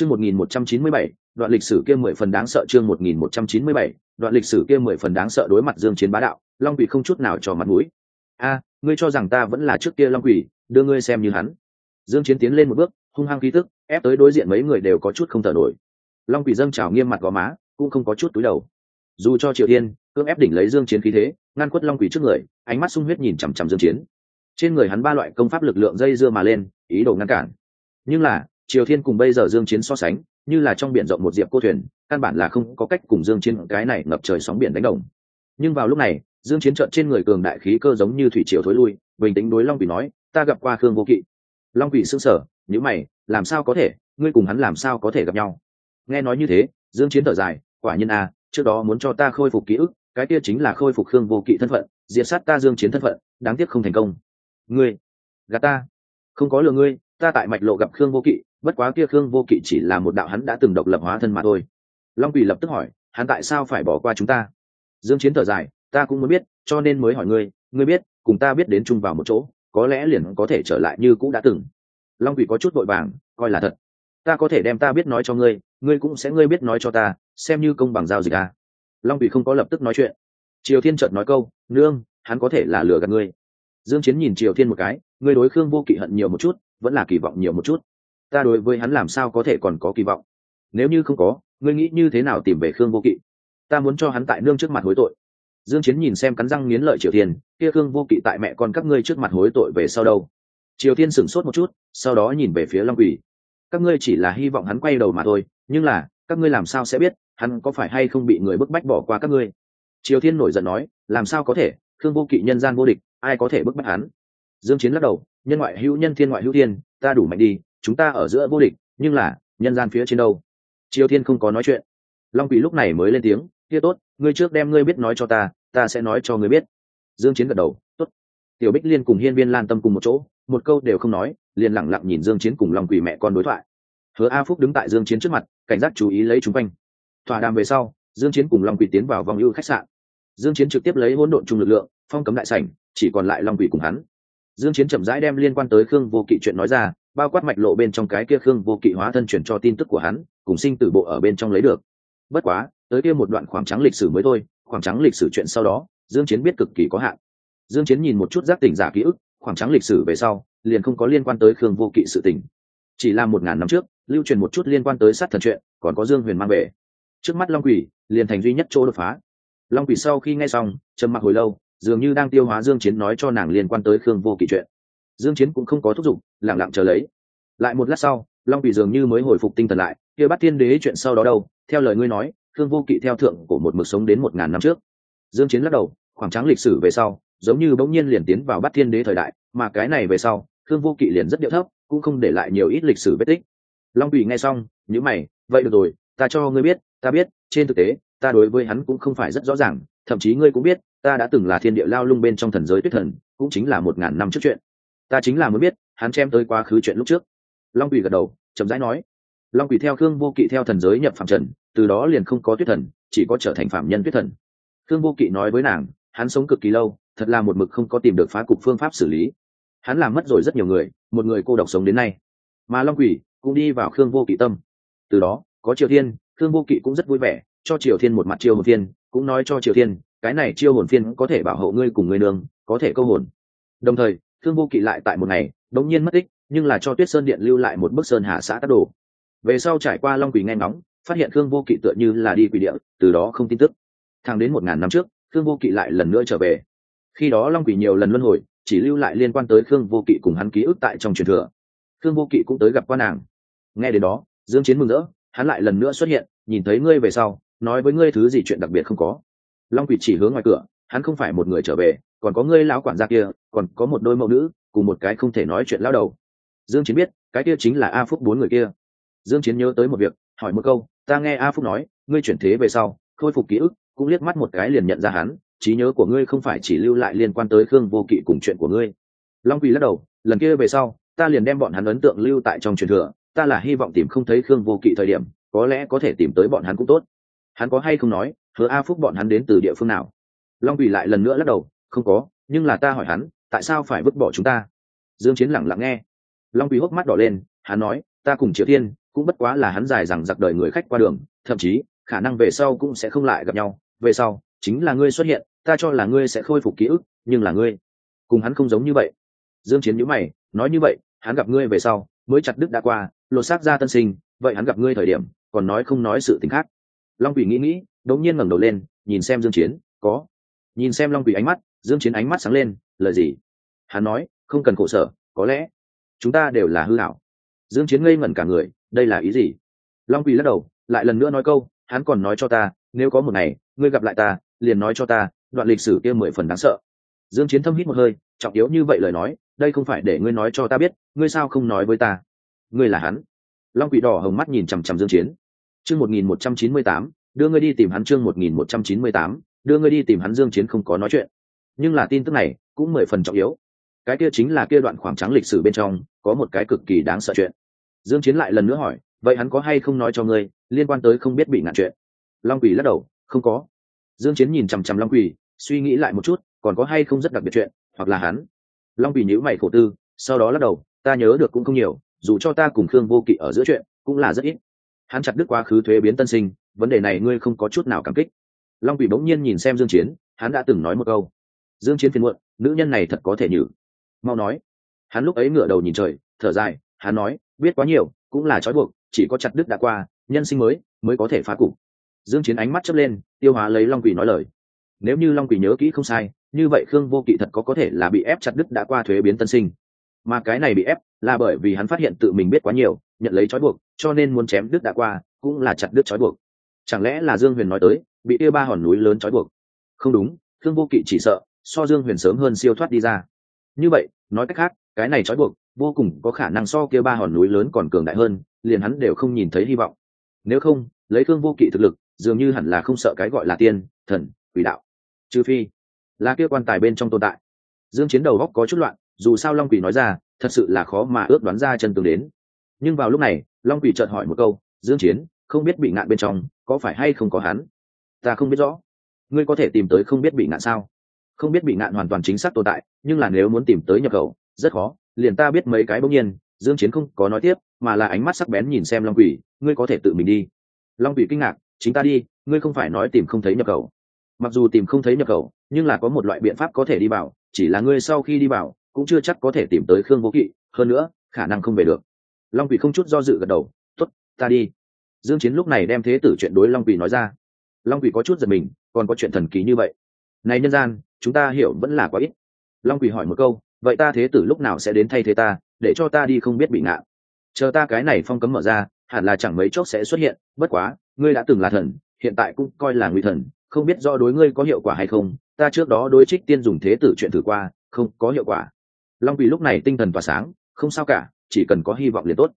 chương một nghìn một trăm chín mươi bảy, đoạn lịch sử kia mười phần đáng sợ chương một nghìn một trăm chín mươi bảy, đoạn lịch sử kia mười phần đáng sợ đối mặt dương chiến bá đạo, long quỷ không chút nào cho mặt mũi. A, ngươi cho rằng ta vẫn là trước kia long quỷ, đưa ngươi xem như hắn. Dương chiến tiến lên một bước, hung hăng khí tức, ép tới đối diện mấy người đều có chút không thở nổi. Long quỷ dâng trào nghiêm mặt gò má, cũng không có chút túi đầu. Dù cho triệu thiên cưỡng ép đỉnh lấy dương chiến khí thế, ngăn quất long quỷ trước người, ánh mắt sung huyết nhìn chằm chằm dương chiến. Trên người hắn ba loại công pháp lực lượng dây dưa mà lên, ý đồ ngăn cản. Nhưng là triều thiên cùng bây giờ dương chiến so sánh như là trong biển rộng một diệp cô thuyền căn bản là không có cách cùng dương chiến cái này ngập trời sóng biển đánh đồng. Nhưng vào lúc này dương chiến trợn trên người cường đại khí cơ giống như thủy triều thối lui bình tĩnh đối long quỷ nói ta gặp qua khương vô kỵ. Long quỷ sững sờ nếu mày làm sao có thể? Ngươi cùng hắn làm sao có thể gặp nhau? Nghe nói như thế dương chiến thở dài quả nhiên a à, trước đó muốn cho ta khôi phục ký ức cái kia chính là khôi phục khương vô kỵ thân phận diệt sát ta dương chiến thân phận đáng tiếc không thành công. Ngươi gạt ta không có lừa ngươi ta tại mạch lộ gặp khương vô kỵ bất quá kia khương vô kỵ chỉ là một đạo hắn đã từng độc lập hóa thân mà thôi. Long quỳ lập tức hỏi, hắn tại sao phải bỏ qua chúng ta? Dương chiến thở dài, ta cũng muốn biết, cho nên mới hỏi ngươi ngươi biết, cùng ta biết đến chung vào một chỗ, có lẽ liền có thể trở lại như cũ đã từng. Long quỷ có chút vội vàng, coi là thật. Ta có thể đem ta biết nói cho ngươi ngươi cũng sẽ ngươi biết nói cho ta, xem như công bằng giao dịch à. long quỷ không có lập tức nói chuyện. Triều thiên chợt nói câu, nương, hắn có thể là lừa gạt ngươi. Dương chiến nhìn triều thiên một cái, ngươi đối khương vô kỵ hận nhiều một chút, vẫn là kỳ vọng nhiều một chút ta đối với hắn làm sao có thể còn có kỳ vọng? Nếu như không có, ngươi nghĩ như thế nào tìm về khương vô kỵ? Ta muốn cho hắn tại nương trước mặt hối tội. Dương chiến nhìn xem cắn răng nghiến lợi triều thiên, kia khương vô kỵ tại mẹ con các ngươi trước mặt hối tội về sau đâu? Triều thiên sửng sốt một chút, sau đó nhìn về phía long quỷ. Các ngươi chỉ là hy vọng hắn quay đầu mà thôi, nhưng là, các ngươi làm sao sẽ biết hắn có phải hay không bị người bức bách bỏ qua các ngươi? Triều thiên nổi giận nói, làm sao có thể? Khương vô kỵ nhân gian vô địch, ai có thể bức bách hắn? Dương chiến lắc đầu, nhân ngoại hữu nhân, thiên ngoại hữu thiên, ta đủ mạnh đi chúng ta ở giữa vô địch, nhưng là, nhân gian phía trên đâu? Triều thiên không có nói chuyện. Long quỷ lúc này mới lên tiếng, kia tốt, ngươi trước đem ngươi biết nói cho ta ta sẽ nói cho ngươi biết. Dương chiến gật đầu, tốt. Tiểu bích liên cùng hiên viên lan tâm cùng một chỗ, một câu đều không nói, liền lặng lặng nhìn dương chiến cùng long quỷ mẹ con đối thoại. Hứa a phúc đứng tại dương chiến trước mặt, cảnh giác chú ý lấy chúng quanh. Thỏa đàm về sau, dương chiến cùng long quỷ tiến vào vòng ưu khách sạn. Dương chiến trực tiếp lấy hỗn độn trung lực lượng, phong cấm đại sảnh, chỉ còn lại long quỷ cùng hắn. Dương chiến chậm rãi đem liên quan tới khương vô kỵ chuyện nói ra bao quát mạch lộ bên trong cái kia khương vô kỵ hóa thân chuyển cho tin tức của hắn, cùng sinh tử bộ ở bên trong lấy được. Bất quá, tới kia một đoạn khoảng trắng lịch sử mới thôi, khoảng trắng lịch sử chuyện sau đó, dương chiến biết cực kỳ có hạn. Dương chiến nhìn một chút giác tỉnh giả ký ức, khoảng trắng lịch sử về sau, liền không có liên quan tới khương vô kỵ sự tình. Chỉ là một ngàn năm trước, lưu truyền một chút liên quan tới sát thần chuyện, còn có dương huyền mang về. Trước mắt long quỷ, liền thành duy nhất chỗ đột phá. Long quỷ sau khi nghe xong, trầm mặc hồi lâu, dường như đang tiêu hóa dương chiến nói cho nàng liên quan tới khương vô kỵ chuyện. Dương chiến cũng không có thúc giục lặng lặng chờ lấy. Lại một lát sau, long quỷ dường như mới hồi phục tinh thần lại, kia bắt thiên đế, chuyện sau đó đâu? Theo lời ngươi nói, khương vô kỵ theo thượng của một mực sống đến một ngàn năm trước. Dương chiến lắc đầu, khoảng trắng lịch sử về sau, giống như bỗng nhiên liền tiến vào bắt thiên đế thời đại, mà cái này về sau, khương vô kỵ liền rất điệu thấp, cũng không để lại nhiều ít lịch sử vết tích. Long quỷ nghe xong những mày, vậy được rồi, ta cho ngươi biết, ta biết, trên thực tế, ta đối với hắn cũng không phải rất rõ ràng, thậm chí ngươi cũng biết, ta đã từng là thiên địa lao lung bên trong thần giới tuyết thần, cũng chính là một ngàn năm trước chuyện. Ta chính là muốn biết hắn chém tới quá khứ chuyện lúc trước. Long quỷ gật đầu, chậm rãi nói, long quỷ theo khương vô kỵ theo thần giới nhập phạm trần, từ đó liền không có tuyết thần, chỉ có trở thành phạm nhân tuyết thần. Khương vô kỵ nói với nàng, hắn sống cực kỳ lâu, thật là một mực không có tìm được phá cục phương pháp xử lý. Hắn làm mất rồi rất nhiều người, một người cô độc sống đến nay. Mà long quỷ cũng đi vào khương vô kỵ tâm. Từ đó, có triều thiên, khương vô kỵ cũng rất vui vẻ, cho triều thiên một mặt chiêu hồn phiên, cũng nói cho triều thiên, cái này chiêu hồn phiên có thể bảo hộ ngươi cùng ngươi nương, có thể câu hồn. Đồng thời, khương vô kỵ lại tại một ngày đống nhiên mất tích, nhưng là cho tuyết sơn điện lưu lại một bức sơn hạ xã tác đồ. Về sau trải qua long quỷ nghe ngóng, phát hiện khương vô kỵ tựa như là đi quỷ địa, từ đó không tin tức. Thang đến một ngàn năm trước, khương vô kỵ lại lần nữa trở về. Khi đó long quỷ nhiều lần luân hồi, chỉ lưu lại liên quan tới khương vô kỵ cùng hắn ký ức tại trong truyền thừa. Khương vô kỵ cũng tới gặp quan nàng. Nghe đến đó, dương chiến mừng rỡ, hắn lại lần nữa xuất hiện, nhìn thấy ngươi về sau, nói với ngươi thứ gì chuyện đặc biệt không có. Long quỷ chỉ hướng ngoài cửa, hắn không phải một người trở về, còn có ngươi lão quản gia kia, còn có một đôi mẫu nữ cùng một cái không thể nói chuyện lao đầu. Dương chiến biết, cái kia chính là a phúc bốn người kia. Dương chiến nhớ tới một việc, hỏi một câu, ta nghe a phúc nói, ngươi chuyển thế về sau, khôi phục ký ức, cũng liếc mắt một cái liền nhận ra hắn, trí nhớ của ngươi không phải chỉ lưu lại liên quan tới khương vô kỵ cùng chuyện của ngươi. Long quỳ lắc đầu, lần kia về sau, ta liền đem bọn hắn ấn tượng lưu tại trong truyền thừa, ta là hy vọng tìm không thấy khương vô kỵ thời điểm, có lẽ có thể tìm tới bọn hắn cũng tốt. Hắn có hay không nói, hứa a phúc bọn hắn đến từ địa phương nào? Long quỳ lại lần nữa lắc đầu, không có, nhưng là ta hỏi hắn tại sao phải vứt bỏ chúng ta? Dương chiến lặng lặng nghe. Long quý hốc mắt đỏ lên, hắn nói, ta cùng Triệu thiên cũng bất quá là hắn dài rằng giặc đời người khách qua đường, thậm chí, khả năng về sau cũng sẽ không lại gặp nhau. Về sau, chính là ngươi xuất hiện, ta cho là ngươi sẽ khôi phục ký ức, nhưng là ngươi cùng hắn không giống như vậy. Dương chiến nhíu mày, nói như vậy, hắn gặp ngươi về sau, mới chặt đức đã qua, lột xác ra tân sinh, vậy hắn gặp ngươi thời điểm, còn nói không nói sự tình khác. Long quỷ nghĩ nghĩ đột nhiên ngẩng đầu lên, nhìn xem dương chiến, có. Nhìn xem long quỷ ánh mắt, dương chiến ánh mắt sáng lên lời gì? Hắn nói, không cần khổ sở, có lẽ chúng ta đều là hư ảo. Dương chiến ngây ngẩn cả người, đây là ý gì? Long quỳ lắc đầu, lại lần nữa nói câu, hắn còn nói cho ta, nếu có một ngày, ngươi gặp lại ta, liền nói cho ta, đoạn lịch sử kia mười phần đáng sợ. Dương chiến thâm hít một hơi, trọng yếu như vậy lời nói, đây không phải để ngươi nói cho ta biết, ngươi sao không nói với ta? Ngươi là hắn. Long quỷ đỏ hồng mắt nhìn chằm chằm dương chiến. Chương 1198 đưa ngươi đi tìm hắn chương 1198 đưa ngươi đi tìm hắn dương chiến không có nói chuyện. Nhưng là tin tức này cũng mười phần trọng yếu. Cái kia chính là kia đoạn khoảng trắng lịch sử bên trong, có một cái cực kỳ đáng sợ chuyện. Dương chiến lại lần nữa hỏi, vậy hắn có hay không nói cho ngươi, liên quan tới không biết bị ngạn chuyện? Long quỷ lắc đầu, không có. Dương chiến nhìn chằm chằm long quỷ suy nghĩ lại một chút, còn có hay không rất đặc biệt chuyện, hoặc là hắn? Long quỷ nhíu mày khổ tư, sau đó lắc đầu, ta nhớ được cũng không nhiều, dù cho ta cùng khương vô kỵ ở giữa chuyện, cũng là rất ít. Hắn chặt đứt quá khứ thuế biến tân sinh, vấn đề này ngươi không có chút nào cảm kích. Long quỷ bỗng nhiên nhìn xem dương chiến, hắn đã từng nói một câu dương chiến phiền muộn, nữ nhân này thật có thể nhử. Mau nói. Hắn lúc ấy ngửa đầu nhìn trời, thở dài, hắn nói, biết quá nhiều, cũng là trói buộc, chỉ có chặt đứt đã qua, nhân sinh mới mới có thể phá cục. Dương chiến ánh mắt chớp lên, tiêu hóa lấy long quỷ nói lời. Nếu như long quỷ nhớ kỹ không sai, như vậy khương vô kỵ thật có có thể là bị ép chặt đứt đã qua thuế biến tân sinh. Mà cái này bị ép, là bởi vì hắn phát hiện tự mình biết quá nhiều, nhận lấy trói buộc, cho nên muốn chém đứt đã qua, cũng là chặt đứt trói buộc. Chẳng lẽ là dương huyền nói tới, bị yêu ba hòn núi lớn trói buộc? Không đúng, khương vô kỵ chỉ sợ so dương huyền sớm hơn siêu thoát đi ra. Như vậy, nói cách khác, cái này trói buộc, vô cùng có khả năng so kia ba hòn núi lớn còn cường đại hơn, liền hắn đều không nhìn thấy hy vọng. Nếu không, lấy thương vô kỵ thực lực, dường như hẳn là không sợ cái gọi là tiên, thần, quỷ đạo. Trừ phi là kia quan tài bên trong tồn tại. Dương chiến đầu góc có chút loạn, dù sao long quỷ nói ra, thật sự là khó mà ước đoán ra chân tướng đến. Nhưng vào lúc này, long quỷ chợt hỏi một câu, dương chiến, không biết bị ngạn bên trong có phải hay không có hắn? Ta không biết rõ. Ngươi có thể tìm tới không biết bị ngạn sao? Không biết bị ngạn hoàn toàn chính xác tồn tại, nhưng là nếu muốn tìm tới nhập khẩu, rất khó. Liền ta biết mấy cái bỗng nhiên, dương chiến không có nói tiếp, mà là ánh mắt sắc bén nhìn xem long quỷ, ngươi có thể tự mình đi. Long quỷ kinh ngạc, chính ta đi, ngươi không phải nói tìm không thấy nhập khẩu. Mặc dù tìm không thấy nhập khẩu, nhưng là có một loại biện pháp có thể đi vào chỉ là ngươi sau khi đi vào cũng chưa chắc có thể tìm tới khương vô kỵ, hơn nữa, khả năng không về được. Long quỷ không chút do dự gật đầu, tốt, ta đi. Dương chiến lúc này đem thế tử chuyện đối long quỷ nói ra. Long quỷ có chút giật mình, còn có chuyện thần kỳ như vậy? Này nhân gian chúng ta hiểu vẫn là quá ít. Long quỷ hỏi một câu, vậy ta thế tử lúc nào sẽ đến thay thế ta, để cho ta đi không biết bị ngạn chờ ta cái này phong cấm mở ra, hẳn là chẳng mấy chốc sẽ xuất hiện, bất quá, ngươi đã từng là thần, hiện tại cũng coi là nguy thần, không biết do đối ngươi có hiệu quả hay không, ta trước đó đối trích tiên dùng thế tử chuyện thử qua, không có hiệu quả. Long quỷ lúc này tinh thần tỏa sáng, không sao cả, chỉ cần có hy vọng liền tốt.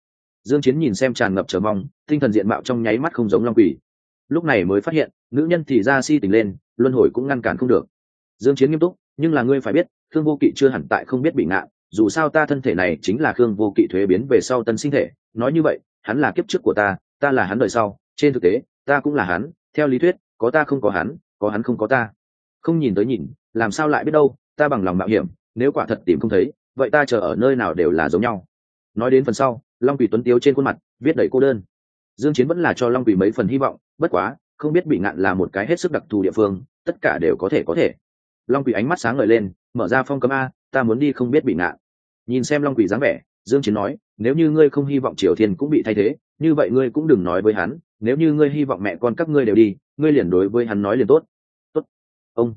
Dương chiến nhìn xem tràn ngập chờ mong, tinh thần diện mạo trong nháy mắt không giống long quỷ lúc này mới phát hiện, nữ nhân thì ra si tình lên, luân hồi cũng ngăn cản không được dương chiến nghiêm túc, nhưng là ngươi phải biết thương vô kỵ chưa hẳn tại không biết bị ngạ, dù sao ta thân thể này chính là khương vô kỵ thuế biến về sau tân sinh thể, nói như vậy, hắn là kiếp trước của ta ta là hắn đời sau, trên thực tế, ta cũng là hắn, theo lý thuyết, có ta không có hắn có hắn không có ta. Không nhìn tới nhìn, làm sao lại biết đâu, ta bằng lòng mạo hiểm, nếu quả thật tìm không thấy, vậy ta chờ ở nơi nào đều là giống nhau. Nói đến phần sau, long quỷ tuấn tiếu trên khuôn mặt, viết đầy cô đơn. Dương chiến vẫn là cho long quỷ mấy phần hy vọng, bất quá, không biết bị ngạn là một cái hết sức đặc thù địa phương, tất cả đều có thể có thể long quỷ ánh mắt sáng ngời lên mở ra phong cấm a ta muốn đi không biết bị ngạn nhìn xem long quỷ dáng vẻ dương chiến nói nếu như ngươi không hy vọng triều thiên cũng bị thay thế như vậy ngươi cũng đừng nói với hắn nếu như ngươi hy vọng mẹ con các ngươi đều đi ngươi liền đối với hắn nói liền tốt. Tốt. Ông.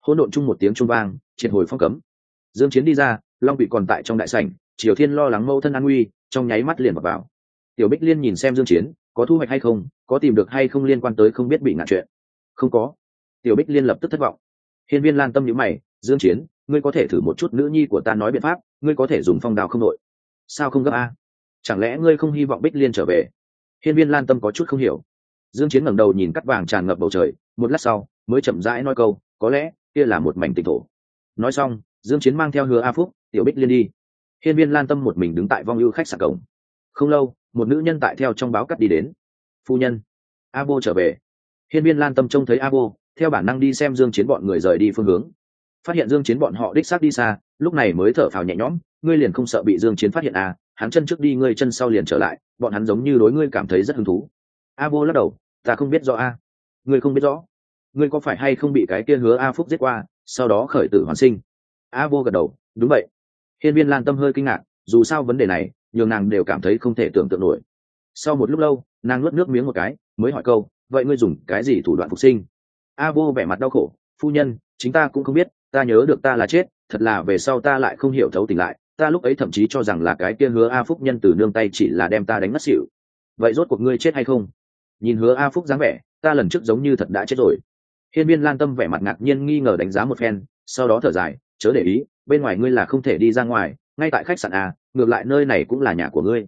Hỗn độn chung một tiếng trung vang triệt hồi phong cấm. Dương chiến đi ra long bị còn tại trong đại sảnh triều thiên lo lắng mâu thân an nguy trong nháy mắt liền vào, vào. tiểu bích liên nhìn xem dương chiến có thu hoạch hay không có tìm được hay không liên quan tới không biết bị ngạn chuyện. Không có. Tiểu bích liên lập tức thất vọng hiên viên lan tâm nhíu mày, dương chiến, ngươi có thể thử một chút nữ nhi của ta nói biện pháp, ngươi có thể dùng phong đào không nội. Sao không gấp a? Chẳng lẽ ngươi không hy vọng bích liên trở về? Hiên viên lan tâm có chút không hiểu. Dương chiến ngẩng đầu nhìn cắt vàng tràn ngập bầu trời, một lát sau, mới chậm rãi nói câu, có lẽ, kia là một mảnh tịnh thổ. Nói xong, dương chiến mang theo hứa a phúc, tiểu bích liên đi. Hiên viên lan tâm một mình đứng tại vong ưu khách sạn cổng. Không lâu, một nữ nhân tại theo trong báo cắt đi đến. Phu nhân, a bô trở về. Hiên viên lan tâm trông thấy a bô theo bản năng đi xem dương chiến bọn người rời đi phương hướng. Phát hiện dương chiến bọn họ đích xác đi xa, lúc này mới thở phào nhẹ nhõm, ngươi liền không sợ bị dương chiến phát hiện à hắn chân trước đi, ngươi chân sau liền trở lại, bọn hắn giống như đối ngươi cảm thấy rất hứng thú. A vô lắc đầu, ta không biết rõ a. Ngươi không biết rõ. Ngươi có phải hay không bị cái kia hứa a phúc giết qua, sau đó khởi tử hoàn sinh? A vô gật đầu, đúng vậy. Hiên viên lan tâm hơi kinh ngạc, dù sao vấn đề này, nhường nàng đều cảm thấy không thể tưởng tượng nổi. Sau một lúc lâu, nàng nuốt nước miếng một cái, mới hỏi câu, vậy ngươi dùng cái gì thủ đoạn phục sinh? A vô vẻ mặt đau khổ, phu nhân, chính ta cũng không biết, ta nhớ được ta là chết, thật là về sau ta lại không hiểu thấu tỉnh lại, ta lúc ấy thậm chí cho rằng là cái kia hứa a phúc nhân từ nương tay chỉ là đem ta đánh mất xỉu. Vậy rốt cuộc ngươi chết hay không? Nhìn hứa a phúc dáng vẻ, ta lần trước giống như thật đã chết rồi. Hiên viên lan tâm vẻ mặt ngạc nhiên nghi ngờ đánh giá một phen, sau đó thở dài, chớ để ý, bên ngoài ngươi là không thể đi ra ngoài, ngay tại khách sạn a ngược lại nơi này cũng là nhà của ngươi.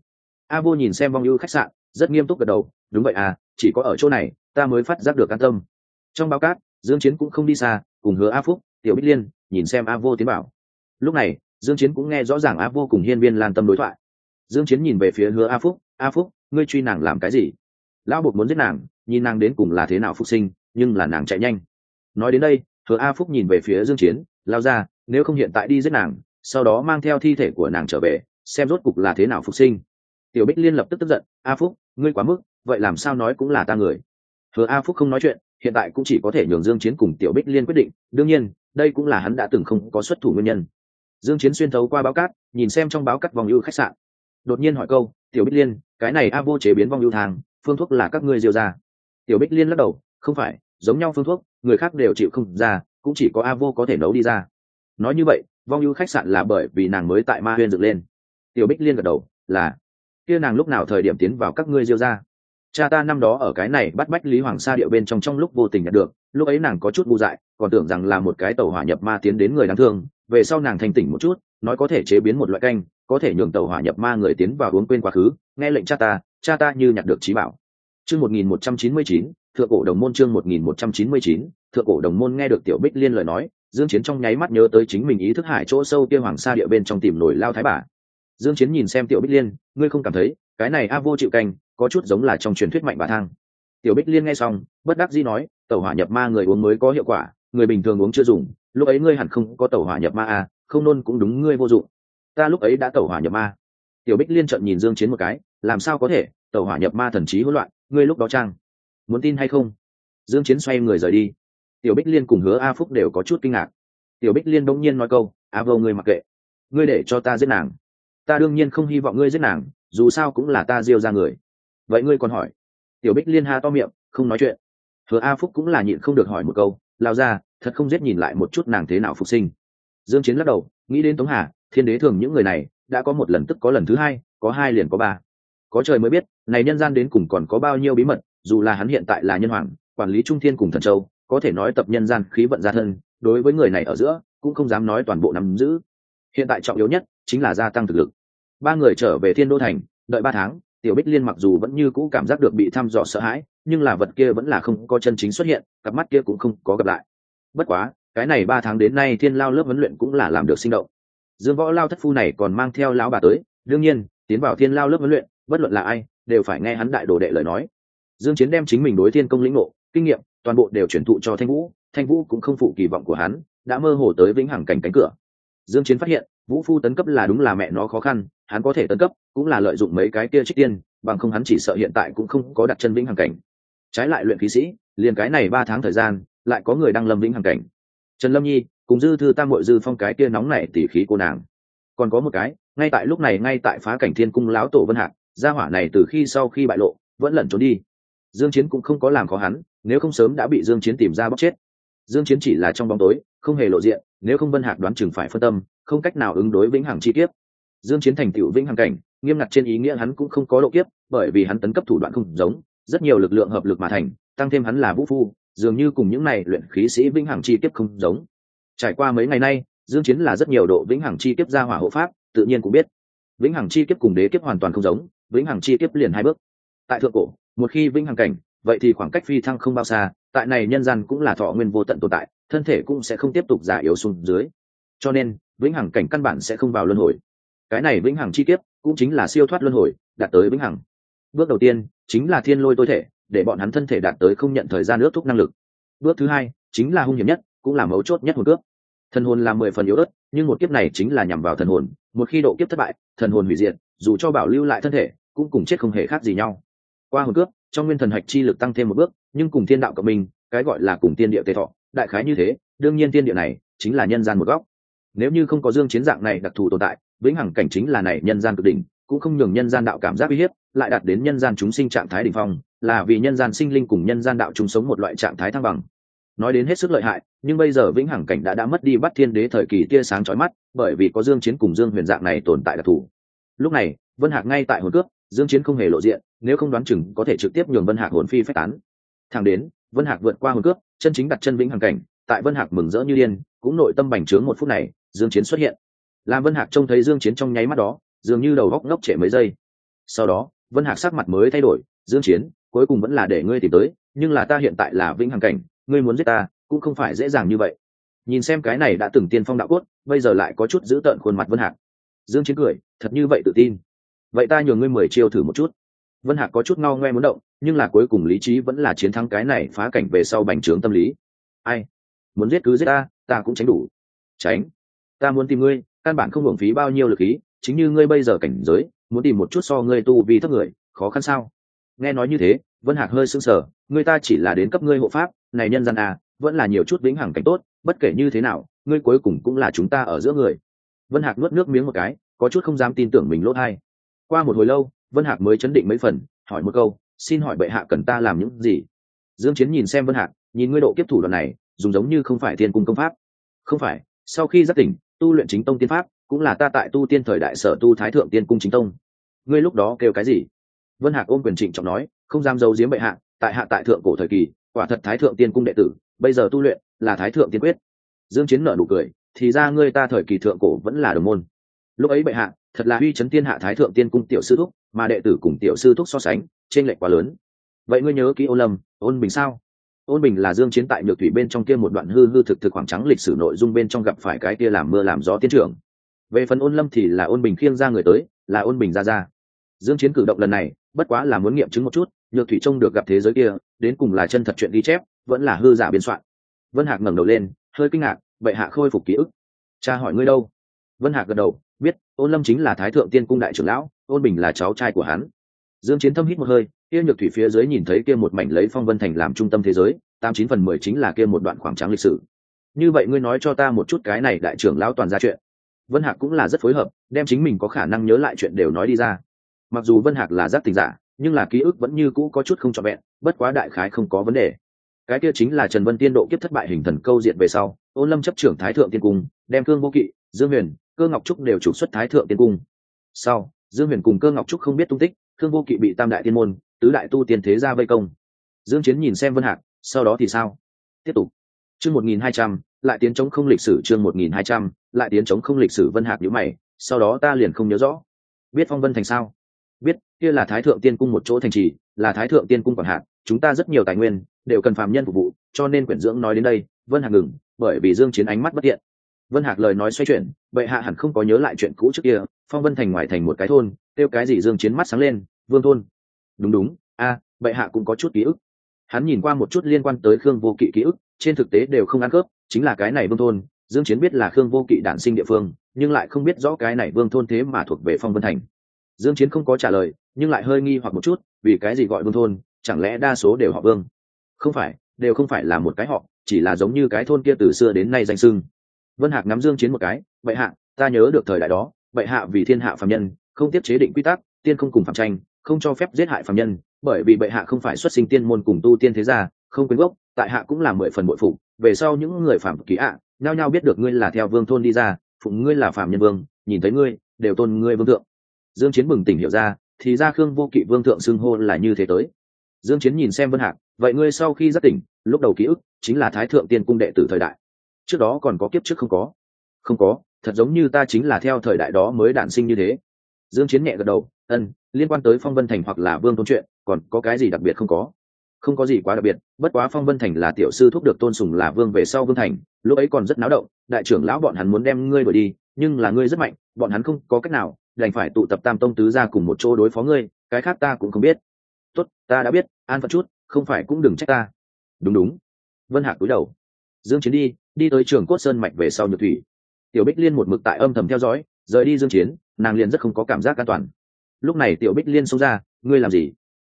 A vô nhìn xem vong ưu khách sạn, rất nghiêm túc gật đầu, đúng vậy à chỉ có ở chỗ này, ta mới phát giác được an tâm trong báo cát, dương chiến cũng không đi xa, cùng hứa a phúc, tiểu bích liên, nhìn xem a vô tiến bảo lúc này, dương chiến cũng nghe rõ ràng a vô cùng hiên viên lan tâm đối thoại. Dương chiến nhìn về phía hứa a phúc a phúc, ngươi truy nàng làm cái gì? Lão bột muốn giết nàng, nhìn nàng đến cùng là thế nào phục sinh, nhưng là nàng chạy nhanh. Nói đến đây, hứa a phúc nhìn về phía dương chiến, lao ra, nếu không hiện tại đi giết nàng, sau đó mang theo thi thể của nàng trở về, xem rốt cục là thế nào phục sinh. Tiểu bích liên lập tức tức giận, a phúc, ngươi quá mức, vậy làm sao nói cũng là ta người hứa a phúc không nói chuyện, hiện tại cũng chỉ có thể nhường dương chiến cùng tiểu bích liên quyết định, đương nhiên, đây cũng là hắn đã từng không có xuất thủ nguyên nhân. Dương chiến xuyên thấu qua báo cát, nhìn xem trong báo cát vòng ưu khách sạn. Đột nhiên hỏi câu, tiểu bích liên, cái này a vô chế biến vong ưu thang, phương thuốc là các ngươi diêu ra? Tiểu bích liên lắc đầu, không phải, giống nhau phương thuốc, người khác đều chịu không ra, cũng chỉ có a vô có thể nấu đi ra. Nói như vậy vong ưu khách sạn là bởi vì nàng mới tại ma huyên dựng lên. Tiểu bích liên gật đầu, là. Kia nàng lúc nào thời điểm tiến vào các ngươi diêu ra? Cha ta năm đó ở cái này bắt bách lý hoàng sa địa bên trong trong lúc vô tình nhận được, lúc ấy nàng có chút ngu dại, còn tưởng rằng là một cái tàu hỏa nhập ma tiến đến người đáng thương, về sau nàng thanh tỉnh một chút, nói có thể chế biến một loại canh, có thể nhường tàu hỏa nhập ma người tiến vào uống quên quá khứ, nghe lệnh cha ta cha ta như nhặt được trí bảo. Chương một nghìn một trăm chín mươi chín, thượng cổ đồng môn chương một nghìn một trăm chín mươi chín, thượng cổ đồng môn nghe được tiểu bích liên lời nói, dương chiến trong nháy mắt nhớ tới chính mình ý thức hải chỗ sâu kia hoàng sa địa bên trong tìm nổi lao thái bà. Dương chiến nhìn xem tiểu bích liên, ngươi không cảm thấy, cái này a vô chịu canh có chút giống là trong truyền thuyết mạnh bà thang. Tiểu bích liên nghe xong, bất đắc dĩ nói, tẩu hỏa nhập ma người uống mới có hiệu quả, người bình thường uống chưa dùng, lúc ấy ngươi hẳn không có tẩu hỏa nhập ma à không nôn cũng đúng ngươi vô dụng. Ta lúc ấy đã tẩu hỏa nhập ma. Tiểu bích liên trợn nhìn dương chiến một cái, làm sao có thể, tẩu hỏa nhập ma thần trí hỗn loạn, ngươi lúc đó trang muốn tin hay không? Dương chiến xoay người rời đi. Tiểu bích liên cùng hứa a phúc đều có chút kinh ngạc. Tiểu bích liên đống nhiên nói câu, a vô ngươi mặc kệ, ngươi để cho ta giết nàng. Ta đương nhiên không hy vọng ngươi giết nàng, dù sao cũng là ta diêu ra người vậy ngươi còn hỏi? Tiểu bích liên ha to miệng, không nói chuyện. Hứa a phúc cũng là nhịn không được hỏi một câu, lao ra, thật không giết nhìn lại một chút nàng thế nào phục sinh. Dương chiến lắc đầu, nghĩ đến tống hà, thiên đế thường những người này, đã có một lần tức có lần thứ hai, có hai liền có ba. Có trời mới biết, này nhân gian đến cùng còn có bao nhiêu bí mật, dù là hắn hiện tại là nhân hoàng, quản lý trung thiên cùng thần châu, có thể nói tập nhân gian khí vận gia thân, đối với người này ở giữa, cũng không dám nói toàn bộ nắm giữ. Hiện tại trọng yếu nhất chính là gia tăng thực lực. Ba người trở về thiên đô thành, đợi ba tháng tiểu bích liên mặc dù vẫn như cũ cảm giác được bị thăm dò sợ hãi, nhưng là vật kia vẫn là không có chân chính xuất hiện, cặp mắt kia cũng không có gặp lại. Bất quá, cái này ba tháng đến nay thiên lao lớp huấn luyện cũng là làm được sinh động. Dương võ lao thất phu này còn mang theo lão bà tới, đương nhiên, tiến vào thiên lao lớp huấn luyện, bất luận là ai, đều phải nghe hắn đại đồ đệ lời nói. Dương chiến đem chính mình đối thiên công lĩnh ngộ, kinh nghiệm, toàn bộ đều chuyển thụ cho thanh vũ thanh vũ cũng không phụ kỳ vọng của hắn, đã mơ hồ tới vĩnh hằng cảnh cánh cửa. Dương chiến phát hiện, vũ phu tấn cấp là đúng là mẹ nó khó khăn hắn có thể tấn cấp, cũng là lợi dụng mấy cái kia trích tiên, bằng không hắn chỉ sợ hiện tại cũng không có đặt chân vĩnh hằng cảnh. Trái lại luyện khí sĩ, liền cái này ba tháng thời gian, lại có người đang lâm vĩnh hằng cảnh. Trần lâm nhi, cùng dư thư tam hội dư phong cái kia nóng này tỉ khí cô nàng. Còn có một cái, ngay tại lúc này ngay tại phá cảnh thiên cung lão tổ vân hạc, gia hỏa này từ khi sau khi bại lộ, vẫn lẩn trốn đi. Dương chiến cũng không có làm khó hắn, nếu không sớm đã bị dương chiến tìm ra bóc chết. Dương chiến chỉ là trong bóng tối, không hề lộ diện, nếu không vân hạc đoán chừng phải phân tâm, không cách nào ứng đối vĩnh hằng chi tiết dương chiến thành tựu vĩnh hằng cảnh, nghiêm ngặt trên ý nghĩa hắn cũng không có độ kiếp, bởi vì hắn tấn cấp thủ đoạn không giống, rất nhiều lực lượng hợp lực mà thành, tăng thêm hắn là vũ phu, dường như cùng những này luyện khí sĩ vĩnh hằng chi kiếp không giống. Trải qua mấy ngày nay, dương chiến là rất nhiều độ vĩnh hằng chi kiếp ra hỏa hộ pháp, tự nhiên cũng biết. Vĩnh hằng chi kiếp cùng đế kiếp hoàn toàn không giống, vĩnh hằng chi kiếp liền hai bước. Tại thượng cổ, một khi vĩnh hằng cảnh, vậy thì khoảng cách phi thăng không bao xa, tại này nhân gian cũng là thọ nguyên vô tận tồn tại, thân thể cũng sẽ không tiếp tục giả yếu xuống dưới. Cho nên, vĩnh hằng cảnh căn bản sẽ không vào luân hồi cái này vĩnh hằng chi kiếp cũng chính là siêu thoát luân hồi, đạt tới vĩnh hằng. Bước đầu tiên chính là thiên lôi tối thể, để bọn hắn thân thể đạt tới không nhận thời gian ước thúc năng lực. Bước thứ hai chính là hung hiểm nhất, cũng là mấu chốt nhất hồn cướp. Thần hồn là mười phần yếu ớt, nhưng một kiếp này chính là nhằm vào thần hồn, một khi độ kiếp thất bại, thần hồn hủy diệt, dù cho bảo lưu lại thân thể, cũng cùng chết không hề khác gì nhau. Qua hồn cướp, trong nguyên thần hạch chi lực tăng thêm một bước, nhưng cùng thiên đạo cộng minh, cái gọi là cùng tiên địa tề thọ, đại khái như thế, đương nhiên tiên địa này chính là nhân gian một góc. Nếu như không có dương chiến dạng này đặc thù tồn tại vĩnh hằng cảnh chính là này nhân gian cực đỉnh, cũng không nhường nhân gian đạo cảm giác uy hiếp, lại đạt đến nhân gian chúng sinh trạng thái đỉnh phong, là vì nhân gian sinh linh cùng nhân gian đạo chúng sống một loại trạng thái thăng bằng. Nói đến hết sức lợi hại, nhưng bây giờ vĩnh hằng cảnh đã đã mất đi bắt thiên đế thời kỳ tia sáng chói mắt, bởi vì có dương chiến cùng dương huyền dạng này tồn tại đặc thù. Lúc này, vân hạc ngay tại hồn cướp, dương chiến không hề lộ diện, nếu không đoán chừng có thể trực tiếp nhường vân hạc hồn phi phách tán. Thẳng đến, vân hạc vượt qua hồn cướp, chân chính đặt chân vĩnh hằng cảnh, tại vân hạc mừng rỡ như điên, cũng nội tâm bành trướng một phút này, dương chiến xuất hiện làm vân hạc trông thấy dương chiến trong nháy mắt đó, dường như đầu góc ngốc trệ mấy giây. Sau đó, vân hạc sắc mặt mới thay đổi, dương chiến, cuối cùng vẫn là để ngươi tìm tới, nhưng là ta hiện tại là vĩnh hằng cảnh, ngươi muốn giết ta, cũng không phải dễ dàng như vậy. Nhìn xem cái này đã từng tiên phong đạo cốt, bây giờ lại có chút giữ tợn khuôn mặt vân hạc. Dương chiến cười, thật như vậy tự tin. Vậy ta nhường ngươi mười chiêu thử một chút. Vân hạc có chút ngao ngoe muốn động, nhưng là cuối cùng lý trí vẫn là chiến thắng cái này phá cảnh về sau bành trướng tâm lý. Ai? Muốn giết cứ giết ta ta cũng tránh đủ. Tránh? Ta muốn tìm ngươi căn bản không hưởng phí bao nhiêu lực khí, chính như ngươi bây giờ cảnh giới, muốn tìm một chút so ngươi tu vì thấp người, khó khăn sao? Nghe nói như thế, vân hạc hơi sững sờ, người ta chỉ là đến cấp ngươi hộ pháp, này nhân gian à vẫn là nhiều chút vĩnh hằng cảnh tốt, bất kể như thế nào, ngươi cuối cùng cũng là chúng ta ở giữa người. Vân hạc nuốt nước miếng một cái, có chút không dám tin tưởng mình lốt hay qua một hồi lâu, vân hạc mới chấn định mấy phần, hỏi một câu, xin hỏi bệ hạ cần ta làm những gì? Dương chiến nhìn xem vân hạc, nhìn ngươi độ kiếp thủ đoạn này, dùng giống như không phải thiên cung công pháp. Không phải, sau khi giác tỉnh tu luyện chính tông tiên pháp, cũng là ta tại tu tiên thời đại sở tu thái thượng tiên cung chính tông. Ngươi lúc đó kêu cái gì? Vân hạc ôm quyền trịnh trọng nói, không dám giấu giếm bệ hạ, tại hạ tại thượng cổ thời kỳ, quả thật thái thượng tiên cung đệ tử, bây giờ tu luyện, là thái thượng tiên quyết. Dương chiến nở nụ cười, thì ra ngươi ta thời kỳ thượng cổ vẫn là đồng môn. Lúc ấy bệ hạ, thật là uy chấn tiên hạ thái thượng tiên cung tiểu sư thúc, mà đệ tử cùng tiểu sư thúc so sánh trên lệch quá lớn. Vậy ngươi nhớ kỹ ôn lâm, ôn bình sao? Ôn bình là dương chiến tại nhược thủy bên trong kia một đoạn hư hư thực thực khoảng trắng lịch sử nội dung bên trong gặp phải cái kia làm mưa làm gió tiến trưởng. Về phần ôn lâm thì là ôn bình khiêng ra người tới, là ôn bình ra ra. Dương chiến cử động lần này, bất quá là muốn nghiệm chứng một chút, nhược thủy trông được gặp thế giới kia, đến cùng là chân thật chuyện ghi chép, vẫn là hư giả biên soạn. Vân hạc ngẩng đầu lên, hơi kinh ngạc, bệ hạ khôi phục ký ức. Cha hỏi ngươi đâu? Vân hạc gật đầu, biết, ôn lâm chính là thái thượng tiên cung đại trưởng lão, ôn bình là cháu trai của hắn dương chiến thâm hít một hơi, kia nhược thủy phía dưới nhìn thấy kia một mảnh lấy phong vân thành làm trung tâm thế giới, tám chín phần mười chính là kia một đoạn khoảng trắng lịch sử. Như vậy ngươi nói cho ta một chút cái này đại trưởng lão toàn ra chuyện. Vân hạc cũng là rất phối hợp, đem chính mình có khả năng nhớ lại chuyện đều nói đi ra. Mặc dù vân hạc là giác tình giả, nhưng là ký ức vẫn như cũ có chút không trọn vẹn, bất quá đại khái không có vấn đề. Cái kia chính là trần vân tiên độ kiếp thất bại hình thần câu diện về sau, ôn lâm chấp trưởng thái thượng tiên cung, đem cương vô kỵ, dương huyền, cơ ngọc trúc đều trục xuất thái thượng tiên cung. Sau, dương huyền cùng cơ ngọc trúc không biết tung tích thương vô kỵ bị tam đại tiên môn tứ đại tu tiên thế gia vây công. Dương chiến nhìn xem vân hạc sau đó thì sao? Tiếp tục. Chương 1200, lại tiến chống không lịch sử chương 1200, lại tiến chống không lịch sử vân hạc nhíu mày sau đó ta liền không nhớ rõ. Biết phong vân thành sao? Biết kia là thái thượng tiên cung một chỗ thành trì là thái thượng tiên cung quản hạt chúng ta rất nhiều tài nguyên đều cần phàm nhân phục vụ cho nên quyển dưỡng nói đến đây vân hạc ngừng bởi vì dương chiến ánh mắt bất thiện. Vân hạc lời nói xoay chuyển bệ hạ hẳn không có nhớ lại chuyện cũ trước kia phong vân thành ngoài thành một cái thôn tiêu cái gì dương chiến mắt sáng lên vương thôn. Đúng đúng. A, bệ hạ cũng có chút ký ức. Hắn nhìn qua một chút liên quan tới khương vô kỵ ký ức, trên thực tế đều không ăn khớp, chính là cái này vương thôn. Dương chiến biết là khương vô kỵ đản sinh địa phương, nhưng lại không biết rõ cái này vương thôn thế mà thuộc về phong vân thành. Dương chiến không có trả lời, nhưng lại hơi nghi hoặc một chút, vì cái gì gọi vương thôn, chẳng lẽ đa số đều họ vương? Không phải, đều không phải là một cái họ, chỉ là giống như cái thôn kia từ xưa đến nay danh sưng vân hạc nắm dương chiến một cái, bệ hạ, ta nhớ được thời đại đó, bệ hạ vì thiên hạ phàm nhân, không tiếp chế định quy tắc, tiên không cùng phạm tranh không cho phép giết hại phàm nhân, bởi vì bệ hạ không phải xuất sinh tiên môn cùng tu tiên thế gia, không quyến gốc, tại hạ cũng là mười phần bội phụ về sau những người phạm ký ạ, nhao nhao biết được ngươi là theo vương thôn đi ra, phụng ngươi là phạm nhân vương, nhìn thấy ngươi, đều tôn ngươi vương thượng. Dương chiến bừng tỉnh hiểu ra, thì ra khương vô kỵ vương thượng xưng hô là như thế tới. Dương chiến nhìn xem vân hạc, vậy ngươi sau khi giác tỉnh, lúc đầu ký ức chính là thái thượng tiên cung đệ tử thời đại. Trước đó còn có kiếp trước không có? Không có, thật giống như ta chính là theo thời đại đó mới đản sinh như thế. Dương chiến nhẹ gật đầu, ân liên quan tới phong vân thành hoặc là vương tôn chuyện, còn có cái gì đặc biệt không có? Không có gì quá đặc biệt, bất quá phong vân thành là tiểu sư thúc được tôn sùng là vương về sau vương thành, lúc ấy còn rất náo động, đại trưởng lão bọn hắn muốn đem ngươi đuổi đi, nhưng là ngươi rất mạnh, bọn hắn không có cách nào, đành phải tụ tập tam tông tứ ra cùng một chỗ đối phó ngươi, cái khác ta cũng không biết. Tốt, ta đã biết, an phận chút, không phải cũng đừng trách ta. Đúng đúng. Vân hạc cúi đầu. Dương chiến đi đi tới trường cốt sơn mạch về sau nhược thủy. Tiểu bích liên một mực tại âm thầm theo dõi, rời đi dương chiến, nàng liền rất không có cảm giác an toàn lúc này tiểu bích liên xông ra, ngươi làm gì?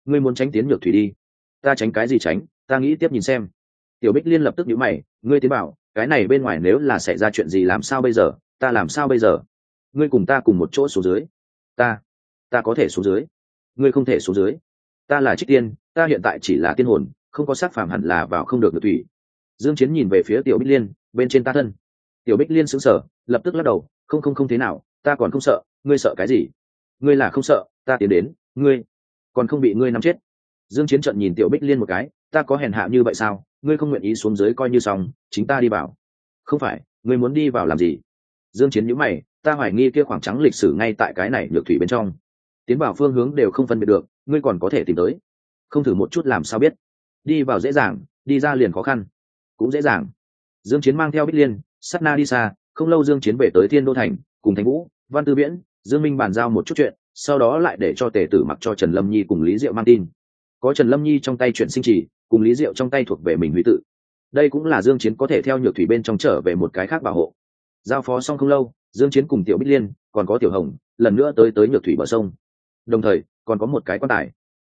Ngươi muốn tránh tiến nhược thủy đi. Ta tránh cái gì tránh? Ta nghĩ tiếp nhìn xem. Tiểu bích liên lập tức nhíu mày, ngươi tiến bảo, cái này bên ngoài nếu là xảy ra chuyện gì làm sao bây giờ? Ta làm sao bây giờ? Ngươi cùng ta cùng một chỗ xuống dưới. Ta ta có thể xuống dưới. Ngươi không thể xuống dưới. Ta là trích tiên, ta hiện tại chỉ là tiên hồn, không có xác phàm hẳn là vào không được được thủy. Dương chiến nhìn về phía tiểu bích liên, bên trên ta thân. Tiểu bích liên sững sờ, lập tức lắc đầu, không không không thế nào, ta còn không sợ, ngươi sợ cái gì? Ngươi là không sợ, ta tiến đến, ngươi còn không bị ngươi nắm chết. Dương chiến trận nhìn tiểu bích liên một cái, ta có hèn hạ như vậy sao? Ngươi không nguyện ý xuống dưới coi như xong, chính ta đi vào. Không phải, ngươi muốn đi vào làm gì? Dương chiến nhíu mày, ta hoài nghi kia khoảng trắng lịch sử ngay tại cái này nhược thủy bên trong. Tiến vào phương hướng đều không phân biệt được, ngươi còn có thể tìm tới. Không thử một chút làm sao biết. Đi vào dễ dàng, đi ra liền khó khăn. Cũng dễ dàng. Dương chiến mang theo bích liên, sát na đi xa, không lâu dương chiến về tới thiên đô thành, cùng thành vũ, văn tư viễn dương minh bàn giao một chút chuyện, sau đó lại để cho tề tử mặc cho trần lâm nhi cùng lý diệu mang tin. Có trần lâm nhi trong tay chuyện sinh trì, cùng lý diệu trong tay thuộc về mình huy tự. Đây cũng là dương chiến có thể theo nhược thủy bên trong trở về một cái khác bảo hộ. Giao phó xong không lâu, dương chiến cùng tiểu bích liên, còn có tiểu hồng, lần nữa tới tới nhược thủy bờ sông. Đồng thời, còn có một cái quan tài.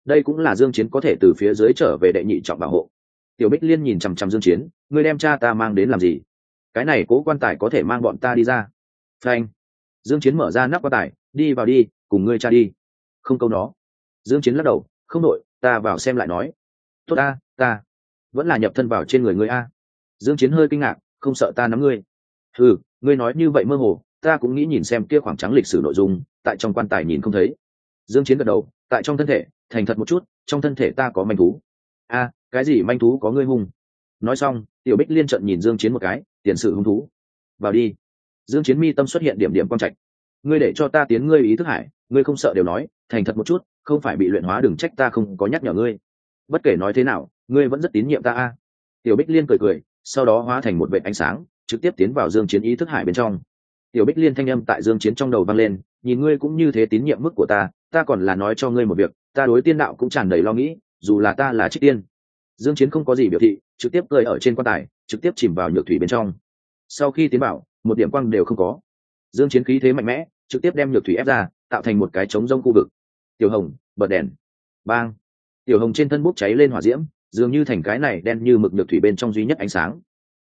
Đây cũng là dương chiến có thể từ phía dưới trở về đệ nhị trọng bảo hộ. Tiểu bích liên nhìn chăm chăm dương chiến, ngươi đem cha ta mang đến làm gì? Cái này cố quan tài có thể mang bọn ta đi ra. Phanh dương chiến mở ra nắp quan tài đi vào đi, cùng ngươi cha đi. Không câu nó. Dương chiến lắc đầu, không nội ta vào xem lại nói. Tốt ta ta. Vẫn là nhập thân vào trên người ngươi a. Dương chiến hơi kinh ngạc, không sợ ta nắm ngươi. Ừ ngươi nói như vậy mơ hồ, ta cũng nghĩ nhìn xem kia khoảng trắng lịch sử nội dung, tại trong quan tài nhìn không thấy. Dương chiến gật đầu, tại trong thân thể, thành thật một chút, trong thân thể ta có manh thú. A, cái gì manh thú có ngươi hung? Nói xong, tiểu bích liên trận nhìn dương chiến một cái, tiền sự hung thú. Vào đi dương chiến mi tâm xuất hiện điểm điểm quan trạch. Ngươi để cho ta tiến ngươi ý thức hải, ngươi không sợ đều nói, thành thật một chút, không phải bị luyện hóa đừng trách ta không có nhắc nhở ngươi. Bất kể nói thế nào, ngươi vẫn rất tín nhiệm ta a. Tiểu bích liên cười cười, sau đó hóa thành một vệ ánh sáng, trực tiếp tiến vào dương chiến ý thức hải bên trong. Tiểu bích liên thanh âm tại dương chiến trong đầu vang lên, nhìn ngươi cũng như thế tín nhiệm mức của ta ta còn là nói cho ngươi một việc, ta đối tiên đạo cũng tràn đầy lo nghĩ, dù là ta là trích tiên. Dương chiến không có gì biểu thị, trực tiếp cười ở trên quan tài, trực tiếp chìm vào nhược thủy bên trong. Sau khi tiến bảo một điểm quang đều không có. Dương chiến khí thế mạnh mẽ, trực tiếp đem nhược thủy ép ra, tạo thành một cái trống rông khu vực. Tiểu hồng, bật đèn. Bang. Tiểu hồng trên thân bốc cháy lên hỏa diễm, dường như thành cái này đen như mực nhược thủy bên trong duy nhất ánh sáng.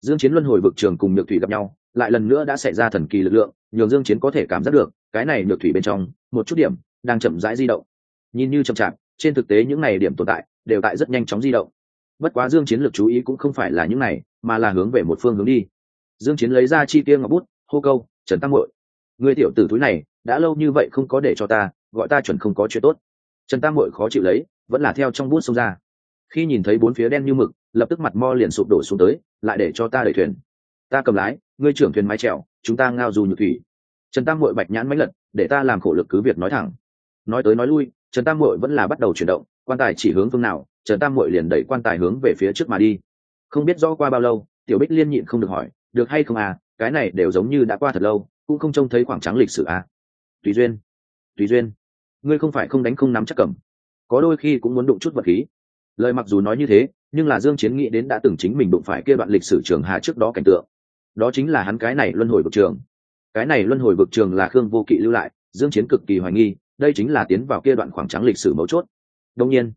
Dương chiến luân hồi vực trường cùng nhược thủy gặp nhau, lại lần nữa đã xảy ra thần kỳ lực lượng, nhường dương chiến có thể cảm giác được, cái này nhược thủy bên trong, một chút điểm, đang chậm rãi di động. Nhìn như chậm chạp, trên thực tế những này điểm tồn tại, đều tại rất nhanh chóng di động. Bất quá dương chiến lực chú ý cũng không phải là những này, mà là hướng về một phương hướng đi dương chiến lấy ra chi tiêu ngọc bút, hô câu, trần tăng muội, người tiểu tử túi này, đã lâu như vậy không có để cho ta, gọi ta chuẩn không có chuyện tốt. Trần tam muội khó chịu lấy, vẫn là theo trong bút xông ra. Khi nhìn thấy bốn phía đen như mực, lập tức mặt mo liền sụp đổ xuống tới, lại để cho ta đẩy thuyền. Ta cầm lái, ngươi trưởng thuyền mái chèo, chúng ta ngao dù nhược thủy. Trần tam muội bạch nhãn mãnh lật, để ta làm khổ lực cứ việc nói thẳng. Nói tới nói lui, trần tam muội vẫn là bắt đầu chuyển động, quan tài chỉ hướng phương nào, trần tam muội liền đẩy quan tài hướng về phía trước mà đi. Không biết rõ qua bao lâu, tiểu bích liên nhịn không được hỏi được hay không à cái này đều giống như đã qua thật lâu, cũng không trông thấy khoảng trắng lịch sử à. Tùy duyên tùy duyên. Ngươi không phải không đánh không nắm chắc cầm. Có đôi khi cũng muốn đụng chút vật khí. Lời mặc dù nói như thế, nhưng là dương chiến nghĩ đến đã từng chính mình đụng phải kia đoạn lịch sử trường hạ trước đó cảnh tượng. Đó chính là hắn cái này luân hồi vực trường. Cái này luân hồi vực trường là khương vô kỵ lưu lại, dương chiến cực kỳ hoài nghi, đây chính là tiến vào kia đoạn khoảng trắng lịch sử mấu chốt. Đồng nhiên,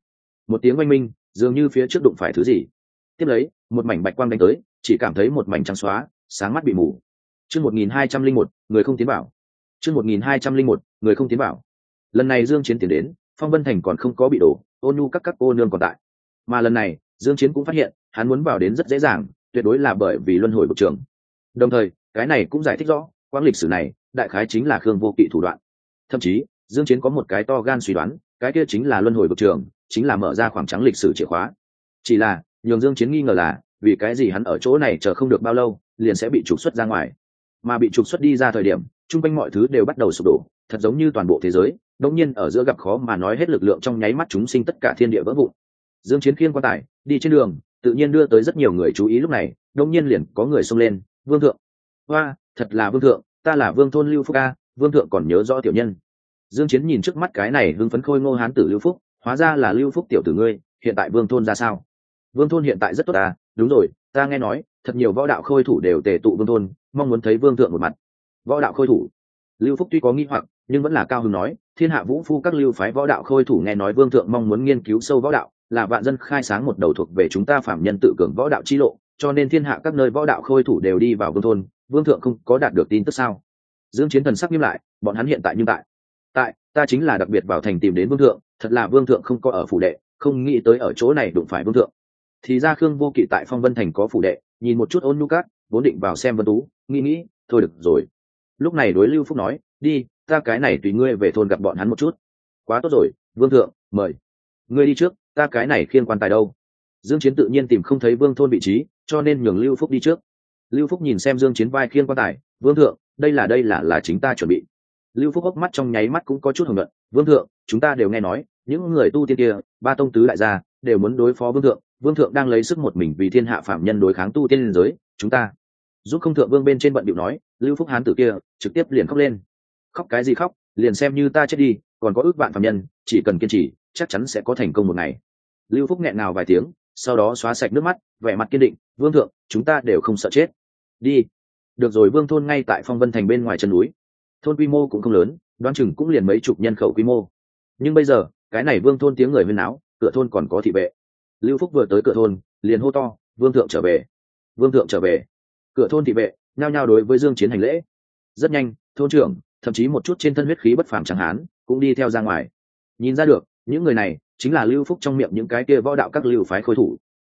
một tiếng oanh minh, dường như phía trước đụng phải thứ gì. Tiếp lấy, một mảnh bạch quang đánh tới chỉ cảm thấy một mảnh trắng xóa, sáng mắt bị mù. Chương một nghìn hai trăm linh một, người không tiến bảo chương một nghìn hai trăm linh một, người không tiến bảo lần này dương chiến tiến đến, phong vân thành còn không có bị đổ, ôn nhu các các cô nương còn tại. Mà lần này, dương chiến cũng phát hiện, hắn muốn vào đến rất dễ dàng, tuyệt đối là bởi vì luân hồi bộ trường đồng thời, cái này cũng giải thích rõ quang lịch sử này, đại khái chính là khương vô kỵ thủ đoạn. Thậm chí, dương chiến có một cái to gan suy đoán, cái kia chính là luân hồi bộ trường chính là mở ra khoảng trắng lịch sử chìa khóa. Chỉ là, nhường dương chiến nghi ngờ là vì cái gì hắn ở chỗ này chờ không được bao lâu, liền sẽ bị trục xuất ra ngoài. Mà bị trục xuất đi ra thời điểm, chung quanh mọi thứ đều bắt đầu sụp đổ, thật giống như toàn bộ thế giới, đột nhiên ở giữa gặp khó mà nói hết lực lượng trong nháy mắt chúng sinh tất cả thiên địa vỡ vụn. Dương chiến khiên quan tài, đi trên đường, tự nhiên đưa tới rất nhiều người chú ý lúc này, đột nhiên liền có người xông lên, vương thượng. Hoa thật là vương thượng, ta là vương thôn lưu phúc a, vương thượng còn nhớ rõ tiểu nhân. Dương chiến nhìn trước mắt cái này hưng phấn khôi ngô hán tử lưu phúc, hóa ra là lưu phúc tiểu tử ngươi, hiện tại vương thôn ra sao? Vương thôn hiện tại rất tốt à đúng rồi, ta nghe nói, thật nhiều võ đạo khôi thủ đều tề tụ vương thôn, mong muốn thấy vương thượng một mặt. Võ đạo khôi thủ? Lưu phúc tuy có nghi hoặc, nhưng vẫn là cao hứng nói, thiên hạ vũ phu các lưu phái võ đạo khôi thủ nghe nói vương thượng mong muốn nghiên cứu sâu võ đạo, là vạn dân khai sáng một đầu thuộc về chúng ta phạm nhân tự cường võ đạo chi lộ, cho nên thiên hạ các nơi võ đạo khôi thủ đều đi vào vương thôn, vương thượng không có đạt được tin tức sao? Dương chiến thần sắc nghiêm lại, bọn hắn hiện tại như tại. Tại, ta chính là đặc biệt vào thành tìm đến vương thượng, thật là vương thượng không có ở phủ đệ, không nghĩ tới ở chỗ này đụng phải vương thượng thì ra khương vô kỵ tại phong vân thành có phủ đệ, nhìn một chút ôn nhu cát vốn định vào xem vân tú, nghĩ nghĩ, thôi được rồi. Lúc này đối lưu phúc nói, đi, ta cái này tùy ngươi về thôn gặp bọn hắn một chút. Quá tốt rồi, vương thượng, mời. Ngươi đi trước, ta cái này khiên quan tài đâu? Dương chiến tự nhiên tìm không thấy vương thôn vị trí, cho nên nhường lưu phúc đi trước. Lưu phúc nhìn xem dương chiến vai khiên quan tài, vương thượng, đây là đây là là chính ta chuẩn bị. Lưu phúc hốc mắt trong nháy mắt cũng có chút hưởng luận vương thượng, chúng ta đều nghe nói, những người tu tiên kia, ba tông tứ đại gia, đều muốn đối phó vương thượng vương thượng đang lấy sức một mình vì thiên hạ phạm nhân đối kháng tu tiên liên giới, chúng ta. Giúp không thượng vương bên trên bận điệu nói, lưu phúc hán tử kia, trực tiếp liền khóc lên. Khóc cái gì khóc, liền xem như ta chết đi, còn có ước vạn phạm nhân, chỉ cần kiên trì, chắc chắn sẽ có thành công một ngày. Lưu phúc nghẹn nào vài tiếng, sau đó xóa sạch nước mắt, vẻ mặt kiên định, vương thượng, chúng ta đều không sợ chết. Đi. Được rồi, vương thôn ngay tại phong vân thành bên ngoài chân núi. Thôn quy mô cũng không lớn đoán chừng cũng liền mấy chục nhân khẩu quy mô. Nhưng bây giờ, cái này vương thôn tiếng người huyên áo cửa thôn còn có thị vệ lưu phúc vừa tới cửa thôn, liền hô to, vương thượng trở về, vương thượng trở về. Cửa thôn thị vệ nhao nhao đối với dương chiến hành lễ. Rất nhanh, thôn trưởng, thậm chí một chút trên thân huyết khí bất phàm chẳng hán cũng đi theo ra ngoài. Nhìn ra được, những người này chính là lưu phúc trong miệng những cái kia võ đạo các lưu phái khôi thủ.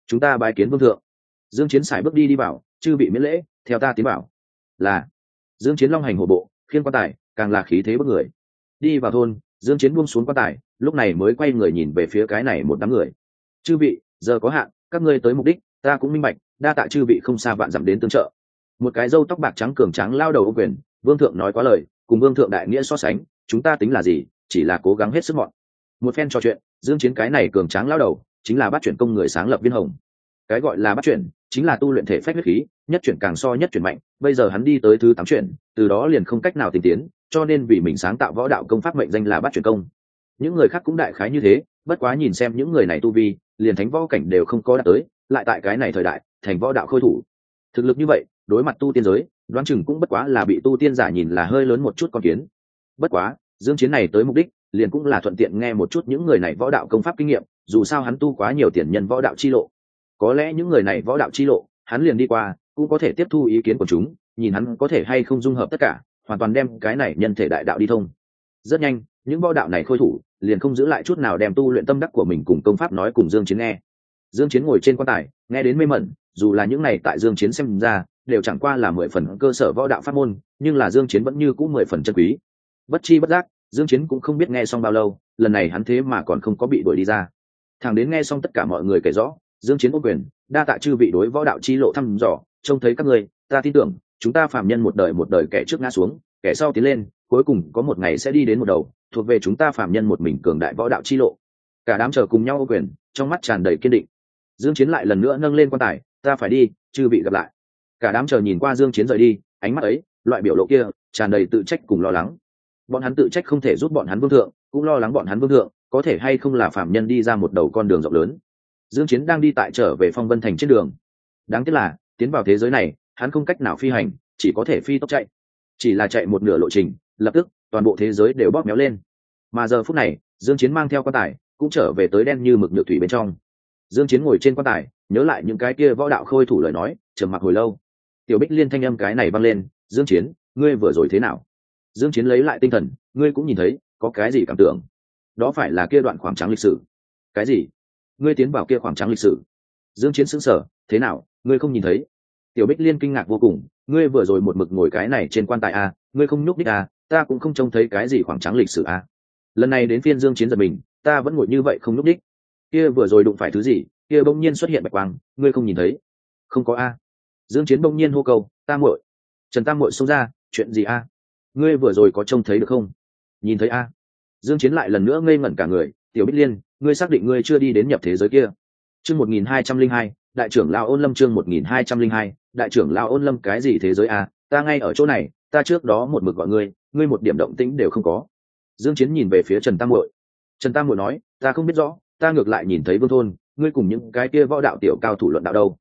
Chúng ta bài kiến vương thượng. Dương chiến xài bước đi đi vào, chư bị miễn lễ, theo ta tiến bảo là, dương chiến long hành hổ bộ, khiên quan tài, càng là khí thế bất người. Đi vào thôn, dương chiến buông xuống quan tài, lúc này mới quay người nhìn về phía cái này một đám người chư vị, giờ có hạn, các ngươi tới mục đích, ta cũng minh bạch, đa tạ chư vị không xa vạn dặm đến tương trợ. Một cái râu tóc bạc trắng cường tráng lao đầu ô quyền, vương thượng nói quá lời, cùng vương thượng đại nghĩa so sánh, chúng ta tính là gì, chỉ là cố gắng hết sức mọn một phen trò chuyện, dương chiến cái này cường tráng lao đầu, chính là bắt chuyển công người sáng lập viên hồng. Cái gọi là bắt chuyển, chính là tu luyện thể phách huyết khí, nhất chuyển càng so nhất chuyển mạnh, bây giờ hắn đi tới thứ tám chuyển, từ đó liền không cách nào tìm tiến, cho nên vì mình sáng tạo võ đạo công pháp mệnh danh là bắt chuyển công. Những người khác cũng đại khái như thế, bất quá nhìn xem những người này tu vi liền thánh võ cảnh đều không có đạt tới, lại tại cái này thời đại, thành võ đạo khôi thủ. Thực lực như vậy, đối mặt tu tiên giới, đoán chừng cũng bất quá là bị tu tiên giả nhìn là hơi lớn một chút con kiến. Bất quá, dương chiến này tới mục đích, liền cũng là thuận tiện nghe một chút những người này võ đạo công pháp kinh nghiệm, dù sao hắn tu quá nhiều tiền nhân võ đạo chi lộ. Có lẽ những người này võ đạo chi lộ, hắn liền đi qua, cũng có thể tiếp thu ý kiến của chúng, nhìn hắn có thể hay không dung hợp tất cả, hoàn toàn đem cái này nhân thể đại đạo đi thông. Rất nhanh những võ đạo này khôi thủ, liền không giữ lại chút nào đem tu luyện tâm đắc của mình cùng công pháp nói cùng dương chiến nghe. Dương chiến ngồi trên quan tài, nghe đến mê mẩn, dù là những này tại dương chiến xem ra, đều chẳng qua là mười phần cơ sở võ đạo pháp môn, nhưng là dương chiến vẫn như cũ mười phần chân quý. Bất chi bất giác, dương chiến cũng không biết nghe xong bao lâu, lần này hắn thế mà còn không có bị đuổi đi ra. Thằng đến nghe xong tất cả mọi người kể rõ, dương chiến ôm quyền, đa tạ chư vị đối võ đạo chi lộ thăm dò, trông thấy các ngươi, ta tin tưởng, chúng ta phạm nhân một đời một đời kẻ trước ngã xuống, kẻ sau tiến lên, cuối cùng có một ngày sẽ đi đến một đầu thuộc về chúng ta phạm nhân một mình cường đại võ đạo chi lộ. Cả đám chờ cùng nhau ô quyền, trong mắt tràn đầy kiên định. Dương chiến lại lần nữa nâng lên quan tài, ta phải đi, chư vị gặp lại. Cả đám chờ nhìn qua dương chiến rời đi, ánh mắt ấy, loại biểu lộ kia, tràn đầy tự trách cùng lo lắng. Bọn hắn tự trách không thể giúp bọn hắn vương thượng, cũng lo lắng bọn hắn vương thượng, có thể hay không là phạm nhân đi ra một đầu con đường rộng lớn. Dương chiến đang đi tại trở về phong vân thành trên đường. Đáng tiếc là, tiến vào thế giới này, hắn không cách nào phi hành, chỉ có thể phi tốc chạy. Chỉ là chạy một nửa lộ trình, lập tức toàn bộ thế giới đều bóp méo lên. Mà giờ phút này dương chiến mang theo quan tài cũng trở về tới đen như mực nhựa thủy bên trong. Dương chiến ngồi trên quan tài nhớ lại những cái kia võ đạo khôi thủ lời nói trầm mặc hồi lâu. Tiểu bích liên thanh âm cái này vang lên dương chiến ngươi vừa rồi thế nào? Dương chiến lấy lại tinh thần ngươi cũng nhìn thấy có cái gì cảm tưởng? Đó phải là kia đoạn khoảng trắng lịch sử. Cái gì? Ngươi tiến vào kia khoảng trắng lịch sử? Dương chiến sững sờ thế nào? Ngươi không nhìn thấy? Tiểu bích liên kinh ngạc vô cùng ngươi vừa rồi một mực ngồi cái này trên quan tài a à, ngươi không nhúc đích a à, ta cũng không trông thấy cái gì khoảng trắng lịch sử a à. lần này đến phiên dương chiến giật mình, ta vẫn ngồi như vậy không nhúc đích kia vừa rồi đụng phải thứ gì, kia bỗng nhiên xuất hiện bạch quang, ngươi không nhìn thấy? Không có a. Dương chiến bỗng nhiên hô câu, ta muội. Trần tam muội xông ra, chuyện gì a? Ngươi vừa rồi có trông thấy được không? Nhìn thấy a. Dương chiến lại lần nữa ngây ngẩn cả người, tiểu bích liên, ngươi xác định ngươi chưa đi đến nhập thế giới kia? Chương 1202 đại trưởng lao ôn lâm chương 1202 đại trưởng lao ôn lâm cái gì thế giới a? Ta ngay ở chỗ này ta trước đó một mực gọi ngươi ngươi một điểm động tĩnh đều không có. Dương chiến nhìn về phía trần tam muội. Trần tam muội nói, ta không biết rõ, ta ngược lại nhìn thấy vương thôn, ngươi cùng những cái kia võ đạo tiểu cao thủ luận đạo đâu.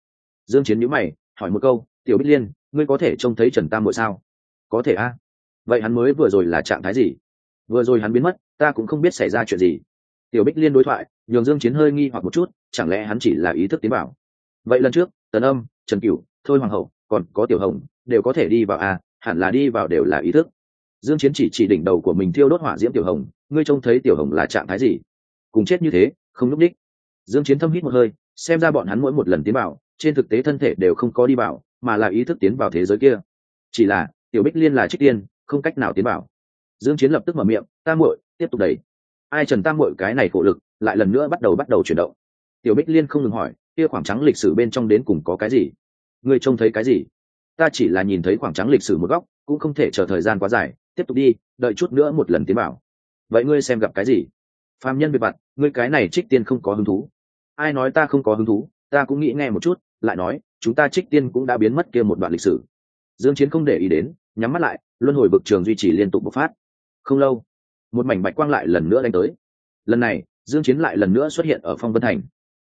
Dương chiến nhíu mày, hỏi một câu, tiểu bích liên, ngươi có thể trông thấy trần tam muội sao? Có thể a. Vậy hắn mới vừa rồi là trạng thái gì? Vừa rồi hắn biến mất, ta cũng không biết xảy ra chuyện gì. Tiểu bích liên đối thoại, nhường dương chiến hơi nghi hoặc một chút, chẳng lẽ hắn chỉ là ý thức tiến bảo vậy lần trước, tần âm, trần cửu, thôi hoàng hậu, còn có tiểu hồng, đều có thể đi vào à hẳn là đi vào đều là ý thức. Dương chiến chỉ chỉ đỉnh đầu của mình thiêu đốt hỏa diễm tiểu hồng, ngươi trông thấy tiểu hồng là trạng thái gì? Cùng chết như thế, không lúc đích. Dương chiến thâm hít một hơi, xem ra bọn hắn mỗi một lần tiến vào, trên thực tế thân thể đều không có đi vào, mà là ý thức tiến vào thế giới kia. Chỉ là, tiểu bích liên là trích tiên, không cách nào tiến vào. Dương chiến lập tức mở miệng, ta muội, tiếp tục đẩy. Ai trần tam muội cái này khổ lực, lại lần nữa bắt đầu bắt đầu chuyển động. Tiểu bích liên không ngừng hỏi, kia khoảng trắng lịch sử bên trong đến cùng có cái gì? Ngươi trông thấy cái gì? Ta chỉ là nhìn thấy khoảng trắng lịch sử một góc, cũng không thể chờ thời gian quá dài, tiếp tục đi, đợi chút nữa một lần tiến bảo. Vậy ngươi xem gặp cái gì? Phạm nhân về mặt, ngươi cái này trích tiên không có hứng thú. Ai nói ta không có hứng thú? Ta cũng nghĩ nghe một chút, lại nói, chúng ta trích tiên cũng đã biến mất kia một đoạn lịch sử. Dương chiến không để ý đến, nhắm mắt lại, luân hồi vực trường duy trì liên tục bộc phát. Không lâu, một mảnh bạch quang lại lần nữa đánh tới. Lần này, dương chiến lại lần nữa xuất hiện ở phong vân thành.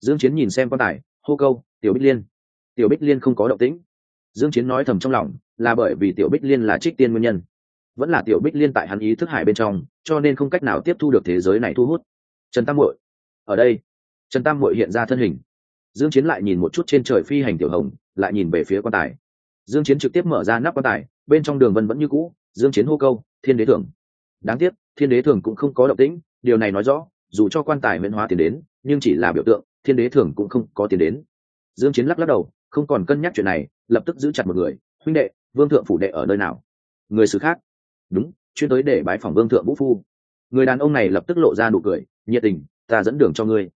Dương chiến nhìn xem quan tài, hô câu, tiểu bích liên. Tiểu bích liên không có động tĩnh dương chiến nói thầm trong lòng, là bởi vì tiểu bích liên là trích tiên nguyên nhân. Vẫn là tiểu bích liên tại hắn ý thức hải bên trong, cho nên không cách nào tiếp thu được thế giới này thu hút. Trần tam muội, ở đây. Trần tam muội hiện ra thân hình. Dương chiến lại nhìn một chút trên trời phi hành tiểu hồng, lại nhìn về phía quan tài. Dương chiến trực tiếp mở ra nắp quan tài, bên trong đường vân vẫn như cũ, dương chiến hô câu, thiên đế thường đáng tiếc, thiên đế thường cũng không có động tĩnh, điều này nói rõ, dù cho quan tài miễn hóa tiền đến, nhưng chỉ là biểu tượng, thiên đế thường cũng không có tiền đến. Dương chiến lắc lắc đầu không còn cân nhắc chuyện này, lập tức giữ chặt một người, huynh đệ, vương thượng phủ đệ ở nơi nào? Người xứ khác. Đúng, chuyên tới để bái phòng vương thượng vũ phu. Người đàn ông này lập tức lộ ra nụ cười, nhiệt tình, ta dẫn đường cho ngươi.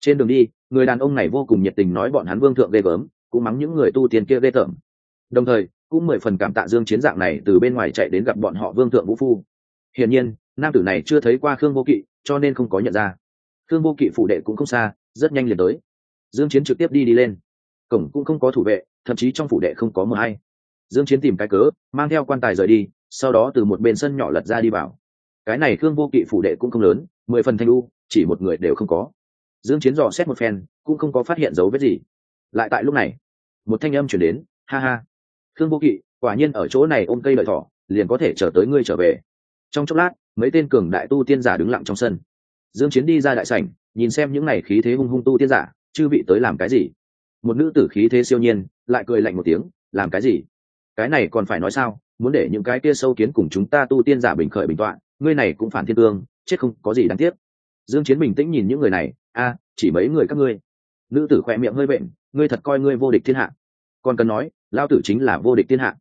Trên đường đi, người đàn ông này vô cùng nhiệt tình nói bọn hắn vương thượng ghê gớm, cũng mắng những người tu tiên kia ghê tởm. Đồng thời, cũng mười phần cảm tạ dương chiến dạng này từ bên ngoài chạy đến gặp bọn họ vương thượng vũ phu. Hiển nhiên, nam tử này chưa thấy qua khương vô kỵ, cho nên không có nhận ra. Khương vô kỵ phủ đệ cũng không xa, rất nhanh liền tới. Dương chiến trực tiếp đi đi lên cổng cũng không có thủ vệ, thậm chí trong phủ đệ không có mờ hay dương chiến tìm cái cớ, mang theo quan tài rời đi, sau đó từ một bên sân nhỏ lật ra đi vào. Cái này khương vô kỵ phủ đệ cũng không lớn, mười phần thanh u, chỉ một người đều không có. Dương chiến dò xét một phen, cũng không có phát hiện dấu vết gì. Lại tại lúc này, một thanh âm chuyển đến, ha ha, khương vô kỵ, quả nhiên ở chỗ này ôm cây lợi thỏ, liền có thể chờ tới ngươi trở về. Trong chốc lát, mấy tên cường đại tu tiên giả đứng lặng trong sân. Dương chiến đi ra đại sảnh, nhìn xem những này khí thế hung hung tu tiên giả, chư vị tới làm cái gì? Một nữ tử khí thế siêu nhiên, lại cười lạnh một tiếng, làm cái gì? Cái này còn phải nói sao? Muốn để những cái kia sâu kiến cùng chúng ta tu tiên giả bình khởi bình tọa, ngươi này cũng phản thiên tương, chết không có gì đáng tiếc. Dương chiến bình tĩnh nhìn những người này, a, chỉ mấy người các ngươi. Nữ tử khỏe miệng hơi bệnh ngươi thật coi ngươi vô địch thiên hạ. Còn cần nói, lao tử chính là vô địch thiên hạ.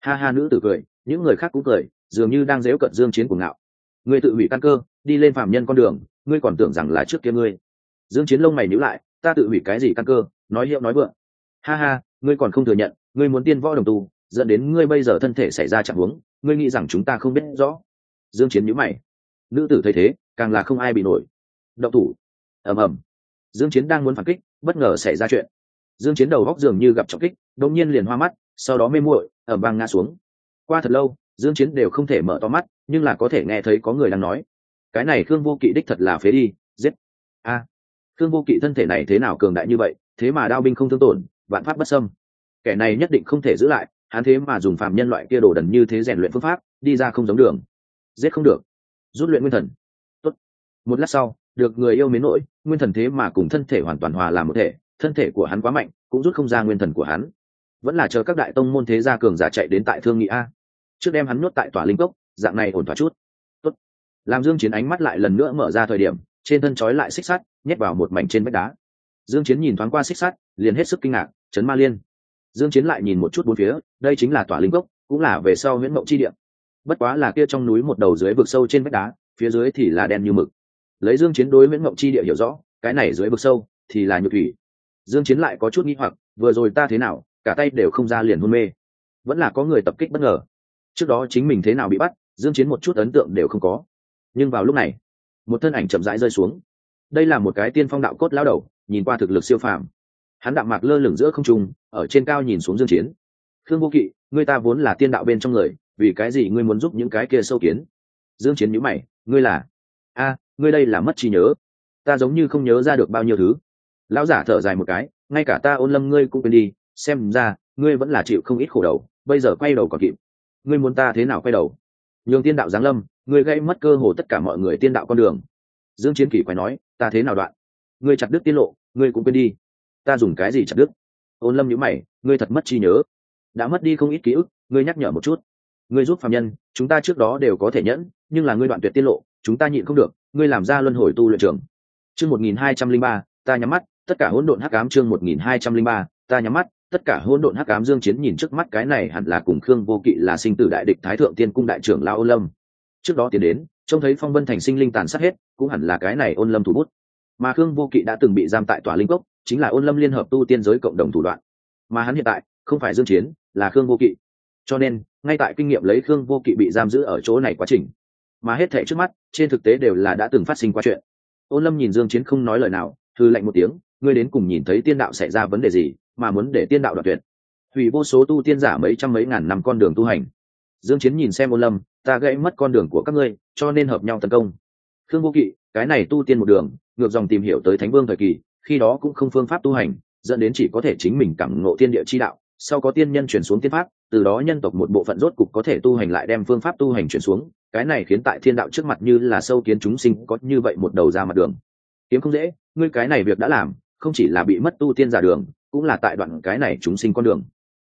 Ha ha, nữ tử cười, những người khác cũng cười, dường như đang dếu cận dương chiến của ngạo. Ngươi tự hủy căn cơ, đi lên phạm nhân con đường, ngươi còn tưởng rằng là trước kia ngươi. Dương chiến lông mày nhíu lại ta tự hủy cái gì căn cơ nói hiệu nói vượng. Ha ha ngươi còn không thừa nhận ngươi muốn tiên võ đồng tu dẫn đến ngươi bây giờ thân thể xảy ra trạng huống ngươi nghĩ rằng chúng ta không biết rõ. Dương chiến nhíu mày. Nữ tử thấy thế càng là không ai bị nổi. Động thủ. Ầm ầm. Dương chiến đang muốn phản kích bất ngờ xảy ra chuyện. Dương chiến đầu góc dường như gặp trọng kích đột nhiên liền hoa mắt sau đó mê muội ầm vang ngã xuống. Qua thật lâu dương chiến đều không thể mở to mắt nhưng là có thể nghe thấy có người đang nói. Cái này khương vô kỵ đích thật là phế đi giết. A. à, khương vô kỵ thân thể này thế nào cường đại như vậy, thế mà đao binh không thương tổn, vạn pháp bất xâm. Kẻ này nhất định không thể giữ lại, hắn thế mà dùng phàm nhân loại kia đồ đần như thế rèn luyện phương pháp, đi ra không giống đường. Giết không được. Rút luyện nguyên thần. Tốt. một lát sau, được người yêu mến nỗi, nguyên thần thế mà cùng thân thể hoàn toàn hòa làm một thể, thân thể của hắn quá mạnh, cũng rút không ra nguyên thần của hắn. Vẫn là chờ các đại tông môn thế gia cường giả chạy đến tại thương nghị a. Trước đem hắn nuốt tại tòa linh cốc, dạng này ổn thỏa chút. Tốt. làm dương chiến ánh mắt lại lần nữa mở ra thời điểm trên thân trói lại xích sắt, nhét vào một mảnh trên vách đá. Dương chiến nhìn thoáng qua xích sắt, liền hết sức kinh ngạc, chấn ma liên. Dương chiến lại nhìn một chút bốn phía, đây chính là tòa linh cốc, cũng là về sau huyễn mộng chi địa. Bất quá là kia trong núi một đầu dưới vực sâu trên vách đá, phía dưới thì là đen như mực. Lấy dương chiến đối huyễn mộng chi địa hiểu rõ, cái này dưới vực sâu thì là nhược thủy. Dương chiến lại có chút nghi hoặc, vừa rồi ta thế nào, cả tay đều không ra liền hôn mê. Vẫn là có người tập kích bất ngờ. Trước đó chính mình thế nào bị bắt, dương chiến một chút ấn tượng đều không có. Nhưng vào lúc này một thân ảnh chậm rãi rơi xuống. Đây là một cái tiên phong đạo cốt lão đầu, nhìn qua thực lực siêu phàm. Hắn đạm mạc lơ lửng giữa không trung, ở trên cao nhìn xuống dương chiến. Khương vô kỵ, ngươi ta vốn là tiên đạo bên trong người, vì cái gì ngươi muốn giúp những cái kia sâu kiến? Dương chiến nhíu mày, ngươi là? A, ngươi đây là mất trí nhớ. Ta giống như không nhớ ra được bao nhiêu thứ. Lão giả thở dài một cái, ngay cả ta ôn lâm ngươi cũng quên đi, xem ra, ngươi vẫn là chịu không ít khổ đầu, bây giờ quay đầu còn kịp. Ngươi muốn ta thế nào quay đầu? Nhường tiên đạo giáng lâm ngươi gây mất cơ hồ tất cả mọi người tiên đạo con đường. Dương chiến kỷ quay nói, ta thế nào đoạn? Ngươi chặt đứt tiên lộ, ngươi cũng quên đi. Ta dùng cái gì chặt đứt? Ôn lâm nhíu mày, ngươi thật mất trí nhớ. Đã mất đi không ít ký ức, ngươi nhắc nhở một chút. Ngươi giúp phàm nhân, chúng ta trước đó đều có thể nhẫn, nhưng là ngươi đoạn tuyệt tiết lộ, chúng ta nhịn không được, ngươi làm ra luân hồi tu luyện trường chương một nghìn hai trăm linh ba, ta nhắm mắt, tất cả hỗn độn hắc ám chương một nghìn hai trăm linh ba, ta nhắm mắt tất cả hỗn độn hắc ám dương chiến nhìn trước mắt cái này hẳn là cùng khương vô kỵ là sinh tử đại địch thái thượng tiên cung đại trưởng lão ôn lâm. Trước đó tiến đến, trông thấy phong vân thành sinh linh tàn sát hết, cũng hẳn là cái này ôn lâm thủ bút. Mà khương vô kỵ đã từng bị giam tại tòa linh cốc, chính là ôn lâm liên hợp tu tiên giới cộng đồng thủ đoạn. Mà hắn hiện tại, không phải dương chiến, là khương vô kỵ. Cho nên, ngay tại kinh nghiệm lấy khương vô kỵ bị giam giữ ở chỗ này quá trình, mà hết thảy trước mắt, trên thực tế đều là đã từng phát sinh qua chuyện. Ôn lâm nhìn dương chiến không nói lời nào thư lạnh một tiếng, ngươi đến cùng nhìn thấy tiên đạo xảy ra vấn đề gì? Mà muốn để tiên đạo đoạt tuyệt. Hủy vô số tu tiên giả mấy trăm mấy ngàn năm con đường tu hành. Dương chiến nhìn xem ôn lâm, ta gãy mất con đường của các ngươi, cho nên hợp nhau tấn công. Khương vô kỵ, cái này tu tiên một đường, ngược dòng tìm hiểu tới thánh vương thời kỳ, khi đó cũng không phương pháp tu hành, dẫn đến chỉ có thể chính mình cảm ngộ tiên địa chi đạo, sau có tiên nhân chuyển xuống tiên pháp, từ đó nhân tộc một bộ phận rốt cục có thể tu hành lại đem phương pháp tu hành chuyển xuống, cái này khiến tại thiên đạo trước mặt như là sâu kiến chúng sinh có như vậy một đầu ra mặt đường. Kiếm không dễ, ngươi cái này việc đã làm, không chỉ là bị mất tu tiên giả đường cũng là tại đoạn cái này chúng sinh con đường.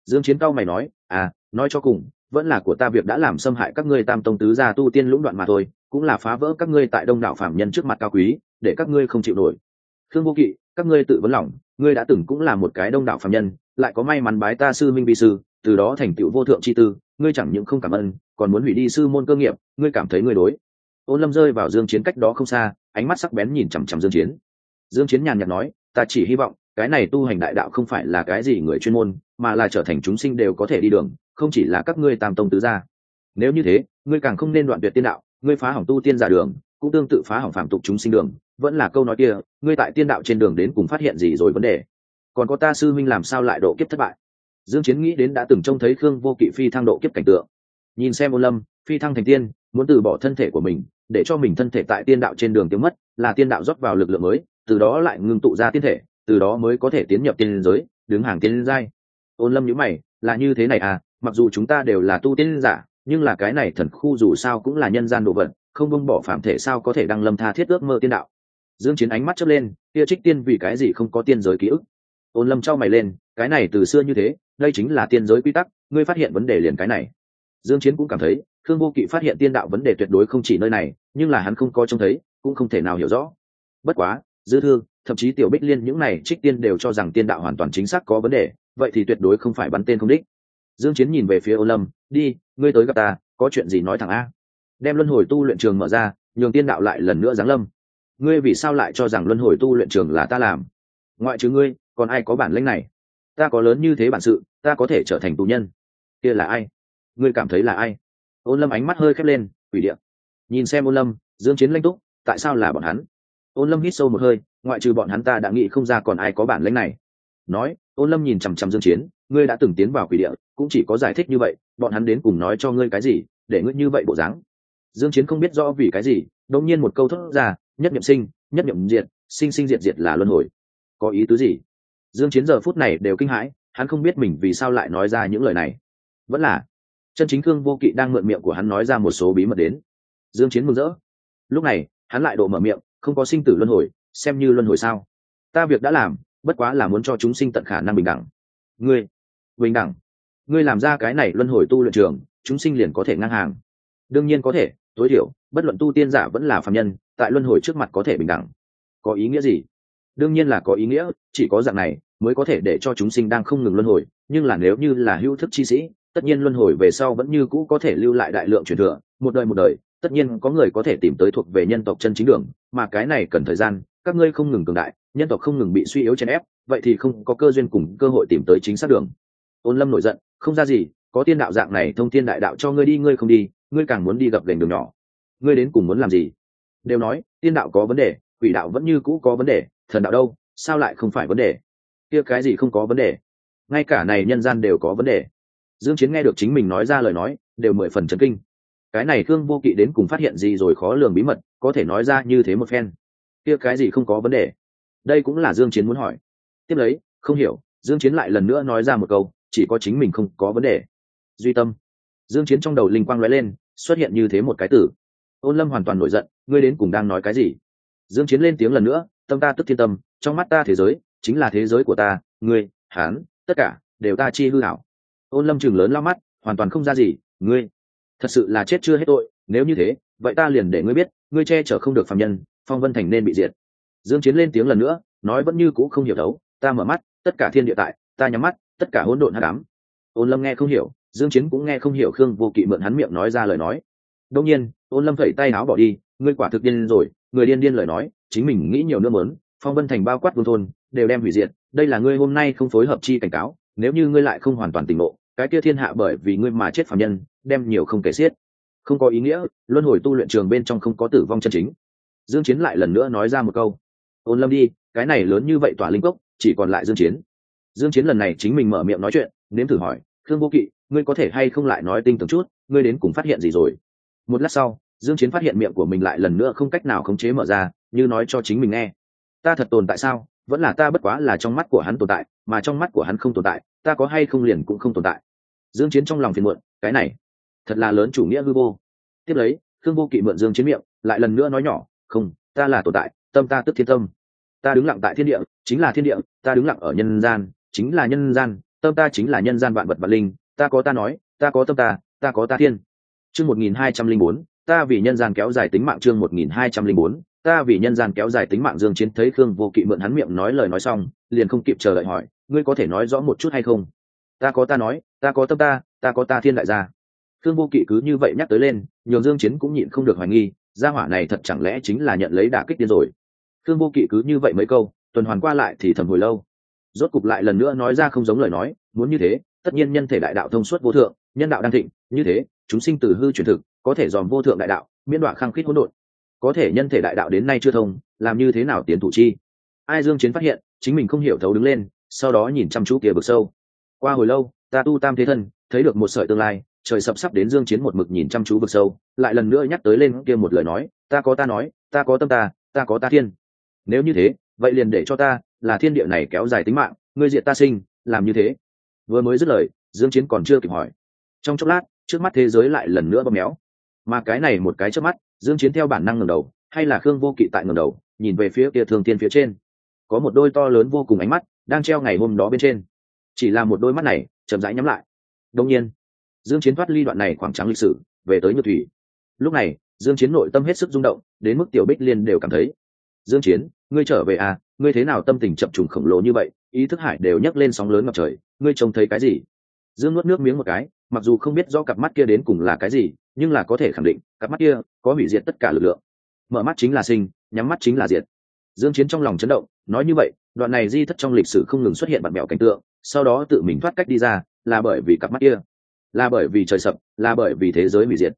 Dương chiến cao mày nói à nói cho cùng, vẫn là của ta việc đã làm xâm hại các ngươi tam tông tứ gia tu tiên lũng đoạn mà thôi, cũng là phá vỡ các ngươi tại đông đảo phạm nhân trước mặt cao quý, để các ngươi không chịu nổi. Khương vô kỵ, các ngươi tự vấn lòng, ngươi đã từng cũng là một cái đông đảo phạm nhân, lại có may mắn bái ta sư minh vi sư, từ đó thành tựu vô thượng chi tư, ngươi chẳng những không cảm ơn, còn muốn hủy đi sư môn cơ nghiệp, ngươi cảm thấy ngươi đối. Ôn lâm rơi vào dương chiến cách đó không xa, ánh mắt sắc bén nhìn chằm chằm dương chiến. Dương chiến nhàn nhạt nói, ta chỉ hy vọng cái này tu hành đại đạo không phải là cái gì người chuyên môn, mà là trở thành chúng sinh đều có thể đi đường, không chỉ là các ngươi tam tông tứ gia. Nếu như thế, ngươi càng không nên đoạn tuyệt tiên đạo, ngươi phá hỏng tu tiên giả đường, cũng tương tự phá hỏng phạm tục chúng sinh đường, vẫn là câu nói kia, ngươi tại tiên đạo trên đường đến cùng phát hiện gì rồi vấn đề? Còn có ta sư minh làm sao lại độ kiếp thất bại? Dương chiến nghĩ đến đã từng trông thấy khương vô kỵ phi thăng độ kiếp cảnh tượng. Nhìn xem ôn lâm, phi thăng thành tiên, muốn từ bỏ thân thể của mình, để cho mình thân thể tại tiên đạo trên đường tiêu mất, là tiên đạo rót vào lực lượng mới, từ đó lại ngưng tụ ra tiên thể từ đó mới có thể tiến nhập tiên giới, đứng hàng tiên giai. Ôn lâm nhữ mày, là như thế này à mặc dù chúng ta đều là tu tiên giả, nhưng là cái này thần khu dù sao cũng là nhân gian đồ vật, không bông bỏ phạm thể sao có thể đăng lâm tha thiết ước mơ tiên đạo. Dương chiến ánh mắt chớp lên, kia trích tiên vì cái gì không có tiên giới ký ức? Ôn lâm trao mày lên, cái này từ xưa như thế, đây chính là tiên giới quy tắc, ngươi phát hiện vấn đề liền cái này. Dương chiến cũng cảm thấy, thương vô kỵ phát hiện tiên đạo vấn đề tuyệt đối không chỉ nơi này, nhưng là hắn không có trông thấy, cũng không thể nào hiểu rõ. Bất quá, dư thương thậm chí tiểu bích liên những này trích tiên đều cho rằng tiên đạo hoàn toàn chính xác có vấn đề, vậy thì tuyệt đối không phải bắn tên không đích. Dương chiến nhìn về phía ô lâm, đi, ngươi tới gặp ta, có chuyện gì nói thẳng a. Đem luân hồi tu luyện trường mở ra, nhường tiên đạo lại lần nữa giáng lâm. Ngươi vì sao lại cho rằng luân hồi tu luyện trường là ta làm? Ngoại trừ ngươi, còn ai có bản lĩnh này? Ta có lớn như thế bản sự, ta có thể trở thành tù nhân. Kia là ai? Ngươi cảm thấy là ai? Ôn lâm ánh mắt hơi khép lên, quỷ điện nhìn xem ôn lâm, dương chiến lanh túc, tại sao là bọn hắn? Ôn lâm hít sâu một hơi, ngoại trừ bọn hắn ta đã nghĩ không ra còn ai có bản lĩnh này. Nói, ôn lâm nhìn chằm chằm dương chiến, ngươi đã từng tiến vào quỷ địa, cũng chỉ có giải thích như vậy, bọn hắn đến cùng nói cho ngươi cái gì, để ngươi như vậy bộ dáng. Dương chiến không biết rõ vì cái gì, đột nhiên một câu thốt ra, nhất niệm sinh, nhất niệm diệt, sinh sinh diệt diệt là luân hồi. Có ý tứ gì? Dương chiến giờ phút này đều kinh hãi, hắn không biết mình vì sao lại nói ra những lời này. Vẫn là, chân chính cương vô kỵ đang mượn miệng của hắn nói ra một số bí mật đến. Dương chiến mừng rỡ. Lúc này, hắn lại đổ mở miệng không có sinh tử luân hồi, xem như luân hồi sao? Ta việc đã làm, bất quá là muốn cho chúng sinh tận khả năng bình đẳng. Ngươi, bình đẳng. Ngươi làm ra cái này luân hồi tu luyện trường, chúng sinh liền có thể ngang hàng. Đương nhiên có thể, tối thiểu, bất luận tu tiên giả vẫn là phạm nhân, tại luân hồi trước mặt có thể bình đẳng. Có ý nghĩa gì? Đương nhiên là có ý nghĩa, chỉ có dạng này mới có thể để cho chúng sinh đang không ngừng luân hồi, nhưng là nếu như là hữu thức chi sĩ, tất nhiên luân hồi về sau vẫn như cũ có thể lưu lại đại lượng truyền thừa, một đời một đời tất nhiên có người có thể tìm tới thuộc về nhân tộc chân chính đường, mà cái này cần thời gian, các ngươi không ngừng cường đại, nhân tộc không ngừng bị suy yếu chèn ép, vậy thì không có cơ duyên cùng cơ hội tìm tới chính xác đường. Ôn lâm nổi giận, không ra gì, có tiên đạo dạng này thông tiên đại đạo cho ngươi đi, ngươi không đi, ngươi càng muốn đi gặp gành đường nhỏ. Ngươi đến cùng muốn làm gì? Đều nói, tiên đạo có vấn đề, quỷ đạo vẫn như cũ có vấn đề, thần đạo đâu, sao lại không phải vấn đề? Kia cái gì không có vấn đề? Ngay cả này nhân gian đều có vấn đề. Dương chiến nghe được chính mình nói ra lời nói, đều mười phần chấn kinh cái này thương vô kỵ đến cùng phát hiện gì rồi khó lường bí mật, có thể nói ra như thế một phen. Kia cái gì không có vấn đề. Đây cũng là dương chiến muốn hỏi. Tiếp lấy, không hiểu, dương chiến lại lần nữa nói ra một câu, chỉ có chính mình không có vấn đề. Duy tâm. Dương chiến trong đầu linh quang lóe lên, xuất hiện như thế một cái tử ôn lâm hoàn toàn nổi giận, ngươi đến cùng đang nói cái gì? Dương chiến lên tiếng lần nữa, tâm ta tức thiên tâm, trong mắt ta thế giới, chính là thế giới của ta, ngươi hán tất cả, đều ta chi hư hảo ôn lâm chừng lớn lao mắt, hoàn toàn không ra gì, ngươi thật sự là chết chưa hết tội, nếu như thế, vậy ta liền để ngươi biết, ngươi che chở không được phạm nhân, phong vân thành nên bị diệt. Dương chiến lên tiếng lần nữa, nói vẫn như cũ không hiểu đấu, ta mở mắt, tất cả thiên địa tại, ta nhắm mắt, tất cả hỗn độn hắc ám. Ôn lâm nghe không hiểu, dương chiến cũng nghe không hiểu khương vô kỵ mượn hắn miệng nói ra lời nói. Đương nhiên, ôn lâm phẩy tay áo bỏ đi, ngươi quả thực điên rồi, người điên điên lời nói, chính mình nghĩ nhiều nữa muốn phong vân thành bao quát vương thôn, đều đem hủy diệt, đây là ngươi hôm nay không phối hợp chi cảnh cáo, nếu như ngươi lại không hoàn toàn tỉnh ngộ cái kia thiên hạ bởi vì ngươi mà chết phạm nhân, đem nhiều không kể xiết. Không có ý nghĩa, luân hồi tu luyện trường bên trong không có tử vong chân chính. Dương chiến lại lần nữa nói ra một câu. Ôn lâm đi, cái này lớn như vậy tỏa linh cốc, chỉ còn lại dương chiến. Dương chiến lần này chính mình mở miệng nói chuyện, nếm thử hỏi, khương vô kỵ, ngươi có thể hay không lại nói tinh tường chút, ngươi đến cùng phát hiện gì rồi? Một lát sau, dương chiến phát hiện miệng của mình lại lần nữa không cách nào khống chế mở ra, như nói cho chính mình nghe. Ta thật tồn tại sao? Vẫn là ta bất quá là trong mắt của hắn tồn tại, mà trong mắt của hắn không tồn tại, ta có hay không liền cũng không tồn tại dương chiến trong lòng phiền muộn, cái này, thật là lớn chủ nghĩa hư vô. Tiếp lấy, khương vô kỵ mượn dương chiến miệng, lại lần nữa nói nhỏ, không, ta là tồn tại, tâm ta tức thiên tâm. Ta đứng lặng tại thiên địa, chính là thiên địa, ta đứng lặng ở nhân gian, chính là nhân gian, tâm ta chính là nhân gian vạn vật vạn linh. Ta có ta nói, ta có tâm ta ta có ta thiên. Chương một nghìn hai trăm linh bốn, ta vì nhân gian kéo dài tính mạng chương một nghìn hai trăm linh bốn, ta vì nhân gian kéo dài tính mạng dương chiến thấy khương vô kỵ mượn hắn miệng nói lời nói xong, liền không kịp chờ đợi hỏi, ngươi có thể nói rõ một chút hay không? Ta có ta nói, ta có tâm ta ta có ta thiên đại gia. Thương vô kỵ cứ như vậy nhắc tới lên, nhường dương chiến cũng nhịn không được hoài nghi, gia hỏa này thật chẳng lẽ chính là nhận lấy đả kích điên rồi. Thương vô kỵ cứ như vậy mấy câu, tuần hoàn qua lại thì thầm hồi lâu. Rốt cục lại lần nữa nói ra không giống lời nói, muốn như thế, tất nhiên nhân thể đại đạo thông suốt vô thượng, nhân đạo đang thịnh, như thế, chúng sinh từ hư chuyển thực, có thể dòm vô thượng đại đạo, miễn đoạn khăng khít hỗn độn. Có thể nhân thể đại đạo đến nay chưa thông, làm như thế nào tiến thủ chi? Ai dương chiến phát hiện, chính mình không hiểu thấu đứng lên, sau đó nhìn chăm chú kia vực sâu qua hồi lâu, ta tu tam thế thân, thấy được một sợi tương lai, trời sập sắp đến dương chiến một mực nhìn chăm chú vực sâu, lại lần nữa nhắc tới lên kia một lời nói, ta có ta nói, ta có tâm ta ta có ta thiên. Nếu như thế, vậy liền để cho ta là thiên địa này kéo dài tính mạng, ngươi diệt ta sinh, làm như thế. Vừa mới dứt lời, dương chiến còn chưa kịp hỏi. Trong chốc lát, trước mắt thế giới lại lần nữa bóp méo. Mà cái này một cái trước mắt, dương chiến theo bản năng ngẩng đầu, hay là khương vô kỵ tại ngẩng đầu, nhìn về phía kia thường thiên phía trên. Có một đôi to lớn vô cùng ánh mắt, đang treo ngày hôm đó bên trên chỉ là một đôi mắt này, chậm rãi nhắm lại. Đông nhiên, dương chiến thoát ly đoạn này khoảng trắng lịch sử, về tới nhược thủy. Lúc này, dương chiến nội tâm hết sức rung động, đến mức tiểu bích liên đều cảm thấy, dương chiến, ngươi trở về à? Ngươi thế nào tâm tình chậm trùng khổng lồ như vậy? Ý thức hải đều nhấc lên sóng lớn ngập trời, ngươi trông thấy cái gì? Dương nuốt nước miếng một cái, mặc dù không biết do cặp mắt kia đến cùng là cái gì, nhưng là có thể khẳng định, cặp mắt kia có hủy diệt tất cả lực lượng. Mở mắt chính là sinh, nhắm mắt chính là diệt. Dương chiến trong lòng chấn động, nói như vậy, đoạn này di thất trong lịch sử không ngừng xuất hiện bản mèo cảnh tượng sau đó tự mình thoát cách đi ra, là bởi vì cặp mắt kia, là bởi vì trời sập, là bởi vì thế giới hủy diệt.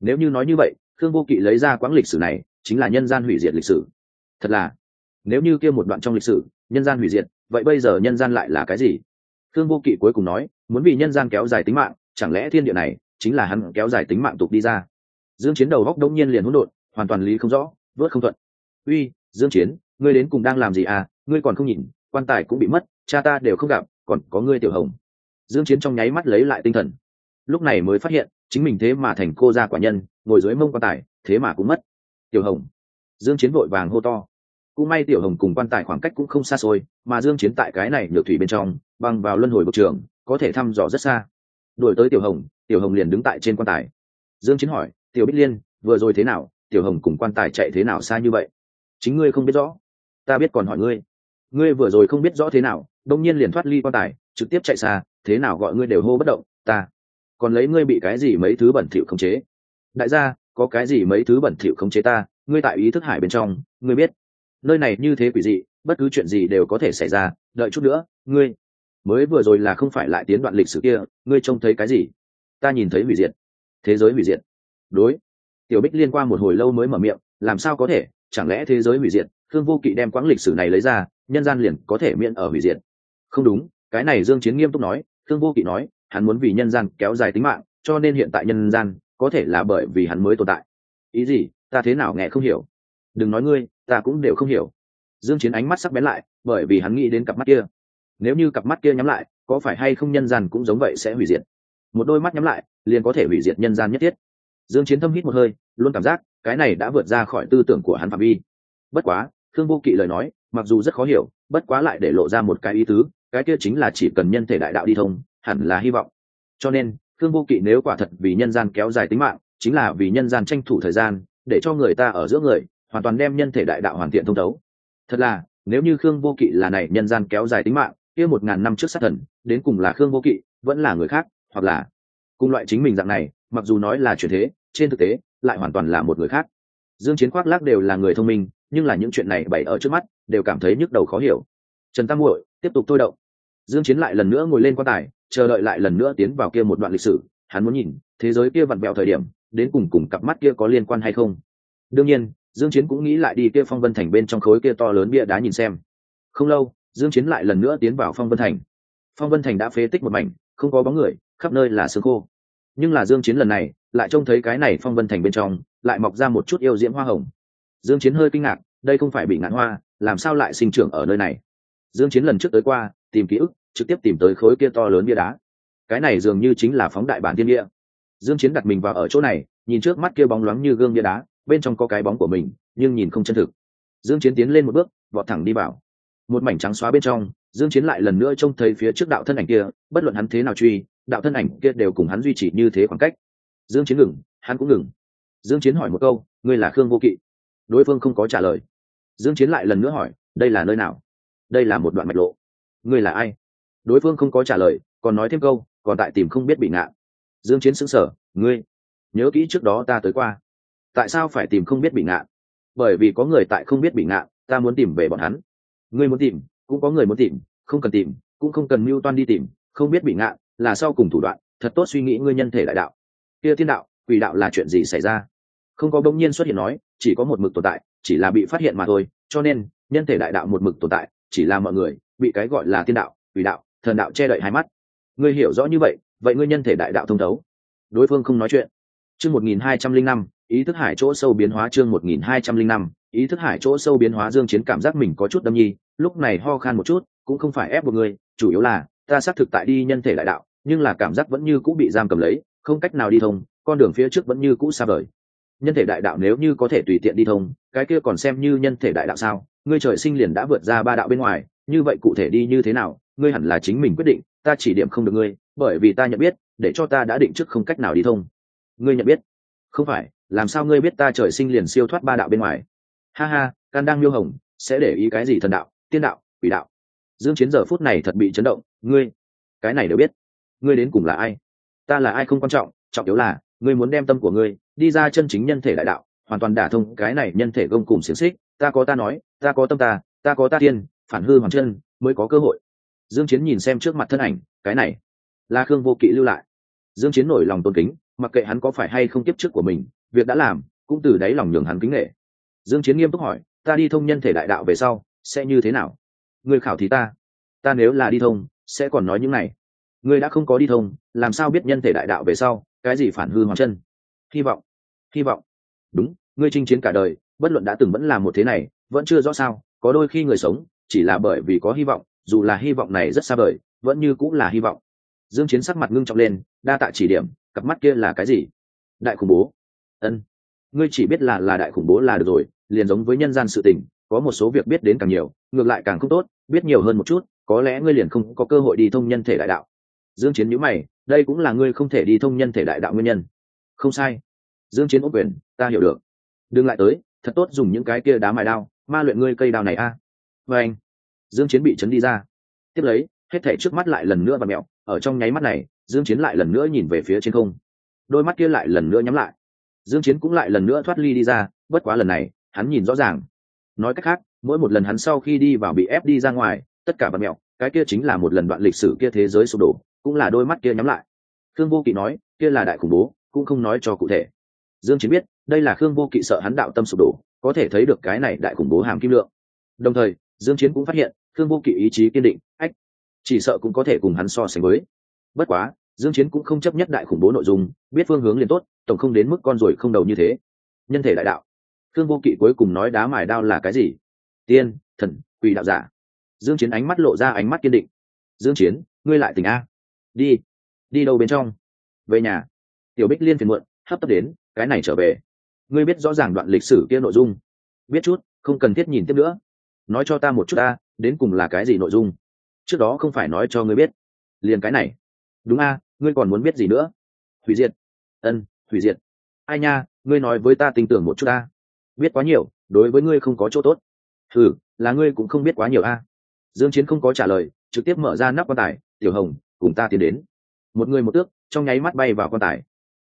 Nếu như nói như vậy, khương vô kỵ lấy ra quãng lịch sử này, chính là nhân gian hủy diệt lịch sử. Thật là, nếu như kia một đoạn trong lịch sử, nhân gian hủy diệt, vậy bây giờ nhân gian lại là cái gì? Khương vô kỵ cuối cùng nói, muốn vì nhân gian kéo dài tính mạng, chẳng lẽ thiên địa này chính là hắn kéo dài tính mạng tục đi ra? Dương chiến đầu góc đông nhiên liền hỗn độn, hoàn toàn lý không rõ, vớt không thuận. Uy, dương chiến, ngươi đến cùng đang làm gì à? Ngươi còn không nhìn, quan tài cũng bị mất, cha ta đều không gặp còn có ngươi tiểu hồng. Dương chiến trong nháy mắt lấy lại tinh thần. Lúc này mới phát hiện, chính mình thế mà thành cô gia quả nhân, ngồi dưới mông quan tài, thế mà cũng mất. Tiểu hồng. Dương chiến vội vàng hô to. Cũng may tiểu hồng cùng quan tài khoảng cách cũng không xa xôi, mà dương chiến tại cái này nhược thủy bên trong băng vào luân hồi bậc trường có thể thăm dò rất xa. Đuổi tới tiểu hồng tiểu hồng liền đứng tại trên quan tài. Dương chiến hỏi, tiểu bích liên, vừa rồi thế nào? Tiểu hồng cùng quan tài chạy thế nào xa như vậy? Chính ngươi không biết rõ. Ta biết còn hỏi ngươi. Ngươi vừa rồi không biết rõ thế nào? Đông nhiên liền thoát ly quan tài, trực tiếp chạy xa, thế nào gọi ngươi đều hô bất động, ta còn lấy ngươi bị cái gì mấy thứ bẩn thỉu khống chế? Đại gia, có cái gì mấy thứ bẩn thỉu khống chế ta? Ngươi tại ý thức hải bên trong, ngươi biết. Nơi này như thế quỷ dị, bất cứ chuyện gì đều có thể xảy ra, đợi chút nữa, ngươi mới vừa rồi là không phải lại tiến đoạn lịch sử kia, ngươi trông thấy cái gì? Ta nhìn thấy hủy diệt. Thế giới hủy diệt. Đối. Tiểu bích liên qua một hồi lâu mới mở miệng, làm sao có thể? Chẳng lẽ thế giới hủy diệt? Thương vô kỵ đem quãng lịch sử này lấy ra, nhân gian liền có thể miễn ở hủy diệt không đúng, cái này dương chiến nghiêm túc nói, thương vô kỵ nói, hắn muốn vì nhân gian kéo dài tính mạng, cho nên hiện tại nhân gian, có thể là bởi vì hắn mới tồn tại. Ý gì, ta thế nào nghe không hiểu? Đừng nói ngươi, ta cũng đều không hiểu. Dương chiến ánh mắt sắc bén lại, bởi vì hắn nghĩ đến cặp mắt kia. Nếu như cặp mắt kia nhắm lại, có phải hay không nhân gian cũng giống vậy sẽ hủy diệt? Một đôi mắt nhắm lại, liền có thể hủy diệt nhân gian nhất thiết. Dương chiến thâm hít một hơi, luôn cảm giác, cái này đã vượt ra khỏi tư tưởng của hắn phạm vi. Bất quá, thương vô kỵ lời nói, mặc dù rất khó hiểu, bất quá lại để lộ ra một cái ý tứ cái kia chính là chỉ cần nhân thể đại đạo đi thông, hẳn là hy vọng. Cho nên thương vô kỵ nếu quả thật vì nhân gian kéo dài tính mạng, chính là vì nhân gian tranh thủ thời gian, để cho người ta ở giữa người, hoàn toàn đem nhân thể đại đạo hoàn thiện thông thấu. Thật là, nếu như khương vô kỵ là này nhân gian kéo dài tính mạng, kia một ngàn năm trước sát thần, đến cùng là khương vô kỵ, vẫn là người khác, hoặc là cùng loại chính mình dạng này, mặc dù nói là chuyện thế, trên thực tế, lại hoàn toàn là một người khác. Dương chiến khoác lác đều là người thông minh, nhưng là những chuyện này bày ở trước mắt, đều cảm thấy nhức đầu khó hiểu. Trần tam muội tiếp tục thôi động. Dương chiến lại lần nữa ngồi lên quan tài, chờ đợi lại lần nữa tiến vào kia một đoạn lịch sử. Hắn muốn nhìn, thế giới kia vặn vẹo thời điểm, đến cùng cùng cặp mắt kia có liên quan hay không. Đương nhiên, dương chiến cũng nghĩ lại đi kia phong vân thành bên trong khối kia to lớn bia đá nhìn xem. Không lâu, dương chiến lại lần nữa tiến vào phong vân thành. Phong vân thành đã phế tích một mảnh, không có bóng người, khắp nơi là xương khô. Nhưng là dương chiến lần này, lại trông thấy cái này phong vân thành bên trong, lại mọc ra một chút yêu diễm hoa hồng. Dương chiến hơi kinh ngạc, đây không phải bị ngạn hoa, làm sao lại sinh trưởng ở nơi này? Dương chiến lần trước tới qua, tìm ký ức, trực tiếp tìm tới khối kia to lớn bia đá. Cái này dường như chính là phóng đại bản thiên địa. Dương chiến đặt mình vào ở chỗ này, nhìn trước mắt kia bóng loáng như gương bia đá, bên trong có cái bóng của mình, nhưng nhìn không chân thực. Dương chiến tiến lên một bước, vọt thẳng đi vào. Một mảnh trắng xóa bên trong, dương chiến lại lần nữa trông thấy phía trước đạo thân ảnh kia, bất luận hắn thế nào truy, đạo thân ảnh kia đều cùng hắn duy trì như thế khoảng cách. Dương chiến ngừng, hắn cũng ngừng. Dương chiến hỏi một câu, ngươi là khương vô kỵ? Đối phương không có trả lời. Dương chiến lại lần nữa hỏi, đây là nơi nào? Đây là một đoạn mạch lộ. Ngươi là ai? Đối phương không có trả lời, còn nói thêm câu, còn tại tìm không biết bị ngạ. Dương chiến sững sờ, ngươi, nhớ kỹ trước đó ta tới qua. Tại sao phải tìm không biết bị ngạ? Bởi vì có người tại không biết bị ngạ, ta muốn tìm về bọn hắn. Ngươi muốn tìm, cũng có người muốn tìm, không cần tìm, cũng không cần mưu toan đi tìm, không biết bị ngạ là sau cùng thủ đoạn, thật tốt suy nghĩ ngươi nhân thể đại đạo. Kia thiên đạo, quỷ đạo là chuyện gì xảy ra? Không có bỗng nhiên xuất hiện nói, chỉ có một mực tồn tại, chỉ là bị phát hiện mà thôi, cho nên, nhân thể đại đạo một mực tồn tại chỉ là mọi người, bị cái gọi là thiên đạo ủy đạo, thần đạo che đậy hai mắt. Ngươi hiểu rõ như vậy vậy ngươi nhân thể đại đạo thông thấu. Đối phương không nói chuyện. Chương một nghìn hai trăm linh năm, ý thức hải chỗ sâu biến hóa chương một nghìn hai trăm linh năm, ý thức hải chỗ sâu biến hóa dương chiến cảm giác mình có chút đâm nhi, lúc này ho khan một chút, cũng không phải ép một người chủ yếu là, ta xác thực tại đi nhân thể đại đạo, nhưng là cảm giác vẫn như cũ bị giam cầm lấy, không cách nào đi thông, con đường phía trước vẫn như cũ xa vời. Nhân thể đại đạo nếu như có thể tùy tiện đi thông, cái kia còn xem như nhân thể đại đạo sao? Ngươi trời sinh liền đã vượt ra ba đạo bên ngoài, như vậy cụ thể đi như thế nào, ngươi hẳn là chính mình quyết định, ta chỉ điểm không được ngươi, bởi vì ta nhận biết, để cho ta đã định trước không cách nào đi thông. Ngươi nhận biết? Không phải, làm sao ngươi biết ta trời sinh liền siêu thoát ba đạo bên ngoài? Ha ha, can đang miêu hồng, sẽ để ý cái gì thần đạo, tiên đạo, quỷ đạo? Dương chiến giờ phút này thật bị chấn động, ngươi, cái này đều biết. Ngươi đến cùng là ai? Ta là ai không quan trọng trọng yếu là, ngươi muốn đem tâm của ngươi, đi ra chân chính nhân thể đại đạo, hoàn toàn đả thông cái này nhân thể gông cùng xiềng xích, ta có ta nói ta có tâm ta ta có ta tiên phản hư hoàng chân, mới có cơ hội. Dương chiến nhìn xem trước mặt thân ảnh, cái này là khương vô kỵ lưu lại. Dương chiến nổi lòng tôn kính, mặc kệ hắn có phải hay không tiếp trước của mình, việc đã làm, cũng từ đáy lòng nhường hắn kính nghệ dương chiến nghiêm túc hỏi, ta đi thông nhân thể đại đạo về sau, sẽ như thế nào? Ngươi khảo thí ta. Ta nếu là đi thông, sẽ còn nói những này. Ngươi đã không có đi thông, làm sao biết nhân thể đại đạo về sau, cái gì phản hư hoàng chân? Hy vọng hy vọng. Đúng, ngươi chinh chiến cả đời, bất luận đã từng vẫn là một thế này vẫn chưa rõ sao, có đôi khi người sống chỉ là bởi vì có hy vọng, dù là hy vọng này rất xa vời, vẫn như cũng là hy vọng. Dương chiến sắc mặt ngưng trọng lên, đa tạ chỉ điểm, cặp mắt kia là cái gì? Đại khủng bố. Ân. Ngươi chỉ biết là là đại khủng bố là được rồi, liền giống với nhân gian sự tình, có một số việc biết đến càng nhiều, ngược lại càng không tốt, biết nhiều hơn một chút, có lẽ ngươi liền không có cơ hội đi thông nhân thể đại đạo. Dương chiến nhíu mày, đây cũng là ngươi không thể đi thông nhân thể đại đạo nguyên nhân. Không sai. Dương chiến ốc quyền, ta hiểu được. Đừng lại tới, thật tốt dùng những cái kia đá mài đao ma luyện ngươi cây đao này a. À. và anh. Dương chiến bị chấn đi ra. Tiếp lấy, hết thảy trước mắt lại lần nữa và mẹo ở trong nháy mắt này, dương chiến lại lần nữa nhìn về phía trên không. Đôi mắt kia lại lần nữa nhắm lại. Dương chiến cũng lại lần nữa thoát ly đi ra, bất quá lần này, hắn nhìn rõ ràng. Nói cách khác, mỗi một lần hắn sau khi đi vào bị ép đi ra ngoài, tất cả vật mẹo cái kia chính là một lần đoạn lịch sử kia thế giới sụp đổ, cũng là đôi mắt kia nhắm lại. Khương vô kỵ nói, kia là đại khủng bố, cũng không nói cho cụ thể. Dương chiến biết, đây là khương vô kỵ sợ hắn đạo tâm sụp đổ có thể thấy được cái này đại khủng bố hàm kim lượng. Đồng thời, dương chiến cũng phát hiện thương vô kỵ ý chí kiên định, ách, chỉ sợ cũng có thể cùng hắn so sánh với. Bất quá, dương chiến cũng không chấp nhất đại khủng bố nội dung, biết phương hướng liền tốt, tổng không đến mức con rồi không đầu như thế. Nhân thể đại đạo. Thương vô kỵ cuối cùng nói đá mài đao là cái gì? Tiên, thần, quỷ đạo giả. Dương chiến ánh mắt lộ ra ánh mắt kiên định. Dương chiến, ngươi lại tỉnh a. Đi. Đi đâu bên trong? Về nhà. Tiểu bích liên phiền muộn, hấp tấp đến, cái này trở về ngươi biết rõ ràng đoạn lịch sử kia nội dung. Biết chút, không cần thiết nhìn tiếp nữa. Nói cho ta một chút ta, đến cùng là cái gì nội dung? Trước đó không phải nói cho ngươi biết. Liền cái này. Đúng a, ngươi còn muốn biết gì nữa? Hủy diệt. Ân, hủy diệt. Ai nha, ngươi nói với ta tin tưởng một chút ta. Biết quá nhiều, đối với ngươi không có chỗ tốt. Ừ là ngươi cũng không biết quá nhiều a. Dương chiến không có trả lời, trực tiếp mở ra nắp quan tài. Tiểu hồng, cùng ta tiến đến. Một người một tước, trong nháy mắt bay vào quan tài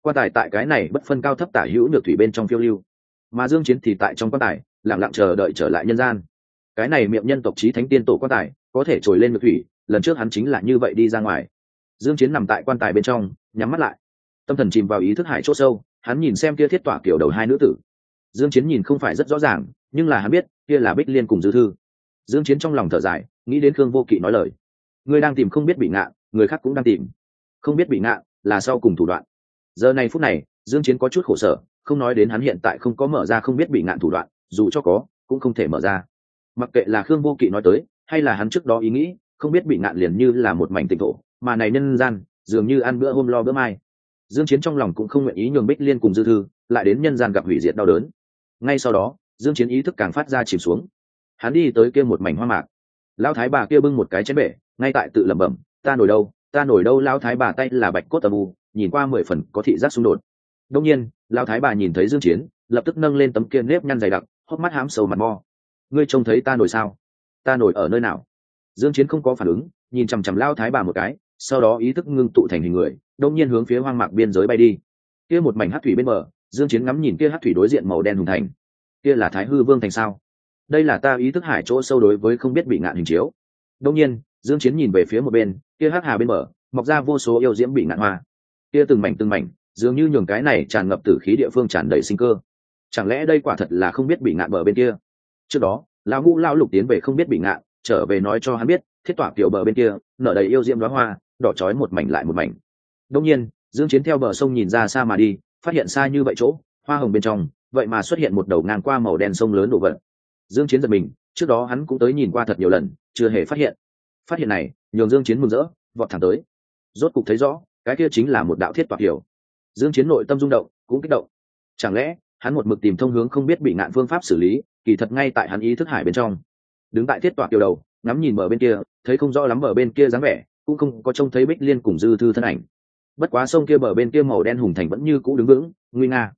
quan tài tại cái này bất phân cao thấp tả hữu được thủy bên trong phiêu lưu. Mà dương chiến thì tại trong quan tài, lặng lặng chờ đợi trở lại nhân gian. Cái này miệng nhân tộc chí thánh tiên tổ quan tài, có thể trồi lên được thủy, lần trước hắn chính là như vậy đi ra ngoài. Dương chiến nằm tại quan tài bên trong, nhắm mắt lại. Tâm thần chìm vào ý thức hải chỗ sâu, hắn nhìn xem kia thiết tỏa kiểu đầu hai nữ tử. Dương chiến nhìn không phải rất rõ ràng, nhưng là hắn biết, kia là bích liên cùng dư thư. Dương chiến trong lòng thở dài, nghĩ đến khương vô kỵ nói lời. Người đang tìm không biết bị ngạ, người khác cũng đang tìm. Không biết bị ngạ là sau cùng thủ đoạn giờ này phút này, dương chiến có chút khổ sở, không nói đến hắn hiện tại không có mở ra không biết bị ngạn thủ đoạn, dù cho có, cũng không thể mở ra. Mặc kệ là khương vô kỵ nói tới, hay là hắn trước đó ý nghĩ, không biết bị ngạn liền như là một mảnh tịnh thổ, mà này nhân gian, dường như ăn bữa hôm lo bữa mai. Dương chiến trong lòng cũng không nguyện ý nhường bích liên cùng dư thư, lại đến nhân gian gặp hủy diệt đau đớn. Ngay sau đó, dương chiến ý thức càng phát ra chìm xuống. Hắn đi tới kia một mảnh hoa mạc. Lão thái bà kia bưng một cái chén bể, ngay tại tự lẩm bẩm, ta nổi đâu, ta nổi đâu, lão thái bà tay là bạch cốt tầm u nhìn qua mười phần có thị giác xung đột. Đông nhiên, lão thái bà nhìn thấy dương chiến, lập tức nâng lên tấm kia nếp nhăn dày đặc, hốc mắt hám sâu mặt mo. Ngươi trông thấy ta nổi sao? Ta nổi ở nơi nào? Dương chiến không có phản ứng, nhìn chằm chằm lão thái bà một cái, sau đó ý thức ngưng tụ thành hình người đông nhiên hướng phía hoang mạc biên giới bay đi. Kia một mảnh hắc thủy bên bờ, dương chiến ngắm nhìn kia hắc thủy đối diện màu đen hùng thành. Kia là thái hư vương thành sao? Đây là ta ý thức hải chỗ sâu đối với không biết bị ngạn hình chiếu. Đông nhiên, dương chiến nhìn về phía một bên, kia hắc hà bên bờ, mọc ra vô số yêu diễm bị ngạn hoa kia từng mảnh từng mảnh, dường như nhường cái này tràn ngập tử khí địa phương tràn đầy sinh cơ. Chẳng lẽ đây quả thật là không biết bị ngạn bờ bên kia? Trước đó, lão ngũ lao lục tiến về không biết bị ngạn, trở về nói cho hắn biết, thiết tỏa kiểu bờ bên kia, nở đầy yêu diễm đoá hoa, đỏ chói một mảnh lại một mảnh. Đông nhiên, dương chiến theo bờ sông nhìn ra xa mà đi, phát hiện xa như vậy chỗ, hoa hồng bên trong, vậy mà xuất hiện một đầu ngang qua màu đen sông lớn đổ vật. Dương chiến giật mình, trước đó hắn cũng tới nhìn qua thật nhiều lần, chưa hề phát hiện. Phát hiện này, nhường dương chiến mừng rỡ, vọt thẳng tới. Rốt cục thấy rõ cái kia chính là một đạo thiết toạc hiểu. Dương chiến nội tâm rung động cũng kích động. Chẳng lẽ hắn một mực tìm thông hướng không biết bị ngạn phương pháp xử lý kỳ thật ngay tại hắn ý thức hải bên trong. Đứng tại thiết toạc tiểu đầu ngắm nhìn bờ bên kia thấy không rõ lắm bờ bên kia dáng vẻ cũng không có trông thấy bích liên cùng dư thư thân ảnh. Bất quá sông kia bờ bên kia màu đen hùng thành vẫn như cũ đứng vững nguy nga.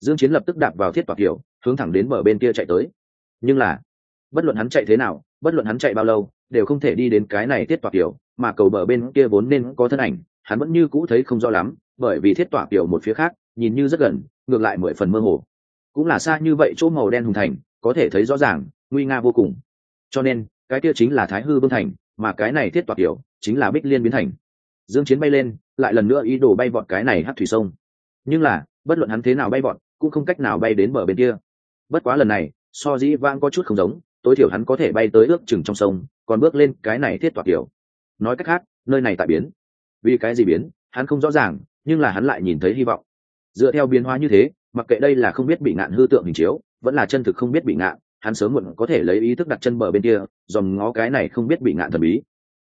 Dương chiến lập tức đạp vào thiết toạc tiểu, hướng thẳng đến bờ bên kia chạy tới. Nhưng là bất luận hắn chạy thế nào bất luận hắn chạy bao lâu đều không thể đi đến cái này thiết toạc tiểu, mà cầu bờ bên kia vốn nên có thân ảnh hắn vẫn như cũ thấy không rõ lắm, bởi vì thiết tỏa kiểu một phía khác, nhìn như rất gần, ngược lại mười phần mơ hồ. Cũng là xa như vậy chỗ màu đen hùng thành, có thể thấy rõ ràng, nguy nga vô cùng. Cho nên, cái kia chính là thái hư vương thành, mà cái này thiết tỏa kiểu chính là bích liên biến thành. Dương chiến bay lên, lại lần nữa ý đồ bay vọt cái này hát thủy sông. Nhưng là, bất luận hắn thế nào bay vọt, cũng không cách nào bay đến bờ bên kia. Bất quá lần này, so dĩ vang có chút không giống, tối thiểu hắn có thể bay tới ước chừng trong sông, còn bước lên cái này thiết tỏa kiểu. Nói cách khác, nơi này tại biến vì cái gì biến, hắn không rõ ràng, nhưng là hắn lại nhìn thấy hy vọng. Dựa theo biến hóa như thế, mặc kệ đây là không biết bị ngạn hư tượng hình chiếu, vẫn là chân thực không biết bị ngạn, hắn sớm muộn có thể lấy ý thức đặt chân bờ bên kia, dòm ngó cái này không biết bị ngạn thần bí.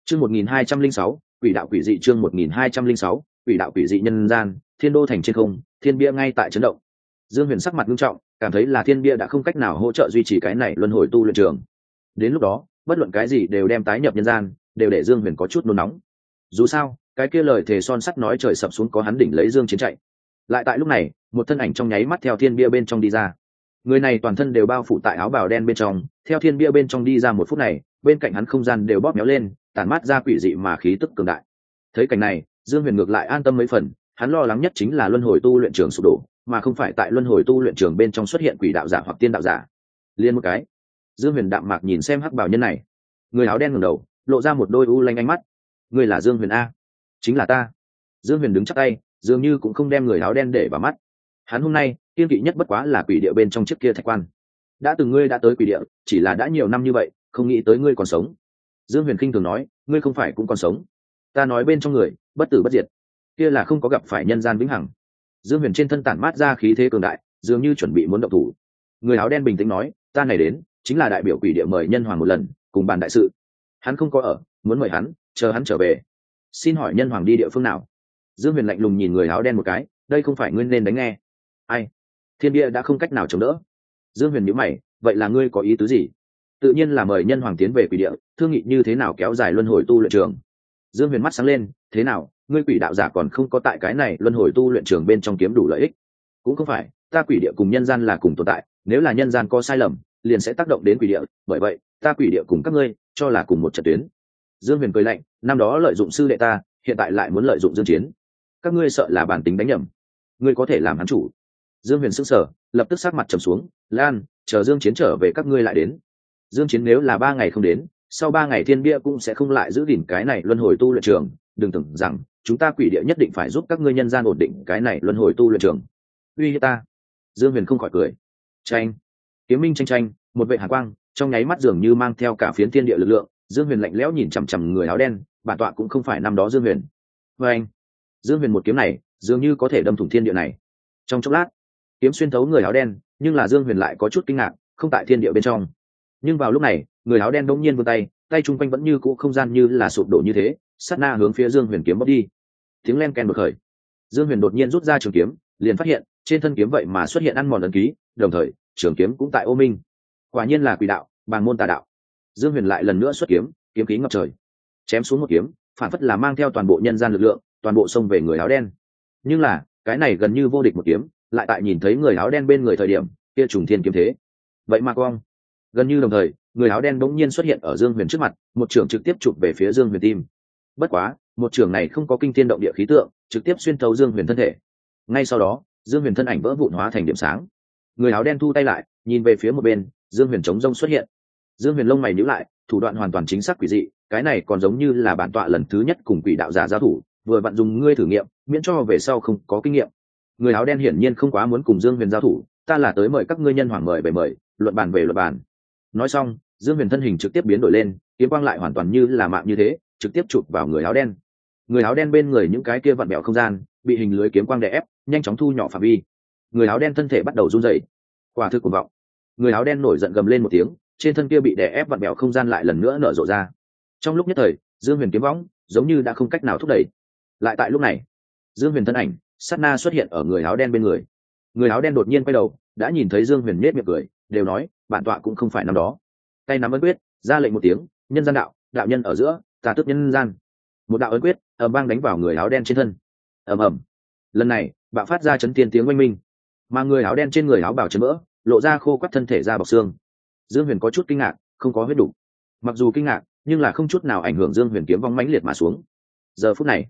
Chương một nghìn hai trăm linh sáu, quỷ đạo quỷ dị chương một nghìn hai trăm linh sáu, quỷ đạo quỷ dị nhân gian, thiên đô thành trên không, thiên bia ngay tại chấn động. Dương huyền sắc mặt nghiêm trọng, cảm thấy là thiên bia đã không cách nào hỗ trợ duy trì cái này luân hồi tu luyện trường. Đến lúc đó, bất luận cái gì đều đem tái nhập nhân gian, đều để dương huyền có chút nôn nóng. Dù sao cái kia lời thề son sắt nói trời sập xuống có hắn đỉnh lấy dương chiến chạy. Lại tại lúc này, một thân ảnh trong nháy mắt theo thiên bia bên trong đi ra. Người này toàn thân đều bao phủ tại áo bào đen bên trong, theo thiên bia bên trong đi ra một phút này, bên cạnh hắn không gian đều bóp méo lên, tản mát ra quỷ dị mà khí tức cường đại. Thấy cảnh này, dương huyền ngược lại an tâm mấy phần, hắn lo lắng nhất chính là luân hồi tu luyện trường sụp đổ, mà không phải tại luân hồi tu luyện trường bên trong xuất hiện quỷ đạo giả hoặc tiên đạo giả. Liên một cái, dương huyền đạm mạc nhìn xem hắc bảo nhân này. Người áo đen ngẩng đầu, lộ ra một đôi u lanh ánh mắt. Người là dương huyền a chính là ta. Dương huyền đứng chắc tay, dường như cũng không đem người áo đen để vào mắt. Hắn hôm nay, kiên kỵ nhất bất quá là quỷ địa bên trong chiếc kia thạch quan. Đã từng ngươi đã tới quỷ địa, chỉ là đã nhiều năm như vậy, không nghĩ tới ngươi còn sống. Dương huyền khinh thường nói, ngươi không phải cũng còn sống. Ta nói bên trong người, bất tử bất diệt. Kia là không có gặp phải nhân gian vĩnh hằng. Dương huyền trên thân tản mát ra khí thế cường đại, dường như chuẩn bị muốn động thủ. Người áo đen bình tĩnh nói, ta này đến, chính là đại biểu quỷ địa mời nhân hoàng một lần, cùng bàn đại sự. Hắn không có ở, muốn mời hắn, chờ hắn trở về xin hỏi nhân hoàng đi địa phương nào? Dương huyền lạnh lùng nhìn người áo đen một cái, đây không phải nguyên nên đánh nghe. Ai? Thiên bia đã không cách nào chống đỡ. Dương huyền nhữ mày, vậy là ngươi có ý tứ gì? Tự nhiên là mời nhân hoàng tiến về quỷ địa, thương nghị như thế nào kéo dài luân hồi tu luyện trường? Dương huyền mắt sáng lên, thế nào, ngươi quỷ đạo giả còn không có tại cái này luân hồi tu luyện trường bên trong kiếm đủ lợi ích? Cũng không phải, ta quỷ địa cùng nhân gian là cùng tồn tại, nếu là nhân gian có sai lầm, liền sẽ tác động đến quỷ địa, bởi vậy, ta quỷ địa cùng các ngươi, cho là cùng một trận tuyến dương huyền cười lạnh, năm đó lợi dụng sư đệ ta, hiện tại lại muốn lợi dụng dương chiến. Các ngươi sợ là bản tính đánh nhầm. Ngươi có thể làm hắn chủ. Dương huyền sững sờ, lập tức sát mặt trầm xuống, lan, chờ dương chiến trở về các ngươi lại đến. Dương chiến nếu là ba ngày không đến, sau ba ngày thiên bia cũng sẽ không lại giữ gìn cái này luân hồi tu luyện trường. Đừng tưởng rằng, chúng ta quỷ địa nhất định phải giúp các ngươi nhân gian ổn định cái này luân hồi tu luyện trường. Uy hiếp ta. Dương huyền không khỏi cười. Tranh kiếm minh tranh tranh một vệ hàn quang, trong nháy mắt dường như mang theo cả phiến thiên địa lực lượng dương huyền lạnh lẽo nhìn chằm chằm người áo đen, bản tọa cũng không phải năm đó dương huyền. Vê anh, dương huyền một kiếm này, dường như có thể đâm thủng thiên địa này. Trong chốc lát, kiếm xuyên thấu người áo đen, nhưng là dương huyền lại có chút kinh ngạc, không tại thiên địa bên trong. Nhưng vào lúc này, người áo đen bỗng nhiên vươn tay tay chung quanh vẫn như cũ không gian như là sụp đổ như thế, sát na hướng phía dương huyền kiếm bốc đi. Tiếng len kèn bật khởi, dương huyền đột nhiên rút ra trường kiếm, liền phát hiện, trên thân kiếm vậy mà xuất hiện ăn mòn ấn ký, đồng thời, trường kiếm cũng tại ô minh. Quả nhiên là quỷ đạo bằng môn tà đạo dương huyền lại lần nữa xuất kiếm kiếm khí ngập trời. Chém xuống một kiếm, phản phất là mang theo toàn bộ nhân gian lực lượng, toàn bộ xông về người áo đen. Nhưng là, cái này gần như vô địch một kiếm, lại tại nhìn thấy người áo đen bên người thời điểm, kia trùng thiên kiếm thế. Vậy mà quang. Gần như đồng thời, người áo đen bỗng nhiên xuất hiện ở dương huyền trước mặt, một trưởng trực tiếp chụp về phía dương huyền tim. Bất quá, một trưởng này không có kinh thiên động địa khí tượng, trực tiếp xuyên thấu dương huyền thân thể. Ngay sau đó, dương huyền thân ảnh vỡ vụn hóa thành điểm sáng. Người áo đen thu tay lại, nhìn về phía một bên, dương huyền chống rông xuất hiện dương huyền lông mày nhữ lại, thủ đoạn hoàn toàn chính xác quỷ dị, cái này còn giống như là bản tọa lần thứ nhất cùng quỷ đạo giả giao thủ, vừa vặn dùng ngươi thử nghiệm, miễn cho về sau không có kinh nghiệm. Người áo đen hiển nhiên không quá muốn cùng dương huyền giao thủ, ta là tới mời các ngươi nhân hoàng mời về mời, luận bàn về luận bàn. Nói xong, dương huyền thân hình trực tiếp biến đổi lên, kiếm quang lại hoàn toàn như là mạng như thế, trực tiếp chụp vào người áo đen. Người áo đen bên người những cái kia vặn bẹo không gian, bị hình lưới kiếm quang đè ép, nhanh chóng thu nhỏ phạm vi. Người áo đen thân thể bắt đầu run dậy quả thực cuồng vọng. Người áo đen nổi giận gầm lên một tiếng trên thân kia bị đè ép vặn bẹo không gian lại lần nữa nở rộ ra. Trong lúc nhất thời, dương huyền kiếm võng giống như đã không cách nào thúc đẩy. Lại tại lúc này, dương huyền thân ảnh, sát na xuất hiện ở người áo đen bên người. Người áo đen đột nhiên quay đầu, đã nhìn thấy dương huyền nết miệng cười, đều nói, bản tọa cũng không phải năm đó. Tay nắm ấn quyết, ra lệnh một tiếng, nhân gian đạo đạo nhân ở giữa tà tước nhân gian. Một đạo ấn quyết, ầm vang đánh vào người áo đen trên thân. Ầm ầm. Lần này, bạo phát ra chấn tiên tiếng oanh minh. Mà người áo đen trên người áo bảo chấn vỡ lộ ra khô quắt thân thể ra bọc xương dương huyền có chút kinh ngạc, không có huyết đủ mặc dù kinh ngạc, nhưng là không chút nào ảnh hưởng dương huyền kiếm vong mãnh liệt mà xuống. Giờ phút này,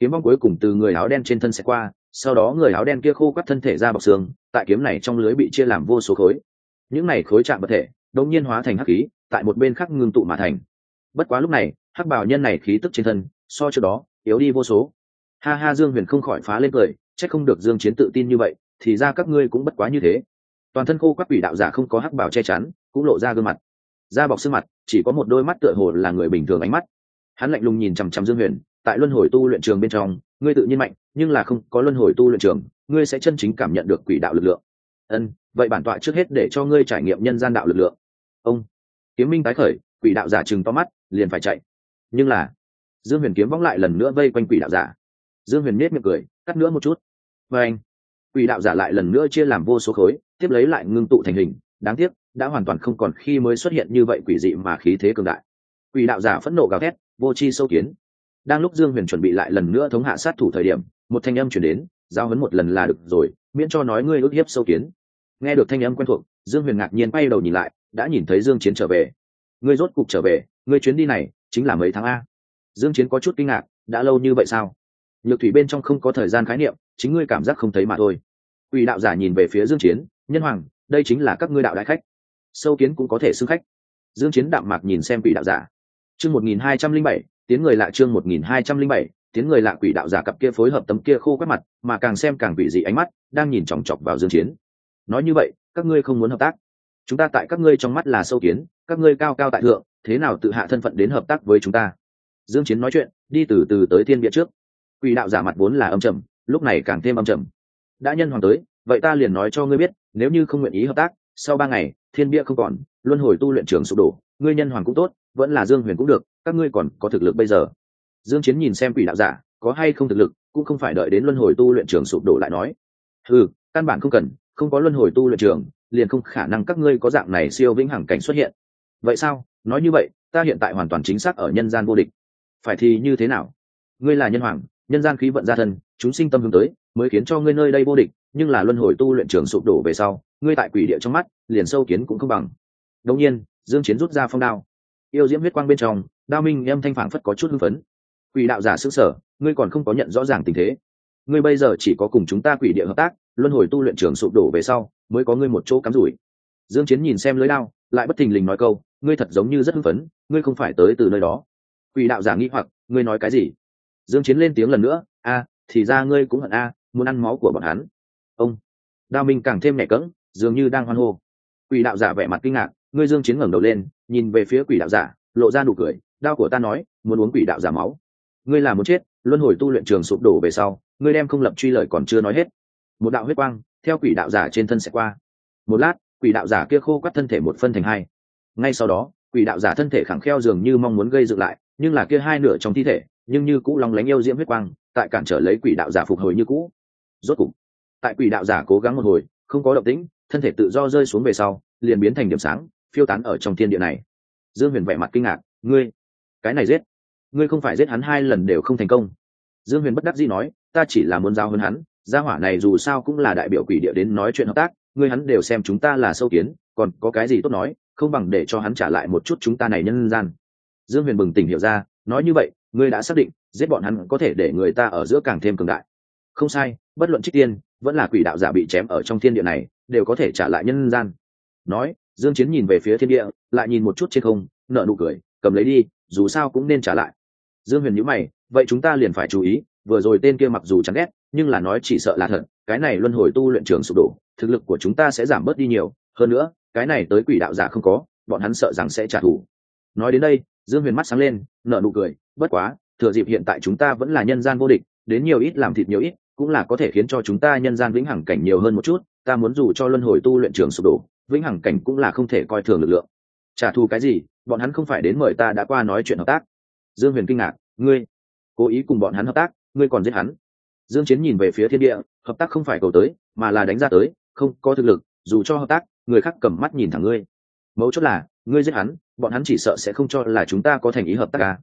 kiếm vong cuối cùng từ người áo đen trên thân sẽ qua, sau đó người áo đen kia khô quắt thân thể ra bọc xương, tại kiếm này trong lưới bị chia làm vô số khối. Những này khối chạm vật thể, đột nhiên hóa thành hắc khí, tại một bên khác ngưng tụ mà thành. Bất quá lúc này, hắc bảo nhân này khí tức trên thân, so trước đó, yếu đi vô số. Ha ha, dương huyền không khỏi phá lên cười, chắc không được dương chiến tự tin như vậy, thì ra các ngươi cũng bất quá như thế. Toàn thân khô các quỷ đạo giả không có hắc bảo che chắn cũng lộ ra gương mặt. Da bọc xương mặt, chỉ có một đôi mắt tựa hồ là người bình thường ánh mắt. Hắn lạnh lùng nhìn chằm chằm dương huyền, tại luân hồi tu luyện trường bên trong, ngươi tự nhiên mạnh, nhưng là không, có luân hồi tu luyện trường, ngươi sẽ chân chính cảm nhận được quỷ đạo lực lượng. Ân, vậy bản tọa trước hết để cho ngươi trải nghiệm nhân gian đạo lực lượng. Ông, kiếm minh tái khởi, quỷ đạo giả chừng to mắt, liền phải chạy. Nhưng là, dương huyền kiếm vóng lại lần nữa vây quanh quỷ đạo giả. Dương huyền nết miệng cười, cắt nữa một chút. Và anh, quỷ đạo giả lại lần nữa chia làm vô số khối, tiếp lấy lại ngưng tụ thành hình, đáng tiếc đã hoàn toàn không còn khi mới xuất hiện như vậy quỷ dị mà khí thế cường đại. Quỷ đạo giả phẫn nộ gào thét, vô c h i sâu kiến. Đang lúc dương huyền chuẩn bị lại lần nữa thống hạ sát thủ thời điểm, một thanh âm chuyển đến, giao hấn một lần là được rồi, miễn cho nói ngươi ước hiếp sâu kiến. Nghe được thanh âm quen thuộc, dương huyền ngạc nhiên bay đầu nhìn lại, đã nhìn thấy dương chiến trở về. Ngươi rốt cục trở về, ngươi chuyến đi này, chính là mấy tháng a. Dương chiến có chút kinh ngạc, đã lâu như vậy sao? Nhược thủy bên trong không có thời gian khái niệm, chính ngươi cảm giác không thấy mà thôi. Quỷ đạo giả nhìn về phía dương chiến, nhân hoàng, đây chính là các ngươi đạo đại khách sâu kiến cũng có thể xưng khách. Dương chiến đạm mạc nhìn xem quỷ đạo giả. Chương 1207 tiếng người lạ chương 1207 tiếng người lạ quỷ đạo giả cặp kia phối hợp tấm kia khô quét mặt, mà càng xem càng quỷ dị ánh mắt, đang nhìn chòng chọc vào dương chiến. Nói như vậy, các ngươi không muốn hợp tác. Chúng ta tại các ngươi trong mắt là sâu kiến, các ngươi cao cao tại thượng, thế nào tự hạ thân phận đến hợp tác với chúng ta? Dương chiến nói chuyện, đi từ từ tới thiên địa trước. Quỷ đạo giả mặt vốn là âm trầm, lúc này càng thêm âm trầm. Đã nhân hoàng tới, vậy ta liền nói cho ngươi biết, nếu như không nguyện ý hợp tác sau ba ngày, thiên bia không còn, luân hồi tu luyện trường sụp đổ, ngươi nhân hoàng cũng tốt, vẫn là dương huyền cũng được, các ngươi còn có thực lực bây giờ. Dương chiến nhìn xem quỷ đạo giả, có hay không thực lực, cũng không phải đợi đến luân hồi tu luyện trường sụp đổ lại nói. Ừ căn bản không cần, không có luân hồi tu luyện trường, liền không khả năng các ngươi có dạng này siêu vĩnh hằng cảnh xuất hiện. Vậy sao? Nói như vậy, ta hiện tại hoàn toàn chính xác ở nhân gian vô địch. Phải thì như thế nào? Ngươi là nhân hoàng, nhân gian khí vận gia thân, chúng sinh tâm hướng tới, mới khiến cho ngươi nơi đây vô địch, nhưng là luân hồi tu luyện trường sụp đổ về sau ngươi tại quỷ địa trong mắt, liền sâu kiến cũng không bằng. Đông nhiên, dương chiến rút ra phong đao. Yêu diễm huyết quang bên trong, đao minh em thanh phảng phất có chút hưng phấn. Quỷ đạo giả sức sở ngươi còn không có nhận rõ ràng tình thế. Ngươi bây giờ chỉ có cùng chúng ta quỷ địa hợp tác, luân hồi tu luyện trường sụp đổ về sau, mới có ngươi một chỗ cắm rủi. Dương chiến nhìn xem lưới đao, lại bất thình lình nói câu, ngươi thật giống như rất hưng phấn, ngươi không phải tới từ nơi đó. Quỷ đạo giả nghĩ hoặc, ngươi nói cái gì? Dương chiến lên tiếng lần nữa, a, thì ra ngươi cũng hận a, muốn ăn máu của bọn hắn. Ông, đao minh càng thêm nhẹ cẫng dường như đang hoan hô. Quỷ đạo giả vẻ mặt kinh ngạc, ngươi dương chiến ngẩng đầu lên, nhìn về phía quỷ đạo giả, lộ ra nụ cười, đao của ta nói, muốn uống quỷ đạo giả máu. Ngươi là muốn chết, luân hồi tu luyện trường sụp đổ về sau, ngươi đem không lập truy lời còn chưa nói hết. Một đạo huyết quang, theo quỷ đạo giả trên thân sẽ qua. Một lát, quỷ đạo giả kia khô quắt thân thể một phân thành hai. Ngay sau đó, quỷ đạo giả thân thể khẳng kheo dường như mong muốn gây dựng lại, nhưng là kia hai nửa trong thi thể, nhưng như cũ long lánh yêu diễm huyết quang, tại cản trở lấy quỷ đạo giả phục hồi như cũ. Rốt cục, tại quỷ đạo giả cố gắng một hồi, không có động tĩnh thân thể tự do rơi xuống về sau, liền biến thành điểm sáng, phiêu tán ở trong thiên địa này. Dương huyền vẻ mặt kinh ngạc, ngươi, cái này giết. Ngươi không phải giết hắn hai lần đều không thành công. Dương huyền bất đắc dĩ nói, ta chỉ là muốn giao hơn hắn, gia hỏa này dù sao cũng là đại biểu quỷ địa đến nói chuyện hợp tác, ngươi hắn đều xem chúng ta là sâu kiến, còn có cái gì tốt nói, không bằng để cho hắn trả lại một chút chúng ta này nhân gian. Dương huyền bừng tỉnh hiểu ra, nói như vậy, ngươi đã xác định, giết bọn hắn có thể để người ta ở giữa càng thêm cường đại. Không sai, bất luận trích tiên, vẫn là quỷ đạo giả bị chém ở trong thiên địa này đều có thể trả lại nhân gian. Nói, dương chiến nhìn về phía thiên địa, lại nhìn một chút trên không, nở nụ cười, cầm lấy đi, dù sao cũng nên trả lại. Dương huyền nhíu mày, vậy chúng ta liền phải chú ý, vừa rồi tên kia mặc dù chán ghét, nhưng là nói chỉ sợ là thật, cái này luân hồi tu luyện trường sụp đổ, thực lực của chúng ta sẽ giảm bớt đi nhiều, hơn nữa, cái này tới quỷ đạo giả không có, bọn hắn sợ rằng sẽ trả thù. Nói đến đây, dương huyền mắt sáng lên, nở nụ cười, bất quá, thừa dịp hiện tại chúng ta vẫn là nhân gian vô địch, đến nhiều ít làm thịt nhiều ít cũng là có thể khiến cho chúng ta nhân gian vĩnh hằng cảnh nhiều hơn một chút, ta muốn dù cho luân hồi tu luyện trường sụp đổ, vĩnh hằng cảnh cũng là không thể coi thường lực lượng. Trả thù cái gì? Bọn hắn không phải đến mời ta đã qua nói chuyện hợp tác. Dương huyền kinh ngạc, ngươi cố ý cùng bọn hắn hợp tác, ngươi còn giết hắn. Dương chiến nhìn về phía thiên địa, hợp tác không phải cầu tới, mà là đánh ra tới, không có thực lực, dù cho hợp tác, người khác cầm mắt nhìn thẳng ngươi. Mấu chốt là, ngươi giết hắn, bọn hắn chỉ sợ sẽ không cho là chúng ta có thành ý hợp tác à.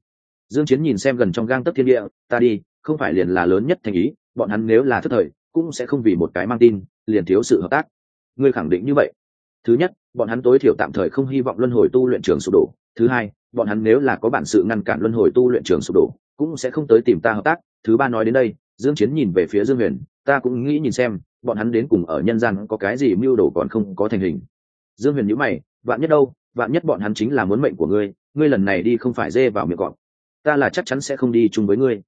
dương chiến nhìn xem gần trong gang tấc thiên địa, ta đi, không phải liền là lớn nhất thành ý bọn hắn nếu là thất thời, cũng sẽ không vì một cái mang tin, liền thiếu sự hợp tác. Ngươi khẳng định như vậy. Thứ nhất, bọn hắn tối thiểu tạm thời không hy vọng luân hồi tu luyện trường sụp đổ. Thứ hai, bọn hắn nếu là có bản sự ngăn cản luân hồi tu luyện trường sụp đổ, cũng sẽ không tới tìm ta hợp tác. Thứ ba nói đến đây, dương chiến nhìn về phía dương huyền, ta cũng nghĩ nhìn xem, bọn hắn đến cùng ở nhân gian có cái gì mưu đồ còn không có thành hình. Dương huyền nhíu mày, vạn nhất đâu, vạn nhất bọn hắn chính là muốn mệnh của ngươi ngươi lần này đi không phải dê vào miệng gọn ta là chắc chắn sẽ không đi chung với ngươi.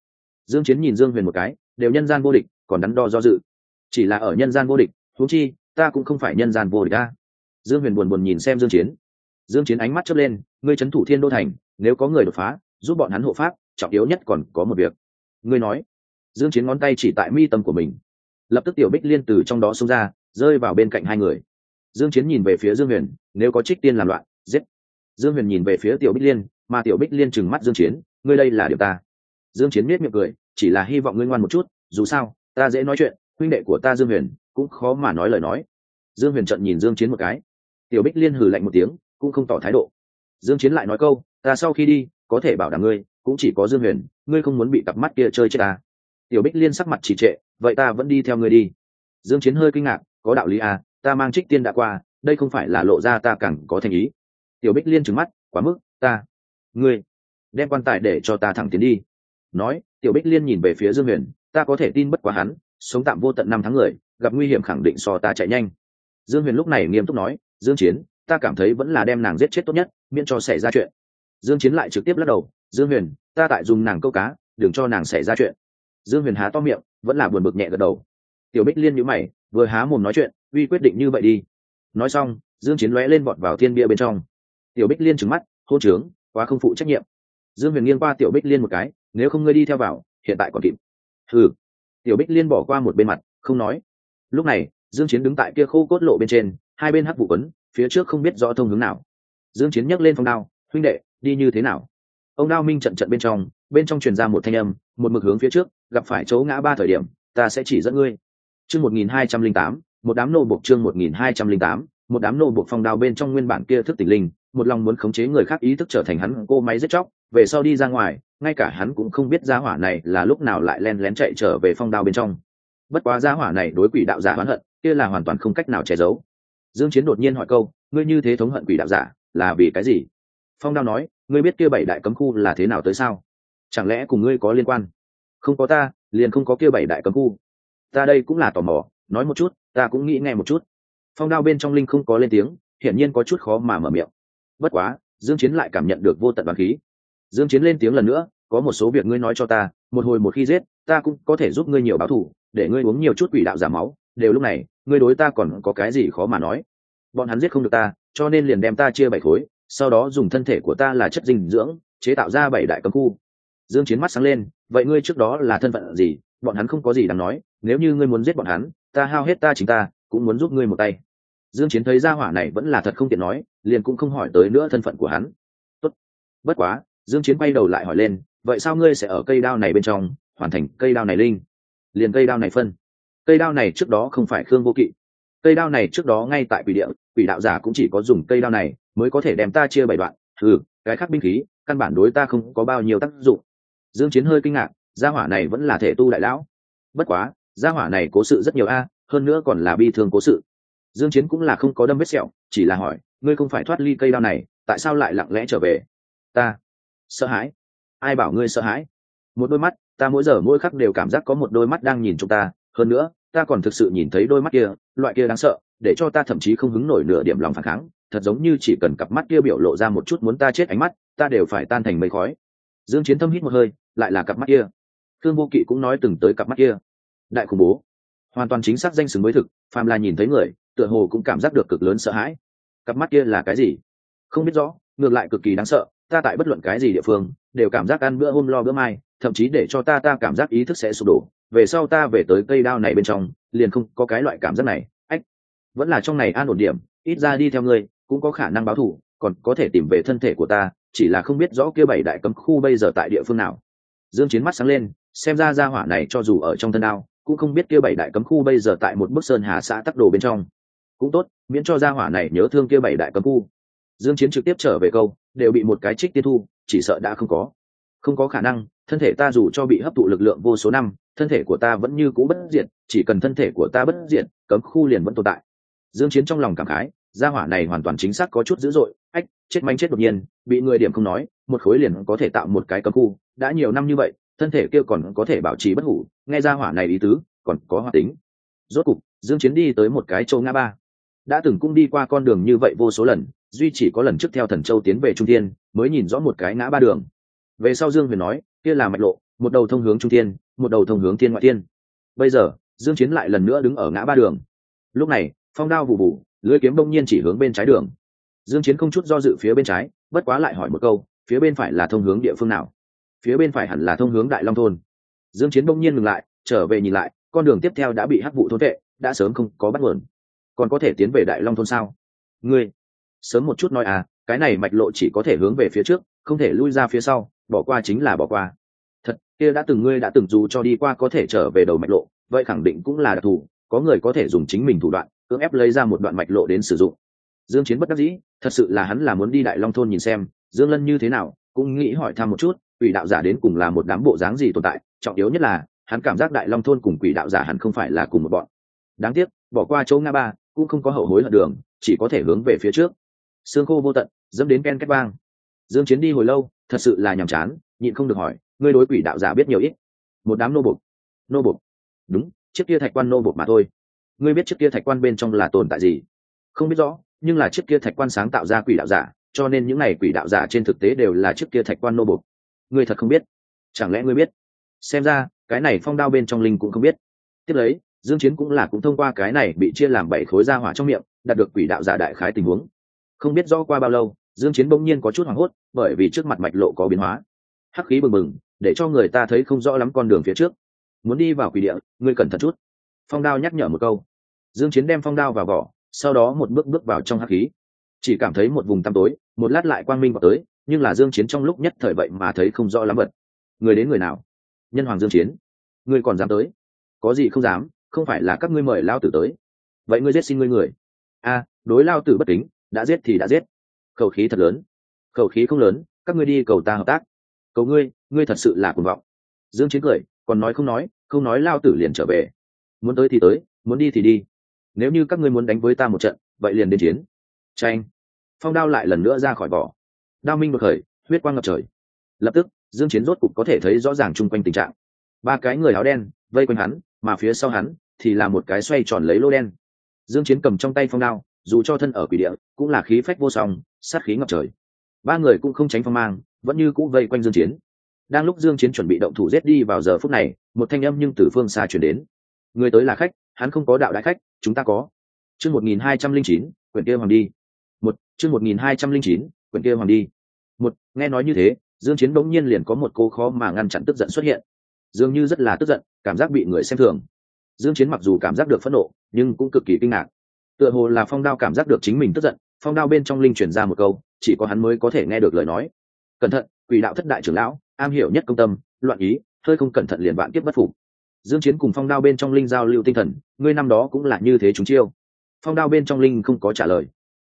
Dương chiến nhìn dương huyền một cái đều nhân gian vô địch, còn đắn đo do dự. Chỉ là ở nhân gian vô địch, huống chi, ta cũng không phải nhân gian vô địch ta dương huyền buồn buồn nhìn xem dương chiến. Dương chiến ánh mắt chớp lên, ngươi chấn thủ thiên đô thành, nếu có người đột phá, giúp bọn hắn hộ pháp, trọng yếu nhất còn có một việc. Ngươi nói. Dương chiến ngón tay chỉ tại mi tâm của mình. Lập tức tiểu bích liên từ trong đó xông ra, rơi vào bên cạnh hai người. Dương chiến nhìn về phía dương huyền, nếu có trích tiên làm loạn, giết. Dương huyền nhìn về phía tiểu bích liên, mà tiểu bích liên trừng mắt dương chiến, ngươi đây là điều ta. Dương chiến miết miệng cười chỉ là hy vọng ngươi ngoan một chút, dù sao, ta dễ nói chuyện, huynh đệ của ta dương huyền cũng khó mà nói lời nói. Dương huyền trận nhìn dương chiến một cái. Tiểu bích liên hừ lạnh một tiếng, cũng không tỏ thái độ. Dương chiến lại nói câu, ta sau khi đi, có thể bảo đảm ngươi, cũng chỉ có dương huyền, ngươi không muốn bị cặp mắt kia chơi chết ta. Tiểu bích liên sắc mặt chỉ trệ, vậy ta vẫn đi theo ngươi đi. Dương chiến hơi kinh ngạc, có đạo lý à ta mang trích tiên đã qua, đây không phải là lộ ra ta càng có thành ý. Tiểu bích liên trừng mắt, quá mức, ta, ngươi, đem quan tài để cho ta thẳng tiến đi. Nói tiểu bích liên nhìn về phía dương huyền, ta có thể tin bất quá hắn, sống tạm vô tận năm tháng người, gặp nguy hiểm khẳng định so ta chạy nhanh. Dương huyền lúc này nghiêm túc nói, dương chiến, ta cảm thấy vẫn là đem nàng giết chết tốt nhất, miễn cho xảy ra chuyện. Dương chiến lại trực tiếp lắc đầu, dương huyền, ta tại dùng nàng câu cá, đừng cho nàng xảy ra chuyện. Dương huyền há to miệng, vẫn là buồn bực nhẹ gật đầu. Tiểu bích liên nhíu mày, vừa há mồm nói chuyện, uy quyết định như vậy đi. Nói xong, dương chiến lóe lên vọt vào thiên bia bên trong. Tiểu bích liên trừng mắt hô trướng, quá không phụ trách nhiệm. Dương huyền nghiêng qua tiểu bích liên một cái nếu không ngươi đi theo vào, hiện tại còn kịp. Ừ tiểu bích liên bỏ qua một bên mặt, không nói. Lúc này, dương chiến đứng tại kia khô cốt lộ bên trên, hai bên hắc vụ quấn, phía trước không biết rõ thông hướng nào. Dương chiến nhấc lên phong đao, huynh đệ, đi như thế nào? Ông đao minh trận trận bên trong bên trong truyền ra một thanh âm, một mực hướng phía trước, gặp phải chỗ ngã ba thời điểm, ta sẽ chỉ dẫn ngươi. Chương một nghìn hai trăm linh tám, một đám nô buộc chương một nghìn hai trăm linh tám, một đám nô buộc phong đao bên trong nguyên bản kia thức tỉnh linh, một lòng muốn khống chế người khác ý thức trở thành hắn cô máy giết chóc về sau đi ra ngoài, ngay cả hắn cũng không biết gia hỏa này là lúc nào lại len lén chạy trở về phong đao bên trong. Bất quá gia hỏa này đối quỷ đạo giả oán hận, kia là hoàn toàn không cách nào che giấu. Dương chiến đột nhiên hỏi câu, ngươi như thế thống hận quỷ đạo giả, là vì cái gì? Phong đao nói, ngươi biết kia bảy đại cấm khu là thế nào tới sao? Chẳng lẽ cùng ngươi có liên quan? Không có ta, liền không có kia bảy đại cấm khu. Ta đây cũng là tò mò, nói một chút, ta cũng nghĩ nghe một chút. Phong đao bên trong linh không có lên tiếng, hiển nhiên có chút khó mà mở miệng. Bất quá, dương chiến lại cảm nhận được vô tận đoàn khí dương chiến lên tiếng lần nữa, có một số việc ngươi nói cho ta, một hồi một khi giết, ta cũng có thể giúp ngươi nhiều báo thù, để ngươi uống nhiều chút quỷ đạo giảm máu, đều lúc này, ngươi đối ta còn có cái gì khó mà nói? Bọn hắn giết không được ta, cho nên liền đem ta chia bảy khối, sau đó dùng thân thể của ta là chất dinh dưỡng, chế tạo ra bảy đại cấm khu. Dương chiến mắt sáng lên, vậy ngươi trước đó là thân phận gì? Bọn hắn không có gì đáng nói, nếu như ngươi muốn giết bọn hắn, ta hao hết ta chính ta, cũng muốn giúp ngươi một tay. Dương chiến thấy gia hỏa này vẫn là thật không tiện nói, liền cũng không hỏi tới nữa thân phận của hắn. Tốt, bất quá dương chiến quay đầu lại hỏi lên, vậy sao ngươi sẽ ở cây đao này bên trong, hoàn thành cây đao này linh? Liền cây đao này phân. Cây đao này trước đó không phải khương vô kỵ. Cây đao này trước đó ngay tại quỷ địa, quỷ đạo giả cũng chỉ có dùng cây đao này mới có thể đem ta chia bảy đoạn. Ừ cái khác binh khí, căn bản đối ta không có bao nhiêu tác dụng. Dương chiến hơi kinh ngạc, gia hỏa này vẫn là thể tu đại lão. Bất quá, gia hỏa này cố sự rất nhiều a, hơn nữa còn là bi thương cố sự. Dương chiến cũng là không có đâm vết sẹo, chỉ là hỏi, ngươi không phải thoát ly cây đao này, tại sao lại lặng lẽ trở về? Ta sợ hãi. Ai bảo ngươi sợ hãi? Một đôi mắt, ta mỗi giờ mỗi khắc đều cảm giác có một đôi mắt đang nhìn chúng ta. Hơn nữa, ta còn thực sự nhìn thấy đôi mắt kia, loại kia đáng sợ, để cho ta thậm chí không hứng nổi nửa điểm lòng phản kháng. Thật giống như chỉ cần cặp mắt kia biểu lộ ra một chút muốn ta chết ánh mắt, ta đều phải tan thành mây khói. Dương chiến thâm hít một hơi, lại là cặp mắt kia. Thương vô kỵ cũng nói từng tới cặp mắt kia. Đại khủng bố. Hoàn toàn chính xác danh xứng với thực, phàm là nhìn thấy người, tựa hồ cũng cảm giác được cực lớn sợ hãi. Cặp mắt kia là cái gì? Không biết rõ, ngược lại cực kỳ đáng sợ ta tại bất luận cái gì địa phương, đều cảm giác ăn bữa hôm lo bữa mai, thậm chí để cho ta ta cảm giác ý thức sẽ sụp đổ. Về sau ta về tới cây đao này bên trong, liền không có cái loại cảm giác này. Ách, vẫn là trong này an ổn điểm, ít ra đi theo ngươi, cũng có khả năng báo thù, còn có thể tìm về thân thể của ta, chỉ là không biết rõ kia bảy đại cấm khu bây giờ tại địa phương nào. Dương chiến mắt sáng lên, xem ra gia hỏa này cho dù ở trong thân đao, cũng không biết kia bảy đại cấm khu bây giờ tại một bức sơn hà xã tắc đồ bên trong. Cũng tốt, miễn cho gia hỏa này nhớ thương kia bảy đại cấm khu. Dương chiến trực tiếp trở về câu đều bị một cái trích tiên thu, chỉ sợ đã không có. Không có khả năng, thân thể ta dù cho bị hấp thụ lực lượng vô số năm, thân thể của ta vẫn như cũ bất diệt, chỉ cần thân thể của ta bất diệt, cấm khu liền vẫn tồn tại. Dương chiến trong lòng cảm khái, gia hỏa này hoàn toàn chính xác có chút dữ dội, ách, chết manh chết đột nhiên, bị người điểm không nói, một khối liền có thể tạo một cái cấm khu, đã nhiều năm như vậy, thân thể kia còn có thể bảo trì bất hủ, nghe gia hỏa này ý tứ, còn có hoạt tính. Rốt cục, dương chiến đi tới một cái châu ngã ba đã từng cũng đi qua con đường như vậy vô số lần, duy chỉ có lần trước theo thần châu tiến về trung thiên, mới nhìn rõ một cái ngã ba đường. Về sau dương huyền nói, kia là mạch lộ, một đầu thông hướng trung thiên, một đầu thông hướng thiên ngoại thiên. Bây giờ, dương chiến lại lần nữa đứng ở ngã ba đường. Lúc này, phong đao vụ vụ lưỡi kiếm đông nhiên chỉ hướng bên trái đường. Dương chiến không chút do dự phía bên trái, bất quá lại hỏi một câu, phía bên phải là thông hướng địa phương nào? Phía bên phải hẳn là thông hướng đại long thôn. Dương chiến đông nhiên ngừng lại, trở về nhìn lại, con đường tiếp theo đã bị hắc vụ thôn vệ, đã sớm không có bắt nguồn còn có thể tiến về đại long thôn sao? Ngươi, sớm một chút nói à cái này mạch lộ chỉ có thể hướng về phía trước, không thể lui ra phía sau, bỏ qua chính là bỏ qua. Thật, kia đã từng ngươi đã từng dù cho đi qua có thể trở về đầu mạch lộ, vậy khẳng định cũng là đặc thù, có người có thể dùng chính mình thủ đoạn, cưỡng ép lấy ra một đoạn mạch lộ đến sử dụng. Dương chiến bất đắc dĩ, thật sự là hắn là muốn đi đại long thôn nhìn xem, dương lân như thế nào, cũng nghĩ hỏi thăm một chút, quỷ đạo giả đến cùng là một đám bộ dáng gì tồn tại, trọng yếu nhất là, hắn cảm giác đại long thôn cùng quỷ đạo giả hẳn không phải là cùng một bọn. Đáng tiếc, bỏ qua chỗ nga ba cũng không có hậu hối hận đường, chỉ có thể hướng về phía trước. Xương khô vô tận, dẫm đến ken két bang dương chiến đi hồi lâu, thật sự là nhàm chán, nhịn không được hỏi, ngươi đối quỷ đạo giả biết nhiều ít? Một đám nô bục nô bục đúng, chiếc kia thạch quan nô bục mà thôi. Ngươi biết chiếc kia thạch quan bên trong là tồn tại gì? Không biết rõ, nhưng là chiếc kia thạch quan sáng tạo ra quỷ đạo giả, cho nên những này quỷ đạo giả trên thực tế đều là chiếc kia thạch quan nô bục ngươi thật không biết? Chẳng lẽ ngươi biết? Xem ra, cái này phong đao bên trong linh cũng không biết. Tiếp lấy dương chiến cũng là cũng thông qua cái này bị chia làm bảy khối ra hỏa trong miệng, đạt được quỷ đạo giả đại khái tình huống. Không biết do qua bao lâu, dương chiến bỗng nhiên có chút hoảng hốt, bởi vì trước mặt mạch lộ có biến hóa. Hắc khí bừng bừng, để cho người ta thấy không rõ lắm con đường phía trước. Muốn đi vào quỷ địa, ngươi cẩn thận chút. Phong đao nhắc nhở một câu. Dương chiến đem phong đao vào vỏ, sau đó một bước bước vào trong hắc khí. Chỉ cảm thấy một vùng tăm tối, một lát lại quang minh vào tới, nhưng là dương chiến trong lúc nhất thời vậy mà thấy không rõ lắm vật. Người đến người nào? Nhân hoàng dương chiến. Ngươi còn dám tới? Có gì không dám? Không phải là các ngươi mời lao tử tới. Vậy ngươi giết xin ngươi người. A, đối lao tử bất kính, đã giết thì đã giết. Khẩu khí thật lớn. Khẩu khí không lớn, các ngươi đi cầu ta hợp tác. Cầu ngươi ngươi thật sự là cuồng vọng. Dương chiến cười, còn nói không nói không nói lao tử liền trở về. Muốn tới thì tới, muốn đi thì đi. Nếu như các ngươi muốn đánh với ta một trận, vậy liền đến chiến. Tranh. Phong đao lại lần nữa ra khỏi vỏ. Đao minh đột khởi, huyết quang ngập trời. Lập tức, dương chiến rốt cục có thể thấy rõ ràng chung quanh tình trạng. Ba cái người áo đen, vây quanh hắn, mà phía sau hắn thì là một cái xoay tròn lấy lô đen. Dương chiến cầm trong tay phong đao, dù cho thân ở quỷ địa, cũng là khí phách vô song, sát khí ngập trời. Ba người cũng không tránh phong mang, vẫn như cũ vây quanh dương chiến. Đang lúc dương chiến chuẩn bị động thủ giết đi vào giờ phút này, một thanh âm nhưng từ phương xa truyền đến. Người tới là khách, hắn không có đạo đại khách, chúng ta có. Chương 1209 quyển kia hoàng đi. Một, chương 1209 quyển kia hoàng đi. Một, nghe nói như thế, dương chiến đống nhiên liền có một cô khó mà ngăn chặn tức giận xuất hiện. Dường như rất là tức giận, cảm giác bị người xem thường dương chiến mặc dù cảm giác được phẫn nộ, nhưng cũng cực kỳ kinh ngạc. Tựa hồ là phong đao cảm giác được chính mình tức giận, phong đao bên trong linh truyền ra một câu, chỉ có hắn mới có thể nghe được lời nói. Cẩn thận, quỷ đạo thất đại trưởng lão, am hiểu nhất công tâm, loạn ý, hơi không cẩn thận liền bạn tiếp bất phục. Dương chiến cùng phong đao bên trong linh giao lưu tinh thần, ngươi năm đó cũng là như thế chúng chiêu. Phong đao bên trong linh không có trả lời.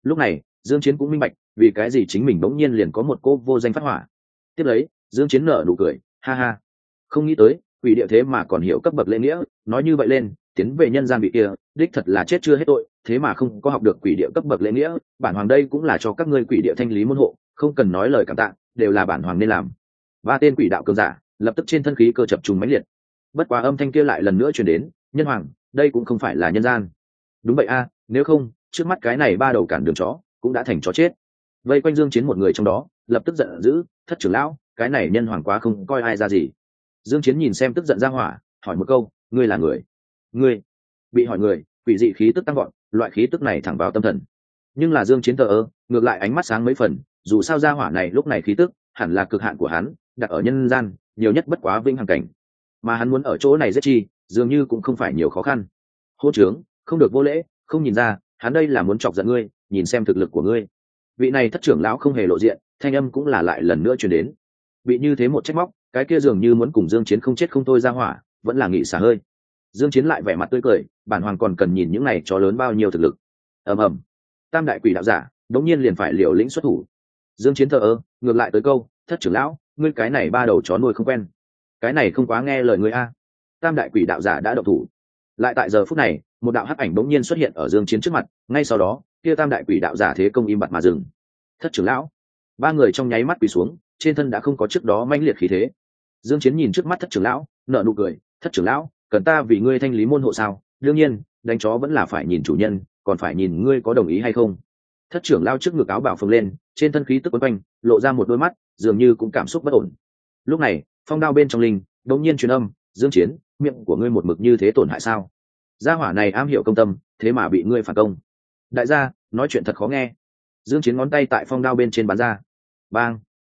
Lúc này, dương chiến cũng minh bạch, vì cái gì chính mình bỗng nhiên liền có một cô vô danh phát hỏa. Tiếp lấy, dương chiến nở nụ cười, ha ha, không nghĩ tới quỷ địa thế mà còn hiểu cấp bậc lễ nghĩa, nói như vậy lên, tiến về nhân gian bị kia, đích thật là chết chưa hết tội, thế mà không có học được quỷ địa cấp bậc lễ nghĩa, bản hoàng đây cũng là cho các ngươi quỷ địa thanh lý môn hộ, không cần nói lời cảm tạ, đều là bản hoàng nên làm. Ba tên quỷ đạo cường giả, lập tức trên thân khí cơ chập trùng mãnh liệt. Bất quá âm thanh kia lại lần nữa truyền đến, nhân hoàng, đây cũng không phải là nhân gian. Đúng vậy a, nếu không, trước mắt cái này ba đầu cản đường chó cũng đã thành chó chết. Vây quanh dương chiến một người trong đó, lập tức giận dữ, thất trưởng lão, cái này nhân hoàng quá không coi ai ra gì dương chiến nhìn xem tức giận ra hỏa, hỏi một câu, ngươi là người? Ngươi? Bị hỏi người, quỷ dị khí tức tăng gọn loại khí tức này thẳng vào tâm thần. Nhưng là dương chiến thờ ơ, ngược lại ánh mắt sáng mấy phần, dù sao ra hỏa này lúc này khí tức, hẳn là cực hạn của hắn, đặt ở nhân gian, nhiều nhất bất quá vinh hằng cảnh. Mà hắn muốn ở chỗ này rất chi, dường như cũng không phải nhiều khó khăn. Hô trướng, không được vô lễ, không nhìn ra, hắn đây là muốn chọc giận ngươi, nhìn xem thực lực của ngươi. Vị này thất trưởng lão không hề lộ diện, thanh âm cũng là lại lần nữa truyền đến. Bị như thế một trách móc cái kia dường như muốn cùng dương chiến không chết không thôi ra hỏa, vẫn là nghị xả hơi. Dương chiến lại vẻ mặt tươi cười, bản hoàng còn cần nhìn những này cho lớn bao nhiêu thực lực. Ầm ầm. Tam đại quỷ đạo giả, đống nhiên liền phải liều lĩnh xuất thủ. Dương chiến thờ ơ, ngược lại tới câu, thất trưởng lão, ngươi cái này ba đầu chó nuôi không quen. Cái này không quá nghe lời ngươi a. Tam đại quỷ đạo giả đã động thủ. Lại tại giờ phút này, một đạo hắc ảnh đống nhiên xuất hiện ở dương chiến trước mặt, ngay sau đó, kia tam đại quỷ đạo giả thế công im bặt mà dừng. Thất trưởng lão. Ba người trong nháy mắt quỳ xuống trên thân đã không có trước đó manh liệt khí thế. Dương chiến nhìn trước mắt thất trưởng lão, nở nụ cười, thất trưởng lão, cần ta vì ngươi thanh lý môn hộ sao? Đương nhiên, đánh chó vẫn là phải nhìn chủ nhân, còn phải nhìn ngươi có đồng ý hay không. Thất trưởng lao trước ngực áo bảo phồng lên, trên thân khí tức quấn quanh, lộ ra một đôi mắt, dường như cũng cảm xúc bất ổn. Lúc này, phong đao bên trong linh, đột nhiên truyền âm, dương chiến, miệng của ngươi một mực như thế tổn hại sao? Gia hỏa này am hiểu công tâm, thế mà bị ngươi phản công. Đại gia, nói chuyện thật khó nghe. Dương chiến ngón tay tại phong đao bên trên bán ra. Bang!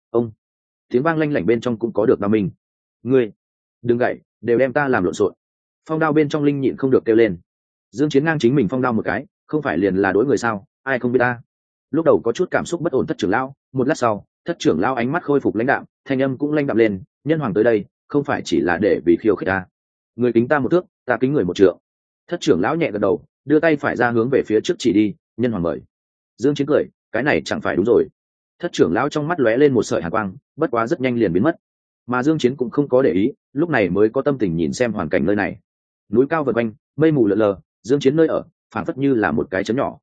Ông, tiếng vang lanh lảnh bên trong cũng có được nam mình. Ngươi, đừng gậy, đều đem ta làm lộn xộn. Phong đao bên trong linh nhịn không được kêu lên. Dương chiến ngang chính mình phong đao một cái, không phải liền là đối người sao, ai không biết ta. Lúc đầu có chút cảm xúc bất ổn thất trưởng lão, một lát sau, thất trưởng lão ánh mắt khôi phục lãnh đạm, thanh âm cũng lãnh đạm lên, nhân hoàng tới đây, không phải chỉ là để vì khiêu khích ta. Người kính ta một thước, ta kính người một trượng. Thất trưởng lão nhẹ gật đầu, đưa tay phải ra hướng về phía trước chỉ đi, nhân hoàng mời. Dương chiến cười, cái này chẳng phải đúng rồi thất trưởng lão trong mắt lóe lên một sợi hàn quang, bất quá rất nhanh liền biến mất. Mà dương chiến cũng không có để ý, lúc này mới có tâm tình nhìn xem hoàn cảnh nơi này. Núi cao vần quanh, mây mù lờ lờ, dương chiến nơi ở phản phất như là một cái chấn nhỏ.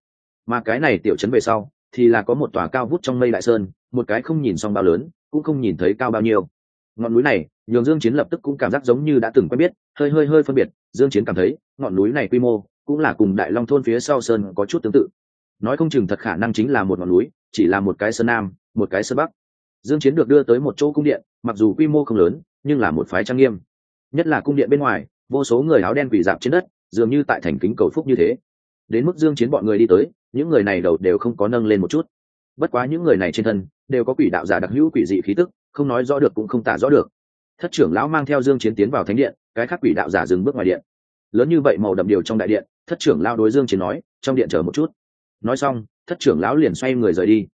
Mà cái này tiểu chấn về sau, thì là có một tòa cao vút trong mây đại sơn, một cái không nhìn xong bao lớn, cũng không nhìn thấy cao bao nhiêu. Ngọn núi này, nhường dương chiến lập tức cũng cảm giác giống như đã từng quen biết, hơi hơi hơi phân biệt, dương chiến cảm thấy, ngọn núi này quy mô, cũng là cùng đại long thôn phía sau sơn có chút tương tự. Nói không chừng thật khả năng chính là một ngọn núi chỉ là một cái sơn nam, một cái sơn bắc. Dương chiến được đưa tới một chỗ cung điện, mặc dù quy mô không lớn, nhưng là một phái trang nghiêm. Nhất là cung điện bên ngoài, vô số người áo đen quỳ dạp trên đất, dường như tại thành kính cầu phúc như thế. Đến mức dương chiến bọn người đi tới, những người này đầu đều không có nâng lên một chút. Bất quá những người này trên thân, đều có quỷ đạo giả đặc hữu quỷ dị khí tức, không nói rõ được cũng không tả rõ được. Thất trưởng lão mang theo dương chiến tiến vào thánh điện, cái khác quỷ đạo giả dừng bước ngoài điện. Lớn như vậy màu đậm điều trong đại điện, thất trưởng lão đối dương chiến nói, trong điện chờ một chút. Nói xong thất trưởng lão liền xoay người rời đi.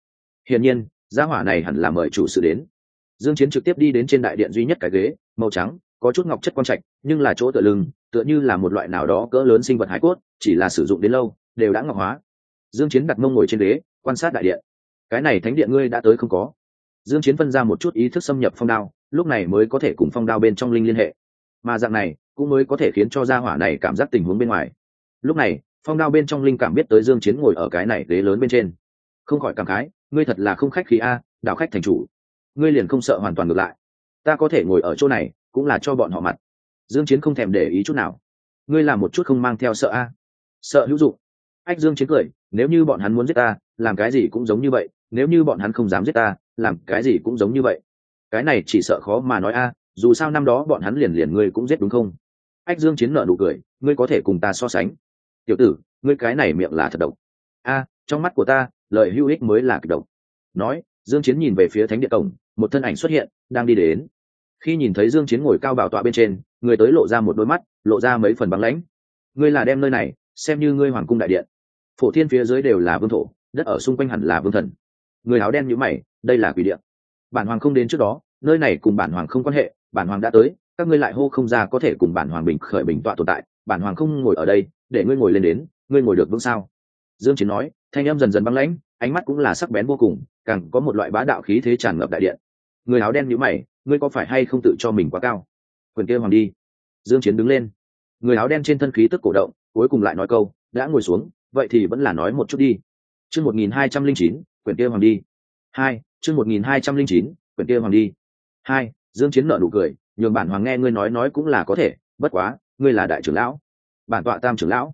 Hiển nhiên, gia hỏa này hẳn là mời chủ sự đến. Dương chiến trực tiếp đi đến trên đại điện duy nhất cái ghế, màu trắng, có chút ngọc chất quan trạch, nhưng là chỗ tựa lưng, tựa như là một loại nào đó cỡ lớn sinh vật hải cốt, chỉ là sử dụng đến lâu, đều đã ngọc hóa. Dương chiến đặt mông ngồi trên ghế, quan sát đại điện. Cái này thánh điện ngươi đã tới không có? Dương chiến phân ra một chút ý thức xâm nhập phong đao, lúc này mới có thể cùng phong đao bên trong linh liên hệ. Mà dạng này, cũng mới có thể khiến cho gia hỏa này cảm giác tình huống bên ngoài. Lúc này phong đao bên trong linh cảm biết tới dương chiến ngồi ở cái này ghế lớn bên trên. Không khỏi cảm khái, ngươi thật là không khách khí a đảo khách thành chủ. Ngươi liền không sợ hoàn toàn ngược lại. Ta có thể ngồi ở chỗ này, cũng là cho bọn họ mặt. Dương chiến không thèm để ý chút nào. Ngươi làm một chút không mang theo sợ a. Sợ hữu dụng. Ách, dương chiến cười, nếu như bọn hắn muốn giết ta, làm cái gì cũng giống như vậy. Nếu như bọn hắn không dám giết ta, làm cái gì cũng giống như vậy. Cái này chỉ sợ khó mà nói a, dù sao năm đó bọn hắn liền liền ngươi cũng giết đúng không? Ách, dương chiến nợ nụ cười, ngươi có thể cùng ta so sánh tiểu tử, ngươi cái này miệng là thật độc. A, trong mắt của ta, lời hữu ích mới là kịch độc. Nói, dương chiến nhìn về phía thánh địa cổng, một thân ảnh xuất hiện, đang đi đến. Khi nhìn thấy dương chiến ngồi cao bảo tọa bên trên, người tới lộ ra một đôi mắt, lộ ra mấy phần băng lãnh. Ngươi là đem nơi này, xem như ngươi hoàng cung đại điện. Phổ thiên phía dưới đều là vương thổ, đất ở xung quanh hẳn là vương thần. Người áo đen như mày, đây là quỷ điện bản hoàng không đến trước đó, nơi này cùng bản hoàng không quan hệ, bản hoàng đã tới, các ngươi lại hô không ra có thể cùng bản hoàng bình khởi bình tọa tồn tại. Bản hoàng không ngồi ở đây để ngươi ngồi lên đến, ngươi ngồi được vững sao? Dương chiến nói, thanh âm dần dần băng lãnh, ánh mắt cũng là sắc bén vô cùng, càng có một loại bá đạo khí thế tràn ngập đại điện. Người áo đen nhíu mày, ngươi có phải hay không tự cho mình quá cao? Quyền kia hoàng đi. Dương chiến đứng lên. Người áo đen trên thân khí tức cổ động, cuối cùng lại nói câu, đã ngồi xuống, vậy thì vẫn là nói một chút đi. Chương 1209 quyền kia hoàng đi. Hai, chương 1209 quyền kia hoàng đi. Hai, dương chiến nở nụ cười, nhường bản hoàng nghe ngươi nói nói cũng là có thể, bất quá, ngươi là đại trưởng lão bản tọa tam trưởng lão.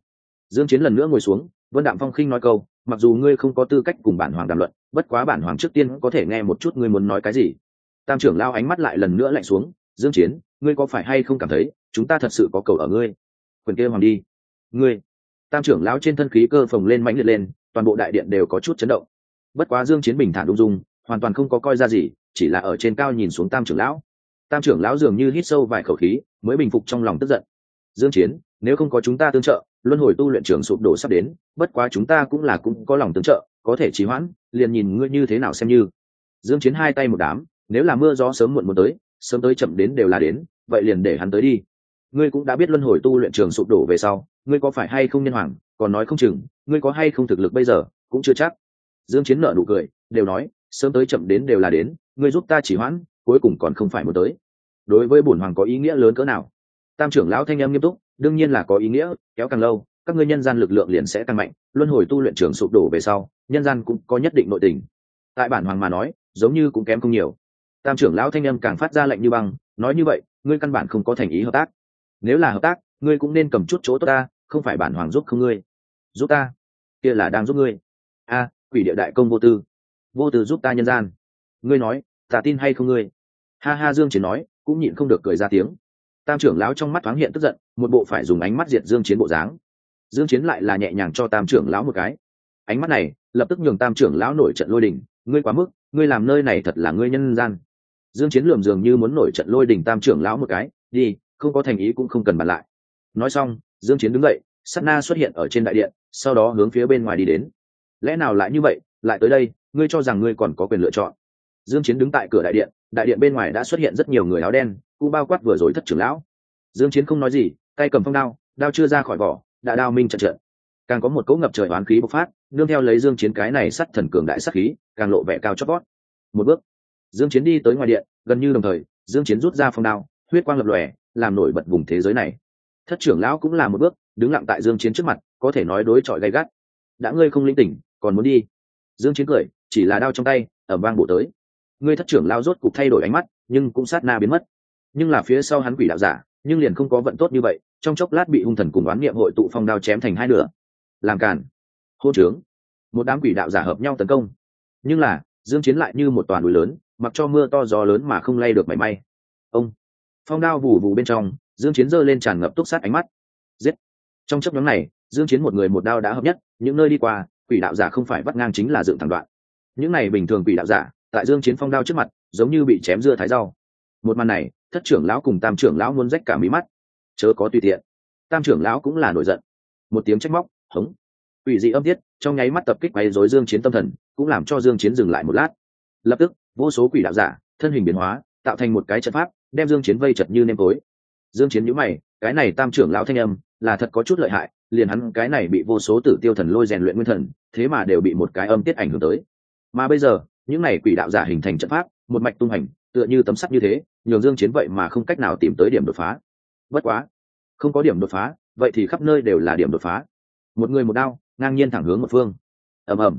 Dương chiến lần nữa ngồi xuống, vân đạm phong khinh nói câu, mặc dù ngươi không có tư cách cùng bản hoàng đàm luận, bất quá bản hoàng trước tiên có thể nghe một chút ngươi muốn nói cái gì. Tam trưởng lao ánh mắt lại lần nữa lạnh xuống, dương chiến, ngươi có phải hay không cảm thấy chúng ta thật sự có cầu ở ngươi? Quyền kia hoàng đi. Ngươi. Tam trưởng lão trên thân khí cơ phồng lên mãnh liệt lên, toàn bộ đại điện đều có chút chấn động. Bất quá dương chiến bình thản ung dung, hoàn toàn không có coi ra gì, chỉ là ở trên cao nhìn xuống tam trưởng lão. Tam trưởng lão dường như hít sâu vài khẩu khí, mới bình phục trong lòng tức giận. Dương chiến nếu không có chúng ta tương trợ, luân hồi tu luyện trường sụp đổ sắp đến, bất quá chúng ta cũng là cũng có lòng tương trợ, có thể trì hoãn, liền nhìn ngươi như thế nào xem như. Dương chiến hai tay một đám, nếu là mưa gió sớm muộn muốn tới, sớm tới chậm đến đều là đến, vậy liền để hắn tới đi. Ngươi cũng đã biết luân hồi tu luyện trường sụp đổ về sau, ngươi có phải hay không nhân hoàng, còn nói không chừng, ngươi có hay không thực lực bây giờ, cũng chưa chắc. Dương chiến nở nụ cười, đều nói, sớm tới chậm đến đều là đến, ngươi giúp ta chỉ hoãn, cuối cùng còn không phải muốn tới. Đối với bổn hoàng có ý nghĩa lớn cỡ nào? Tam trưởng lão thanh em nghiêm túc đương nhiên là có ý nghĩa, kéo càng lâu, các ngươi nhân gian lực lượng liền sẽ tăng mạnh, luân hồi tu luyện trường sụp đổ về sau, nhân gian cũng có nhất định nội tình. Tại bản hoàng mà nói, giống như cũng kém không nhiều. Tam trưởng lão thanh âm càng phát ra lệnh như băng, nói như vậy, ngươi căn bản không có thành ý hợp tác. Nếu là hợp tác, ngươi cũng nên cầm chút chỗ tốt ta, không phải bản hoàng giúp không ngươi. Giúp ta? Kia là đang giúp ngươi. A, quỷ địa đại công vô tư. Vô tư giúp ta nhân gian. Ngươi nói, ta tin hay không ngươi? Ha ha dương chỉ nói, cũng nhịn không được cười ra tiếng tam trưởng lão trong mắt thoáng hiện tức giận, một bộ phải dùng ánh mắt diệt dương chiến bộ dáng. Dương chiến lại là nhẹ nhàng cho tam trưởng lão một cái. Ánh mắt này, lập tức nhường tam trưởng lão nổi trận lôi đình, ngươi quá mức, ngươi làm nơi này thật là ngươi nhân gian. Dương chiến lườm dường như muốn nổi trận lôi đình tam trưởng lão một cái, đi, không có thành ý cũng không cần bàn lại. Nói xong, dương chiến đứng dậy, sát na xuất hiện ở trên đại điện, sau đó hướng phía bên ngoài đi đến. Lẽ nào lại như vậy? Lại tới đây, ngươi cho rằng ngươi còn có quyền lựa chọn. Dương chiến đứng tại cửa đại điện đại điện bên ngoài đã xuất hiện rất nhiều người áo đen cũng bao quát vừa rồi thất trưởng lão. Dương chiến không nói gì, tay cầm phong đao đao chưa ra khỏi vỏ, đã đao minh trận trận. Càng có một cỗ ngập trời oán khí bộc phát, nương theo lấy dương chiến cái này sắt thần cường đại sát khí, càng lộ vẻ cao chót vót. Một bước, dương chiến đi tới ngoài điện, gần như đồng thời, dương chiến rút ra phong đao, huyết quang lập lòe, làm nổi bật vùng thế giới này. Thất trưởng lão cũng là một bước, đứng lặng tại dương chiến trước mặt, có thể nói đối chọi gay gắt. Đã ngươi không linh tỉnh, còn muốn đi? Dương chiến cười, chỉ là đao trong tay ẩm vang bổ tới. Ngươi thất trưởng lão rốt cục thay đổi ánh mắt, nhưng cũng sát na biến mất nhưng là phía sau hắn quỷ đạo giả, nhưng liền không có vận tốt như vậy, trong chốc lát bị hung thần cùng đoán niệm hội tụ phong đao chém thành hai nửa. Làm cản hô trướng. Một đám quỷ đạo giả hợp nhau tấn công. Nhưng là, dương chiến lại như một toàn núi lớn, mặc cho mưa to gió lớn mà không lay được mảy may. Ông. Phong đao vù vù bên trong, dương chiến giơ lên tràn ngập túc sát ánh mắt. Giết. Trong chốc nhóm này, dương chiến một người một đao đã hợp nhất, những nơi đi qua, quỷ đạo giả không phải vắt ngang chính là dựng thẳng đoạn. Những này bình thường quỷ đạo giả, tại dương chiến phong đao trước mặt, giống như bị chém dưa thái rau. Một màn này thất trưởng lão cùng tam trưởng lão muốn rách cả mí mắt. Chớ có tùy tiện. Tam trưởng lão cũng là nổi giận. Một tiếng trách móc, hống. Ủy dị âm tiết, trong nháy mắt tập kích quay rối dương chiến tâm thần, cũng làm cho dương chiến dừng lại một lát. Lập tức, vô số quỷ đạo giả, thân hình biến hóa, tạo thành một cái trận pháp, đem dương chiến vây chật như nêm tối. Dương chiến nhíu mày, cái này tam trưởng lão thanh âm, là thật có chút lợi hại, liền hắn cái này bị vô số tử tiêu thần lôi rèn luyện nguyên thần, thế mà đều bị một cái âm tiết ảnh hưởng tới. Mà bây giờ, những này quỷ đạo giả hình thành trận pháp, một mạch tung hành tựa như tấm sắt như thế, nhường dương chiến vậy mà không cách nào tìm tới điểm đột phá. Bất quá, không có điểm đột phá, vậy thì khắp nơi đều là điểm đột phá. Một người một đao, ngang nhiên thẳng hướng một phương. Ầm ầm.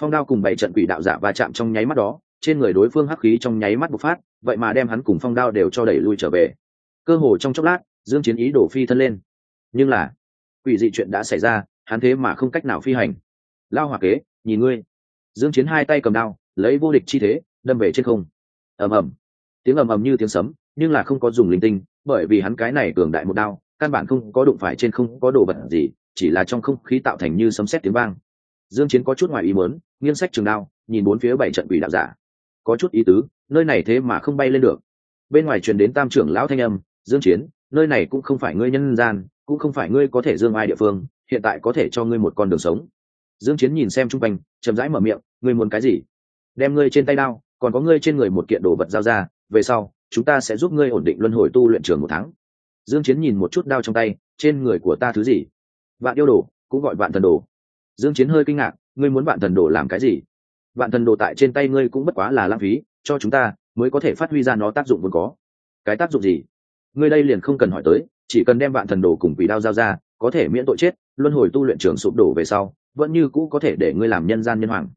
Phong đao cùng bảy trận quỷ đạo giả va chạm trong nháy mắt đó, trên người đối phương hắc khí trong nháy mắt bộc phát, vậy mà đem hắn cùng phong đao đều cho đẩy lui trở về. Cơ hồ trong chốc lát, dương chiến ý đổ phi thân lên. Nhưng là, quỷ dị chuyện đã xảy ra, hắn thế mà không cách nào phi hành. Lao hỏa kế, nhìn ngươi. Dương chiến hai tay cầm đao, lấy vô địch chi thế, đâm về trên không ầm ầm. Tiếng ầm ầm như tiếng sấm, nhưng là không có dùng linh tinh, bởi vì hắn cái này cường đại một đao, căn bản không có đụng phải trên không có đồ vật gì, chỉ là trong không khí tạo thành như sấm sét tiếng vang. Dương chiến có chút ngoài ý muốn, nghiêng sách trường đao, nhìn bốn phía bảy trận quỷ đạo giả. Có chút ý tứ, nơi này thế mà không bay lên được. Bên ngoài truyền đến tam trưởng lão thanh âm, dương chiến, nơi này cũng không phải ngươi nhân gian, cũng không phải ngươi có thể dương ai địa phương, hiện tại có thể cho ngươi một con đường sống. Dương chiến nhìn xem trung quanh, chậm rãi mở miệng, ngươi muốn cái gì? Đem ngươi trên tay đao còn có ngươi trên người một kiện đồ vật giao ra, về sau, chúng ta sẽ giúp ngươi ổn định luân hồi tu luyện trường một tháng. Dương chiến nhìn một chút đao trong tay, trên người của ta thứ gì? Vạn yêu đồ, cũng gọi vạn thần đồ. Dương chiến hơi kinh ngạc, ngươi muốn vạn thần đồ làm cái gì? Vạn thần đồ tại trên tay ngươi cũng bất quá là lãng phí, cho chúng ta mới có thể phát huy ra nó tác dụng vốn có. Cái tác dụng gì? Ngươi đây liền không cần hỏi tới, chỉ cần đem vạn thần đồ cùng quỷ đao giao ra, có thể miễn tội chết, luân hồi tu luyện trường sụp đổ về sau, vẫn như cũ có thể để ngươi làm nhân gian nhân hoàng.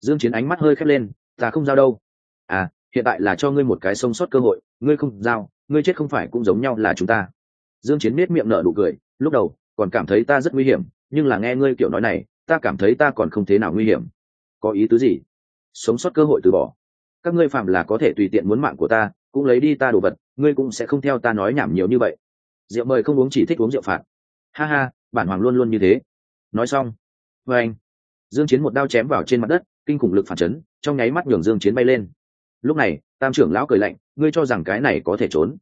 Dương chiến ánh mắt hơi khép lên ta không giao đâu. À hiện tại là cho ngươi một cái sống sót cơ hội, ngươi không giao, ngươi chết không phải cũng giống nhau là chúng ta. Dương chiến biết miệng nở nụ cười, lúc đầu, còn cảm thấy ta rất nguy hiểm, nhưng là nghe ngươi kiểu nói này, ta cảm thấy ta còn không thế nào nguy hiểm. Có ý tứ gì? Sống sót cơ hội từ bỏ. Các ngươi phạm là có thể tùy tiện muốn mạng của ta, cũng lấy đi ta đồ vật, ngươi cũng sẽ không theo ta nói nhảm nhiều như vậy. Rượu mời không uống chỉ thích uống rượu phạt. Ha ha, bản hoàng luôn luôn như thế. Nói xong. Vê anh dương chiến một đao chém vào trên mặt đất kinh khủng lực phản chấn trong nháy mắt nhường dương chiến bay lên. Lúc này tam trưởng lão cười lạnh ngươi cho rằng cái này có thể trốn?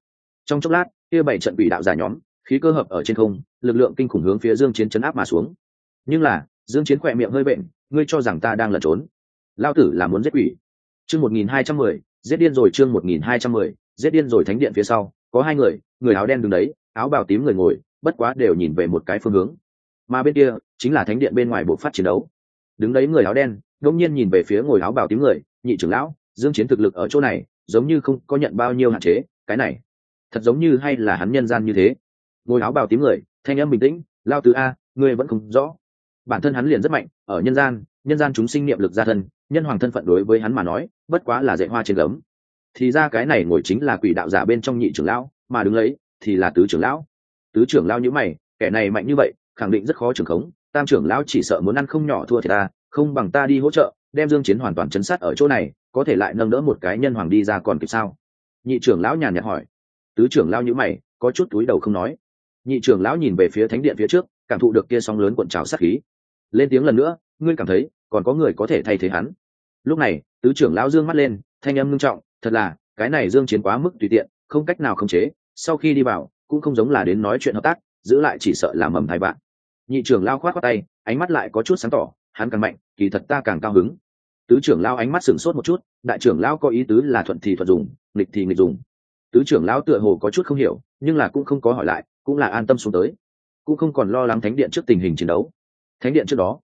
Trong chốc lát kia bảy trận bị đạo giả nhóm khí cơ hợp ở trên không lực lượng kinh khủng hướng phía dương chiến chấn áp mà xuống. Nhưng là dương chiến khỏe miệng hơi bệnh ngươi cho rằng ta đang lẩn trốn? Lao tử là muốn giết quỷ. Chương 1210, giết điên rồi chương 1210, giết điên rồi thánh điện phía sau có hai người người áo đen đứng đấy áo bào tím người ngồi bất quá đều nhìn về một cái phương hướng. Mà bên kia chính là thánh điện bên ngoài bộ phát chiến đấu. Đứng đấy người áo đen đột nhiên nhìn về phía ngồi áo bào tím người, nhị trưởng lão, dương chiến thực lực ở chỗ này, giống như không có nhận bao nhiêu hạn chế, cái này, thật giống như hay là hắn nhân gian như thế. Ngồi áo bào tím người, thanh âm bình tĩnh, lao tứ a, ngươi vẫn không rõ. Bản thân hắn liền rất mạnh, ở nhân gian nhân gian chúng sinh niệm lực gia thân, nhân hoàng thân phận đối với hắn mà nói, bất quá là dạy hoa trên gấm. Thì ra cái này ngồi chính là quỷ đạo giả bên trong nhị trưởng lão, mà đứng lấy thì là tứ trưởng lão. Tứ trưởng lão như mày, kẻ này mạnh như vậy, khẳng định rất khó trưởng khống, tam trưởng lão chỉ sợ muốn ăn không nhỏ thua thì ta không bằng ta đi hỗ trợ, đem dương chiến hoàn toàn chấn sát ở chỗ này, có thể lại nâng đỡ một cái nhân hoàng đi ra còn kịp sao? Nhị trưởng lão nhàn nhạt hỏi. Tứ trưởng lão như mày, có chút túi đầu không nói. Nhị trưởng lão nhìn về phía thánh điện phía trước, cảm thụ được kia sóng lớn cuộn trào sát khí. Lên tiếng lần nữa, ngươi cảm thấy, còn có người có thể thay thế hắn? Lúc này, tứ trưởng lão dương mắt lên, thanh âm ngưng trọng, thật là, cái này dương chiến quá mức tùy tiện, không cách nào khống chế, sau khi đi vào, cũng không giống là đến nói chuyện hợp tác, giữ lại chỉ sợ là mầm thai bạn. Nhị trưởng lao khoát qua tay, ánh mắt lại có chút sáng tỏ hắn càng mạnh, kỳ thật ta càng cao hứng. Tứ trưởng lao ánh mắt sửng sốt một chút, đại trưởng lao có ý tứ là thuận thì thuận dùng, nghịch thì nghịch dùng. Tứ trưởng lao tựa hồ có chút không hiểu, nhưng là cũng không có hỏi lại, cũng là an tâm xuống tới. Cũng không còn lo lắng thánh điện trước tình hình chiến đấu. Thánh điện trước đó,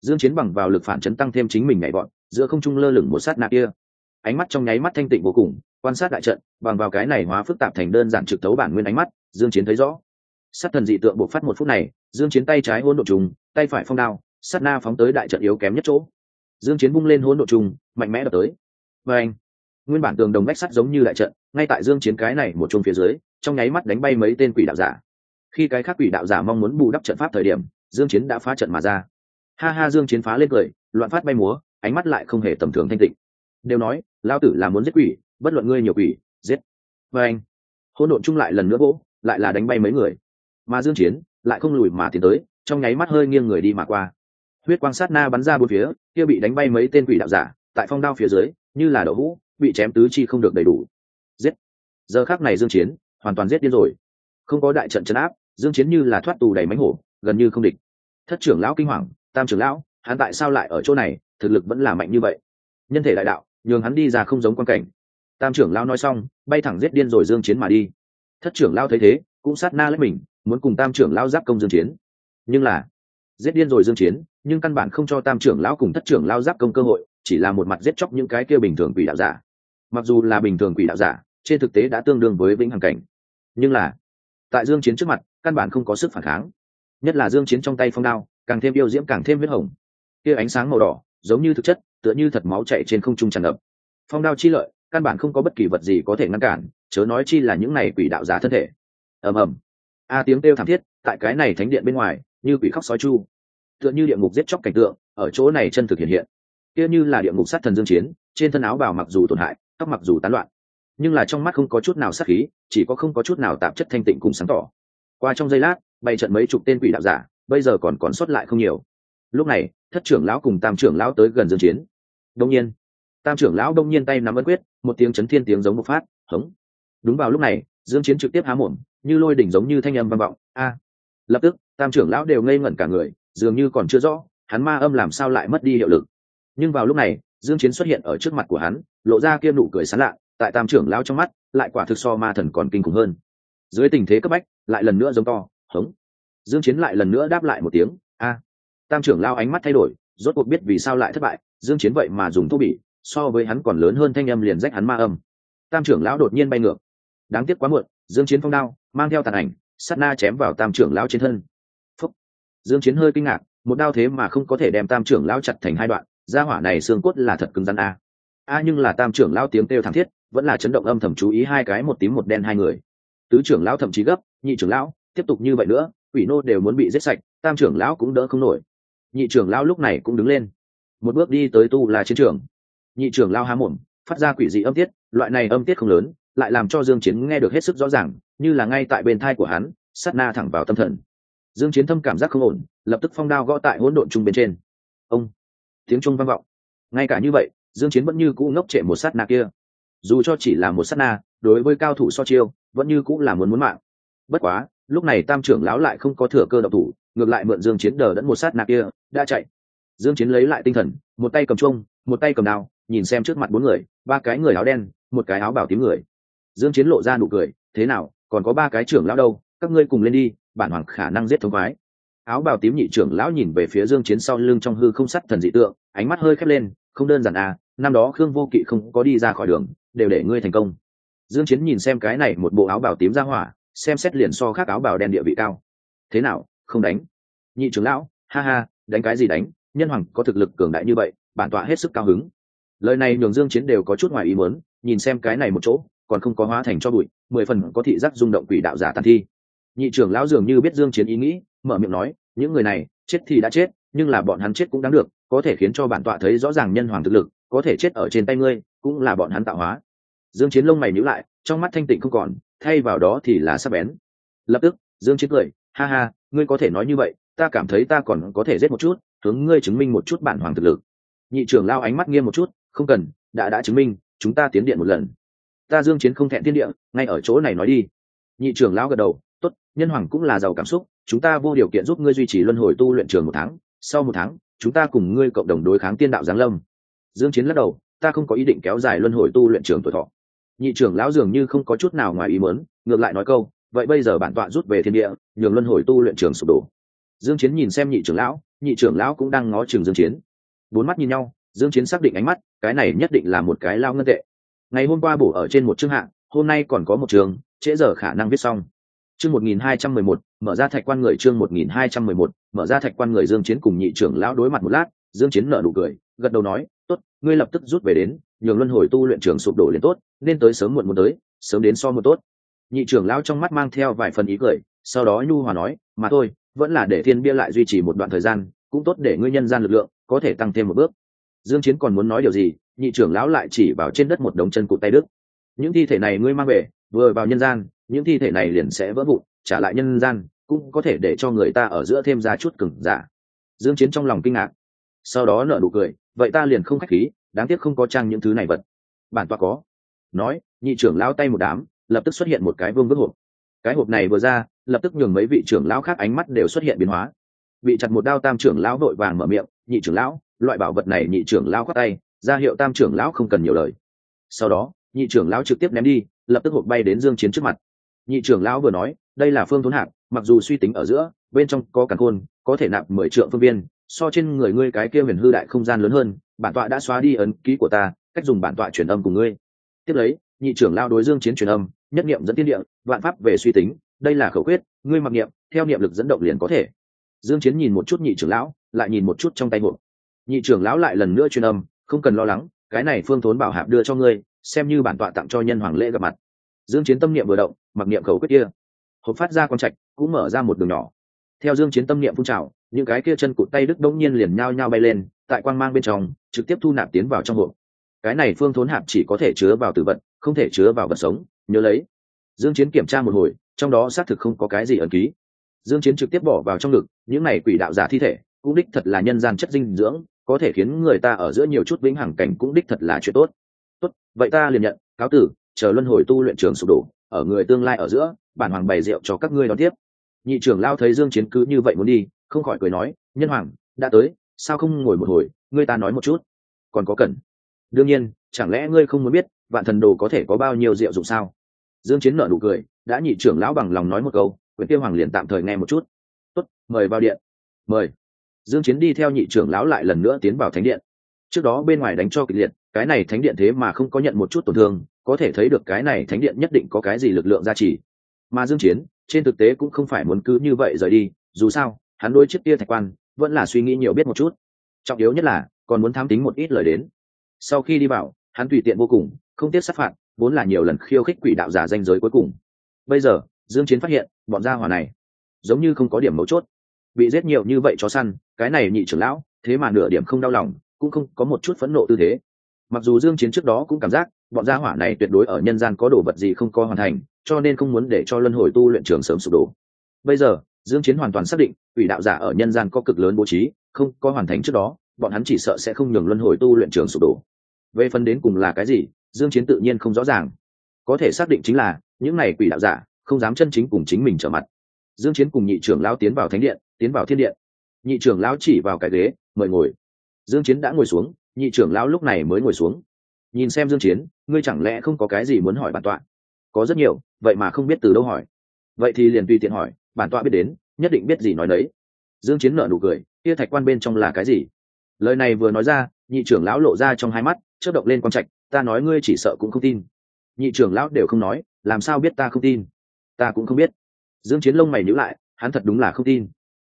dương chiến bằng vào lực phản chấn tăng thêm chính mình nhảy bọn, giữa không trung lơ lửng một sát nạ kia. Ánh mắt trong nháy mắt thanh tịnh vô cùng, quan sát đại trận, bằng vào cái này hóa phức tạp thành đơn giản trực tấu bản nguyên ánh mắt, dương chiến thấy rõ. Sát thần dị tượng bộc phát một phút này, dương chiến tay trái hôn độ trùng, tay phải phong đao sát na phóng tới đại trận yếu kém nhất chỗ. Dương chiến bung lên hỗn độ trùng, mạnh mẽ đập tới. Và anh, nguyên bản tường đồng vách sắt giống như đại trận, ngay tại dương chiến cái này một chung phía dưới, trong nháy mắt đánh bay mấy tên quỷ đạo giả. Khi cái khác quỷ đạo giả mong muốn bù đắp trận pháp thời điểm, dương chiến đã phá trận mà ra. Ha ha, dương chiến phá lên cười, loạn phát bay múa, ánh mắt lại không hề tầm thường thanh tịnh. Đều nói lao tử là muốn giết quỷ, bất luận ngươi nhiều quỷ, giết. Và anh, hỗn độn chung lại lần nữa vỗ, lại là đánh bay mấy người. Mà dương chiến lại không lùi mà tiến tới, trong nháy mắt hơi nghiêng người đi mà qua huyết quang sát na bắn ra bốn phía, kia bị đánh bay mấy tên quỷ đạo giả, tại phong đao phía dưới, như là đậu hũ, bị chém tứ chi không được đầy đủ. Giết! Giờ khắc này dương chiến, hoàn toàn giết điên rồi. Không có đại trận chấn áp, dương chiến như là thoát tù đầy mánh hổ, gần như không địch. Thất trưởng lão kinh hoàng, tam trưởng lão, hắn tại sao lại ở chỗ này, thực lực vẫn là mạnh như vậy. Nhân thể đại đạo, nhường hắn đi ra không giống quan cảnh. Tam trưởng lão nói xong, bay thẳng giết điên rồi dương chiến mà đi. Thất trưởng lão thấy thế, cũng sát na lấy mình, muốn cùng tam trưởng lão giáp công dương chiến. Nhưng là, giết điên rồi dương chiến nhưng căn bản không cho tam trưởng lão cùng thất trưởng lao giáp công cơ hội, chỉ là một mặt giết chóc những cái kia bình thường quỷ đạo giả. Mặc dù là bình thường quỷ đạo giả, trên thực tế đã tương đương với vĩnh hằng cảnh. Nhưng là, tại dương chiến trước mặt, căn bản không có sức phản kháng. Nhất là dương chiến trong tay phong đao, càng thêm yêu diễm, càng thêm huyết hồng. Kia ánh sáng màu đỏ, giống như thực chất, tựa như thật máu chảy trên không trung tràn ngập. Phong đao chi lợi, căn bản không có bất kỳ vật gì có thể ngăn cản, chớ nói chi là những này quỷ đạo giả thân thể. Ầm ầm. A tiếng kêu thảm thiết, tại cái này thánh điện bên ngoài, như quỷ khóc sói chu tựa như địa ngục giết chóc cảnh tượng, ở chỗ này chân thực hiện hiện. Kia như là địa ngục sát thần dương chiến, trên thân áo bào mặc dù tổn hại, tóc mặc dù tán loạn, nhưng là trong mắt không có chút nào sát khí, chỉ có không có chút nào tạp chất thanh tịnh cùng sáng tỏ. Qua trong giây lát bày trận mấy chục tên quỷ đạo giả, bây giờ còn còn sót lại không nhiều. Lúc này, thất trưởng lão cùng tam trưởng lão tới gần dương chiến. Đông nhiên, tam trưởng lão đông nhiên tay nắm ấn quyết, một tiếng chấn thiên tiếng giống một phát, hống. Đúng vào lúc này, dương chiến trực tiếp há mồm, như lôi đỉnh giống như thanh âm vang vọng. A! Lập tức, tam trưởng lão đều ngây ngẩn cả người dường như còn chưa rõ, hắn ma âm làm sao lại mất đi hiệu lực. Nhưng vào lúc này, dương chiến xuất hiện ở trước mặt của hắn, lộ ra kia nụ cười sán lạ, tại tam trưởng lão trong mắt, lại quả thực so ma thần còn kinh khủng hơn. Dưới tình thế cấp bách, lại lần nữa giống to, hống. Dương chiến lại lần nữa đáp lại một tiếng, a. Tam trưởng lão ánh mắt thay đổi, rốt cuộc biết vì sao lại thất bại, dương chiến vậy mà dùng thô bỉ so với hắn còn lớn hơn thanh âm liền rách hắn ma âm. Tam trưởng lão đột nhiên bay ngược. Đáng tiếc quá muộn, dương chiến phong đao, mang theo tàn ảnh, sát na chém vào tam trưởng lão trên thân dương chiến hơi kinh ngạc, một đao thế mà không có thể đem tam trưởng lão chặt thành hai đoạn, gia hỏa này xương cốt là thật cứng rắn a. A nhưng là tam trưởng lão tiếng kêu thảm thiết, vẫn là chấn động âm thầm chú ý hai cái một tím một đen hai người. Tứ trưởng lão thậm chí gấp, nhị trưởng lão, tiếp tục như vậy nữa, quỷ nô đều muốn bị giết sạch, tam trưởng lão cũng đỡ không nổi. Nhị trưởng lão lúc này cũng đứng lên. Một bước đi tới tu là chiến trường. Nhị trưởng lão há mồm, phát ra quỷ dị âm tiết, loại này âm tiết không lớn, lại làm cho dương chiến nghe được hết sức rõ ràng, như là ngay tại bên thai của hắn, sát na thẳng vào tâm thần dương chiến thâm cảm giác không ổn, lập tức phong đao gõ tại hỗn độn trung bên trên. Ông! Tiếng trung vang vọng. Ngay cả như vậy, dương chiến vẫn như cũ ngốc trệ một sát na kia. Dù cho chỉ là một sát na, đối với cao thủ so chiêu, vẫn như cũ là muốn muốn mạng. Bất quá, lúc này tam trưởng lão lại không có thừa cơ động thủ, ngược lại mượn dương chiến đờ đẫn một sát na kia, đã chạy. Dương chiến lấy lại tinh thần, một tay cầm chuông, một tay cầm đao, nhìn xem trước mặt bốn người, ba cái người áo đen, một cái áo bảo tím người. Dương chiến lộ ra nụ cười, thế nào, còn có ba cái trưởng lão đâu, các ngươi cùng lên đi bản hoàng khả năng giết thống khoái. Áo bào tím nhị trưởng lão nhìn về phía dương chiến sau lưng trong hư không sắt thần dị tượng, ánh mắt hơi khép lên, không đơn giản à năm đó khương vô kỵ không có đi ra khỏi đường, đều để ngươi thành công. Dương chiến nhìn xem cái này một bộ áo bào tím ra hỏa, xem xét liền so khác áo bào đen địa vị cao. Thế nào, không đánh? Nhị trưởng lão, ha ha, đánh cái gì đánh? Nhân hoàng có thực lực cường đại như vậy, bản tọa hết sức cao hứng. Lời này nhường dương chiến đều có chút ngoài ý muốn, nhìn xem cái này một chỗ, còn không có hóa thành cho bụi, mười phần có thị giác rung động quỷ đạo giả tàn thi nhị trưởng lão dường như biết dương chiến ý nghĩ, mở miệng nói, những người này, chết thì đã chết, nhưng là bọn hắn chết cũng đáng được, có thể khiến cho bản tọa thấy rõ ràng nhân hoàng thực lực, có thể chết ở trên tay ngươi, cũng là bọn hắn tạo hóa. Dương chiến lông mày nhíu lại, trong mắt thanh tịnh không còn, thay vào đó thì là sắc bén. Lập tức, dương chiến cười, ha ha, ngươi có thể nói như vậy, ta cảm thấy ta còn có thể giết một chút, hướng ngươi chứng minh một chút bản hoàng thực lực. Nhị trưởng lao ánh mắt nghiêm một chút, không cần, đã đã chứng minh, chúng ta tiến điện một lần. Ta dương chiến không thẹn thiên địa, ngay ở chỗ này nói đi. Nhị trưởng lão gật đầu nhân hoàng cũng là giàu cảm xúc, chúng ta vô điều kiện giúp ngươi duy trì luân hồi tu luyện trường một tháng, sau một tháng, chúng ta cùng ngươi cộng đồng đối kháng tiên đạo giáng lâm. Dương chiến lắc đầu, ta không có ý định kéo dài luân hồi tu luyện trường tuổi thọ. Nhị trưởng lão dường như không có chút nào ngoài ý muốn, ngược lại nói câu, vậy bây giờ bản tọa rút về thiên địa, nhường luân hồi tu luyện trường sụp đổ. Dương chiến nhìn xem nhị trưởng lão, nhị trưởng lão cũng đang ngó chừng dương chiến. Bốn mắt nhìn nhau, dương chiến xác định ánh mắt, cái này nhất định là một cái lao ngân tệ. Ngày hôm qua bổ ở trên một chương hạng hôm nay còn có một trường, trễ giờ khả năng viết xong chương 1211, mở ra thạch quan người chương 1211, mở ra thạch quan người dương chiến cùng nhị trưởng lão đối mặt một lát dương chiến nở nụ cười gật đầu nói tốt ngươi lập tức rút về đến nhường luân hồi tu luyện trường sụp đổ liền tốt nên tới sớm muộn muốn tới sớm đến so một tốt. Nhị trưởng lão trong mắt mang theo vài phần ý cười sau đó nhu hòa nói mà thôi vẫn là để thiên bia lại duy trì một đoạn thời gian cũng tốt để ngươi nhân gian lực lượng có thể tăng thêm một bước. Dương chiến còn muốn nói điều gì nhị trưởng lão lại chỉ vào trên đất một đống chân cụt tay đức những thi thể này ngươi mang về vừa vào nhân gian những thi thể này liền sẽ vỡ vụn, trả lại nhân gian, cũng có thể để cho người ta ở giữa thêm ra chút cứng giả dương chiến trong lòng kinh ngạc. Sau đó nở nụ cười, vậy ta liền không khách khí, đáng tiếc không có trang những thứ này vật. Bản tọa có. Nói, nhị trưởng lão tay một đám, lập tức xuất hiện một cái vương vức hộp. Cái hộp này vừa ra, lập tức nhường mấy vị trưởng lão khác ánh mắt đều xuất hiện biến hóa. Bị chặt một đao tam trưởng lão đội vàng mở miệng, nhị trưởng lão, loại bảo vật này nhị trưởng lão khoát tay, ra hiệu tam trưởng lão không cần nhiều lời. Sau đó, nhị trưởng lão trực tiếp ném đi, lập tức hộp bay đến dương chiến trước mặt nhị trưởng lão vừa nói, đây là phương thốn hạt mặc dù suy tính ở giữa, bên trong có cả khôn, có thể nạp mười triệu phương viên, so trên người ngươi cái kia huyền hư đại không gian lớn hơn, bản tọa đã xóa đi ấn ký của ta, cách dùng bản tọa truyền âm cùng ngươi. Tiếp lấy, nhị trưởng lao đối dương chiến truyền âm, nhất niệm dẫn tiên địa, vạn pháp về suy tính, đây là khẩu quyết, ngươi mặc niệm, theo niệm lực dẫn động liền có thể. Dương chiến nhìn một chút nhị trưởng lão, lại nhìn một chút trong tay ngụm nhị trưởng lão lại lần nữa truyền âm, không cần lo lắng, cái này phương thốn bảo hạp đưa cho ngươi, xem như bản tọa tặng cho nhân hoàng lễ gặp mặt dương chiến tâm niệm vừa động, mặc niệm khẩu quyết kia. Hộp phát ra con trạch, cũng mở ra một đường nhỏ. Theo dương chiến tâm niệm phun trào, những cái kia chân cụt tay đức đông nhiên liền nhao nhao bay lên, tại quang mang bên trong, trực tiếp thu nạp tiến vào trong hộp. Cái này phương thốn hạp chỉ có thể chứa vào tử vật, không thể chứa vào vật sống, nhớ lấy. Dương chiến kiểm tra một hồi, trong đó xác thực không có cái gì ẩn ký. Dương chiến trực tiếp bỏ vào trong ngực, những này quỷ đạo giả thi thể, cũng đích thật là nhân gian chất dinh dưỡng, có thể khiến người ta ở giữa nhiều chút vĩnh hằng cảnh cũng đích thật là chuyện tốt. Tốt, vậy ta liền nhận, cáo tử chờ luân hồi tu luyện trường sụp đổ, ở người tương lai ở giữa, bản hoàng bày rượu cho các ngươi đón tiếp. Nhị trưởng lao thấy dương chiến cứ như vậy muốn đi, không khỏi cười nói, nhân hoàng, đã tới, sao không ngồi một hồi, ngươi ta nói một chút. Còn có cần. Đương nhiên, chẳng lẽ ngươi không muốn biết, vạn thần đồ có thể có bao nhiêu rượu dụng sao? Dương chiến nở nụ cười, đã nhị trưởng lão bằng lòng nói một câu quyền tiêu hoàng liền tạm thời nghe một chút. Tốt, mời vào điện. Mời. Dương chiến đi theo nhị trưởng lão lại lần nữa tiến vào thánh điện. Trước đó bên ngoài đánh cho kịch liệt, cái này thánh điện thế mà không có nhận một chút tổn thương có thể thấy được cái này thánh điện nhất định có cái gì lực lượng gia trì. Mà dương chiến, trên thực tế cũng không phải muốn cứ như vậy rời đi, dù sao, hắn đối chiếc kia thạch quan, vẫn là suy nghĩ nhiều biết một chút. Trọng yếu nhất là, còn muốn tham tính một ít lời đến. Sau khi đi vào hắn tùy tiện vô cùng, không tiếc sát phạt, vốn là nhiều lần khiêu khích quỷ đạo giả danh giới cuối cùng. Bây giờ, dương chiến phát hiện, bọn gia hỏa này, giống như không có điểm mấu chốt. Bị giết nhiều như vậy chó săn, cái này nhị trưởng lão, thế mà nửa điểm không đau lòng, cũng không có một chút phẫn nộ tư thế. Mặc dù dương chiến trước đó cũng cảm giác bọn gia hỏa này tuyệt đối ở nhân gian có đồ vật gì không có hoàn thành, cho nên không muốn để cho luân hồi tu luyện trường sớm sụp đổ. Bây giờ, dương chiến hoàn toàn xác định, quỷ đạo giả ở nhân gian có cực lớn bố trí, không có hoàn thành trước đó, bọn hắn chỉ sợ sẽ không nhường luân hồi tu luyện trường sụp đổ. Về phần đến cùng là cái gì, dương chiến tự nhiên không rõ ràng. Có thể xác định chính là, những này quỷ đạo giả, không dám chân chính cùng chính mình trở mặt. Dương chiến cùng nhị trưởng lão tiến vào thánh điện, tiến vào thiên điện. Nhị trưởng lão chỉ vào cái ghế, mời ngồi. Dương chiến đã ngồi xuống, nhị trưởng lão lúc này mới ngồi xuống nhìn xem dương chiến, ngươi chẳng lẽ không có cái gì muốn hỏi bản tọa? Có rất nhiều, vậy mà không biết từ đâu hỏi. Vậy thì liền tùy tiện hỏi, bản tọa biết đến, nhất định biết gì nói đấy dương chiến nở nụ cười, kia thạch quan bên trong là cái gì? Lời này vừa nói ra, nhị trưởng lão lộ ra trong hai mắt, chớp động lên quan trạch, ta nói ngươi chỉ sợ cũng không tin. Nhị trưởng lão đều không nói, làm sao biết ta không tin? Ta cũng không biết. Dương chiến lông mày nhíu lại, hắn thật đúng là không tin.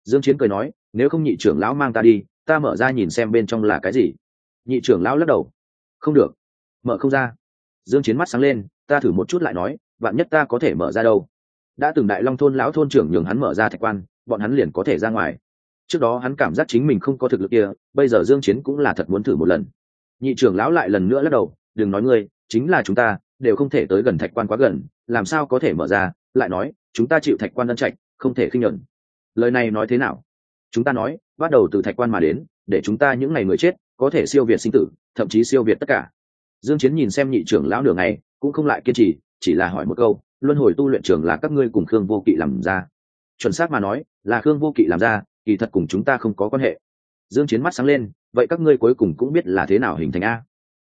Dương chiến cười nói, nếu không nhị trưởng lão mang ta đi, ta mở ra nhìn xem bên trong là cái gì. Nhị trưởng lão lắc đầu. Không được mở không ra. Dương chiến mắt sáng lên, ta thử một chút lại nói, vạn nhất ta có thể mở ra đâu? Đã từng đại long thôn lão thôn trưởng nhường hắn mở ra thạch quan, bọn hắn liền có thể ra ngoài. Trước đó hắn cảm giác chính mình không có thực lực kia, bây giờ dương chiến cũng là thật muốn thử một lần. Nhị trưởng lão lại lần nữa lắc đầu, đừng nói ngươi, chính là chúng ta, đều không thể tới gần thạch quan quá gần, làm sao có thể mở ra? Lại nói, chúng ta chịu thạch quan ân trạch, không thể khinh nhẫn lời này nói thế nào? Chúng ta nói, bắt đầu từ thạch quan mà đến, để chúng ta những ngày người chết, có thể siêu việt sinh tử, thậm chí siêu việt tất cả dương chiến nhìn xem nhị trưởng lão nửa ngày, cũng không lại kiên trì, chỉ là hỏi một câu, luân hồi tu luyện trường là các ngươi cùng khương vô kỵ làm ra? Chuẩn xác mà nói, là khương vô kỵ làm ra, kỳ thật cùng chúng ta không có quan hệ. Dương chiến mắt sáng lên, vậy các ngươi cuối cùng cũng biết là thế nào hình thành a?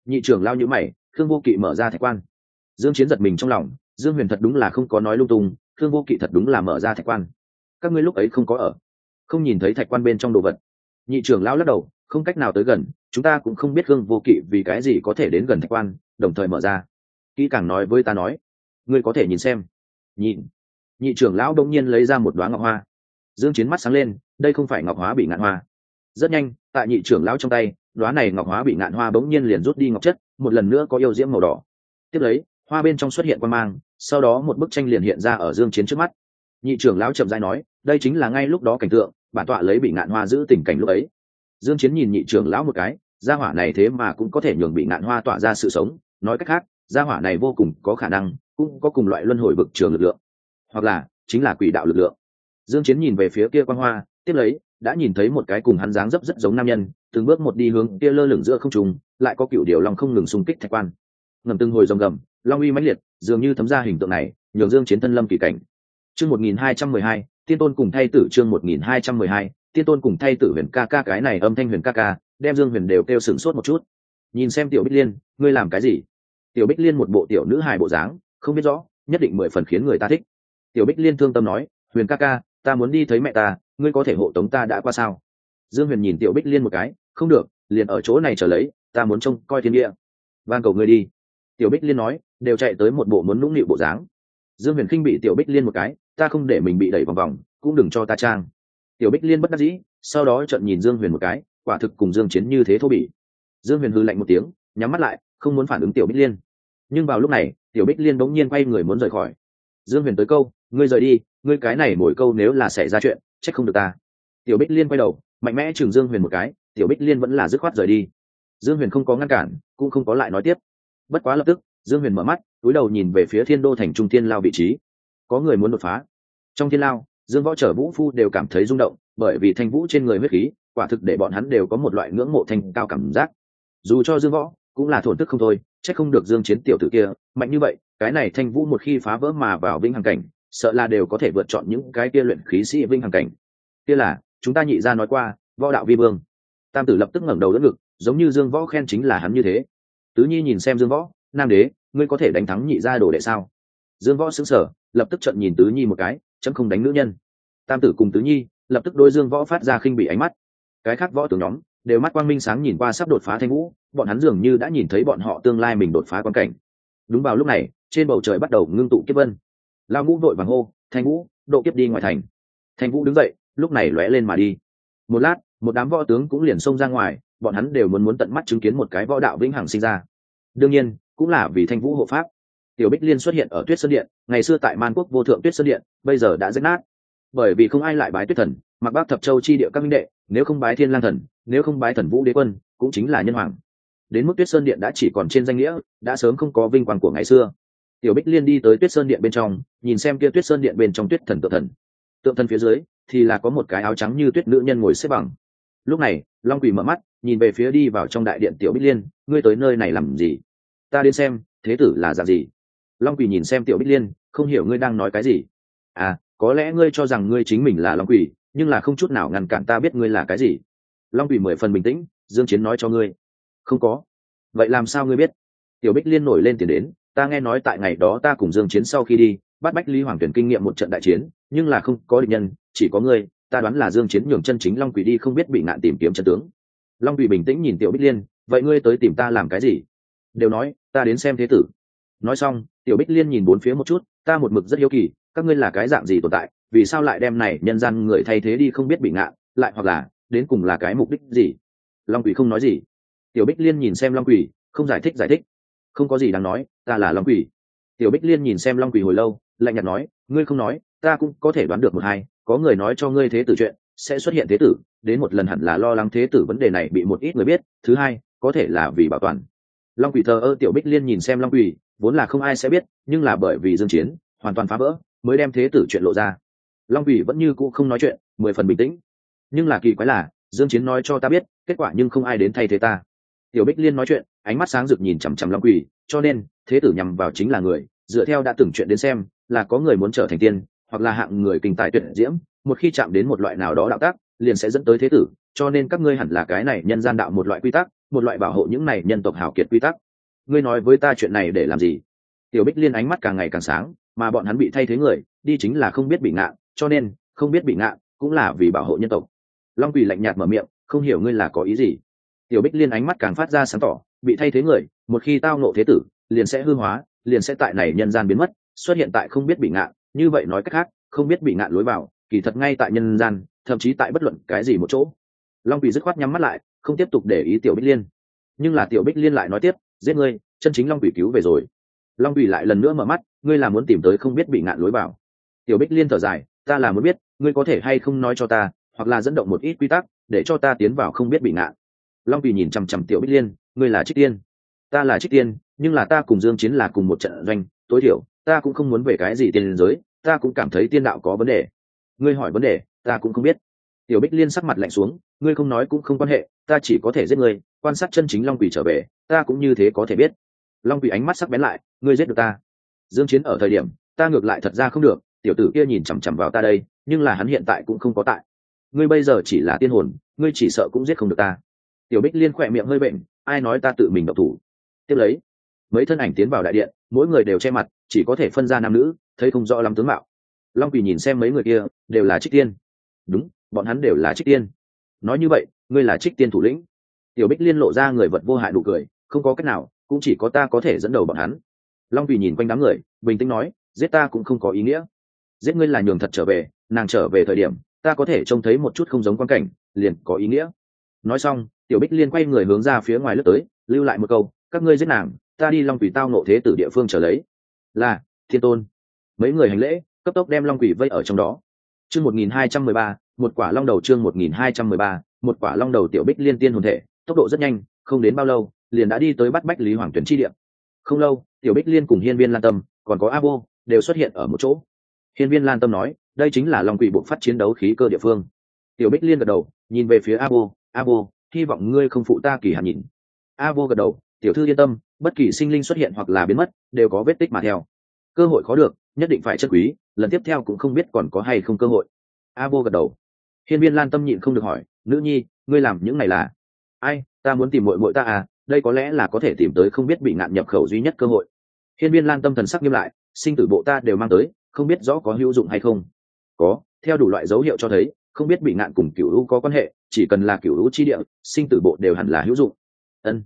Nhị trưởng lao như mày, khương vô kỵ mở ra thạch quan. Dương chiến giật mình trong lòng, dương huyền thật đúng là không có nói lung tung, khương vô kỵ thật đúng là mở ra thạch quan. Các ngươi lúc ấy không có ở. Không nhìn thấy thạch quan bên trong đồ vật. Nhị trưởng lao lắc đầu, không cách nào tới gần chúng ta cũng không biết gương vô kỵ vì cái gì có thể đến gần thạch quan, đồng thời mở ra. Kỹ càng nói với ta nói, ngươi có thể nhìn xem. Nhìn. Nhị trưởng lão đông nhiên lấy ra một đoá ngọc hoa. Dương chiến mắt sáng lên, đây không phải ngọc hóa bị ngạn hoa. Rất nhanh, tại nhị trưởng lão trong tay đoá này ngọc hóa bị ngạn hoa bỗng nhiên liền rút đi ngọc chất, một lần nữa có yêu diễm màu đỏ. Tiếp lấy, hoa bên trong xuất hiện quan mang, sau đó một bức tranh liền hiện ra ở dương chiến trước mắt. Nhị trưởng lão chậm rãi nói, đây chính là ngay lúc đó cảnh tượng, bản tọa lấy bị ngạn hoa giữ tình cảnh lúc ấy dương chiến nhìn nhị trưởng lão một cái, gia hỏa này thế mà cũng có thể nhường bị ngạn hoa tỏa ra sự sống. Nói cách khác, gia hỏa này vô cùng có khả năng cũng có cùng loại luân hồi vực trường lực lượng, hoặc là chính là quỷ đạo lực lượng. Dương chiến nhìn về phía kia quan hoa, tiếp lấy đã nhìn thấy một cái cùng hắn dáng dấp rất giống nam nhân, từng bước một đi hướng kia lơ lửng giữa không trung, lại có cựu điều long không ngừng xung kích thạch quan. Ngầm từng hồi rồng gầm, long uy mãnh liệt, dường như thấm ra hình tượng này, nhường dương chiến thân lâm kỳ cảnh. Chương 1212 tiên tôn cùng thay tử chương 1212 tiên tôn cùng thay tử huyền ca ca, cái này âm thanh huyền ca ca, đem dương huyền đều kêu sửng sốt một chút. Nhìn xem tiểu bích liên, ngươi làm cái gì? Tiểu bích liên một bộ tiểu nữ hài bộ dáng, không biết rõ, nhất định mười phần khiến người ta thích. Tiểu bích liên thương tâm nói, huyền ca ca, ta muốn đi thấy mẹ ta, ngươi có thể hộ tống ta đã qua sao? Dương huyền nhìn tiểu bích liên một cái, không được, liền ở chỗ này trở lấy, ta muốn trông coi thiên địa. Van cầu ngươi đi. Tiểu bích liên nói, đều chạy tới một bộ muốn nũng nịu bộ dáng. Dương huyền khinh bị tiểu bích liên một cái, ta không để mình bị đẩy vòng vòng, cũng đừng cho ta trang tiểu bích liên bất đắc dĩ, sau đó trận nhìn dương huyền một cái, quả thực cùng dương chiến như thế thô bỉ. Dương huyền hư lạnh một tiếng, nhắm mắt lại, không muốn phản ứng tiểu bích liên. Nhưng vào lúc này, tiểu bích liên bỗng nhiên quay người muốn rời khỏi. Dương huyền tới câu, ngươi rời đi, ngươi cái này mỗi câu nếu là xảy ra chuyện, trách không được ta. Tiểu bích liên quay đầu, mạnh mẽ chừng dương huyền một cái, tiểu bích liên vẫn là dứt khoát rời đi. Dương huyền không có ngăn cản, cũng không có lại nói tiếp. Bất quá lập tức, dương huyền mở mắt, túi đầu nhìn về phía thiên đô thành trung thiên lao vị trí. Có người muốn đột phá. Trong thiên lao dương võ trở vũ phu đều cảm thấy rung động, bởi vì thanh vũ trên người huyết khí, quả thực để bọn hắn đều có một loại ngưỡng mộ thanh cao cảm giác. Dù cho dương võ cũng là thổn thức không thôi c h ắ c không được dương chiến tiểu tử kia, mạnh như vậy, cái này thanh vũ một khi phá vỡ mà vào vinh hằng cảnh, sợ là đều có thể vượt chọn những cái kia luyện khí sĩ vinh hằng cảnh. Kia là, chúng ta nhị ra nói qua, võ đạo vi vương. Tam tử lập tức ngẩng đầu đỡ ngực, giống như dương võ khen chính là hắn như thế. Tứ nhi nhìn xem dương võ, nam đế, ngươi có thể đánh thắng nhị ra đồ đệ sao? Dương võ xứng sở lập tức trận nhìn tứ nhi một cái chấm không đánh nữ nhân. Tam tử cùng tứ nhi, lập tức đôi dương võ phát ra khinh bị ánh mắt. Cái khác võ tướng nhóm, đều mắt quang minh sáng nhìn qua sắp đột phá thanh vũ, bọn hắn dường như đã nhìn thấy bọn họ tương lai mình đột phá quan cảnh. Đúng vào lúc này, trên bầu trời bắt đầu ngưng tụ kiếp vân. Lao ngũ vội vàng hô, thanh vũ, độ kiếp đi ngoài thành. Thanh vũ đứng dậy, lúc này lóe lên mà đi. Một lát, một đám võ tướng cũng liền xông ra ngoài, bọn hắn đều muốn muốn tận mắt chứng kiến một cái võ đạo vĩnh hằng sinh ra. Đương nhiên, cũng là vì thanh vũ hộ pháp tiểu bích liên xuất hiện ở tuyết sơn điện, ngày xưa tại man quốc vô thượng tuyết sơn điện, bây giờ đã rách nát. Bởi vì không ai lại bái tuyết thần, mặc bác thập châu chi địa các minh đệ, nếu không bái thiên lang thần, nếu không bái thần vũ đế quân, cũng chính là nhân hoàng. Đến mức tuyết sơn điện đã chỉ còn trên danh nghĩa, đã sớm không có vinh quang của ngày xưa. Tiểu bích liên đi tới tuyết sơn điện bên trong, nhìn xem kia tuyết sơn điện bên trong tuyết thần tượng thần. Tượng thần phía dưới thì là có một cái áo trắng như tuyết nữ nhân ngồi xếp bằng. Lúc này, long quỳ mở mắt, nhìn về phía đi vào trong đại điện tiểu bích liên, ngươi tới nơi này làm gì? Ta đến xem, thế tử là dạng gì? Long quỷ nhìn xem tiểu bích liên, không hiểu ngươi đang nói cái gì. À có lẽ ngươi cho rằng ngươi chính mình là long quỷ, nhưng là không chút nào ngăn cản ta biết ngươi là cái gì. Long quỷ mười phần bình tĩnh, dương chiến nói cho ngươi. Không có. Vậy làm sao ngươi biết? Tiểu bích liên nổi lên tiền đến, ta nghe nói tại ngày đó ta cùng dương chiến sau khi đi, bắt bách lý hoàng tuyển kinh nghiệm một trận đại chiến, nhưng là không có địch nhân, chỉ có ngươi, ta đoán là dương chiến nhường chân chính long quỷ đi không biết bị ngạn tìm kiếm chân tướng. Long quỷ bình tĩnh nhìn tiểu bích liên, vậy ngươi tới tìm ta làm cái gì? Đều nói, ta đến xem thế tử. Nói xong tiểu bích liên nhìn bốn phía một chút, ta một mực rất hiếu kỳ, các ngươi là cái dạng gì tồn tại? Vì sao lại đem này nhân gian người thay thế đi không biết bị ngạn lại hoặc là, đến cùng là cái mục đích gì? Long quỷ không nói gì. Tiểu bích liên nhìn xem long quỷ, không giải thích giải thích. Không có gì đáng nói, ta là long quỷ. Tiểu bích liên nhìn xem long quỷ hồi lâu, lạnh nhạt nói, ngươi không nói, ta cũng có thể đoán được một hai, có người nói cho ngươi thế tử chuyện, sẽ xuất hiện thế tử, đến một lần hẳn là lo lắng thế tử vấn đề này bị một ít người biết, thứ hai, có thể là vì bảo toàn. Long quỷ thờ ơ, tiểu bích liên nhìn xem long quỷ vốn là không ai sẽ biết, nhưng là bởi vì dương chiến hoàn toàn phá vỡ, mới đem thế tử chuyện lộ ra. Long quỷ vẫn như cũ không nói chuyện, mười phần bình tĩnh. Nhưng là kỳ quái là, dương chiến nói cho ta biết, kết quả nhưng không ai đến thay thế ta. Tiểu bích liên nói chuyện, ánh mắt sáng rực nhìn chằm chằm long quỷ, cho nên, thế tử nhằm vào chính là người, dựa theo đã từng chuyện đến xem, là có người muốn trở thành tiên, hoặc là hạng người kinh tài tuyệt diễm, một khi chạm đến một loại nào đó đạo tác, liền sẽ dẫn tới thế tử, cho nên các ngươi hẳn là cái này nhân gian đạo một loại quy tắc, một loại bảo hộ những này nhân tộc hảo kiệt quy tắc ngươi nói với ta chuyện này để làm gì? Tiểu bích liên ánh mắt càng ngày càng sáng, mà bọn hắn bị thay thế người, đi chính là không biết bị ngạn cho nên, không biết bị ngạn cũng là vì bảo hộ nhân tộc. Long quỳ lạnh nhạt mở miệng, không hiểu ngươi là có ý gì. Tiểu bích liên ánh mắt càng phát ra sáng tỏ, bị thay thế người, một khi tao nộ thế tử, liền sẽ hư hóa, liền sẽ tại này nhân gian biến mất, xuất hiện tại không biết bị ngạn như vậy nói cách khác, không biết bị ngạn lối vào, kỳ thật ngay tại nhân gian, thậm chí tại bất luận cái gì một chỗ. Long quỳ dứt khoát nhắm mắt lại, không tiếp tục để ý tiểu bích liên. Nhưng là tiểu bích liên lại nói tiếp giết ngươi, chân chính long quỷ cứu về rồi. Long quỷ lại lần nữa mở mắt, ngươi là muốn tìm tới không biết bị ngạn lối vào. Tiểu bích liên thở dài, ta là muốn biết, ngươi có thể hay không nói cho ta, hoặc là dẫn động một ít quy tắc, để cho ta tiến vào không biết bị ngạn. Long quỷ nhìn chằm chằm tiểu bích liên, ngươi là trích tiên. Ta là trích tiên, nhưng là ta cùng dương chiến là cùng một trận doanh. Tối thiểu, ta cũng không muốn về cái gì tiên giới, ta cũng cảm thấy tiên đạo có vấn đề. Ngươi hỏi vấn đề, ta cũng không biết. Tiểu bích liên sắc mặt lạnh xuống ngươi không nói cũng không quan hệ, ta chỉ có thể giết ngươi, quan sát chân chính long quỷ trở về, ta cũng như thế có thể biết. Long quỷ ánh mắt sắc bén lại, ngươi giết được ta. Dương chiến ở thời điểm, ta ngược lại thật ra không được, tiểu tử kia nhìn chằm chằm vào ta đây, nhưng là hắn hiện tại cũng không có tại. Ngươi bây giờ chỉ là tiên hồn, ngươi chỉ sợ cũng giết không được ta. Tiểu bích liên khỏe miệng hơi bệnh, ai nói ta tự mình độc thủ? Tiếp lấy, mấy thân ảnh tiến vào đại điện, mỗi người đều che mặt, chỉ có thể phân ra nam nữ, thấy không rõ lắm tướng mạo. Long quỷ nhìn xem mấy người kia, đều là trích tiên. Đúng, bọn hắn đều là trích tiên nói như vậy, ngươi là trích tiên thủ lĩnh. Tiểu bích liên lộ ra người vật vô hại đủ cười, không có cách nào, cũng chỉ có ta có thể dẫn đầu bọn hắn. Long quỷ nhìn quanh đám người, bình tĩnh nói, giết ta cũng không có ý nghĩa. Giết ngươi là nhường thật trở về, nàng trở về thời điểm, ta có thể trông thấy một chút không giống quan cảnh, liền có ý nghĩa. Nói xong, tiểu bích liên quay người hướng ra phía ngoài lướt tới, lưu lại một câu, các ngươi giết nàng, ta đi long quỷ tao nộ thế từ địa phương trở lấy. Là, thiên tôn. Mấy người hành lễ, cấp tốc đem long quỷ vây ở trong đó. Chương một nghìn hai trăm mười ba một quả long đầu chương một nghìn hai trăm mười ba, một quả long đầu tiểu bích liên tiên hồn thể, tốc độ rất nhanh, không đến bao lâu, liền đã đi tới bắt bách lý hoàng tuyển chi địa. không lâu, tiểu bích liên cùng hiên viên lan tâm, còn có a vô đều xuất hiện ở một chỗ. Hiên viên lan tâm nói, đây chính là long quỷ bộ phát chiến đấu khí cơ địa phương. Tiểu bích liên gật đầu, nhìn về phía a vô a vô hy vọng ngươi không phụ ta kỳ hạn nhìn a vô gật đầu, tiểu thư yên tâm, bất kỳ sinh linh xuất hiện hoặc là biến mất, đều có vết tích mà theo. Cơ hội khó được, nhất định phải chất quý, lần tiếp theo cũng không biết còn có hay không cơ hội. A vô gật đầu hiên viên lan tâm nhịn không được hỏi, nữ nhi, ngươi làm những này là? Ai, ta muốn tìm mội mội ta à đây có lẽ là có thể tìm tới không biết bị ngạn nhập khẩu duy nhất cơ hội. Hiên viên lan tâm thần sắc nghiêm lại, sinh tử bộ ta đều mang tới, không biết rõ có hữu dụng hay không? Có, theo đủ loại dấu hiệu cho thấy, không biết bị ngạn cùng cựu lũ có quan hệ, chỉ cần là cựu lũ chi địa, sinh tử bộ đều hẳn là hữu dụng. Ân.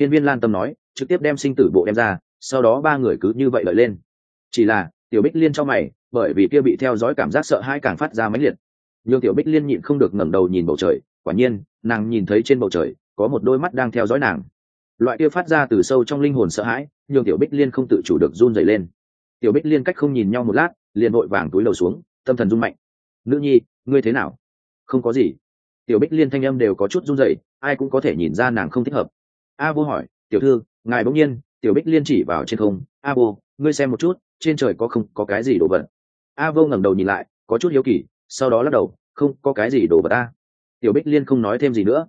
Hiên viên lan tâm nói, trực tiếp đem sinh tử bộ đem ra, sau đó ba người cứ như vậy lợi lên. Chỉ là, tiểu bích liên cho mày, bởi vì kia bị theo dõi cảm giác sợ hãi càng phát ra mãnh liệt nhưng tiểu bích liên nhịn không được ngẩng đầu nhìn bầu trời, quả nhiên, nàng nhìn thấy trên bầu trời, có một đôi mắt đang theo dõi nàng. Loại kia phát ra từ sâu trong linh hồn sợ hãi nhưng tiểu bích liên không tự chủ được run dày lên. Tiểu bích liên cách không nhìn nhau một lát, liền vội vàng túi đầu xuống, tâm thần run mạnh. Nữ nhi, ngươi thế nào? Không có gì. Tiểu bích liên thanh âm đều có chút run dày ai cũng có thể nhìn ra nàng không thích hợp. A vô hỏi, tiểu thư, ngài bỗng nhiên, tiểu bích liên chỉ vào trên không, a vô ngươi xem một chút, trên trời có không, có cái gì đổ vật? A vô ngẩng đầu nhìn lại, có chút hiếu kỳ sau đó lắc đầu, không, có cái gì đổ vào ta. tiểu bích liên không nói thêm gì nữa.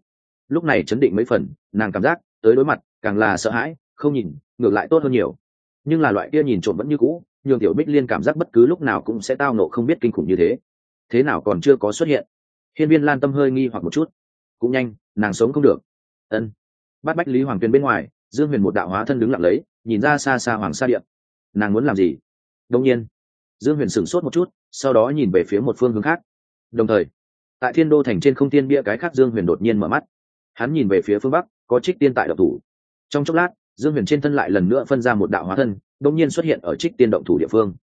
Lúc này chấn định mấy phần, nàng cảm giác tới đối mặt càng là sợ hãi, không nhìn, ngược lại tốt hơn nhiều. Nhưng là loại kia nhìn trộm vẫn như cũ, nhường tiểu bích liên cảm giác bất cứ lúc nào cũng sẽ tao nộ không biết kinh khủng như thế. Thế nào còn chưa có xuất hiện. Hiên viên lan tâm hơi nghi hoặc một chút. Cũng nhanh, nàng sống không được. Ân. Bắt bách lý hoàng tuyền bên ngoài, dương huyền một đạo hóa thân đứng lặng lấy, nhìn ra xa xa hoàng sa điện. Nàng muốn làm gì? Đông nhiên. Dương huyền sửng sốt một chút sau đó nhìn về phía một phương hướng khác. Đồng thời, tại thiên đô thành trên không tiên bia cái khác dương huyền đột nhiên mở mắt. Hắn nhìn về phía phương bắc, có trích tiên tại độc thủ. Trong chốc lát, dương huyền trên thân lại lần nữa phân ra một đạo hóa thân đông nhiên xuất hiện ở trích tiên động thủ địa phương.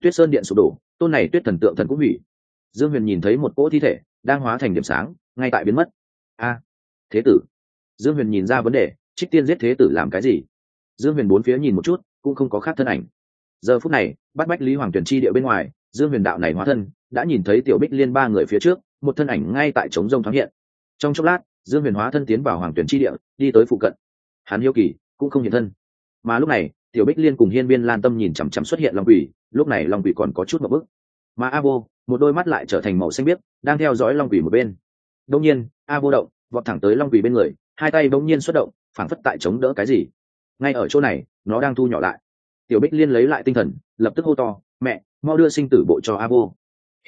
Tuyết sơn điện sụp đổ, tôn này tuyết thần tượng thần cũng hủy. Dương huyền nhìn thấy một cỗ thi thể đang hóa thành điểm sáng, ngay tại biến mất. A, thế tử. Dương huyền nhìn ra vấn đề, trích tiên giết thế tử làm cái gì? Dương huyền bốn phía nhìn một chút, cũng không có khác thân ảnh. Giờ phút này, bắt bách lý hoàng tuyển chi địa bên ngoài dương huyền đạo này hóa thân, đã nhìn thấy tiểu bích liên ba người phía trước, một thân ảnh ngay tại trống rông thoáng hiện. Trong chốc lát, dương huyền hóa thân tiến vào hoàng tuyển chi địa, đi tới phụ cận. Hắn hiếu kỳ, cũng không hiện thân. Mà lúc này, tiểu bích liên cùng hiên viên lan tâm nhìn chằm chằm xuất hiện long quỷ, lúc này long quỷ còn có chút một bức mà a vô một đôi mắt lại trở thành màu xanh biếc, đang theo dõi long quỷ một bên. Đông nhiên, a vô động, vọt thẳng tới long quỷ bên người, hai tay bỗng nhiên xuất động, phảng phất tại chống đỡ cái gì. Ngay ở chỗ này, nó đang thu nhỏ lại. Tiểu bích liên lấy lại tinh thần, lập tức hô to, mẹ mau đưa sinh tử bộ cho a vô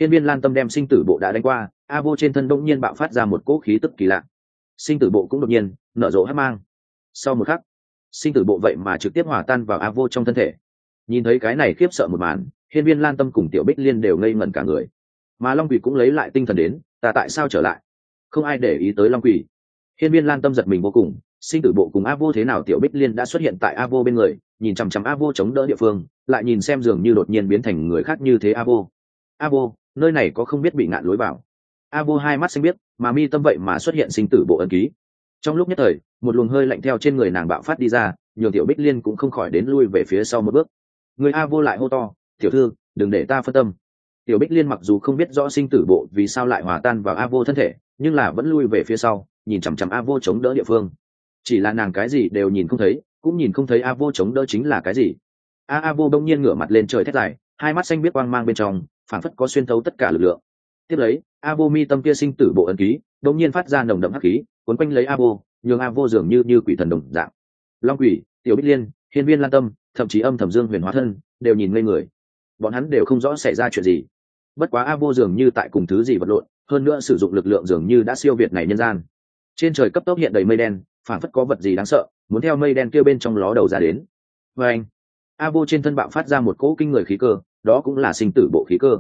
hiên viên lan tâm đem sinh tử bộ đã đánh qua a vô trên thân đông nhiên bạo phát ra một cỗ khí tức kỳ lạ. Sinh tử bộ cũng đột nhiên nở rộ hát mang. Sau một khắc, sinh tử bộ vậy mà trực tiếp hòa tan vào a vô trong thân thể. Nhìn thấy cái này khiếp sợ một màn, hiên viên lan tâm cùng tiểu bích liên đều ngây ngẩn cả người. Mà long quỷ cũng lấy lại tinh thần đến, ta tại sao trở lại? Không ai để ý tới long quỷ. Hiên viên lan tâm giật mình vô cùng, sinh tử bộ cùng a vô thế nào tiểu bích liên đã xuất hiện tại a vô bên người nhìn chằm chằm a vô chống đỡ địa phương, lại nhìn xem dường như đột nhiên biến thành người khác như thế a vô a vô nơi này có không biết bị ngạn lối vào. A vô hai mắt xanh biết mà mi tâm vậy mà xuất hiện sinh tử bộ ân ký. Trong lúc nhất thời, một luồng hơi lạnh theo trên người nàng bạo phát đi ra, nhường tiểu bích liên cũng không khỏi đến lui về phía sau một bước. Người a vô lại hô to, tiểu thư, đừng để ta phân tâm. Tiểu bích liên mặc dù không biết rõ sinh tử bộ vì sao lại hòa tan vào a vô thân thể, nhưng là vẫn lui về phía sau, nhìn chằm chằm a vô chống đỡ địa phương. Chỉ là nàng cái gì đều nhìn không thấy cũng nhìn không thấy a vô chống đỡ chính là cái gì. A a vô đông nhiên ngửa mặt lên trời thét dài, hai mắt xanh biết quang mang bên trong phản phất có xuyên thấu tất cả lực lượng. Tiếp lấy, a vô mi tâm kia sinh tử bộ ấn ký đông nhiên phát ra nồng đậm hắc khí quấn quanh lấy a vô, nhường a vô dường như như quỷ thần đồng dạng. Long quỷ, tiểu bích liên, hiên viên lan tâm, thậm chí âm thẩm dương huyền hóa thân, đều nhìn ngây người. Bọn hắn đều không rõ xảy ra chuyện gì. Bất quá a vô dường như tại cùng thứ gì vật lộn, hơn nữa sử dụng lực lượng dường như đã siêu việt này nhân gian. Trên trời cấp tốc hiện đầy mây đen phản phất có vật gì đáng sợ muốn theo mây đen kêu bên trong ló đầu ra đến. Và anh a vô trên thân bạo phát ra một cỗ kinh người khí cơ, đó cũng là sinh tử bộ khí cơ.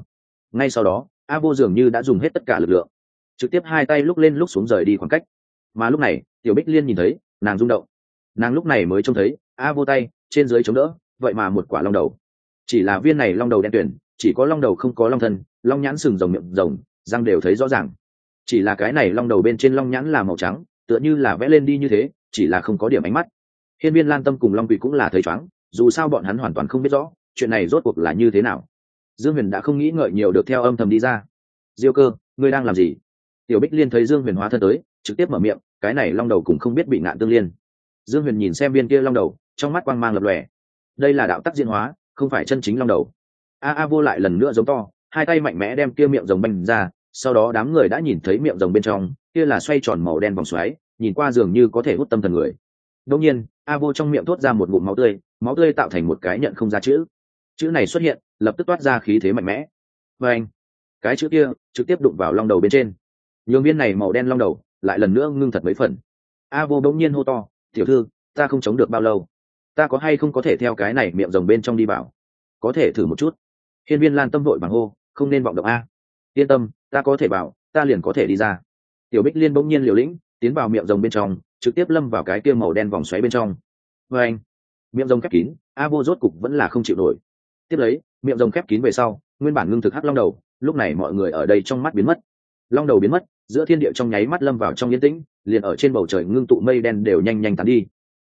Ngay sau đó a vô dường như đã dùng hết tất cả lực lượng. Trực tiếp hai tay lúc lên lúc xuống rời đi khoảng cách. Mà lúc này, tiểu bích liên nhìn thấy, nàng rung động. Nàng lúc này mới trông thấy a vô tay trên dưới chống đỡ, vậy mà một quả long đầu. Chỉ là viên này long đầu đen tuyển, chỉ có long đầu không có long thân, long nhãn sừng rồng miệng rồng, răng đều thấy rõ ràng. Chỉ là cái này long đầu bên trên long nhãn là màu trắng, tựa như là vẽ lên đi như thế chỉ là không có điểm ánh mắt. Hiên viên lan tâm cùng long quỷ cũng là thấy chóng dù sao bọn hắn hoàn toàn không biết rõ, chuyện này rốt cuộc là như thế nào. Dương huyền đã không nghĩ ngợi nhiều được theo âm thầm đi ra. Diêu cơ, ngươi đang làm gì? Tiểu bích liên thấy dương huyền hóa thân tới, trực tiếp mở miệng, cái này long đầu cũng không biết bị ngạn tương liên. Dương huyền nhìn xem viên kia long đầu, trong mắt quang mang lập lòe. Đây là đạo tắc diễn hóa, không phải chân chính long đầu. A a vô lại lần nữa giống to, hai tay mạnh mẽ đem kia miệng rồng banh ra, sau đó đám người đã nhìn thấy miệng rồng bên trong, kia là xoay tròn màu đen vòng xoáy nhìn qua dường như có thể hút tâm thần người. Đông nhiên a vô trong miệng thốt ra một ngụm máu tươi máu tươi tạo thành một cái nhận không ra chữ. Chữ này xuất hiện lập tức toát ra khí thế mạnh mẽ. Và anh cái chữ kia trực tiếp đụng vào long đầu bên trên. Nhường viên này màu đen long đầu lại lần nữa ngưng thật mấy phần. A vô bỗng nhiên hô to tiểu thư ta không chống được bao lâu. Ta có hay không có thể theo cái này miệng rồng bên trong đi vào? Có thể thử một chút. Hiên viên lan tâm vội bằng hô không nên vọng động a. Yên tâm ta có thể bảo, ta liền có thể đi ra. Tiểu bích liên bỗng nhiên liều lĩnh tiến vào miệng rồng bên trong, trực tiếp lâm vào cái kia màu đen vòng xoáy bên trong. Vê anh, miệng rồng khép kín a vô rốt cục vẫn là không chịu nổi. Tiếp lấy, miệng rồng khép kín về sau, nguyên bản ngưng thực hắc long đầu, lúc này mọi người ở đây trong mắt biến mất. Long đầu biến mất, giữa thiên địa trong nháy mắt lâm vào trong yên tĩnh, liền ở trên bầu trời ngưng tụ mây đen đều nhanh nhanh tán đi.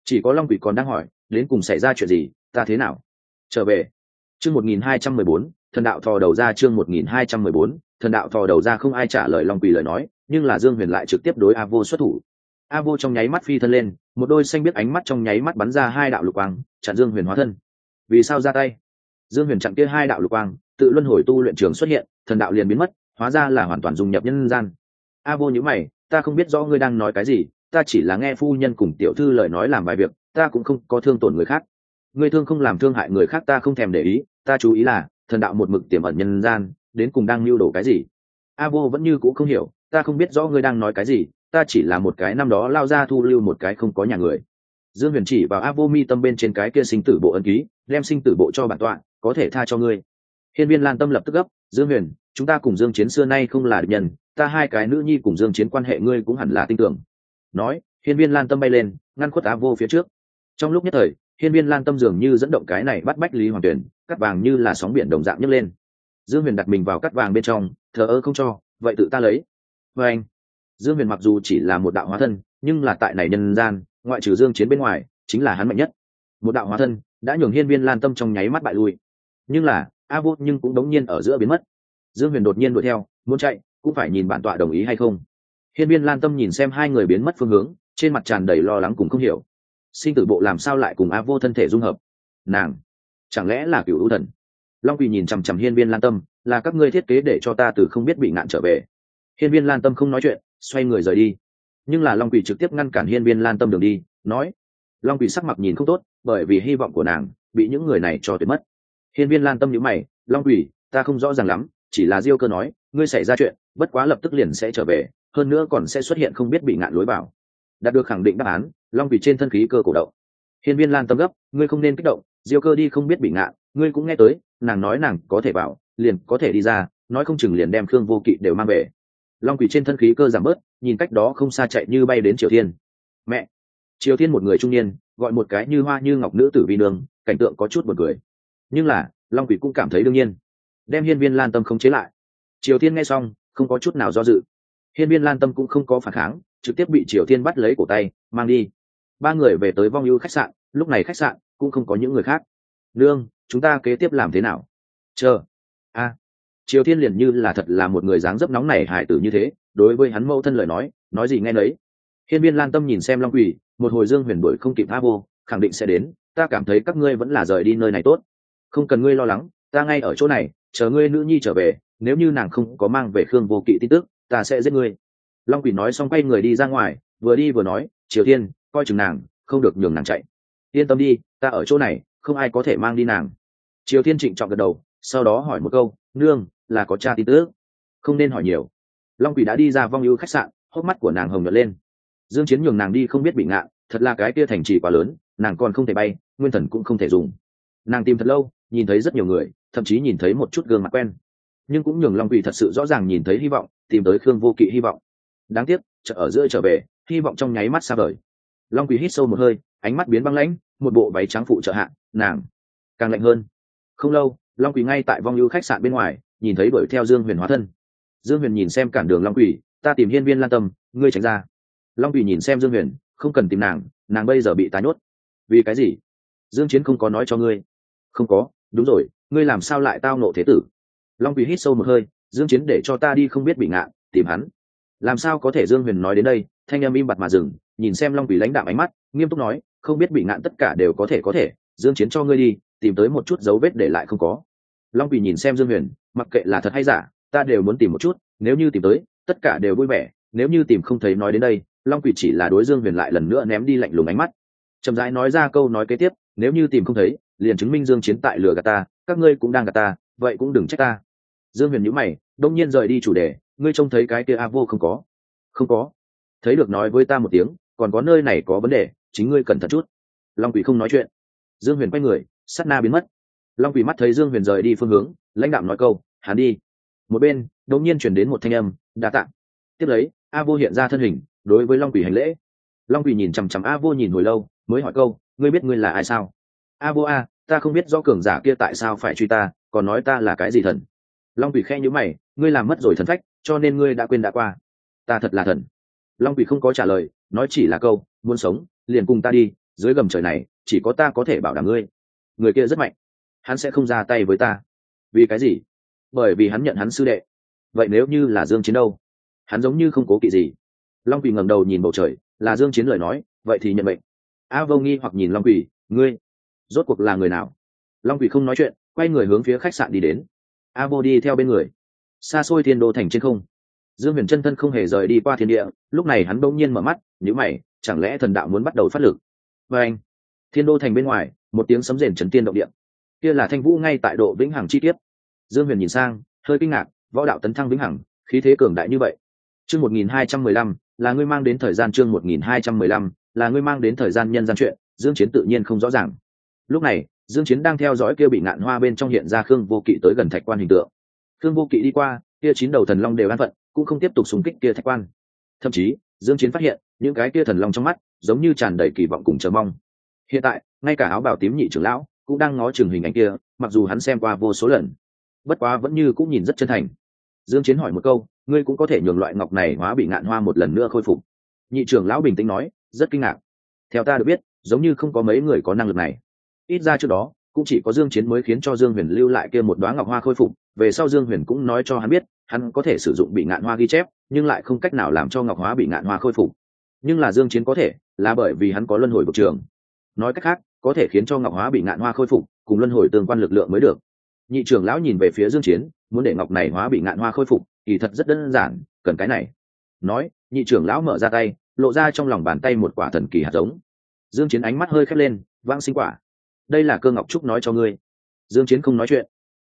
Chỉ có long quỷ còn đang hỏi, đến cùng xảy ra chuyện gì? Ta thế nào? Trở về. Chương một nghìn hai trăm mười bốn, thần đạo thò đầu ra chương một nghìn hai trăm mười bốn, thần đạo thò đầu ra không ai trả lời long quỷ lời nói nhưng là dương huyền lại trực tiếp đối a vô xuất thủ. A vô trong nháy mắt phi thân lên, một đôi xanh biết ánh mắt trong nháy mắt bắn ra hai đạo lục quang, chặn dương huyền hóa thân. Vì sao ra tay? Dương huyền chặn kia hai đạo lục quang, tự luân hồi tu luyện trường xuất hiện, thần đạo liền biến mất, hóa ra là hoàn toàn dùng nhập nhân gian. A vô nhữ mày, ta không biết rõ ngươi đang nói cái gì, ta chỉ là nghe phu nhân cùng tiểu thư lời nói làm bài việc, ta cũng không có thương tổn người khác. Ngươi thương không làm thương hại người khác ta không thèm để ý, ta chú ý là, thần đạo một mực tiềm ẩn nhân gian, đến cùng đang mưu đồ cái gì? A vô vẫn như c ũ không hiểu ta không biết rõ ngươi đang nói cái gì, ta chỉ là một cái năm đó lao ra thu lưu một cái không có nhà người. Dương huyền chỉ vào a vô mi tâm bên trên cái kia sinh tử bộ ân ký, đem sinh tử bộ cho bản tọa, có thể tha cho ngươi. Hiên viên lan tâm lập tức gấp, dương huyền, chúng ta cùng dương chiến xưa nay không là địch nhân, ta hai cái nữ nhi cùng dương chiến quan hệ ngươi cũng hẳn là tin tưởng. Nói, hiên viên lan tâm bay lên, ngăn khuất á vô phía trước. Trong lúc nhất thời, hiên viên lan tâm dường như dẫn động cái này bắt bách lý hoàng tuyển, cắt vàng như là sóng biển đồng dạng nhấc lên. Dương huyền đặt mình vào cắt vàng bên trong, thờ ơ không cho, vậy tự ta lấy và anh, dương huyền mặc dù chỉ là một đạo hóa thân, nhưng là tại này nhân gian, ngoại trừ dương chiến bên ngoài, chính là hắn mạnh nhất. Một đạo hóa thân đã nhường hiên viên lan tâm trong nháy mắt bại lui. Nhưng là, a vô nhưng cũng đống nhiên ở giữa biến mất. Dương huyền đột nhiên đuổi theo, muốn chạy, cũng phải nhìn bản tọa đồng ý hay không. Hiên viên lan tâm nhìn xem hai người biến mất phương hướng, trên mặt tràn đầy lo lắng cùng không hiểu. Sinh tử bộ làm sao lại cùng a vô thân thể dung hợp? Nàng, chẳng lẽ là cựu hữu thần? Long quỳ nhìn chằm chằm hiên viên lan tâm, là các ngươi thiết kế để cho ta từ không biết bị nạn trở về hiên viên lan tâm không nói chuyện, xoay người rời đi. Nhưng là long quỷ trực tiếp ngăn cản hiên viên lan tâm đường đi, nói, long quỷ sắc mặt nhìn không tốt, bởi vì hy vọng của nàng bị những người này cho tuyệt mất. Hiên viên lan tâm nhữ mày, long quỷ, ta không rõ ràng lắm, chỉ là diêu cơ nói, ngươi xảy ra chuyện, bất quá lập tức liền sẽ trở về, hơn nữa còn sẽ xuất hiện không biết bị ngạn lối vào. Đạt được khẳng định đáp án, long quỷ trên thân khí cơ cổ động. Hiên viên lan tâm gấp, ngươi không nên kích động, diêu cơ đi không biết bị ngạn, ngươi cũng nghe tới, nàng nói nàng có thể vào, liền có thể đi ra, nói không chừng liền đem khương vô kỵ đều mang về long quỷ trên thân khí cơ giảm bớt, nhìn cách đó không xa chạy như bay đến triều thiên. Mẹ! Triều thiên một người trung niên, gọi một cái như hoa như ngọc nữ tử vi nương cảnh tượng có chút b u ồ n cười. Nhưng là, long quỷ cũng cảm thấy đương nhiên. Đem hiên viên lan tâm không chế lại. Triều thiên nghe xong, không có chút nào do dự. Hiên viên lan tâm cũng không có phản kháng, trực tiếp bị triều thiên bắt lấy cổ tay, mang đi. Ba người về tới vong ưu khách sạn, lúc này khách sạn cũng không có những người khác. Nương, chúng ta kế tiếp làm thế nào? Chờ. A triều thiên liền như là thật là một người dáng dấp nóng này hải tử như thế đối với hắn mẫu thân lời nói nói gì nghe nấy. Hiên viên lan tâm nhìn xem long quỷ một hồi dương huyền đổi không kịp tha vô khẳng định sẽ đến ta cảm thấy các ngươi vẫn là rời đi nơi này tốt. Không cần ngươi lo lắng ta ngay ở chỗ này chờ ngươi nữ nhi trở về nếu như nàng không có mang về khương vô kỵ tin tức ta sẽ giết ngươi. Long quỷ nói xong quay người đi ra ngoài vừa đi vừa nói triều Thiên, coi chừng nàng không được nhường nàng chạy. Yên tâm đi ta ở chỗ này không ai có thể mang đi nàng. Triều Thiên trịnh trọng gật đầu sau đó hỏi một câu, nương, là có cha tin tức? Không nên hỏi nhiều. Long quỷ đã đi ra vong ưu khách sạn, hốc mắt của nàng hồng nhật lên. Dương chiến nhường nàng đi không biết bị ngạn thật là cái kia thành trì quá lớn, nàng còn không thể bay, nguyên thần cũng không thể dùng. Nàng tìm thật lâu, nhìn thấy rất nhiều người, thậm chí nhìn thấy một chút gương mặt quen. Nhưng cũng nhường long quỷ thật sự rõ ràng nhìn thấy hy vọng, tìm tới khương vô kỵ hy vọng. Đáng tiếc, chợ ở giữa trở về, hy vọng trong nháy mắt xa vời. Long quỷ hít sâu một hơi, ánh mắt biến băng lãnh, một bộ váy trắng phụ trợ hạ, nàng, càng lạnh hơn. Không lâu long quỷ ngay tại vong ưu khách sạn bên ngoài, nhìn thấy đuổi theo dương huyền hóa thân. Dương huyền nhìn xem cản đường long quỷ ta tìm hiên viên lan tâm, ngươi tránh ra. Long quỷ nhìn xem dương huyền, không cần tìm nàng nàng bây giờ bị tá nhốt. Vì cái gì? Dương chiến không có nói cho ngươi. Không có, đúng rồi, ngươi làm sao lại tao nộ thế tử? Long quỷ hít sâu một hơi, dương chiến để cho ta đi không biết bị ngạ, tìm hắn. Làm sao có thể? Dương huyền nói đến đây, thanh em im bặt mà dừng, nhìn xem long quỷ lãnh đạm ánh mắt, nghiêm túc nói, không biết bị ngạn tất cả đều có thể có thể, dương chiến cho ngươi đi tìm tới một chút dấu vết để lại không có. Long quỳ nhìn xem dương huyền, mặc kệ là thật hay giả, ta đều muốn tìm một chút, nếu như tìm tới, tất cả đều vui vẻ, nếu như tìm không thấy nói đến đây, long quỳ chỉ là đối dương huyền lại lần nữa ném đi lạnh lùng ánh mắt. Chậm rãi nói ra câu nói kế tiếp, nếu như tìm không thấy, liền chứng minh dương chiến tại lừa gạt ta, các ngươi cũng đang gạt ta, vậy cũng đừng trách ta. Dương huyền nhíu mày, đông nhiên rời đi chủ đề, ngươi trông thấy cái kia a vô không có? Không có. Thấy được nói với ta một tiếng, còn có nơi này có vấn đề, chính ngươi cẩn thận chút. Long quỷ không nói chuyện. Dương huyền quay người sát na biến mất. Long quỷ mắt thấy dương huyền rời đi phương hướng, lãnh đạo nói câu, hắn đi. Một bên, đột nhiên chuyển đến một thanh âm, đa tạng tiếp lấy, a vô hiện ra thân hình, đối với long quỷ hành lễ. Long quỷ nhìn chằm chằm a vô nhìn hồi lâu, mới hỏi câu, ngươi biết ngươi là ai sao? A vô a, ta không biết do cường giả kia tại sao phải truy ta, còn nói ta là cái gì thần? Long quỷ khe nhữ mày, ngươi làm mất rồi thần phách, cho nên ngươi đã quên đã qua. Ta thật là thần. Long quỷ không có trả lời, nói chỉ là câu, muốn sống, liền cùng ta đi, dưới gầm trời này, chỉ có ta có thể bảo đảm ngươi người kia rất mạnh. Hắn sẽ không ra tay với ta. Vì cái gì? Bởi vì hắn nhận hắn sư đệ. Vậy nếu như là dương chiến đâu? Hắn giống như không cố kỵ gì. Long quỳ ngẩng đầu nhìn bầu trời, là dương chiến lời nói, vậy thì nhận mệnh. A vô nghi hoặc nhìn long quỳ, ngươi rốt cuộc là người nào? Long quỳ không nói chuyện, quay người hướng phía khách sạn đi đến. A vô đi theo bên người. Xa xôi thiên đô thành trên không. Dương huyền chân thân không hề rời đi qua thiên địa, lúc này hắn bỗng nhiên mở mắt, nhíu mày, chẳng lẽ thần đạo muốn bắt đầu phát lực? Và anh, thiên đô thành bên ngoài một tiếng sấm rền chấn tiên động địa. Kia là thanh vũ ngay tại độ vĩnh hằng chi tiết. Dương huyền nhìn sang, hơi kinh ngạc, võ đạo tấn thăng vĩnh hằng, khí thế cường đại như vậy. Chương một nghìn hai trăm mười lăm, là ngươi mang đến thời gian chương một nghìn hai trăm mười lăm, là ngươi mang đến thời gian nhân gian chuyện, dương chiến tự nhiên không rõ ràng. Lúc này, dương chiến đang theo dõi kia bị ngạn hoa bên trong hiện ra khương vô kỵ tới gần thạch quan hình tượng. Khương vô kỵ đi qua, kia chín đầu thần long đều an phận, cũng không tiếp tục xung kích kia thạch quan. Thậm chí, dương chiến phát hiện, những cái kia thần long trong mắt, giống như tràn đầy kỳ vọng cùng chờ mong. Hiện tại ngay cả áo bào tím nhị trưởng lão cũng đang ngó chừng hình ảnh kia, mặc dù hắn xem qua vô số lần. Bất quá vẫn như cũng nhìn rất chân thành. Dương chiến hỏi một câu, ngươi cũng có thể nhường loại ngọc này hóa bị ngạn hoa một lần nữa khôi phục? Nhị trưởng lão bình tĩnh nói, rất kinh ngạc. Theo ta được biết, giống như không có mấy người có năng lực này. Ít ra trước đó, cũng chỉ có dương chiến mới khiến cho dương huyền lưu lại kia một đóa ngọc hoa khôi phục, về sau dương huyền cũng nói cho hắn biết, hắn có thể sử dụng bị ngạn hoa ghi chép, nhưng lại không cách nào làm cho ngọc hóa bị ngạn hoa khôi phục. Nhưng là dương chiến có thể, là bởi vì hắn có luân hồi vực trường. Nói cách khác có thể khiến cho ngọc hóa bị ngạn hoa khôi phục, cùng luân hồi tương quan lực lượng mới được. Nhị trưởng lão nhìn về phía dương chiến, muốn để ngọc này hóa bị ngạn hoa khôi phục thì thật rất đơn giản, cần cái này. Nói, nhị trưởng lão mở ra tay, lộ ra trong lòng bàn tay một quả thần kỳ hạt giống. Dương chiến ánh mắt hơi khép lên, vãng sinh quả. Đây là cơ ngọc trúc nói cho ngươi. Dương chiến không nói chuyện.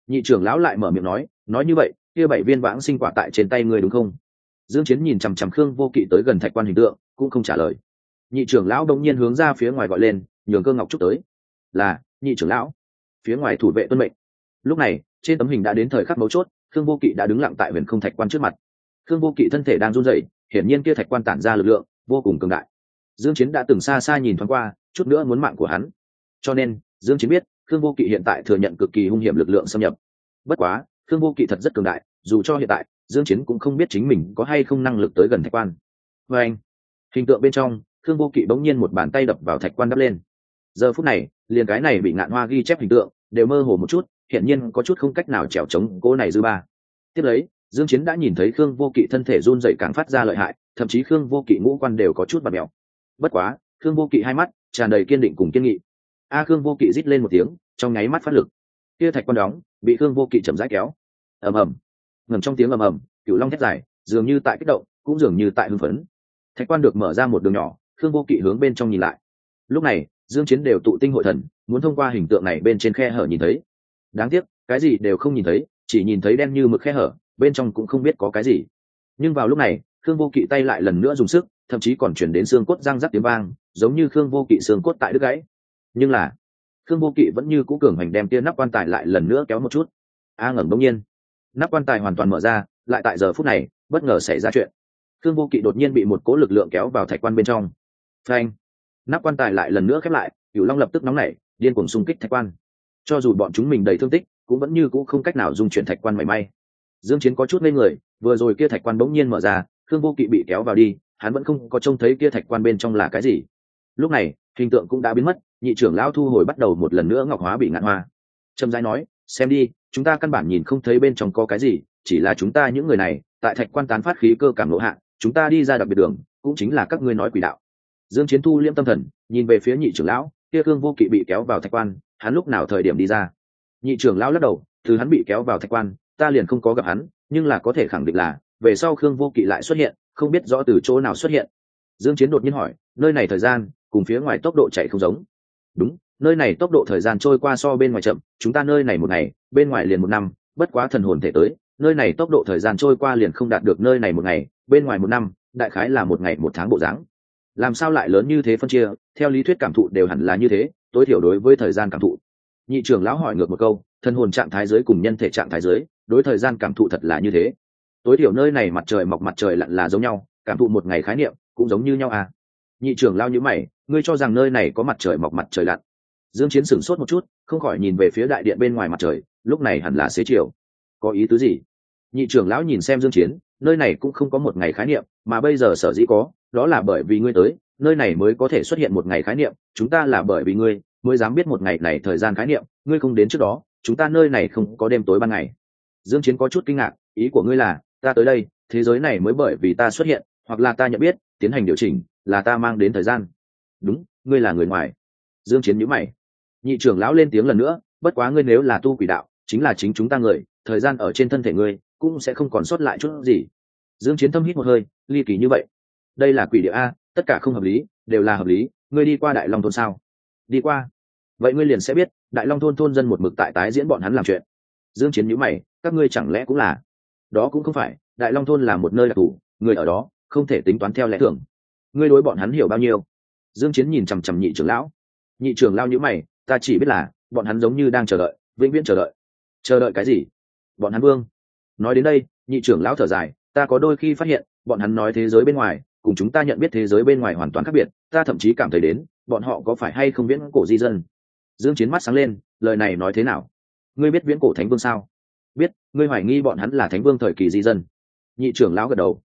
Nhị trưởng lão lại mở miệng nói nói như vậy, kia bảy viên vãng sinh quả tại trên tay ngươi đúng không? Dương chiến nhìn chằm chằm khương vô kỵ tới gần thạch quan hình tượng, cũng không trả lời. Nhị trưởng lão đông nhiên hướng ra phía ngoài gọi lên nhường cơ ngọc trúc tới. Là, nhị trưởng lão. Phía ngoài thủ vệ tuân mệnh. Lúc này, trên tấm hình đã đến thời khắc mấu chốt, khương vô kỵ đã đứng lặng tại huyền không thạch quan trước mặt. Khương vô kỵ thân thể đang run rẩy, hiển nhiên kia thạch quan tản ra lực lượng vô cùng cường đại. Dương chiến đã từng xa xa nhìn thoáng qua, chút nữa muốn mạng của hắn. Cho nên, dương chiến biết, khương vô kỵ hiện tại thừa nhận cực kỳ hung hiểm lực lượng xâm nhập. Bất quá, khương vô kỵ thật rất cường đại, dù cho hiện tại, dương chiến cũng không biết chính mình có hay không năng lực tới gần thạch quan. Với anh, hình tượng bên trong, khương vô kỵ bỗng nhiên một bàn tay đập vào thạch quan đắp lên giờ phút này, liền cái này bị ngạn hoa ghi chép hình tượng, đều mơ hồ một chút hiện nhiên có chút không cách nào trèo chống cố này dư ba. Tiếp lấy, dương chiến đã nhìn thấy khương vô kỵ thân thể run rẩy càng phát ra lợi hại, thậm chí khương vô kỵ ngũ quan đều có chút bật mèo. Bất quá, khương vô kỵ hai mắt tràn đầy kiên định cùng kiên nghị. A khương vô kỵ rít lên một tiếng, trong nháy mắt phát lực. Kia thạch quan đóng, bị khương vô kỵ chậm rãi kéo. Ầm ầm. Ngầm trong tiếng ầm ầm cựu long thét dài, dường như tại kích động, cũng dường như tại hưng phấn. Thạch quan được mở ra một đường nhỏ, khương vô kỵ hướng bên trong nhìn lại. Lúc này dương chiến đều tụ tinh hội thần, muốn thông qua hình tượng này bên trên khe hở nhìn thấy. Đáng tiếc, cái gì đều không nhìn thấy, chỉ nhìn thấy đen như mực khe hở, bên trong cũng không biết có cái gì. Nhưng vào lúc này, khương vô kỵ tay lại lần nữa dùng sức, thậm chí còn chuyển đến xương cốt răng rắc tiếng vang, giống như khương vô kỵ xương cốt tại đứt gãy. Nhưng là, khương vô kỵ vẫn như cũ cường hành đem tia nắp quan tài lại lần nữa kéo một chút. A ngẩng đông nhiên, nắp quan tài hoàn toàn mở ra, lại tại giờ phút này, bất ngờ xảy ra chuyện. Thương vô kỵ đột nhiên bị một cố lực lượng kéo vào thạch quan bên trong. Phanh! Nắp quan tài lại lần nữa khép lại, cửu long lập tức nóng nảy, điên cuồng xung kích thạch quan. Cho dù bọn chúng mình đầy thương tích, cũng vẫn như cũ không cách nào dung chuyển thạch quan mảy may. Dương chiến có chút lên người, vừa rồi kia thạch quan bỗng nhiên mở ra, thương vô kỵ bị kéo vào đi, hắn vẫn không có trông thấy kia thạch quan bên trong là cái gì. Lúc này, hình tượng cũng đã biến mất, nhị trưởng lão thu hồi bắt đầu một lần nữa ngọc hóa bị ngạn hoa. Trầm giai nói, xem đi, chúng ta căn bản nhìn không thấy bên trong có cái gì, chỉ là chúng ta những người này, tại thạch quan tán phát khí cơ cảm lộ hạ, chúng ta đi ra đặc biệt đường, cũng chính là các ngươi nói quỷ đạo dương chiến thu liêm tâm thần, nhìn về phía nhị trưởng lão, kia cương vô kỵ bị kéo vào thạch quan, hắn lúc nào thời điểm đi ra? Nhị trưởng lão lắc đầu, từ hắn bị kéo vào thạch quan, ta liền không có gặp hắn, nhưng là có thể khẳng định là, về sau khương vô kỵ lại xuất hiện, không biết rõ từ chỗ nào xuất hiện. Dương chiến đột nhiên hỏi, nơi này thời gian, cùng phía ngoài tốc độ chạy không giống? Đúng, nơi này tốc độ thời gian trôi qua so bên ngoài chậm, chúng ta nơi này một ngày, bên ngoài liền một năm, bất quá thần hồn thể tới, nơi này tốc độ thời gian trôi qua liền không đạt được nơi này một ngày, bên ngoài một năm, đại khái là một ngày một tháng bộ dáng làm sao lại lớn như thế phân chia? Theo lý thuyết cảm thụ đều hẳn là như thế, tối thiểu đối với thời gian cảm thụ. Nhị trưởng lão hỏi ngược một câu thân hồn trạng thái giới cùng nhân thể trạng thái giới, đối thời gian cảm thụ thật là như thế. Tối thiểu nơi này mặt trời mọc mặt trời lặn là giống nhau, cảm thụ một ngày khái niệm cũng giống như nhau à? Nhị trưởng lao nhữ mày, ngươi cho rằng nơi này có mặt trời mọc mặt trời lặn? Dương chiến sửng sốt một chút, không khỏi nhìn về phía đại điện bên ngoài mặt trời, lúc này hẳn là xế chiều. Có ý tứ gì? Nhị trưởng lão nhìn xem dương chiến, nơi này cũng không có một ngày khái niệm, mà bây giờ sở dĩ có đó là bởi vì ngươi tới, nơi này mới có thể xuất hiện một ngày khái niệm, chúng ta là bởi vì ngươi mới dám biết một ngày này thời gian khái niệm, ngươi không đến trước đó, chúng ta nơi này không có đêm tối ban ngày. Dương chiến có chút kinh ngạc, ý của ngươi là, ta tới đây, thế giới này mới bởi vì ta xuất hiện, hoặc là ta nhận biết, tiến hành điều chỉnh, là ta mang đến thời gian. Đúng, ngươi là người ngoài. Dương chiến nhíu mày. Nhị trưởng lão lên tiếng lần nữa, bất quá ngươi nếu là tu quỷ đạo, chính là chính chúng ta người, thời gian ở trên thân thể ngươi, cũng sẽ không còn sót lại chút gì. Dương chiến thâm hít một hơi, ly kỳ như vậy đây là quỷ địa a, tất cả không hợp lý, đều là hợp lý, ngươi đi qua đại long thôn sao? Đi qua. Vậy ngươi liền sẽ biết, đại long thôn thôn dân một mực tại tái diễn bọn hắn làm chuyện. Dương chiến nhíu mày, các ngươi chẳng lẽ cũng là? Đó cũng không phải, đại long thôn là một nơi đặc thù, người ở đó không thể tính toán theo lẽ thường. Ngươi đối bọn hắn hiểu bao nhiêu? Dương chiến nhìn chằm chằm nhị trưởng lão. Nhị trưởng lão nhíu mày, ta chỉ biết là, bọn hắn giống như đang chờ đợi, vĩnh viễn chờ đợi. Chờ đợi cái gì? Bọn hắn vương. Nói đến đây, nhị trưởng lão thở dài, ta có đôi khi phát hiện, bọn hắn nói thế giới bên ngoài cùng chúng ta nhận biết thế giới bên ngoài hoàn toàn khác biệt, ta thậm chí cảm thấy đến, bọn họ có phải hay không viễn cổ di dân? Dương chiến mắt sáng lên, lời này nói thế nào? Ngươi biết viễn cổ thánh vương sao? Biết, ngươi hoài nghi bọn hắn là thánh vương thời kỳ di dân. Nhị trưởng lão gật đầu.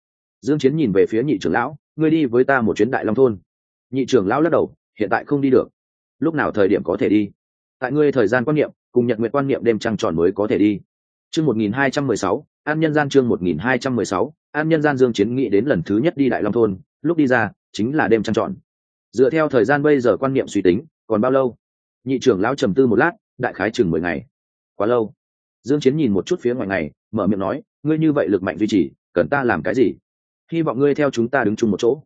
Dương chiến nhìn về phía nhị trưởng lão, ngươi đi với ta một chuyến đại long thôn. Nhị trưởng lão lắc đầu, hiện tại không đi được. Lúc nào thời điểm có thể đi? Tại ngươi thời gian quan niệm, cùng nhận nguyện quan niệm đêm trăng tròn mới có thể đi chương 1216, an nhân gian chương 1216, an nhân gian dương chiến nghĩ đến lần thứ nhất đi đại long thôn lúc đi ra chính là đêm trăng tròn. Dựa theo thời gian bây giờ quan niệm suy tính còn bao lâu? Nhị trưởng lão trầm tư một lát đại khái chừng mười ngày. Quá lâu. Dương chiến nhìn một chút phía ngoài ngày mở miệng nói ngươi như vậy lực mạnh duy trì cần ta làm cái gì? Hy vọng ngươi theo chúng ta đứng chung một chỗ.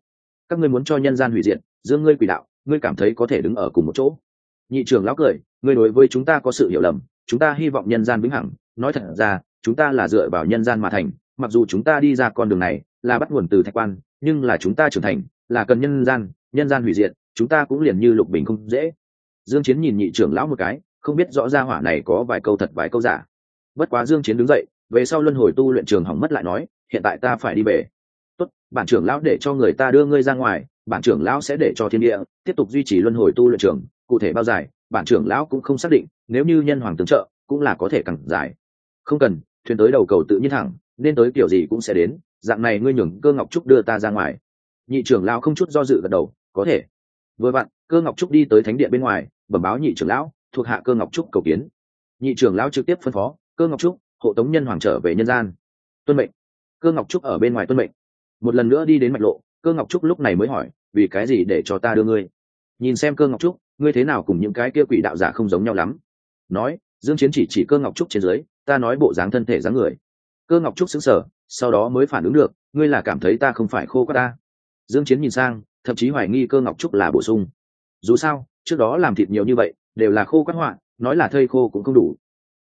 Các ngươi muốn cho nhân gian hủy diệt dương ngươi quỷ đạo ngươi cảm thấy có thể đứng ở cùng một chỗ. Nhị trưởng lão cười ngươi đối với chúng ta có sự hiểu lầm chúng ta hy vọng nhân gian vĩnh hằng nói thật ra, chúng ta là dựa vào nhân gian mà thành, mặc dù chúng ta đi ra con đường này là bắt nguồn từ thạch quan, nhưng là chúng ta trưởng thành, là cần nhân gian nhân gian hủy diệt, chúng ta cũng liền như lục bình không dễ. Dương chiến nhìn nhị trưởng lão một cái, không biết rõ ra hỏa này có vài câu thật vài câu giả. Bất quá dương chiến đứng dậy, về sau luân hồi tu luyện trường hỏng mất lại nói, hiện tại ta phải đi về. Tốt, bản trưởng lão để cho người ta đưa ngươi ra ngoài, bản trưởng lão sẽ để cho thiên địa, tiếp tục duy trì luân hồi tu luyện trường, cụ thể bao dài, bản trưởng lão cũng không xác định, nếu như nhân hoàng tướng trợ, cũng là có thể càng dài không cần, thuyền tới đầu cầu tự nhiên thẳng, nên tới kiểu gì cũng sẽ đến, dạng này ngươi nhường cơ ngọc trúc đưa ta ra ngoài. Nhị trưởng lão không chút do dự gật đầu, có thể. Vừa vặn, cơ ngọc trúc đi tới thánh điện bên ngoài, bẩm báo nhị trưởng lão, thuộc hạ cơ ngọc trúc cầu kiến. Nhị trưởng lão trực tiếp phân phó, cơ ngọc trúc, hộ tống nhân hoàng trở về nhân gian. Tuân mệnh. Cơ ngọc trúc ở bên ngoài tuân mệnh. Một lần nữa đi đến mạch lộ, cơ ngọc trúc lúc này mới hỏi, vì cái gì để cho ta đưa ngươi? Nhìn xem cơ ngọc trúc, ngươi thế nào cùng những cái kia quỷ đạo giả không giống nhau lắm? Nói dương chiến chỉ chỉ cơ ngọc trúc trên dưới, ta nói bộ dáng thân thể dáng người. Cơ ngọc trúc sững sờ, sau đó mới phản ứng được, ngươi là cảm thấy ta không phải khô quá ta? Dương chiến nhìn sang, thậm chí hoài nghi cơ ngọc trúc là bổ sung. Dù sao, trước đó làm thịt nhiều như vậy, đều là khô quát họa, nói là thây khô cũng không đủ.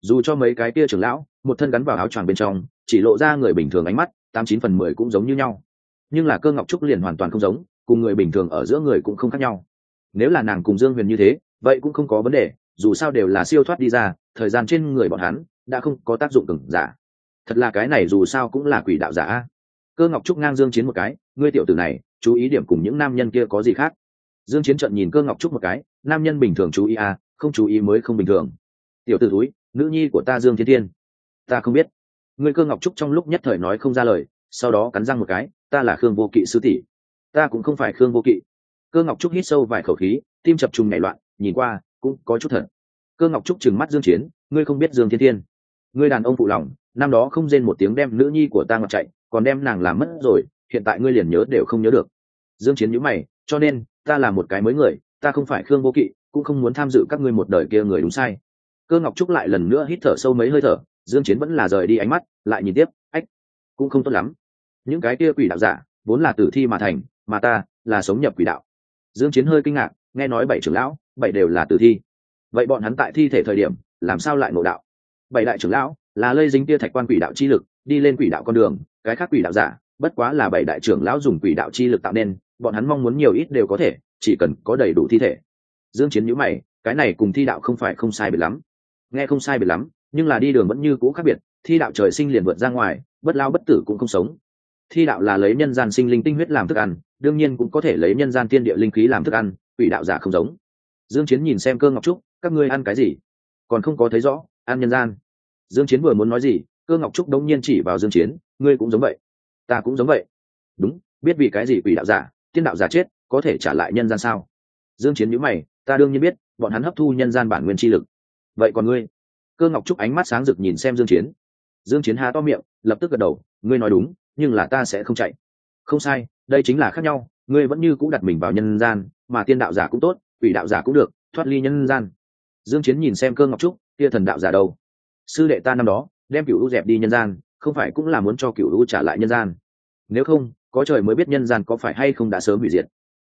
Dù cho mấy cái kia trưởng lão, một thân gắn vào áo choàng bên trong, chỉ lộ ra người bình thường ánh mắt, tám chín phần mười cũng giống như nhau. Nhưng là cơ ngọc trúc liền hoàn toàn không giống, cùng người bình thường ở giữa người cũng không khác nhau. Nếu là nàng cùng dương huyền như thế, vậy cũng không có vấn đề dù sao đều là siêu thoát đi ra, thời gian trên người bọn hắn đã không có tác dụng cứng, giả. Thật là cái này dù sao cũng là quỷ đạo giả. Cơ ngọc trúc ngang dương chiến một cái, ngươi tiểu tử này, chú ý điểm cùng những nam nhân kia có gì khác? Dương chiến trận nhìn cơ ngọc trúc một cái, nam nhân bình thường chú ý à không chú ý mới không bình thường. Tiểu tử túi nữ nhi của ta dương thiên thiên. Ta không biết. Ngươi cơ ngọc trúc trong lúc nhất thời nói không ra lời, sau đó cắn răng một cái, ta là khương vô kỵ sư tỷ. Ta cũng không phải khương vô kỵ. Cơ ngọc trúc hít sâu vài khẩu khí, tim chập trùng nảy loạn, nhìn qua cũng có chút thật. Cơ ngọc trúc trừng mắt dương chiến, ngươi không biết dương thiên thiên. Ngươi đàn ông phụ lòng, năm đó không rên một tiếng đem nữ nhi của ta ngọc chạy, còn đem nàng làm mất rồi, hiện tại ngươi liền nhớ đều không nhớ được. Dương chiến nhíu mày, cho nên, ta là một cái mới người, ta không phải khương vô kỵ, cũng không muốn tham dự các ngươi một đời kia người đúng sai. Cơ ngọc trúc lại lần nữa hít thở sâu mấy hơi thở, dương chiến vẫn là rời đi ánh mắt, lại nhìn tiếp, ách, cũng không tốt lắm. Những cái kia quỷ đạo giả, vốn là tử thi mà thành, mà ta là sống nhập quỷ đạo. Dương chiến hơi kinh ngạc, nghe nói bảy trưởng lão bảy đều là tử thi. Vậy bọn hắn tại thi thể thời điểm, làm sao lại ngộ đạo? Bảy đại trưởng lão, là lây dính tia thạch quan quỷ đạo chi lực, đi lên quỷ đạo con đường, cái khác quỷ đạo giả, bất quá là bảy đại trưởng lão dùng quỷ đạo chi lực tạo nên, bọn hắn mong muốn nhiều ít đều có thể, chỉ cần có đầy đủ thi thể. Dương chiến nhíu mày, cái này cùng thi đạo không phải không sai biệt lắm. Nghe không sai biệt lắm, nhưng là đi đường vẫn như cũ khác biệt, thi đạo trời sinh liền vượt ra ngoài, bất lao bất tử cũng không sống. Thi đạo là lấy nhân gian sinh linh tinh huyết làm thức ăn, đương nhiên cũng có thể lấy nhân gian thiên địa linh khí làm thức ăn, quỷ đạo giả không giống dương chiến nhìn xem cơ ngọc trúc, các ngươi ăn cái gì? Còn không có thấy rõ, ăn nhân gian. Dương chiến vừa muốn nói gì, cơ ngọc trúc đống nhiên chỉ vào dương chiến, ngươi cũng giống vậy, ta cũng giống vậy. Đúng, biết vì cái gì quỷ đạo giả, tiên đạo giả chết, có thể trả lại nhân gian sao? Dương chiến nhíu mày, ta đương nhiên biết, bọn hắn hấp thu nhân gian bản nguyên chi lực. Vậy còn ngươi? Cơ ngọc trúc ánh mắt sáng rực nhìn xem dương chiến. Dương chiến há to miệng, lập tức gật đầu, ngươi nói đúng, nhưng là ta sẽ không chạy. Không sai, đây chính là khác nhau, ngươi vẫn như cũ đặt mình vào nhân gian, mà tiên đạo giả cũng tốt quỷ đạo giả cũng được, thoát ly nhân gian. Dương chiến nhìn xem cơ ngọc trúc, kia thần đạo giả đâu? Sư đệ ta năm đó, đem cửu u dẹp đi nhân gian, không phải cũng là muốn cho cửu u trả lại nhân gian? Nếu không, có trời mới biết nhân gian có phải hay không đã sớm hủy diệt.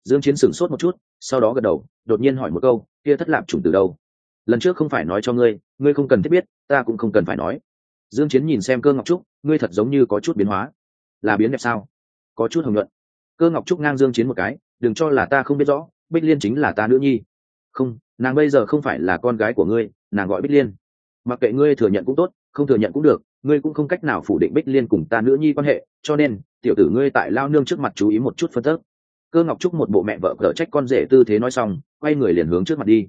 Dương chiến sửng sốt một chút, sau đó gật đầu, đột nhiên hỏi một câu, kia thất lạc trùng từ đâu? Lần trước không phải nói cho ngươi ngươi không cần thiết biết, ta cũng không cần phải nói. Dương chiến nhìn xem cơ ngọc trúc, ngươi thật giống như có chút biến hóa. Là biến đẹp sao? Có chút hồng nhuận. Cơ ngọc trúc ngang dương chiến một cái, đừng cho là ta không biết rõ bích liên chính là ta nữ nhi. Không, nàng bây giờ không phải là con gái của ngươi, nàng gọi bích liên. Mặc kệ ngươi thừa nhận cũng tốt, không thừa nhận cũng được, ngươi cũng không cách nào phủ định bích liên cùng ta nữ nhi quan hệ, cho nên, tiểu tử ngươi tại lao nương trước mặt chú ý một chút phân tích. Cơ ngọc trúc một bộ mẹ vợ cỡ trách con rể tư thế nói xong, quay người liền hướng trước mặt đi.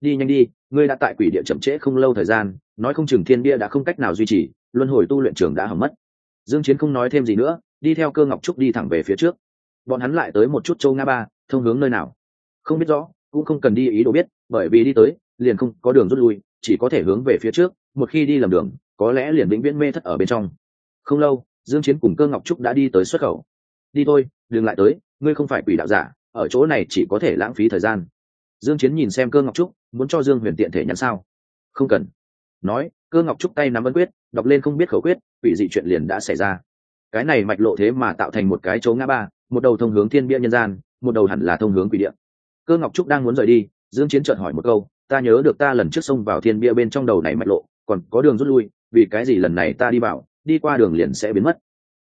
Đi nhanh đi, ngươi đã tại quỷ địa chậm trễ không lâu thời gian, nói không chừng thiên bia đã không cách nào duy trì, luân hồi tu luyện trường đã hỏng mất. Dương chiến không nói thêm gì nữa, đi theo cơ ngọc trúc đi thẳng về phía trước. Bọn hắn lại tới một chút châu nga ba, thông hướng nơi nào? Không biết rõ, cũng không cần đi ý đồ biết, bởi vì đi tới, liền không có đường rút lui, chỉ có thể hướng về phía trước, một khi đi lầm đường, có lẽ liền vĩnh viễn mê thất ở bên trong. Không lâu, dương chiến cùng cơ ngọc trúc đã đi tới xuất khẩu. Đi thôi, đừng lại tới, ngươi không phải quỷ đạo giả, ở chỗ này chỉ có thể lãng phí thời gian. Dương chiến nhìn xem cơ ngọc trúc, muốn cho dương huyền tiện thể nhắn sao? Không cần. Nói, cơ ngọc trúc tay nắm ấn quyết, đọc lên không biết khẩu quyết, quỷ dị chuyện liền đã xảy ra. Cái này mạch lộ thế mà tạo thành một cái chỗ ngã ba, một đầu thông hướng thiên bia nhân gian, một đầu hẳn là thông hướng quỷ địa cơ ngọc trúc đang muốn rời đi, dương chiến chợt hỏi một câu, ta nhớ được ta lần trước xông vào thiên bia bên trong đầu này mạch lộ, còn có đường rút lui, vì cái gì lần này ta đi vào đi qua đường liền sẽ biến mất?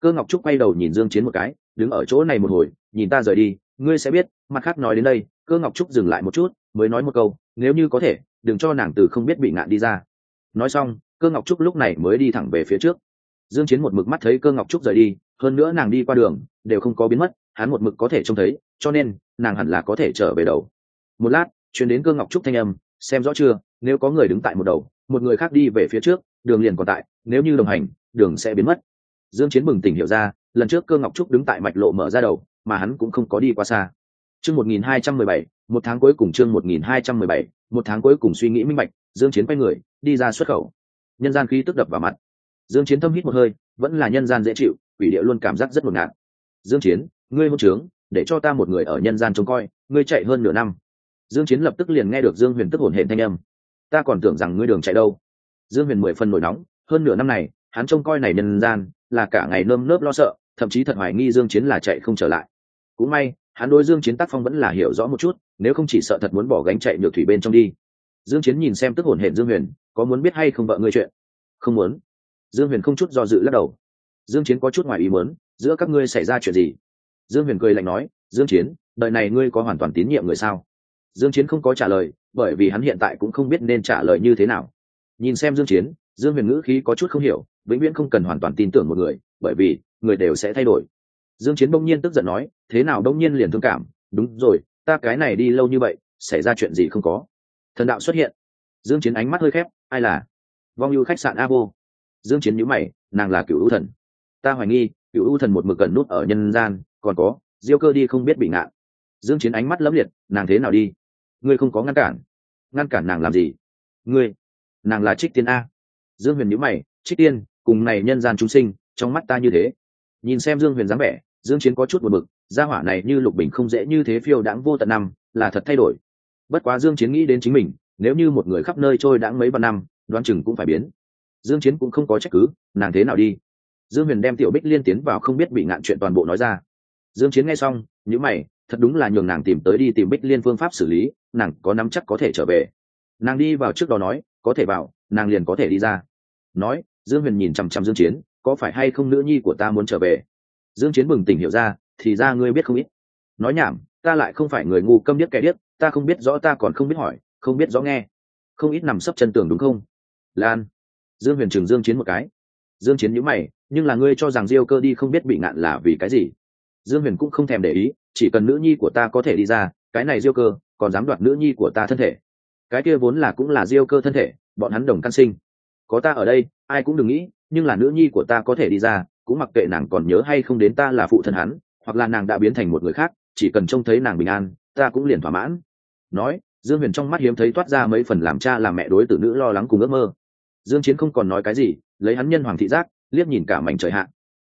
Cơ ngọc trúc quay đầu nhìn dương chiến một cái, đứng ở chỗ này một hồi, nhìn ta rời đi, ngươi sẽ biết, mặt khác nói đến đây, cơ ngọc trúc dừng lại một chút, mới nói một câu, nếu như có thể, đừng cho nàng từ không biết bị ngạn đi ra. Nói xong, cơ ngọc trúc lúc này mới đi thẳng về phía trước. Dương chiến một mực mắt thấy cơ ngọc trúc rời đi, hơn nữa nàng đi qua đường, đều không có biến mất hắn một mực có thể trông thấy, cho nên nàng hẳn là có thể trở về đầu. Một lát chuyến đến cơ ngọc trúc thanh âm, xem rõ chưa, nếu có người đứng tại một đầu, một người khác đi về phía trước, đường liền còn tại, nếu như đồng hành, đường sẽ biến mất. Dương chiến bừng tỉnh hiểu ra, lần trước cơ ngọc trúc đứng tại mạch lộ mở ra đầu, mà hắn cũng không có đi qua xa. Chương 1217 một tháng cuối cùng chương 1217 một tháng cuối cùng suy nghĩ minh bạch, dương chiến quay người, đi ra xuất khẩu. Nhân gian khí tức đập vào mặt. Dương chiến thâm hít một hơi, vẫn là nhân gian dễ chịu, quỷ địa luôn cảm giác rất ngột ngạt. Dương chiến ngươi hôn trướng, để cho ta một người ở nhân gian trông coi, ngươi chạy hơn nửa năm. Dương chiến lập tức liền nghe được dương huyền tức hồn hển thanh âm. Ta còn tưởng rằng ngươi đường chạy đâu. Dương huyền mười phần nổi nóng, hơn nửa năm này, hắn trông coi này nhân gian, là cả ngày nơm nớp lo sợ, thậm chí thật hoài nghi dương chiến là chạy không trở lại. Cũng may, hắn đối dương chiến tác phong vẫn là hiểu rõ một chút, nếu không chỉ sợ thật muốn bỏ gánh chạy nhược thủy bên trong đi. Dương chiến nhìn xem tức hồn hển dương huyền, có muốn biết hay không vợ ngươi chuyện? Không muốn. Dương huyền không chút do dự lắc đầu. Dương chiến có chút ngoài ý muốn, giữa các ngươi xảy ra chuyện gì? Dương huyền cười lạnh nói, dương chiến, đời này ngươi có hoàn toàn tín nhiệm người sao? Dương chiến không có trả lời, bởi vì hắn hiện tại cũng không biết nên trả lời như thế nào. Nhìn xem dương chiến, dương huyền ngữ khí có chút không hiểu, vĩnh viễn không cần hoàn toàn tin tưởng một người, bởi vì, người đều sẽ thay đổi. Dương chiến Đông nhiên tức giận nói, thế nào Đông nhiên liền thương cảm? Đúng rồi, ta cái này đi lâu như vậy, xảy ra chuyện gì không có? Thần đạo xuất hiện. Dương chiến ánh mắt hơi khép, ai là? Vong ưu khách sạn abo dương chiến nhíu mày, nàng là cựu ưu thần. Ta hoài nghi cựu ưu thần một mực gần nút ở nhân gian còn có, diêu cơ đi không biết bị ngạn. Dương chiến ánh mắt lấm liệt, nàng thế nào đi? Ngươi không có ngăn cản. Ngăn cản nàng làm gì? Ngươi, nàng là trích tiên a. Dương huyền nhíu mày, trích tiên, cùng này nhân gian chúng sinh, trong mắt ta như thế. Nhìn xem dương huyền dáng vẻ, dương chiến có chút buồn bực, gia hỏa này như lục bình không dễ như thế phiêu đãng vô tận năm, là thật thay đổi. Bất quá dương chiến nghĩ đến chính mình, nếu như một người khắp nơi trôi đãng mấy vạn năm, đoán chừng cũng phải biến. Dương chiến cũng không có trách cứ, nàng thế nào đi? Dương huyền đem tiểu bích liên tiến vào không biết bị ngạn chuyện toàn bộ nói ra dương chiến nghe xong những mày, thật đúng là nhường nàng tìm tới đi tìm bích liên phương pháp xử lý, nàng có nắm chắc có thể trở về. Nàng đi vào trước đó nói, có thể vào, nàng liền có thể đi ra. Nói, dương huyền nhìn chằm chằm dương chiến, có phải hay không nữ nhi của ta muốn trở về? Dương chiến bừng tỉnh hiểu ra, thì ra ngươi biết không ít. Nói nhảm, ta lại không phải người ngu câm điếc kẻ điếc, ta không biết rõ, ta còn không biết hỏi, không biết rõ nghe. Không ít nằm sấp chân tường đúng không? Lan. Dương huyền trường dương chiến một cái. Dương chiến nhíu mày, nhưng là ngươi cho rằng diêu cơ đi không biết bị ngạn là vì cái gì? Dương huyền cũng không thèm để ý, chỉ cần nữ nhi của ta có thể đi ra, cái này diêu cơ, còn dám đoạt nữ nhi của ta thân thể. Cái kia vốn là cũng là diêu cơ thân thể, bọn hắn đồng căn sinh. Có ta ở đây, ai cũng đừng nghĩ, nhưng là nữ nhi của ta có thể đi ra, cũng mặc kệ nàng còn nhớ hay không đến ta là phụ thân hắn, hoặc là nàng đã biến thành một người khác, chỉ cần trông thấy nàng bình an, ta cũng liền thỏa mãn. Nói, dương huyền trong mắt hiếm thấy toát ra mấy phần làm cha làm mẹ đối tử nữ lo lắng cùng ước mơ. Dương chiến không còn nói cái gì, lấy hắn nhân hoàng thị giác, liếc nhìn cả mảnh trời hạ.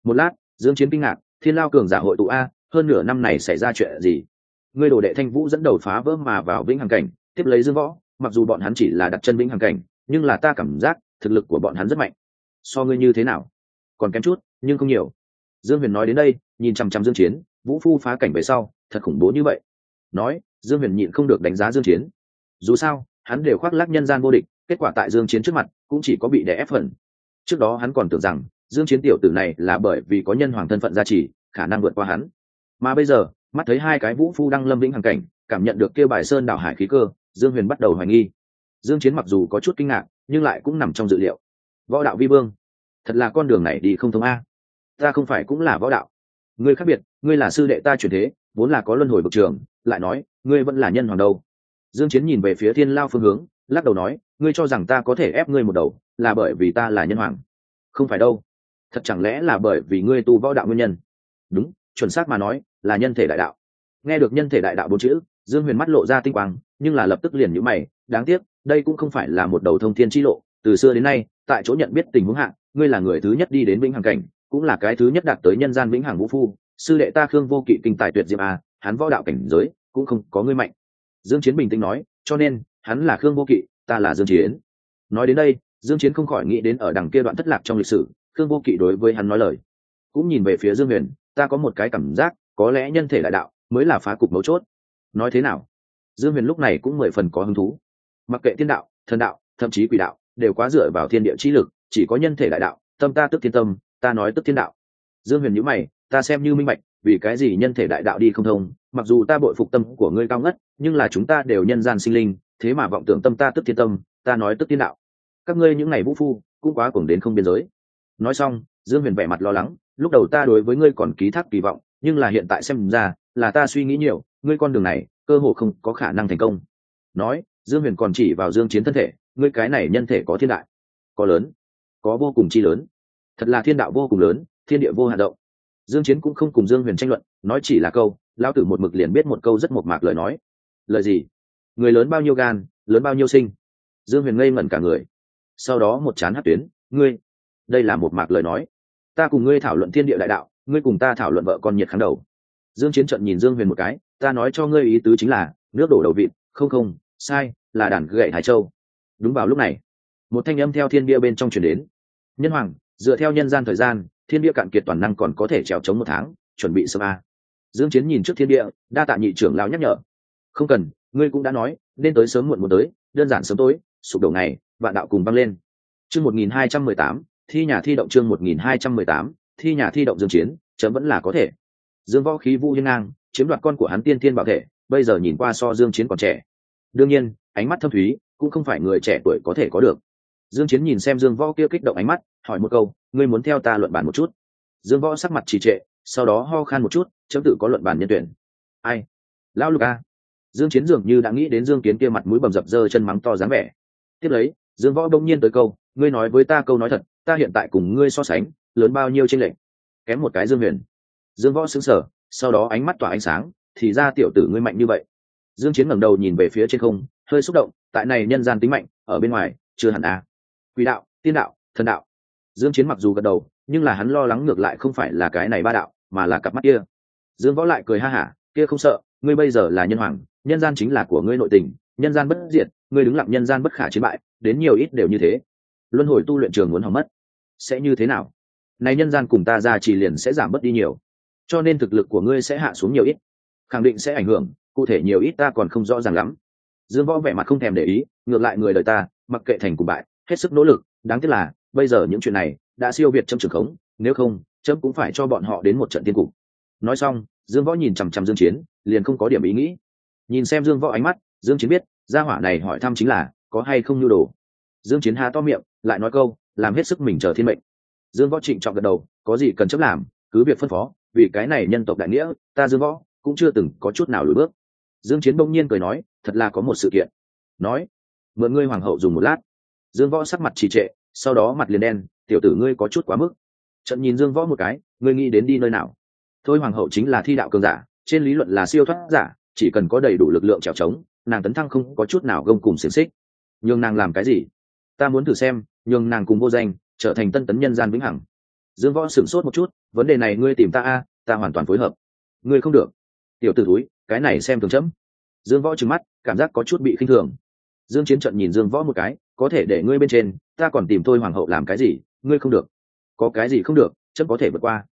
Một lát, dương chiến kinh ngạc thiên lao cường giả hội tụ a, hơn nửa năm này xảy ra chuyện gì? Ngươi đồ đệ thanh vũ dẫn đầu phá vỡ mà vào vĩnh hằng cảnh, tiếp lấy dương võ, mặc dù bọn hắn chỉ là đặt chân vĩnh hằng cảnh, nhưng là ta cảm giác thực lực của bọn hắn rất mạnh. So ngươi như thế nào? Còn kém chút, nhưng không nhiều. Dương huyền nói đến đây, nhìn chăm chăm dương chiến, vũ phu phá cảnh về sau, thật khủng bố như vậy. Nói, dương huyền nhịn không được đánh giá dương chiến. Dù sao, hắn đều khoác lác nhân gian vô địch, kết quả tại dương chiến trước mặt cũng chỉ có bị đè ép phần. Trước đó hắn còn tưởng rằng dương chiến tiểu tử này là bởi vì có nhân hoàng thân phận gia trì, khả năng vượt qua hắn. Mà bây giờ, mắt thấy hai cái vũ phu đang lâm vĩnh hàng cảnh, cảm nhận được kêu bài sơn đảo hải khí cơ, dương huyền bắt đầu hoài nghi. Dương chiến mặc dù có chút kinh ngạc, nhưng lại cũng nằm trong dự liệu. Võ đạo vi vương, thật là con đường này đi không thông a. Ta không phải cũng là võ đạo. Ngươi khác biệt, ngươi là sư đệ ta chuyển thế, vốn là có luân hồi bậc trường lại nói, ngươi vẫn là nhân hoàng đâu. Dương chiến nhìn về phía thiên lao phương hướng, lắc đầu nói, ngươi cho rằng ta có thể ép ngươi một đầu, là bởi vì ta là nhân hoàng. Không phải đâu thật chẳng lẽ là bởi vì ngươi tu võ đạo nguyên nhân? Đúng, chuẩn xác mà nói, là nhân thể đại đạo. Nghe được nhân thể đại đạo bốn chữ, dương huyền mắt lộ ra tinh quang, nhưng là lập tức liền nhữ mày, đáng tiếc, đây cũng không phải là một đầu thông thiên chi lộ, từ xưa đến nay, tại chỗ nhận biết tình huống hạng ngươi là người thứ nhất đi đến vĩnh hằng cảnh, cũng là cái thứ nhất đạt tới nhân gian vĩnh hằng vũ phu. Sư đệ ta khương vô kỵ kinh tài tuyệt diệm a à, hắn võ đạo cảnh giới cũng không có ngươi mạnh. Dương chiến bình tĩnh nói, cho nên, hắn là khương vô kỵ, ta là dương chiến. Nói đến đây, dương chiến không khỏi nghĩ đến ở đằng kia đoạn thất lạc trong lịch sử khương vô kỵ đối với hắn nói lời. Cũng nhìn về phía dương huyền, ta có một cái cảm giác, có lẽ nhân thể đại đạo mới là phá cục mấu chốt. Nói thế nào? Dương huyền lúc này cũng mười phần có hứng thú. Mặc kệ thiên đạo, thần đạo, thậm chí quỷ đạo, đều quá dựa vào thiên địa chi lực, chỉ có nhân thể đại đạo, tâm ta tức thiên tâm, ta nói tức thiên đạo. Dương huyền nhữ mày, ta xem như minh bạch, vì cái gì nhân thể đại đạo đi không thông, mặc dù ta bội phục tâm của ngươi cao ngất, nhưng là chúng ta đều nhân gian sinh linh, thế mà vọng tưởng tâm ta tức thiên tâm, ta nói tức thiên đạo. Các ngươi những ngày vũ phu, cũng quá cuồng đến không biên giới nói xong, dương huyền vẻ mặt lo lắng, lúc đầu ta đối với ngươi còn ký thác kỳ vọng, nhưng là hiện tại xem ra, là ta suy nghĩ nhiều, ngươi con đường này, cơ hồ không có khả năng thành công. Nói, dương huyền còn chỉ vào dương chiến thân thể, ngươi cái này nhân thể có thiên đại, có lớn, có vô cùng chi lớn. Thật là thiên đạo vô cùng lớn, thiên địa vô hạn động. Dương chiến cũng không cùng dương huyền tranh luận, nói chỉ là câu, lão tử một mực liền biết một câu rất một mạc lời nói. Lời gì? Người lớn bao nhiêu gan, lớn bao nhiêu sinh? Dương huyền ngây ngẩn cả người. Sau đó một chán hát tuyến, ngươi đây là một mạc lời nói. Ta cùng ngươi thảo luận thiên địa đại đạo, ngươi cùng ta thảo luận vợ con nhiệt kháng đầu. Dương chiến trận nhìn dương huyền một cái, ta nói cho ngươi ý tứ chính là, nước đổ đầu vịt, không không, sai, là đàn gậy hải châu. Đúng vào lúc này, một thanh âm theo thiên địa bên trong truyền đến. Nhân hoàng, dựa theo nhân gian thời gian, thiên địa cạn kiệt toàn năng còn có thể trèo chống một tháng, chuẩn bị sơ a. Dương chiến nhìn trước thiên địa đa tạ nhị trưởng lão nhắc nhở. Không cần, ngươi cũng đã nói, nên tới sớm muộn một tới, đơn giản sớm tối, sụp đổ ngày, vạn đạo cùng băng lên. Chương 1218 thi nhà thi động chương 1218 thi nhà thi động dương chiến, chấm vẫn là có thể. Dương võ khí vu hiên ngang, chiếm đoạt con của hắn tiên thiên bảo thể, bây giờ nhìn qua so dương chiến còn trẻ. Đương nhiên, ánh mắt thâm thúy, cũng không phải người trẻ tuổi có thể có được. Dương chiến nhìn xem dương võ kia kích động ánh mắt, hỏi một câu, ngươi muốn theo ta luận bàn một chút? Dương võ sắc mặt trì trệ, sau đó ho khan một chút, chấm tự có luận bàn nhân tuyển. Ai? Lão lục a. Dương chiến dường như đã nghĩ đến dương kiến kia mặt mũi bầm dập dơ chân mắng to dáng vẻ. Tiếp lấy, dương võ đông nhiên tới câu, ngươi nói với ta câu nói thật ta hiện tại cùng ngươi so sánh, lớn bao nhiêu trên lệnh kém một cái dương huyền. Dương võ sững sờ, sau đó ánh mắt tỏa ánh sáng, thì ra tiểu tử ngươi mạnh như vậy. Dương chiến ngẩng đầu nhìn về phía trên không, hơi xúc động, tại này nhân gian tính mạnh, ở bên ngoài, chưa hẳn a quỷ đạo, tiên đạo, thần đạo. Dương chiến mặc dù gật đầu, nhưng là hắn lo lắng ngược lại không phải là cái này ba đạo, mà là cặp mắt kia. Dương võ lại cười ha hả, kia không sợ, ngươi bây giờ là nhân hoàng, nhân gian chính là của ngươi nội tình, nhân gian bất diệt, ngươi đứng lặng nhân gian bất khả chiến bại, đến nhiều ít đều như thế. Luân hồi tu luyện trường muốn hỏng mất sẽ như thế nào? Này nhân gian cùng ta ra chỉ liền sẽ giảm bớt đi nhiều. Cho nên thực lực của ngươi sẽ hạ xuống nhiều ít. Khẳng định sẽ ảnh hưởng, cụ thể nhiều ít ta còn không rõ ràng lắm. Dương võ vẻ mặt không thèm để ý, ngược lại người đời ta, mặc kệ thành cùng bại, hết sức nỗ lực. Đáng tiếc là, bây giờ những chuyện này đã siêu việt trong trường khống, nếu không chấm cũng phải cho bọn họ đến một trận tiên cục. Nói xong, dương võ nhìn chằm chằm dương chiến, liền không có điểm ý nghĩ. Nhìn xem dương võ ánh mắt, dương chiến biết, gia hỏa này hỏi thăm chính là có hay không nhu đồ. Dương chiến há to miệng, lại nói câu làm hết sức mình chờ thiên mệnh. Dương võ trịnh trọng gật đầu, có gì cần chấp làm, cứ việc phân phó, vì cái này nhân tộc đại nghĩa, ta dương võ cũng chưa từng có chút nào lùi bước. Dương chiến bỗng nhiên cười nói, thật là có một sự kiện. Nói, mượn ngươi hoàng hậu dùng một lát. Dương võ sắc mặt trì trệ, sau đó mặt liền đen, tiểu tử ngươi có chút quá mức. Trận nhìn dương võ một cái, ngươi nghĩ đến đi nơi nào? Thôi hoàng hậu chính là thi đạo cường giả, trên lý luận là siêu thoát giả, chỉ cần có đầy đủ lực lượng trèo trống, nàng tấn thăng không có chút nào gông cùng xiềng xích. Nhưng nàng làm cái gì? Ta muốn thử xem nhường nàng cùng vô danh trở thành tân tấn nhân gian vĩnh hằng. Dương võ sửng sốt một chút, vấn đề này ngươi tìm ta a, ta hoàn toàn phối hợp. Ngươi không được. Tiểu t ử túi cái này xem thường chấm. Dương võ trừng mắt, cảm giác có chút bị khinh thường. Dương chiến trận nhìn dương võ một cái, có thể để ngươi bên trên, ta còn tìm thôi hoàng hậu làm cái gì, ngươi không được. Có cái gì không được, chấm có thể vượt qua.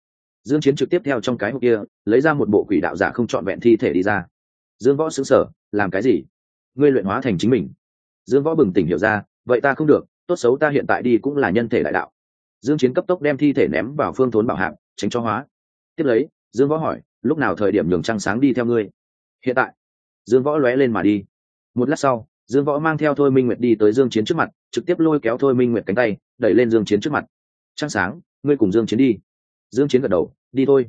Dương chiến trực tiếp theo trong cái hộp kia, lấy ra một bộ quỷ đạo giả không chọn vẹn thi thể đi ra. Dương võ xứng sở làm cái gì? Ngươi luyện hóa thành chính mình. Dương võ bừng tỉnh hiểu ra, vậy ta không được tốt xấu ta hiện tại đi cũng là nhân thể đại đạo. Dương chiến cấp tốc đem thi thể ném vào phương thốn bảo hạng tránh cho hóa. Tiếp lấy, dương võ hỏi, lúc nào thời điểm nhường trăng sáng đi theo ngươi? Hiện tại. Dương võ lóe lên mà đi. Một lát sau, dương võ mang theo thôi minh nguyệt đi tới dương chiến trước mặt, trực tiếp lôi kéo thôi minh nguyệt cánh tay, đẩy lên dương chiến trước mặt. Trăng sáng, ngươi cùng dương chiến đi. Dương chiến gật đầu, đi thôi.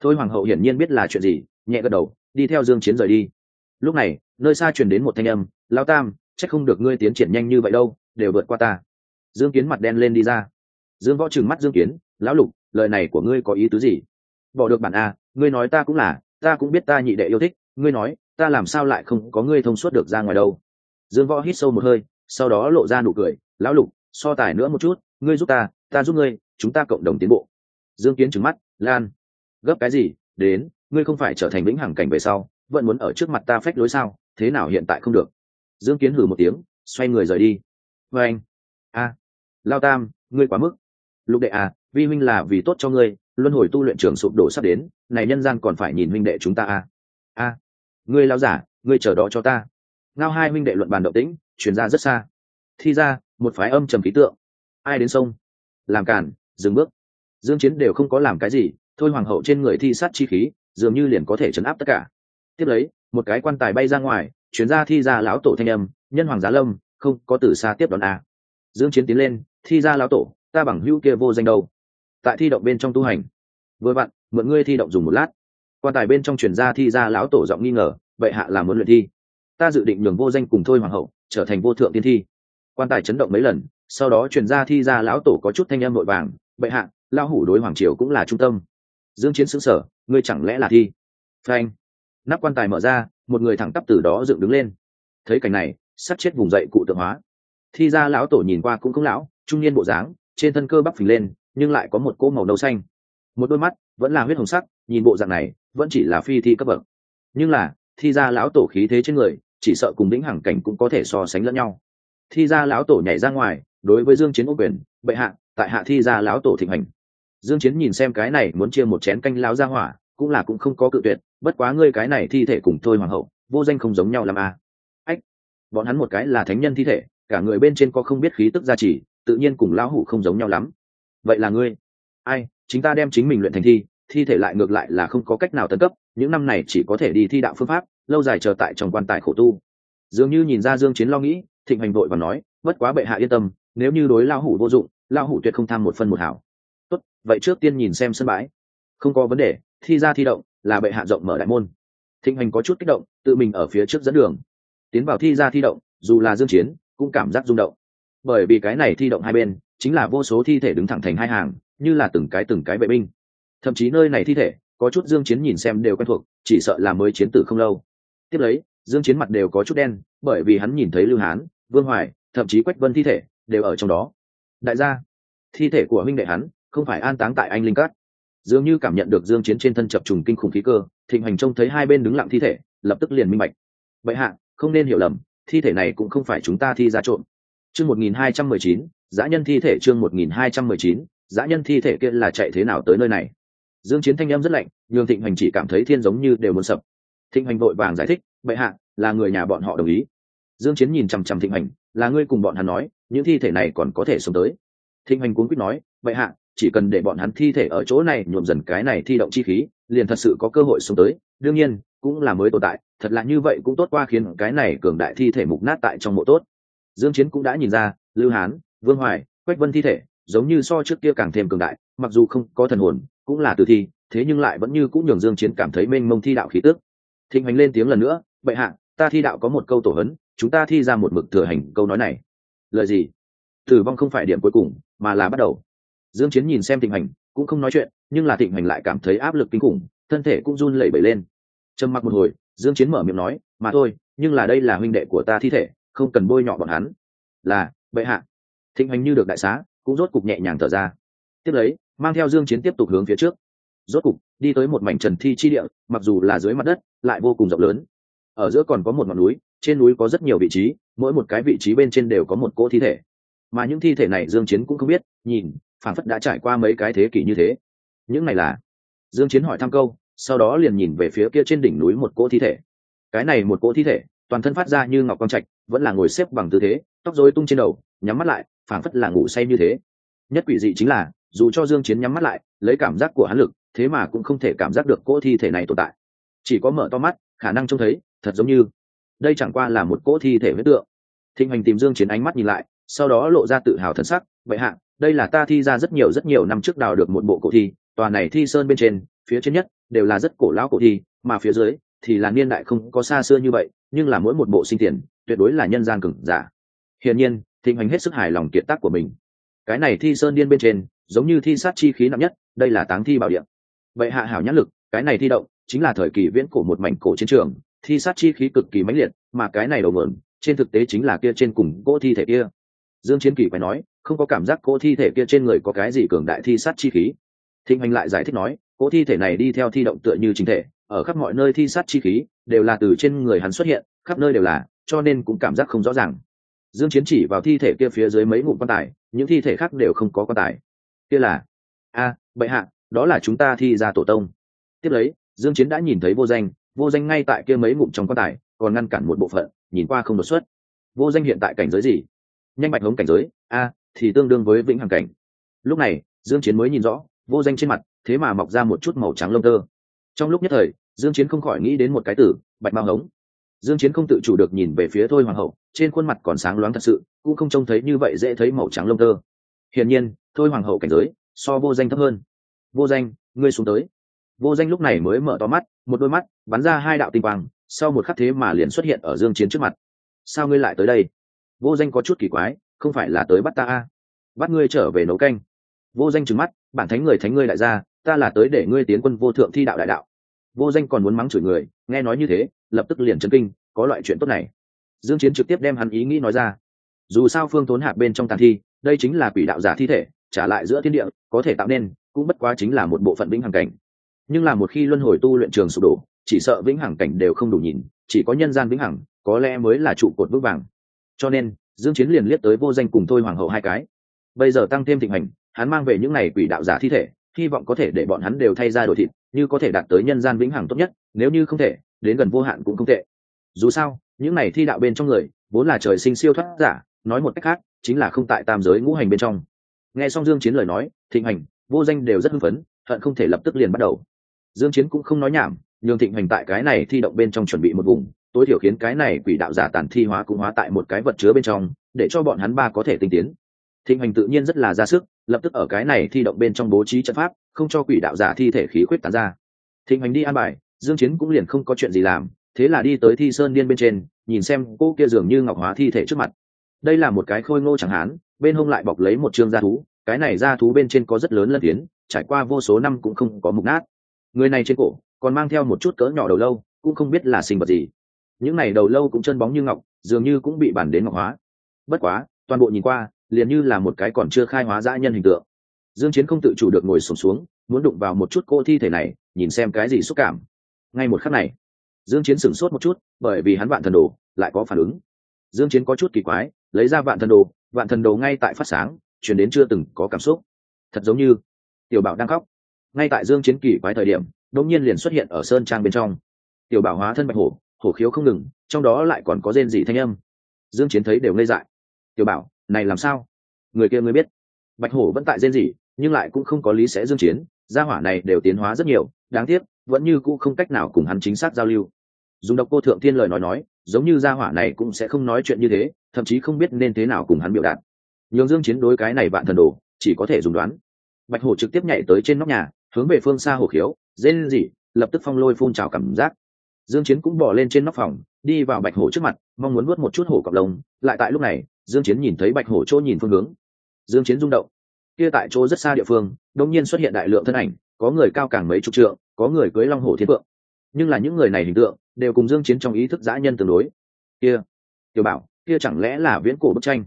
Thôi hoàng hậu hiển nhiên biết là chuyện gì, nhẹ gật đầu, đi theo dương chiến rời đi. Lúc này, nơi xa truyền đến một thanh âm lao tam chắc không được ngươi tiến triển nhanh như vậy đâu đều vượt qua ta. Dương kiến mặt đen lên đi ra. Dương võ trừng mắt dương kiến, lão lục, lời này của ngươi có ý tứ gì? Bỏ được bản a à, ngươi nói ta cũng là, ta cũng biết ta nhị đệ yêu thích, ngươi nói, ta làm sao lại không có ngươi thông suốt được ra ngoài đâu? Dương võ hít sâu một hơi, sau đó lộ ra nụ cười, lão lục, so tài nữa một chút, ngươi giúp ta ta giúp ngươi, chúng ta cộng đồng tiến bộ. Dương kiến trừng mắt, lan, gấp cái gì, đến, ngươi không phải trở thành lĩnh hằng cảnh về sau, vẫn muốn ở trước mặt ta phách lối sao, thế nào hiện tại không được? Dương kiến hử một tiếng, xoay người rời đi vê anh. A lao tam, ngươi quá mức. Lục đệ à vi huynh là vì tốt cho ngươi, luân hồi tu luyện trường sụp đổ sắp đến, này nhân gian còn phải nhìn huynh đệ chúng ta à. A ngươi lao giả, ngươi chờ đó cho ta. Ngao hai huynh đệ luận bàn động tĩnh chuyển ra rất xa. Thi ra, một phái âm trầm khí tượng. Ai đến sông? Làm cản dừng bước. Dương chiến đều không có làm cái gì, thôi hoàng hậu trên người thi sát chi khí, dường như liền có thể chấn áp tất cả. Tiếp lấy, một cái quan tài bay ra ngoài chuyến ra thi ra lão tổ thanh âm, nhân hoàng giá lâm không có từ xa tiếp đón a. Dương chiến tiến lên, thi ra lão tổ, ta bằng hữu kia vô danh đâu? Tại thi động bên trong tu hành. Vừa vặn mượn ngươi thi động dùng một lát. Quan tài bên trong truyền ra thi ra lão tổ giọng nghi ngờ vậy hạ là muốn luyện thi. Ta dự định nhường vô danh cùng thôi hoàng hậu trở thành vô thượng tiên thi. Quan tài chấn động mấy lần, sau đó truyền ra thi ra lão tổ có chút thanh âm nội vàng, bệ hạ, lão hủ đối hoàng triều cũng là trung tâm. Dương chiến sững sở ngươi chẳng lẽ là thi? Phanh. Nắp quan tài mở ra, một người thẳng tắp từ đó dựng đứng lên. Thấy cảnh này sắp chết vùng dậy cụ tượng hóa. Thi ra lão tổ nhìn qua cũng không lão, trung niên bộ dáng, trên thân cơ bắp phình lên, nhưng lại có một cỗ màu nâu xanh. Một đôi mắt vẫn là huyết hồng sắc, nhìn bộ dạng này, vẫn chỉ là phi thi cấp bậc. Nhưng là, thi ra lão tổ khí thế trên người, chỉ sợ cùng đĩnh hằng cảnh cũng có thể so sánh lẫn nhau. Thi ra lão tổ nhảy ra ngoài, đối với dương chiến ô quyền, bệ hạ, tại hạ thi ra lão tổ thịnh hành. Dương chiến nhìn xem cái này muốn chia một chén canh lão ra hỏa, cũng là cũng không có cự tuyệt, bất quá ngươi cái này thi thể cùng thôi hoàng hậu, vô danh không giống nhau làm a à bọn hắn một cái là thánh nhân thi thể, cả người bên trên có không biết khí tức gia trì, tự nhiên cùng lão hủ không giống nhau lắm. Vậy là ngươi? Ai, chính ta đem chính mình luyện thành thi thi thể lại ngược lại là không có cách nào tấn cấp, những năm này chỉ có thể đi thi đạo phương pháp, lâu dài chờ tại trong quan tài khổ tu. Dường như nhìn ra dương chiến lo nghĩ, thịnh hành vội và nói, bất quá bệ hạ yên tâm, nếu như đối lao hủ vô dụng lao hủ tuyệt không tham một phân một hảo. Tốt, vậy trước tiên nhìn xem sân bãi. Không có vấn đề, thi ra thi động, là bệ hạ rộng mở đại môn. Thịnh hành có chút kích động, tự mình ở phía trước dẫn đường tiến vào thi ra thi động, dù là dương chiến, cũng cảm giác rung động. Bởi vì cái này thi động hai bên, chính là vô số thi thể đứng thẳng thành hai hàng, như là từng cái từng cái vệ binh. Thậm chí nơi này thi thể, có chút dương chiến nhìn xem đều quen thuộc, chỉ sợ là mới chiến tử không lâu. Tiếp lấy, dương chiến mặt đều có chút đen, bởi vì hắn nhìn thấy lưu hán, vương hoài, thậm chí quách vân thi thể, đều ở trong đó. Đại gia, thi thể của huynh đệ hắn, không phải an táng tại anh linh cát. Dường như cảm nhận được dương chiến trên thân chập trùng kinh khủng khí cơ, thịnh hành trông thấy hai bên đứng lặng thi thể, lập tức liền minh bạch. Vậy hạ không nên hiểu lầm, thi thể này cũng không phải chúng ta thi ra trộm. Chương 1219 dã nhân thi thể chương 1219 dã nhân thi thể kia là chạy thế nào tới nơi này? Dương chiến thanh âm rất lạnh, nhường thịnh hành chỉ cảm thấy thiên giống như đều muốn sập. Thịnh hành vội vàng giải thích, bệ hạ, là người nhà bọn họ đồng ý. Dương chiến nhìn chăm chăm thịnh hành là ngươi cùng bọn hắn nói, những thi thể này còn có thể sống tới. Thịnh hành cuốn quýt nói, bệ hạ, chỉ cần để bọn hắn thi thể ở chỗ này nhuộm dần cái này thi động chi khí, liền thật sự có cơ hội sống tới, đương nhiên, cũng là mới tồn tại thật là như vậy cũng tốt qua khiến cái này cường đại thi thể mục nát tại trong mộ tốt. Dương chiến cũng đã nhìn ra, lưu hán, vương hoài, quách vân thi thể giống như so trước kia càng thêm cường đại, mặc dù không có thần hồn, cũng là tử thi, thế nhưng lại vẫn như cũng nhường dương chiến cảm thấy mênh mông thi đạo khí tức. Thịnh hành lên tiếng lần nữa, bệ hạ, ta thi đạo có một câu tổ hấn, chúng ta thi ra một mực thừa hành câu nói này. Lời gì? Tử vong không phải điểm cuối cùng, mà là bắt đầu. Dương chiến nhìn xem thịnh hành, cũng không nói chuyện, nhưng là thịnh hành lại cảm thấy áp lực kinh khủng, thân thể cũng run lẩy bẩy lên. Trầm mặc một hồi dương chiến mở miệng nói, mà thôi, nhưng là đây là huynh đệ của ta thi thể, không cần bôi nhọ bọn hắn. Là, bệ hạ. Thịnh hành như được đại xá, cũng rốt cục nhẹ nhàng thở ra. Tiếp lấy, mang theo dương chiến tiếp tục hướng phía trước. Rốt cục, đi tới một mảnh trần thi chi địa, mặc dù là dưới mặt đất, lại vô cùng rộng lớn. Ở giữa còn có một ngọn núi, trên núi có rất nhiều vị trí, mỗi một cái vị trí bên trên đều có một cỗ thi thể. Mà những thi thể này dương chiến cũng không biết, nhìn phản phất đã trải qua mấy cái thế kỷ như thế. Những này là? Dương chiến hỏi thăm câu sau đó liền nhìn về phía kia trên đỉnh núi một cỗ thi thể. Cái này một cỗ thi thể, toàn thân phát ra như ngọc quang trạch, vẫn là ngồi xếp bằng tư thế, tóc rối tung trên đầu, nhắm mắt lại, phảng phất là ngủ say như thế. Nhất quỷ dị chính là, dù cho dương chiến nhắm mắt lại, lấy cảm giác của hắn lực, thế mà cũng không thể cảm giác được cỗ thi thể này tồn tại. Chỉ có mở to mắt, khả năng trông thấy, thật giống như, đây chẳng qua là một cỗ thi thể huyết tượng. Thịnh hành tìm dương chiến ánh mắt nhìn lại, sau đó lộ ra tự hào thần sắc vậy hạ, đây là ta thi ra rất nhiều rất nhiều năm trước đào được một bộ cổ thi, tòa này thi sơn bên trên, phía trên nhất đều là rất cổ lão cổ thi, mà phía dưới thì là niên đại không có xa xưa như vậy, nhưng là mỗi một bộ sinh tiền tuyệt đối là nhân gian cừng giả. Hiển nhiên, thịnh hành hết sức hài lòng kiệt tác của mình. Cái này thi sơn điên bên trên, giống như thi sát chi khí nặng nhất, đây là táng thi bảo điện vậy hạ hảo nhãn lực, cái này thi động chính là thời kỳ viễn cổ một mảnh cổ chiến trường, thi sát chi khí cực kỳ mãnh liệt, mà cái này đầu mượn trên thực tế chính là kia trên cùng cỗ thi thể kia. Dương chiến kỳ phải nói, không có cảm giác cỗ thi thể kia trên người có cái gì cường đại thi sát chi khí. Thịnh hành lại giải thích nói cỗ thi thể này đi theo thi động tựa như chính thể, ở khắp mọi nơi thi sát chi khí, đều là từ trên người hắn xuất hiện, khắp nơi đều là, cho nên cũng cảm giác không rõ ràng. Dương chiến chỉ vào thi thể kia phía dưới mấy ngụm quan tài, những thi thể khác đều không có quan tài. Kia là, a, bệ hạ, đó là chúng ta thi ra tổ tông. Tiếp lấy, dương chiến đã nhìn thấy vô danh vô danh ngay tại kia mấy ngụm trong quan tài, còn ngăn cản một bộ phận, nhìn qua không đột xuất. Vô danh hiện tại cảnh giới gì? Nhanh bạch hống cảnh giới, a, thì tương đương với vĩnh hằng cảnh. Lúc này, dương chiến mới nhìn rõ, vô danh trên mặt thế mà mọc ra một chút màu trắng lông tơ. Trong lúc nhất thời, dương chiến không khỏi nghĩ đến một cái từ, bạch mao hống. Dương chiến không tự chủ được nhìn về phía thôi hoàng hậu, trên khuôn mặt còn sáng loáng thật sự, cũng không trông thấy như vậy dễ thấy màu trắng lông tơ. Hiển nhiên, thôi hoàng hậu cảnh giới, so vô danh thấp hơn. Vô danh, ngươi xuống tới. Vô danh lúc này mới mở to mắt, một đôi mắt, bắn ra hai đạo tinh quang, sau một khắc thế mà liền xuất hiện ở dương chiến trước mặt. Sao ngươi lại tới đây? Vô danh có chút kỳ quái, không phải là tới bắt ta à? bắt ngươi trở về nấu canh. Vô danh trừng mắt, bản thánh người thánh ngươi lại ra ta là tới để ngươi tiến quân vô thượng thi đạo đại đạo. Vô danh còn muốn mắng chửi người, nghe nói như thế, lập tức liền chấn kinh, có loại chuyện tốt này. Dương chiến trực tiếp đem hắn ý nghĩ nói ra. Dù sao phương thốn hạc bên trong tàn thi, đây chính là quỷ đạo giả thi thể, trả lại giữa thiên địa, có thể tạo nên, cũng bất quá chính là một bộ phận vĩnh hằng cảnh. Nhưng là một khi luân hồi tu luyện trường sụp đổ, chỉ sợ vĩnh hằng cảnh đều không đủ nhìn, chỉ có nhân gian vĩnh hằng, có lẽ mới là trụ cột vững vàng. Cho nên, dương chiến liền liếc tới vô danh cùng thôi hoàng hậu hai cái. Bây giờ tăng thêm thịnh hành, hắn mang về những này quỷ đạo giả thi thể hy vọng có thể để bọn hắn đều thay ra đổi thịt, như có thể đạt tới nhân gian vĩnh hằng tốt nhất, nếu như không thể, đến gần vô hạn cũng không tệ. Dù sao, những này thi đạo bên trong người, vốn là trời sinh siêu thoát giả, nói một cách khác, chính là không tại tam giới ngũ hành bên trong. Nghe xong dương chiến lời nói, thịnh hành, vô danh đều rất hưng phấn, hận không thể lập tức liền bắt đầu. Dương chiến cũng không nói nhảm, nhường thịnh hành tại cái này thi động bên trong chuẩn bị một vùng, tối thiểu khiến cái này quỷ đạo giả tàn thi hóa cũng hóa tại một cái vật chứa bên trong, để cho bọn hắn ba có thể tinh tiến. Thịnh hành tự nhiên rất là ra sức lập tức ở cái này thi động bên trong bố trí trận pháp, không cho quỷ đạo giả thi thể khí khuyết tán ra. Thịnh hành đi an bài, dương chiến cũng liền không có chuyện gì làm, thế là đi tới thi sơn điên bên trên, nhìn xem cô kia dường như ngọc hóa thi thể trước mặt. Đây là một cái khôi ngô chẳng hán, bên hông lại bọc lấy một trương da thú, cái này da thú bên trên có rất lớn lân tiến trải qua vô số năm cũng không có mục nát. Người này trên cổ, còn mang theo một chút cỡ nhỏ đầu lâu, cũng không biết là sinh vật gì. Những này đầu lâu cũng chân bóng như ngọc, dường như cũng bị bản đến ngọc hóa. Bất quá, toàn bộ nhìn qua liền như là một cái còn chưa khai hóa dã nhân hình tượng. Dương chiến không tự chủ được ngồi sụp xuống, xuống muốn đụng vào một chút cô thi thể này nhìn xem cái gì xúc cảm. Ngay một khắc này dương chiến sửng sốt một chút bởi vì hắn vạn thần đồ lại có phản ứng. Dương chiến có chút kỳ quái lấy ra vạn thần đồ vạn thần đồ ngay tại phát sáng truyền đến chưa từng có cảm xúc. Thật giống như tiểu bảo đang khóc. Ngay tại dương chiến kỳ quái thời điểm đột nhiên liền xuất hiện ở sơn trang bên trong. Tiểu bảo hóa thân bạch hổ hổ khiếu không ngừng trong đó lại còn có rên dị thanh âm. Dương chiến thấy đều ngây dại. Tiểu bảo này làm sao? Người kia ngươi biết. Bạch hổ vẫn tại rên rỉ, nhưng lại cũng không có lý sẽ dương chiến, gia hỏa này đều tiến hóa rất nhiều, đáng tiếc, vẫn như cũ không cách nào cùng hắn chính xác giao lưu. Dùng độc cô thượng thiên lời nói nói, giống như gia hỏa này cũng sẽ không nói chuyện như thế, thậm chí không biết nên thế nào cùng hắn biểu đạt. Nhường dương chiến đối cái này bạn thần đồ, chỉ có thể dùng đoán. Bạch hổ trực tiếp nhảy tới trên nóc nhà, hướng về phương xa hổ khiếu dên gì lập tức phong lôi phun trào cảm giác. Dương chiến cũng bỏ lên trên nóc phòng, đi vào bạch hổ trước mặt, mong muốn nuốt một chút hổ cọp lông, lại tại lúc này dương chiến nhìn thấy bạch hổ chỗ nhìn phương hướng. Dương chiến rung động. Kia tại chỗ rất xa địa phương, đột nhiên xuất hiện đại lượng thân ảnh, có người cao càng mấy chục trượng, có người cưới long hổ thiên vượng nhưng là những người này hình tượng, đều cùng dương chiến trong ý thức dã nhân tương đối. Kia, tiểu bảo, kia chẳng lẽ là viễn cổ bức tranh?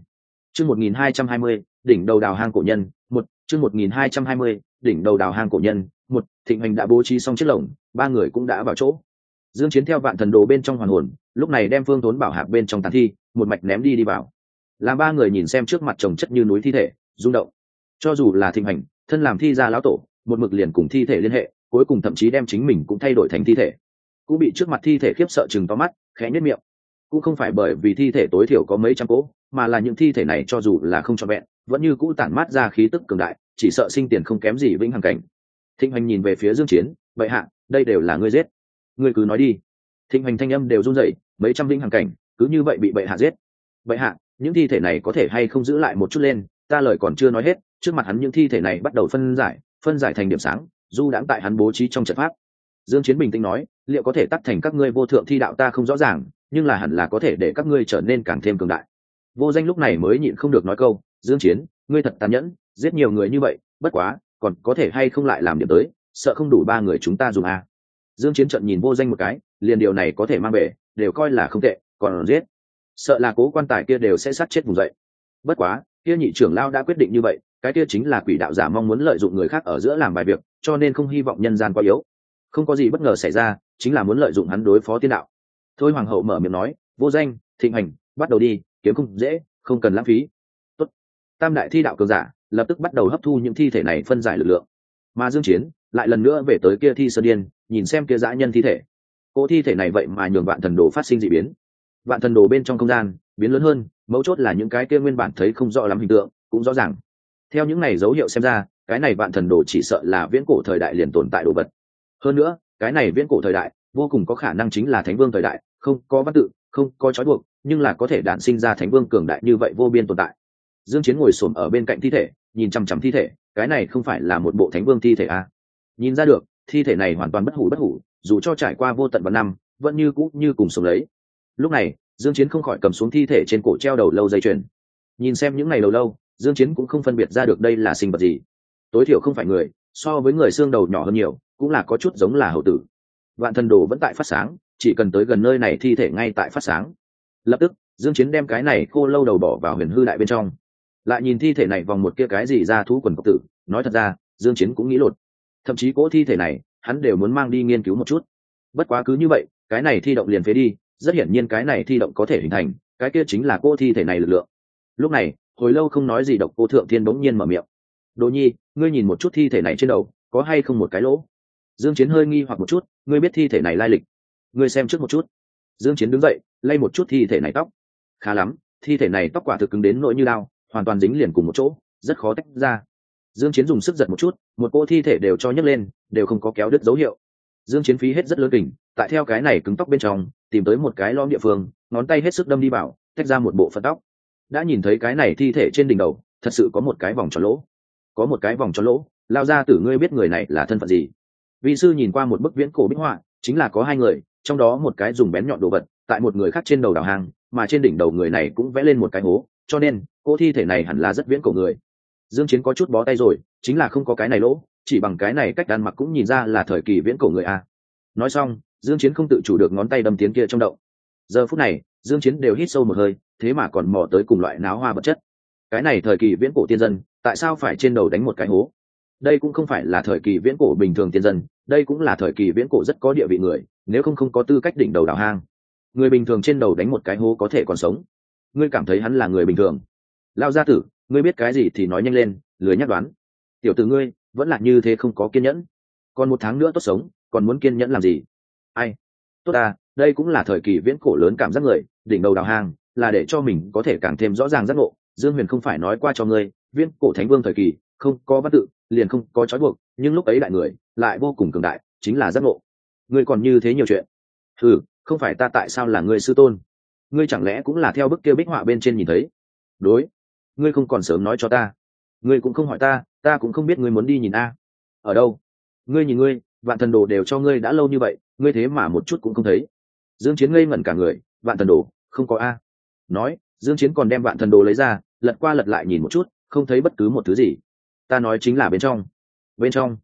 Chương 1220 đỉnh đầu đào hang cổ nhân, một, chương 1220 đỉnh đầu đào hang cổ nhân, một, thịnh hành đã bố trí xong chiếc lồng, ba người cũng đã vào chỗ. Dương chiến theo vạn thần đồ bên trong hoàn hồn, lúc này đem phương thốn bảo hạc bên trong tàn thi, một mạch ném đi đi vào làm ba người nhìn xem trước mặt chồng chất như núi thi thể, rung động. Cho dù là thịnh hành, thân làm thi gia lão tổ, một mực liền cùng thi thể liên hệ, cuối cùng thậm chí đem chính mình cũng thay đổi thành thi thể. Cũng bị trước mặt thi thể khiếp sợ chừng to mắt, khẽ nhất miệng. Cũng không phải bởi vì thi thể tối thiểu có mấy trăm cỗ, mà là những thi thể này cho dù là không trọn vẹn, vẫn như cũ tản mát ra khí tức cường đại, chỉ sợ sinh tiền không kém gì vĩnh hằng cảnh. Thịnh hành nhìn về phía dương chiến vậy hạ, đây đều là ngươi giết. Ngươi cứ nói đi. Thịnh hành thanh âm đều run rẩy, mấy trăm vĩnh hằng cảnh, cứ như vậy bị bệ hạ giết. Bệ hạ những thi thể này có thể hay không giữ lại một chút lên, ta lời còn chưa nói hết, trước mặt hắn những thi thể này bắt đầu phân giải phân giải thành điểm sáng, du đãng tại hắn bố trí trong trận pháp. Dương chiến bình tĩnh nói, liệu có thể tắt thành các ngươi vô thượng thi đạo ta không rõ ràng, nhưng là hẳn là có thể để các ngươi trở nên càng thêm cường đại. Vô danh lúc này mới nhịn không được nói câu, dương chiến, ngươi thật tàn nhẫn, giết nhiều người như vậy, bất quá, còn có thể hay không lại làm điểm tới, sợ không đủ ba người chúng ta dùng à. dương chiến trận nhìn vô danh một cái, liền điều này có thể mang về, đều coi là không tệ, còn giết sợ là cố quan tài kia đều sẽ sát chết vùng dậy. Bất quá, kia nhị trưởng lao đã quyết định như vậy, cái kia chính là quỷ đạo giả mong muốn lợi dụng người khác ở giữa làm bài việc, cho nên không hy vọng nhân gian quá yếu. Không có gì bất ngờ xảy ra, chính là muốn lợi dụng hắn đối phó tiên đạo. Thôi hoàng hậu mở miệng nói, vô danh, thịnh hành, bắt đầu đi, kiếm không dễ, không cần lãng phí. Tốt. tam đại thi đạo cường giả, lập tức bắt đầu hấp thu những thi thể này phân giải lực lượng. Mà dương chiến lại lần nữa về tới kia thi sơn điên, nhìn xem kia dã nhân thi thể. Cô thi thể này vậy mà nhường vạn thần đồ phát sinh dị biến vạn thần đồ bên trong không gian, biến lớn hơn, mấu chốt là những cái kia nguyên bản thấy không rõ lắm hình tượng, cũng rõ ràng. Theo những này dấu hiệu xem ra, cái này vạn thần đồ chỉ sợ là viễn cổ thời đại liền tồn tại đồ vật. Hơn nữa, cái này viễn cổ thời đại, vô cùng có khả năng chính là thánh vương thời đại, không có văn tự, không có trói buộc, nhưng là có thể đản sinh ra thánh vương cường đại như vậy vô biên tồn tại. Dương chiến ngồi xổm ở bên cạnh thi thể, nhìn chăm chăm thi thể, cái này không phải là một bộ thánh vương thi thể à? Nhìn ra được, thi thể này hoàn toàn bất hủ bất hủ, dù cho trải qua vô tận vạn năm, vẫn như cũ như cùng sống lấy lúc này, dương chiến không khỏi cầm xuống thi thể trên cổ treo đầu lâu dây chuyền. Nhìn xem những ngày lâu lâu, dương chiến cũng không phân biệt ra được đây là sinh vật gì. Tối thiểu không phải người, so với người xương đầu nhỏ hơn nhiều, cũng là có chút giống là hậu tử. Vạn thần đồ vẫn tại phát sáng, chỉ cần tới gần nơi này thi thể ngay tại phát sáng. Lập tức, dương chiến đem cái này khô lâu đầu bỏ vào huyền hư đại bên trong. Lại nhìn thi thể này vòng một kia cái gì ra thú quần cốc tử, nói thật ra, dương chiến cũng nghĩ lột. Thậm chí cỗ thi thể này, hắn đều muốn mang đi nghiên cứu một chút. Bất quá cứ như vậy, cái này thi động liền phế đi rất hiển nhiên cái này thi động có thể hình thành, cái kia chính là cô thi thể này lực lượng. Lúc này, hồi lâu không nói gì độc cô thượng thiên bỗng nhiên mở miệng. Đồ nhi, ngươi nhìn một chút thi thể này trên đầu, có hay không một cái lỗ? Dương chiến hơi nghi hoặc một chút, ngươi biết thi thể này lai lịch. Ngươi xem trước một chút. Dương chiến đứng dậy, lay một chút thi thể này tóc. Khá lắm, thi thể này tóc quả thực cứng đến nỗi như lao, hoàn toàn dính liền cùng một chỗ, rất khó tách ra. Dương chiến dùng sức giật một chút, một cô thi thể đều cho nhấc lên, đều không có kéo đứt dấu hiệu. Dương chiến phí hết rất lớn kình, tại theo cái này cứng tóc bên trong tìm tới một cái lõm địa phương, ngón tay hết sức đâm đi vào, tách ra một bộ phận tóc. Đã nhìn thấy cái này thi thể trên đỉnh đầu, thật sự có một cái vòng tròn lỗ. Có một cái vòng tròn lỗ lao ra tử ngươi biết người này là thân phận gì? Vị sư nhìn qua một bức viễn cổ bích họa, chính là có hai người, trong đó một cái dùng bén nhọn đồ vật, tại một người khác trên đầu đảo hàng, mà trên đỉnh đầu người này cũng vẽ lên một cái hố, cho nên cô thi thể này hẳn là rất viễn cổ người. Dương chiến có chút bó tay rồi, chính là không có cái này lỗ, chỉ bằng cái này cách ăn mặc cũng nhìn ra là thời kỳ viễn cổ người a. Nói xong dương chiến không tự chủ được ngón tay đâm tiến kia trong động. Giờ phút này, dương chiến đều hít sâu một hơi, thế mà còn mò tới cùng loại náo hoa vật chất. Cái này thời kỳ viễn cổ tiên dân, tại sao phải trên đầu đánh một cái hố? Đây cũng không phải là thời kỳ viễn cổ bình thường tiên dân, đây cũng là thời kỳ viễn cổ rất có địa vị người, nếu không không có tư cách đỉnh đầu đào hang. Người bình thường trên đầu đánh một cái hố có thể còn sống. Ngươi cảm thấy hắn là người bình thường. Lao gia tử, ngươi biết cái gì thì nói nhanh lên, lười nhắc đoán. Tiểu tử ngươi, vẫn là như thế không có kiên nhẫn. Còn một tháng nữa tốt sống, còn muốn kiên nhẫn làm gì? Ai? Tốt à đây cũng là thời kỳ viễn cổ lớn cảm giác người, đỉnh đầu đào hang, là để cho mình có thể càng thêm rõ ràng giác ngộ. Dương huyền không phải nói qua cho ngươi, viễn cổ thánh vương thời kỳ, không có văn tự, liền không có trói buộc, nhưng lúc ấy đại người, lại vô cùng cường đại, chính là giác ngộ. Ngươi còn như thế nhiều chuyện. Ừ không phải ta tại sao là ngươi sư tôn? Ngươi chẳng lẽ cũng là theo bức kia bích họa bên trên nhìn thấy? Đối, ngươi không còn sớm nói cho ta. Ngươi cũng không hỏi ta ta cũng không biết ngươi muốn đi nhìn a. Ở đâu? Ngươi nhìn ngươi vạn thần đồ đều cho ngươi đã lâu như vậy, ngươi thế mà một chút cũng không thấy. Dương chiến ngây ngẩn cả người, vạn thần đồ, không có a. Nói, dương chiến còn đem vạn thần đồ lấy ra, lật qua lật lại nhìn một chút, không thấy bất cứ một thứ gì. Ta nói chính là bên trong. Bên trong.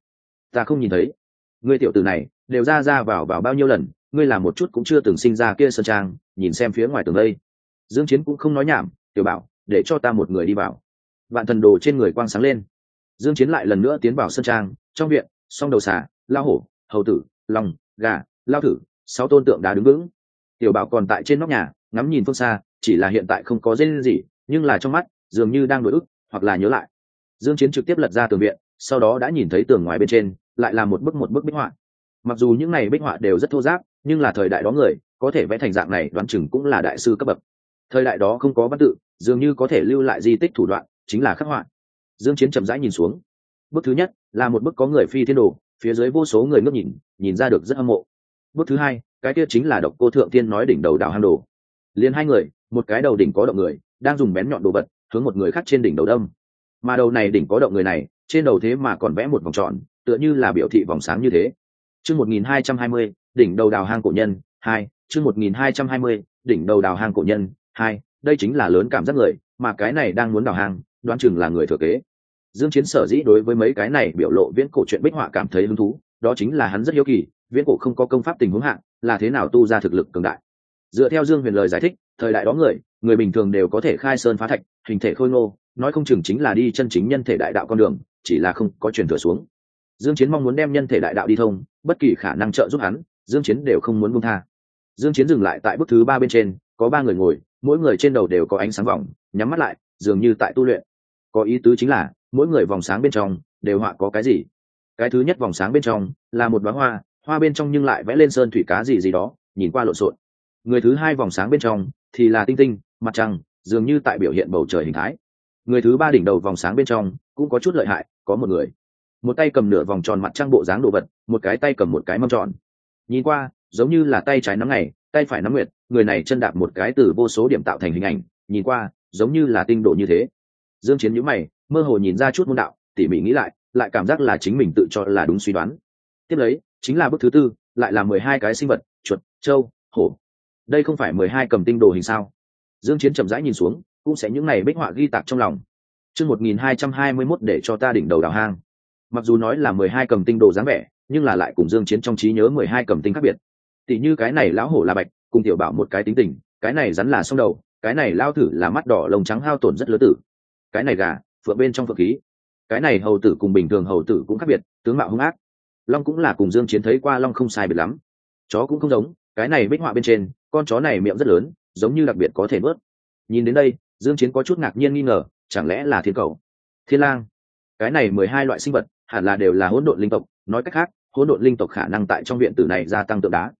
Ta không nhìn thấy. Ngươi tiểu tử này, đều ra ra vào vào bao nhiêu lần, ngươi làm một chút cũng chưa từng sinh ra kia sơn trang, nhìn xem phía ngoài tường đây. Dương chiến cũng không nói nhảm, tiểu bảo, để cho ta một người đi vào. Vạn thần đồ trên người quang sáng lên. Dương chiến lại lần nữa tiến vào sơn trang, trong viện song đầu xà lao hổ, hầu tử lòng gà, lao thử, sáu tôn tượng đá đứng vững. Tiểu bảo còn tại trên nóc nhà, ngắm nhìn phương xa, chỉ là hiện tại không có dây gì, nhưng là trong mắt, dường như đang đổi ức, hoặc là nhớ lại. Dương chiến trực tiếp lật ra tường viện, sau đó đã nhìn thấy tường ngoài bên trên, lại là một bức một bức bích họa. Mặc dù những này bích họa đều rất thô giáp nhưng là thời đại đó người, có thể vẽ thành dạng này đoán chừng cũng là đại sư cấp bậc. Thời đại đó không có văn tự, dường như có thể lưu lại di tích thủ đoạn, chính là khắc họa. Dương chiến chậm rãi nhìn xuống. Bức thứ nhất là một bức có người phi thiên đồ phía dưới vô số người ngước nhìn nhìn ra được rất hâm mộ. Bước thứ hai, cái kia chính là độc cô thượng tiên nói đỉnh đầu đào hang đồ. Liền hai người, một cái đầu đỉnh có động người, đang dùng bén nhọn đồ vật, hướng một người khác trên đỉnh đầu đâm. Mà đầu này đỉnh có động người này, trên đầu thế mà còn vẽ một vòng tròn, tựa như là biểu thị vòng sáng như thế. Chương một nghìn hai trăm hai mươi, đỉnh đầu đào hang cổ nhân, hai, chương một nghìn hai trăm hai mươi, đỉnh đầu đào hang cổ nhân, hai, đây chính là lớn cảm giác người, mà cái này đang muốn đào hang, đoán chừng là người thừa kế dương chiến sở dĩ đối với mấy cái này biểu lộ viễn cổ chuyện bích họa cảm thấy hứng thú, đó chính là hắn rất hiếu kỳ, viễn cổ không có công pháp tình huống hạng, là thế nào tu ra thực lực cường đại. Dựa theo dương huyền lời giải thích, thời đại đó người người bình thường đều có thể khai sơn phá thạch, hình thể khôi ngô, nói không chừng chính là đi chân chính nhân thể đại đạo con đường, chỉ là không có truyền thừa xuống. Dương chiến mong muốn đem nhân thể đại đạo đi thông, bất kỳ khả năng trợ giúp hắn, dương chiến đều không muốn buông tha. Dương chiến dừng lại tại bức thứ ba bên trên, có ba người ngồi, mỗi người trên đầu đều có ánh sáng vòng, nhắm mắt lại, dường như tại tu luyện. Có ý tứ chính là mỗi người vòng sáng bên trong đều họa có cái gì. Cái thứ nhất vòng sáng bên trong là một đoá hoa hoa bên trong nhưng lại vẽ lên sơn thủy cá gì gì đó, nhìn qua lộn xộn. Người thứ hai vòng sáng bên trong thì là tinh tinh, mặt trăng, dường như tại biểu hiện bầu trời hình thái. Người thứ ba đỉnh đầu vòng sáng bên trong cũng có chút lợi hại, có một người. Một tay cầm nửa vòng tròn mặt trăng bộ dáng đồ vật, một cái tay cầm một cái mâm tròn. Nhìn qua, giống như là tay trái nắm ngày, tay phải nắm nguyệt, người này chân đạp một cái từ vô số điểm tạo thành hình ảnh, nhìn qua, giống như là tinh độ như thế. Dương chiến nhíu mày mơ hồ nhìn ra chút môn đạo, tỉ mỉ nghĩ lại lại cảm giác là chính mình tự cho là đúng suy đoán. Tiếp lấy, chính là bước thứ tư, lại là mười hai cái sinh vật, chuột, trâu, hổ. Đây không phải mười hai cầm tinh đồ hình sao? Dương chiến chậm rãi nhìn xuống, cũng sẽ những này bích họa ghi tạc trong lòng. Chương một nghìn hai trăm hai mươi mốt để cho ta đỉnh đầu đào hang. Mặc dù nói là mười hai cầm tinh đồ dáng vẻ, nhưng là lại cùng dương chiến trong trí nhớ mười hai cầm tinh khác biệt. Tỷ như cái này lão hổ là bạch, cùng tiểu bảo một cái tính tình, cái này rắn là sông đầu, cái này lao thử là mắt đỏ lông trắng hao tổn rất lớn tử. Cái này gà phượng bên trong phượng khí. Cái này hầu tử cùng bình thường hầu tử cũng khác biệt, tướng mạo hung ác. Long cũng là cùng dương chiến thấy qua long không sai biệt lắm. Chó cũng không giống, cái này bích họa bên trên, con chó này miệng rất lớn, giống như đặc biệt có thể bớt. Nhìn đến đây, dương chiến có chút ngạc nhiên nghi ngờ, chẳng lẽ là thiên cầu? Thiên lang. Cái này mười hai loại sinh vật, hẳn là đều là hỗn độn linh tộc, nói cách khác, hỗn độn linh tộc khả năng tại trong viện tử này gia tăng tượng đá.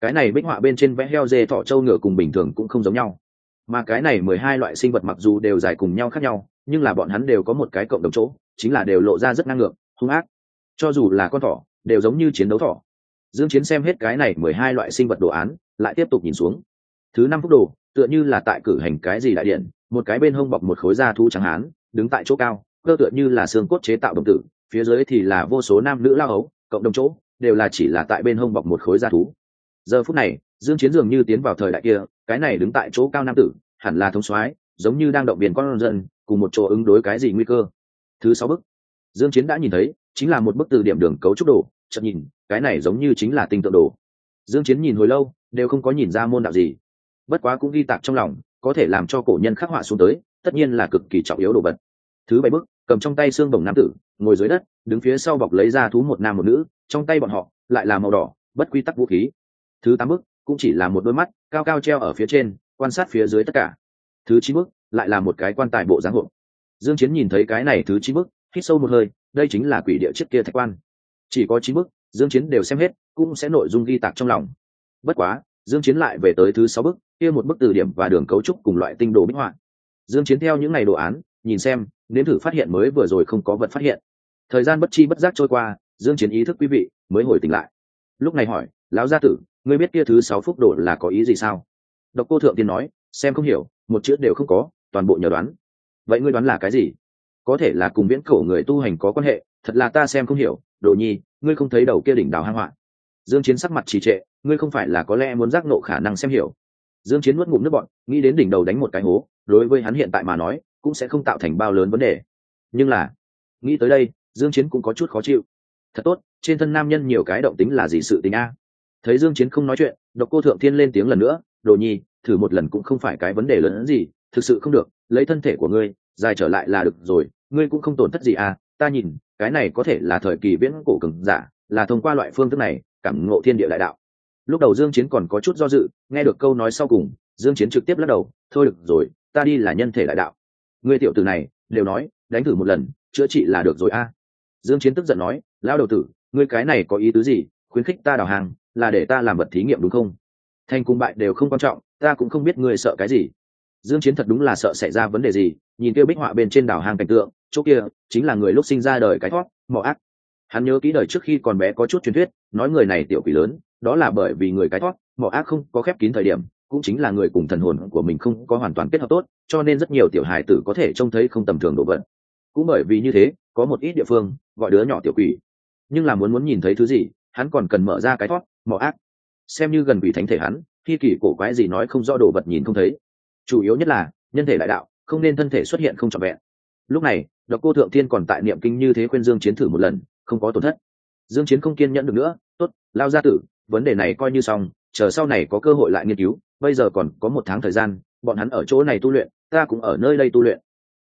Cái này bích họa bên trên vẽ heo dê thỏ trâu ngựa cùng bình thường cũng không giống nhau. Mà cái này mười hai loại sinh vật mặc dù đều dài cùng nhau khác nhau nhưng là bọn hắn đều có một cái cộng đồng chỗ, chính là đều lộ ra rất năng lượng hung ác. Cho dù là con thỏ, đều giống như chiến đấu thỏ. Dương chiến xem hết cái này mười hai loại sinh vật đồ án, lại tiếp tục nhìn xuống. Thứ năm phút đồ, tựa như là tại cử hành cái gì đại điện, một cái bên hông bọc một khối da thu trắng hán, đứng tại chỗ cao, cơ tựa như là xương cốt chế tạo đồng tử, phía dưới thì là vô số nam nữ lao ấu cộng đồng chỗ, đều là chỉ là tại bên hông bọc một khối da thú. Giờ phút này, dương chiến dường như tiến vào thời đại kia, cái này đứng tại chỗ cao nam tử, hẳn là thống soái, giống như đang động viên con dân cùng một chỗ ứng đối cái gì nguy cơ. Thứ sáu bức. Dương chiến đã nhìn thấy, chính là một bức từ điểm đường cấu trúc đồ, chợt nhìn, cái này giống như chính là tinh tượng đồ. Dương chiến nhìn hồi lâu, đều không có nhìn ra môn đạo gì. Bất quá cũng ghi tạc trong lòng, có thể làm cho cổ nhân khắc họa xuống tới, tất nhiên là cực kỳ trọng yếu đồ vật. Thứ bảy bức, cầm trong tay xương bồng nam tử, ngồi dưới đất, đứng phía sau bọc lấy ra thú một nam một nữ, trong tay bọn họ, lại là màu đỏ, bất quy tắc vũ khí. Thứ tám bức, cũng chỉ là một đôi mắt, cao cao treo ở phía trên, quan sát phía dưới tất cả. Thứ chín bức lại là một cái quan tài bộ dáng hộp dương chiến nhìn thấy cái này thứ chín bức, hít sâu một hơi, đây chính là quỷ địa chiếc kia thạch quan. Chỉ có chín bức, dương chiến đều xem hết, cũng sẽ nội dung ghi tạc trong lòng. Bất quá, dương chiến lại về tới thứ sáu bức, kia một bức từ điểm và đường cấu trúc cùng loại tinh đồ bích họa. Dương chiến theo những ngày đồ án, nhìn xem, nếm thử phát hiện mới vừa rồi không có vật phát hiện. Thời gian bất chi bất giác trôi qua, dương chiến ý thức quý vị, mới hồi tỉnh lại. Lúc này hỏi, lão gia tử, ngươi biết kia thứ sáu phúc đồ là có ý gì sao? Độc cô thượng tiên nói, xem không hiểu, một chữ đều không có toàn bộ nhờ đoán. Vậy ngươi đoán là cái gì? Có thể là cùng viễn cổ người tu hành có quan hệ, thật là ta xem không hiểu, đồ nhi, ngươi không thấy đầu kia đỉnh đào hang họa dương chiến sắc mặt trì trệ, ngươi không phải là có lẽ muốn giác nộ khả năng xem hiểu. Dương chiến nuốt ngụm nước bọn nghĩ đến đỉnh đầu đánh một cái hố, đối với hắn hiện tại mà nói, cũng sẽ không tạo thành bao lớn vấn đề. Nhưng là, nghĩ tới đây, dương chiến cũng có chút khó chịu. Thật tốt, trên thân nam nhân nhiều cái động tính là gì sự tình a? Thấy dương chiến không nói chuyện, độc cô thượng thiên lên tiếng lần nữa, đồ nhi, thử một lần cũng không phải cái vấn đề lớn hơn gì thực sự không được, lấy thân thể của ngươi, dài trở lại là được rồi, ngươi cũng không tổn thất gì à ta nhìn, cái này có thể là thời kỳ viễn cổ cường giả, là thông qua loại phương thức này, cảm ngộ thiên địa đại đạo. Lúc đầu dương chiến còn có chút do dự, nghe được câu nói sau cùng, dương chiến trực tiếp lắc đầu, thôi được rồi, ta đi là nhân thể đại đạo. Ngươi tiểu tử này, đều nói, đánh thử một lần, chữa trị là được rồi a. Dương chiến tức giận nói, lão đầu tử, ngươi cái này có ý tứ gì? Khuyến khích ta đào hàng, là để ta làm vật thí nghiệm đúng không? Thành cung bại đều không quan trọng, ta cũng không biết ngươi sợ cái gì dương chiến thật đúng là sợ xảy ra vấn đề gì, nhìn kia bích họa bên trên đảo hàng cảnh tượng, chỗ kia chính là người lúc sinh ra đời cái thoát, mỏ ác. Hắn nhớ kỹ đời trước khi còn bé có chút truyền thuyết, nói người này tiểu quỷ lớn, đó là bởi vì người cái thoát, mỏ ác không có khép kín thời điểm, cũng chính là người cùng thần hồn của mình không có hoàn toàn kết hợp tốt, cho nên rất nhiều tiểu hài tử có thể trông thấy không tầm thường độ vận cũng bởi vì như thế, có một ít địa phương gọi đứa nhỏ tiểu quỷ. Nhưng là muốn muốn nhìn thấy thứ gì, hắn còn cần mở ra cái thoát, mỏ ác. Xem như gần quỷ thánh thể hắn, khi kỳ cổ quái gì nói không rõ đồ vật nhìn không thấy chủ yếu nhất là, nhân thể đại đạo, không nên thân thể xuất hiện không trọn vẹn. Lúc này, độc cô thượng thiên còn tại niệm kinh như thế khuyên dương chiến thử một lần, không có tổn thất. Dương chiến không kiên nhẫn được nữa, tốt, lao ra tử, vấn đề này coi như xong, chờ sau này có cơ hội lại nghiên cứu, bây giờ còn có một tháng thời gian, bọn hắn ở chỗ này tu luyện, ta cũng ở nơi đây tu luyện.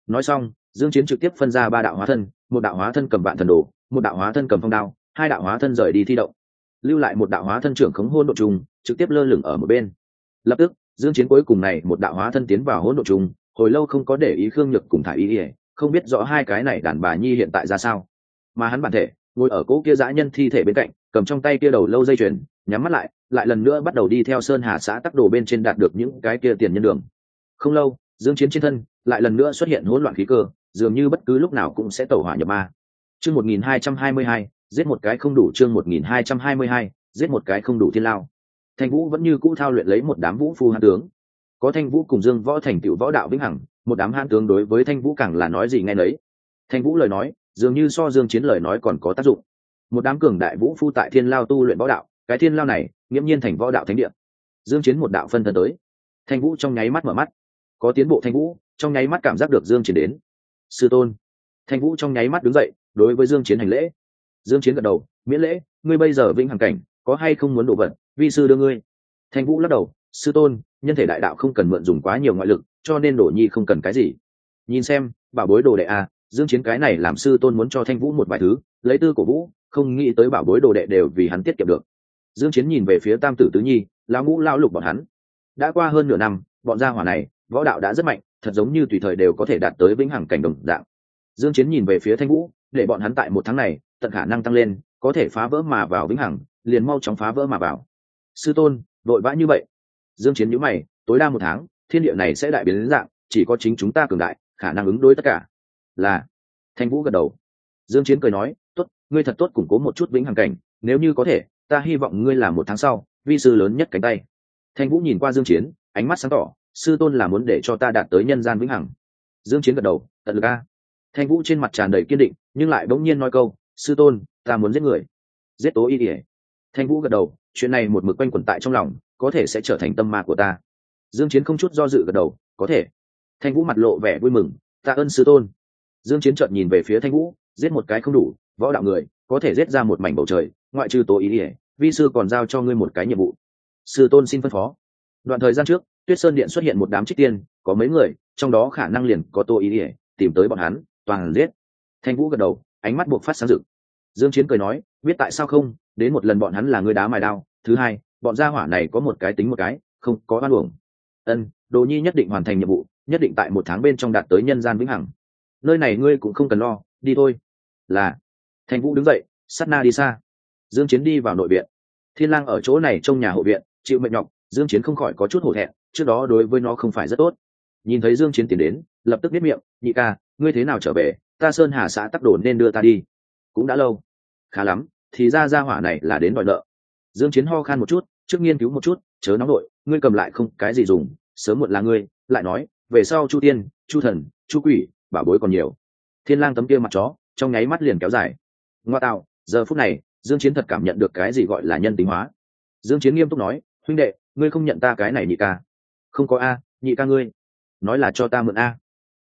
Nói xong, dương chiến trực tiếp phân ra ba đạo hóa thân, một đạo hóa thân cầm vạn thần đồ, một đạo hóa thân cầm phong đao, hai đạo hóa thân rời đi thi động. Lưu lại một đạo hóa thân trưởng khống hôn độ trùng, trực tiếp lơ lửng ở một bên. Lập tức dương chiến cuối cùng này một đạo hóa thân tiến vào hỗn độn trùng, hồi lâu không có để ý khương nhược cùng thải ý ỉa không biết rõ hai cái này đàn bà nhi hiện tại ra sao. Mà hắn bản thể, ngồi ở cỗ kia dã nhân thi thể bên cạnh, cầm trong tay kia đầu lâu dây chuyền, nhắm mắt lại lại lần nữa bắt đầu đi theo sơn hà xã tắc đồ bên trên đạt được những cái kia tiền nhân đường. Không lâu, dương chiến trên thân lại lần nữa xuất hiện hỗn loạn khí cơ, dường như bất cứ lúc nào cũng sẽ tẩu hỏa nhập ma. Chương 1222 giết một cái không đủ chương 1222 giết một cái không đủ thiên lao thanh vũ vẫn như cũ thao luyện lấy một đám vũ phu hãn tướng. Có thanh vũ cùng dương võ thành tựu võ đạo vĩnh hằng, một đám hãn tướng đối với thanh vũ càng là nói gì nghe nấy. Thanh vũ lời nói, dường như so dương chiến lời nói còn có tác dụng. Một đám cường đại vũ phu tại thiên lao tu luyện võ đạo, cái thiên lao này, nghiễm nhiên thành võ đạo thánh địa. Dương chiến một đạo phân thân tới. Thanh vũ trong nháy mắt mở mắt. Có tiến bộ thanh vũ, trong nháy mắt cảm giác được dương chiến đến. Sư tôn. Thanh vũ trong nháy mắt đứng dậy, đối với dương chiến hành lễ. Dương chiến gật đầu, miễn lễ, ngươi bây giờ vĩnh hằng cảnh, có hay không muốn đổ vật vi sư đưa ngươi. Thanh vũ lắc đầu, sư tôn, nhân thể đại đạo không cần mượn dùng quá nhiều ngoại lực, cho nên đổ nhi không cần cái gì. Nhìn xem, bảo bối đồ đệ a, dương chiến cái này làm sư tôn muốn cho thanh vũ một vài thứ, lấy tư của vũ, không nghĩ tới bảo bối đồ đệ đều vì hắn tiết kiệm được. Dương chiến nhìn về phía tam tử tứ nhi, lão ngũ lao lục bọn hắn. Đã qua hơn nửa năm, bọn gia hỏa này, võ đạo đã rất mạnh, thật giống như tùy thời đều có thể đạt tới vĩnh hằng cảnh đồng dạng. Dương chiến nhìn về phía thanh vũ, để bọn hắn tại một tháng này, tận khả năng tăng lên, có thể phá vỡ mà vào vĩnh hằng, liền mau chóng phá vỡ mà vào sư tôn, vội vã như vậy. Dương chiến nhíu mày, tối đa một tháng, thiên địa này sẽ đại biến dạng, chỉ có chính chúng ta cường đại, khả năng ứng đối tất cả. Là. Thanh vũ gật đầu. Dương chiến cười nói, tốt, ngươi thật tốt củng cố một chút vĩnh hằng cảnh, nếu như có thể, ta hy vọng ngươi làm một tháng sau, vi sư lớn nhất cánh tay. Thanh vũ nhìn qua dương chiến, ánh mắt sáng tỏ, sư tôn là muốn để cho ta đạt tới nhân gian vĩnh hằng. Dương chiến gật đầu, tận lực a. Thanh vũ trên mặt tràn đầy kiên định, nhưng lại bỗng nhiên nói câu, sư tôn, ta muốn giết người. Giết tố y ỉa thanh vũ gật đầu chuyện này một mực quanh quẩn tại trong lòng, có thể sẽ trở thành tâm ma của ta. Dương chiến không chút do dự gật đầu, có thể. Thanh vũ mặt lộ vẻ vui mừng, tạ ơn sư tôn. Dương chiến chợt nhìn về phía thanh vũ, giết một cái không đủ, võ đạo người, có thể giết ra một mảnh bầu trời, ngoại trừ tố ý ỉa vi sư còn giao cho ngươi một cái nhiệm vụ. Sư tôn xin phân phó. Đoạn thời gian trước, tuyết sơn điện xuất hiện một đám trích tiên, có mấy người, trong đó khả năng liền có tô ý ỉa tìm tới bọn hắn, toàn giết. Thanh vũ gật đầu, ánh mắt buộc phát sáng rực. Dương chiến cười nói, biết tại sao không? Đến một lần bọn hắn là người đá mài đao, thứ hai, bọn gia hỏa này có một cái tính một cái, không có oan uổng. Ân, đồ nhi nhất định hoàn thành nhiệm vụ, nhất định tại một tháng bên trong đạt tới nhân gian vĩnh hằng. Nơi này ngươi cũng không cần lo, đi thôi. Là. Thành vũ đứng dậy, sát na đi xa. Dương chiến đi vào nội viện. Thiên lang ở chỗ này trong nhà hộ viện, chịu mệnh nhọc, dương chiến không khỏi có chút hổ thẹn, trước đó đối với nó không phải rất tốt. Nhìn thấy dương chiến tiến đến, lập tức biết miệng, nhị ca, ngươi thế nào trở về? Ta sơn hà xã tắc đồn nên đưa ta đi. Cũng đã lâu. Khá lắm thì ra gia hỏa này là đến đòi nợ. Dương chiến ho khan một chút, trước nghiên cứu một chút, chớ nóng nội, ngươi cầm lại không, cái gì dùng, sớm muộn là ngươi, lại nói, về sau chu tiên, chu thần, chu quỷ, bảo bối còn nhiều. Thiên lang tấm kia mặt chó, trong nháy mắt liền kéo dài. Ngoa tạo, giờ phút này, dương chiến thật cảm nhận được cái gì gọi là nhân tính hóa. Dương chiến nghiêm túc nói, huynh đệ, ngươi không nhận ta cái này nhị ca. Không có a, nhị ca ngươi. Nói là cho ta mượn a.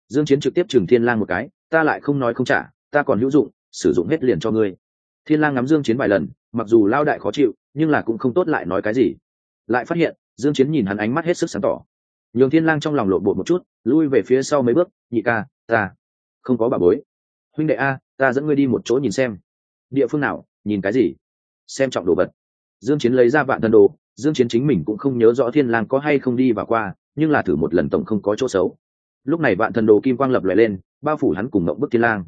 Dương chiến trực tiếp trừng thiên lang một cái, ta lại không nói không trả, ta còn hữu dụng, sử dụng hết liền cho ngươi thiên lang ngắm dương chiến vài lần, mặc dù lao đại khó chịu, nhưng là cũng không tốt lại nói cái gì. Lại phát hiện, dương chiến nhìn hắn ánh mắt hết sức sáng tỏ. Nhường thiên lang trong lòng lộn bộ một chút, lui về phía sau mấy bước, nhị ca, ta không có bà bối. Huynh đệ a, ta dẫn ngươi đi một chỗ nhìn xem. Địa phương nào, nhìn cái gì? Xem trọng đồ vật. Dương chiến lấy ra vạn thần đồ, dương chiến chính mình cũng không nhớ rõ thiên lang có hay không đi và qua, nhưng là thử một lần tổng không có chỗ xấu. Lúc này vạn thần đồ kim quang lập lại lên, bao phủ hắn cùng ngậm bức thiên lang.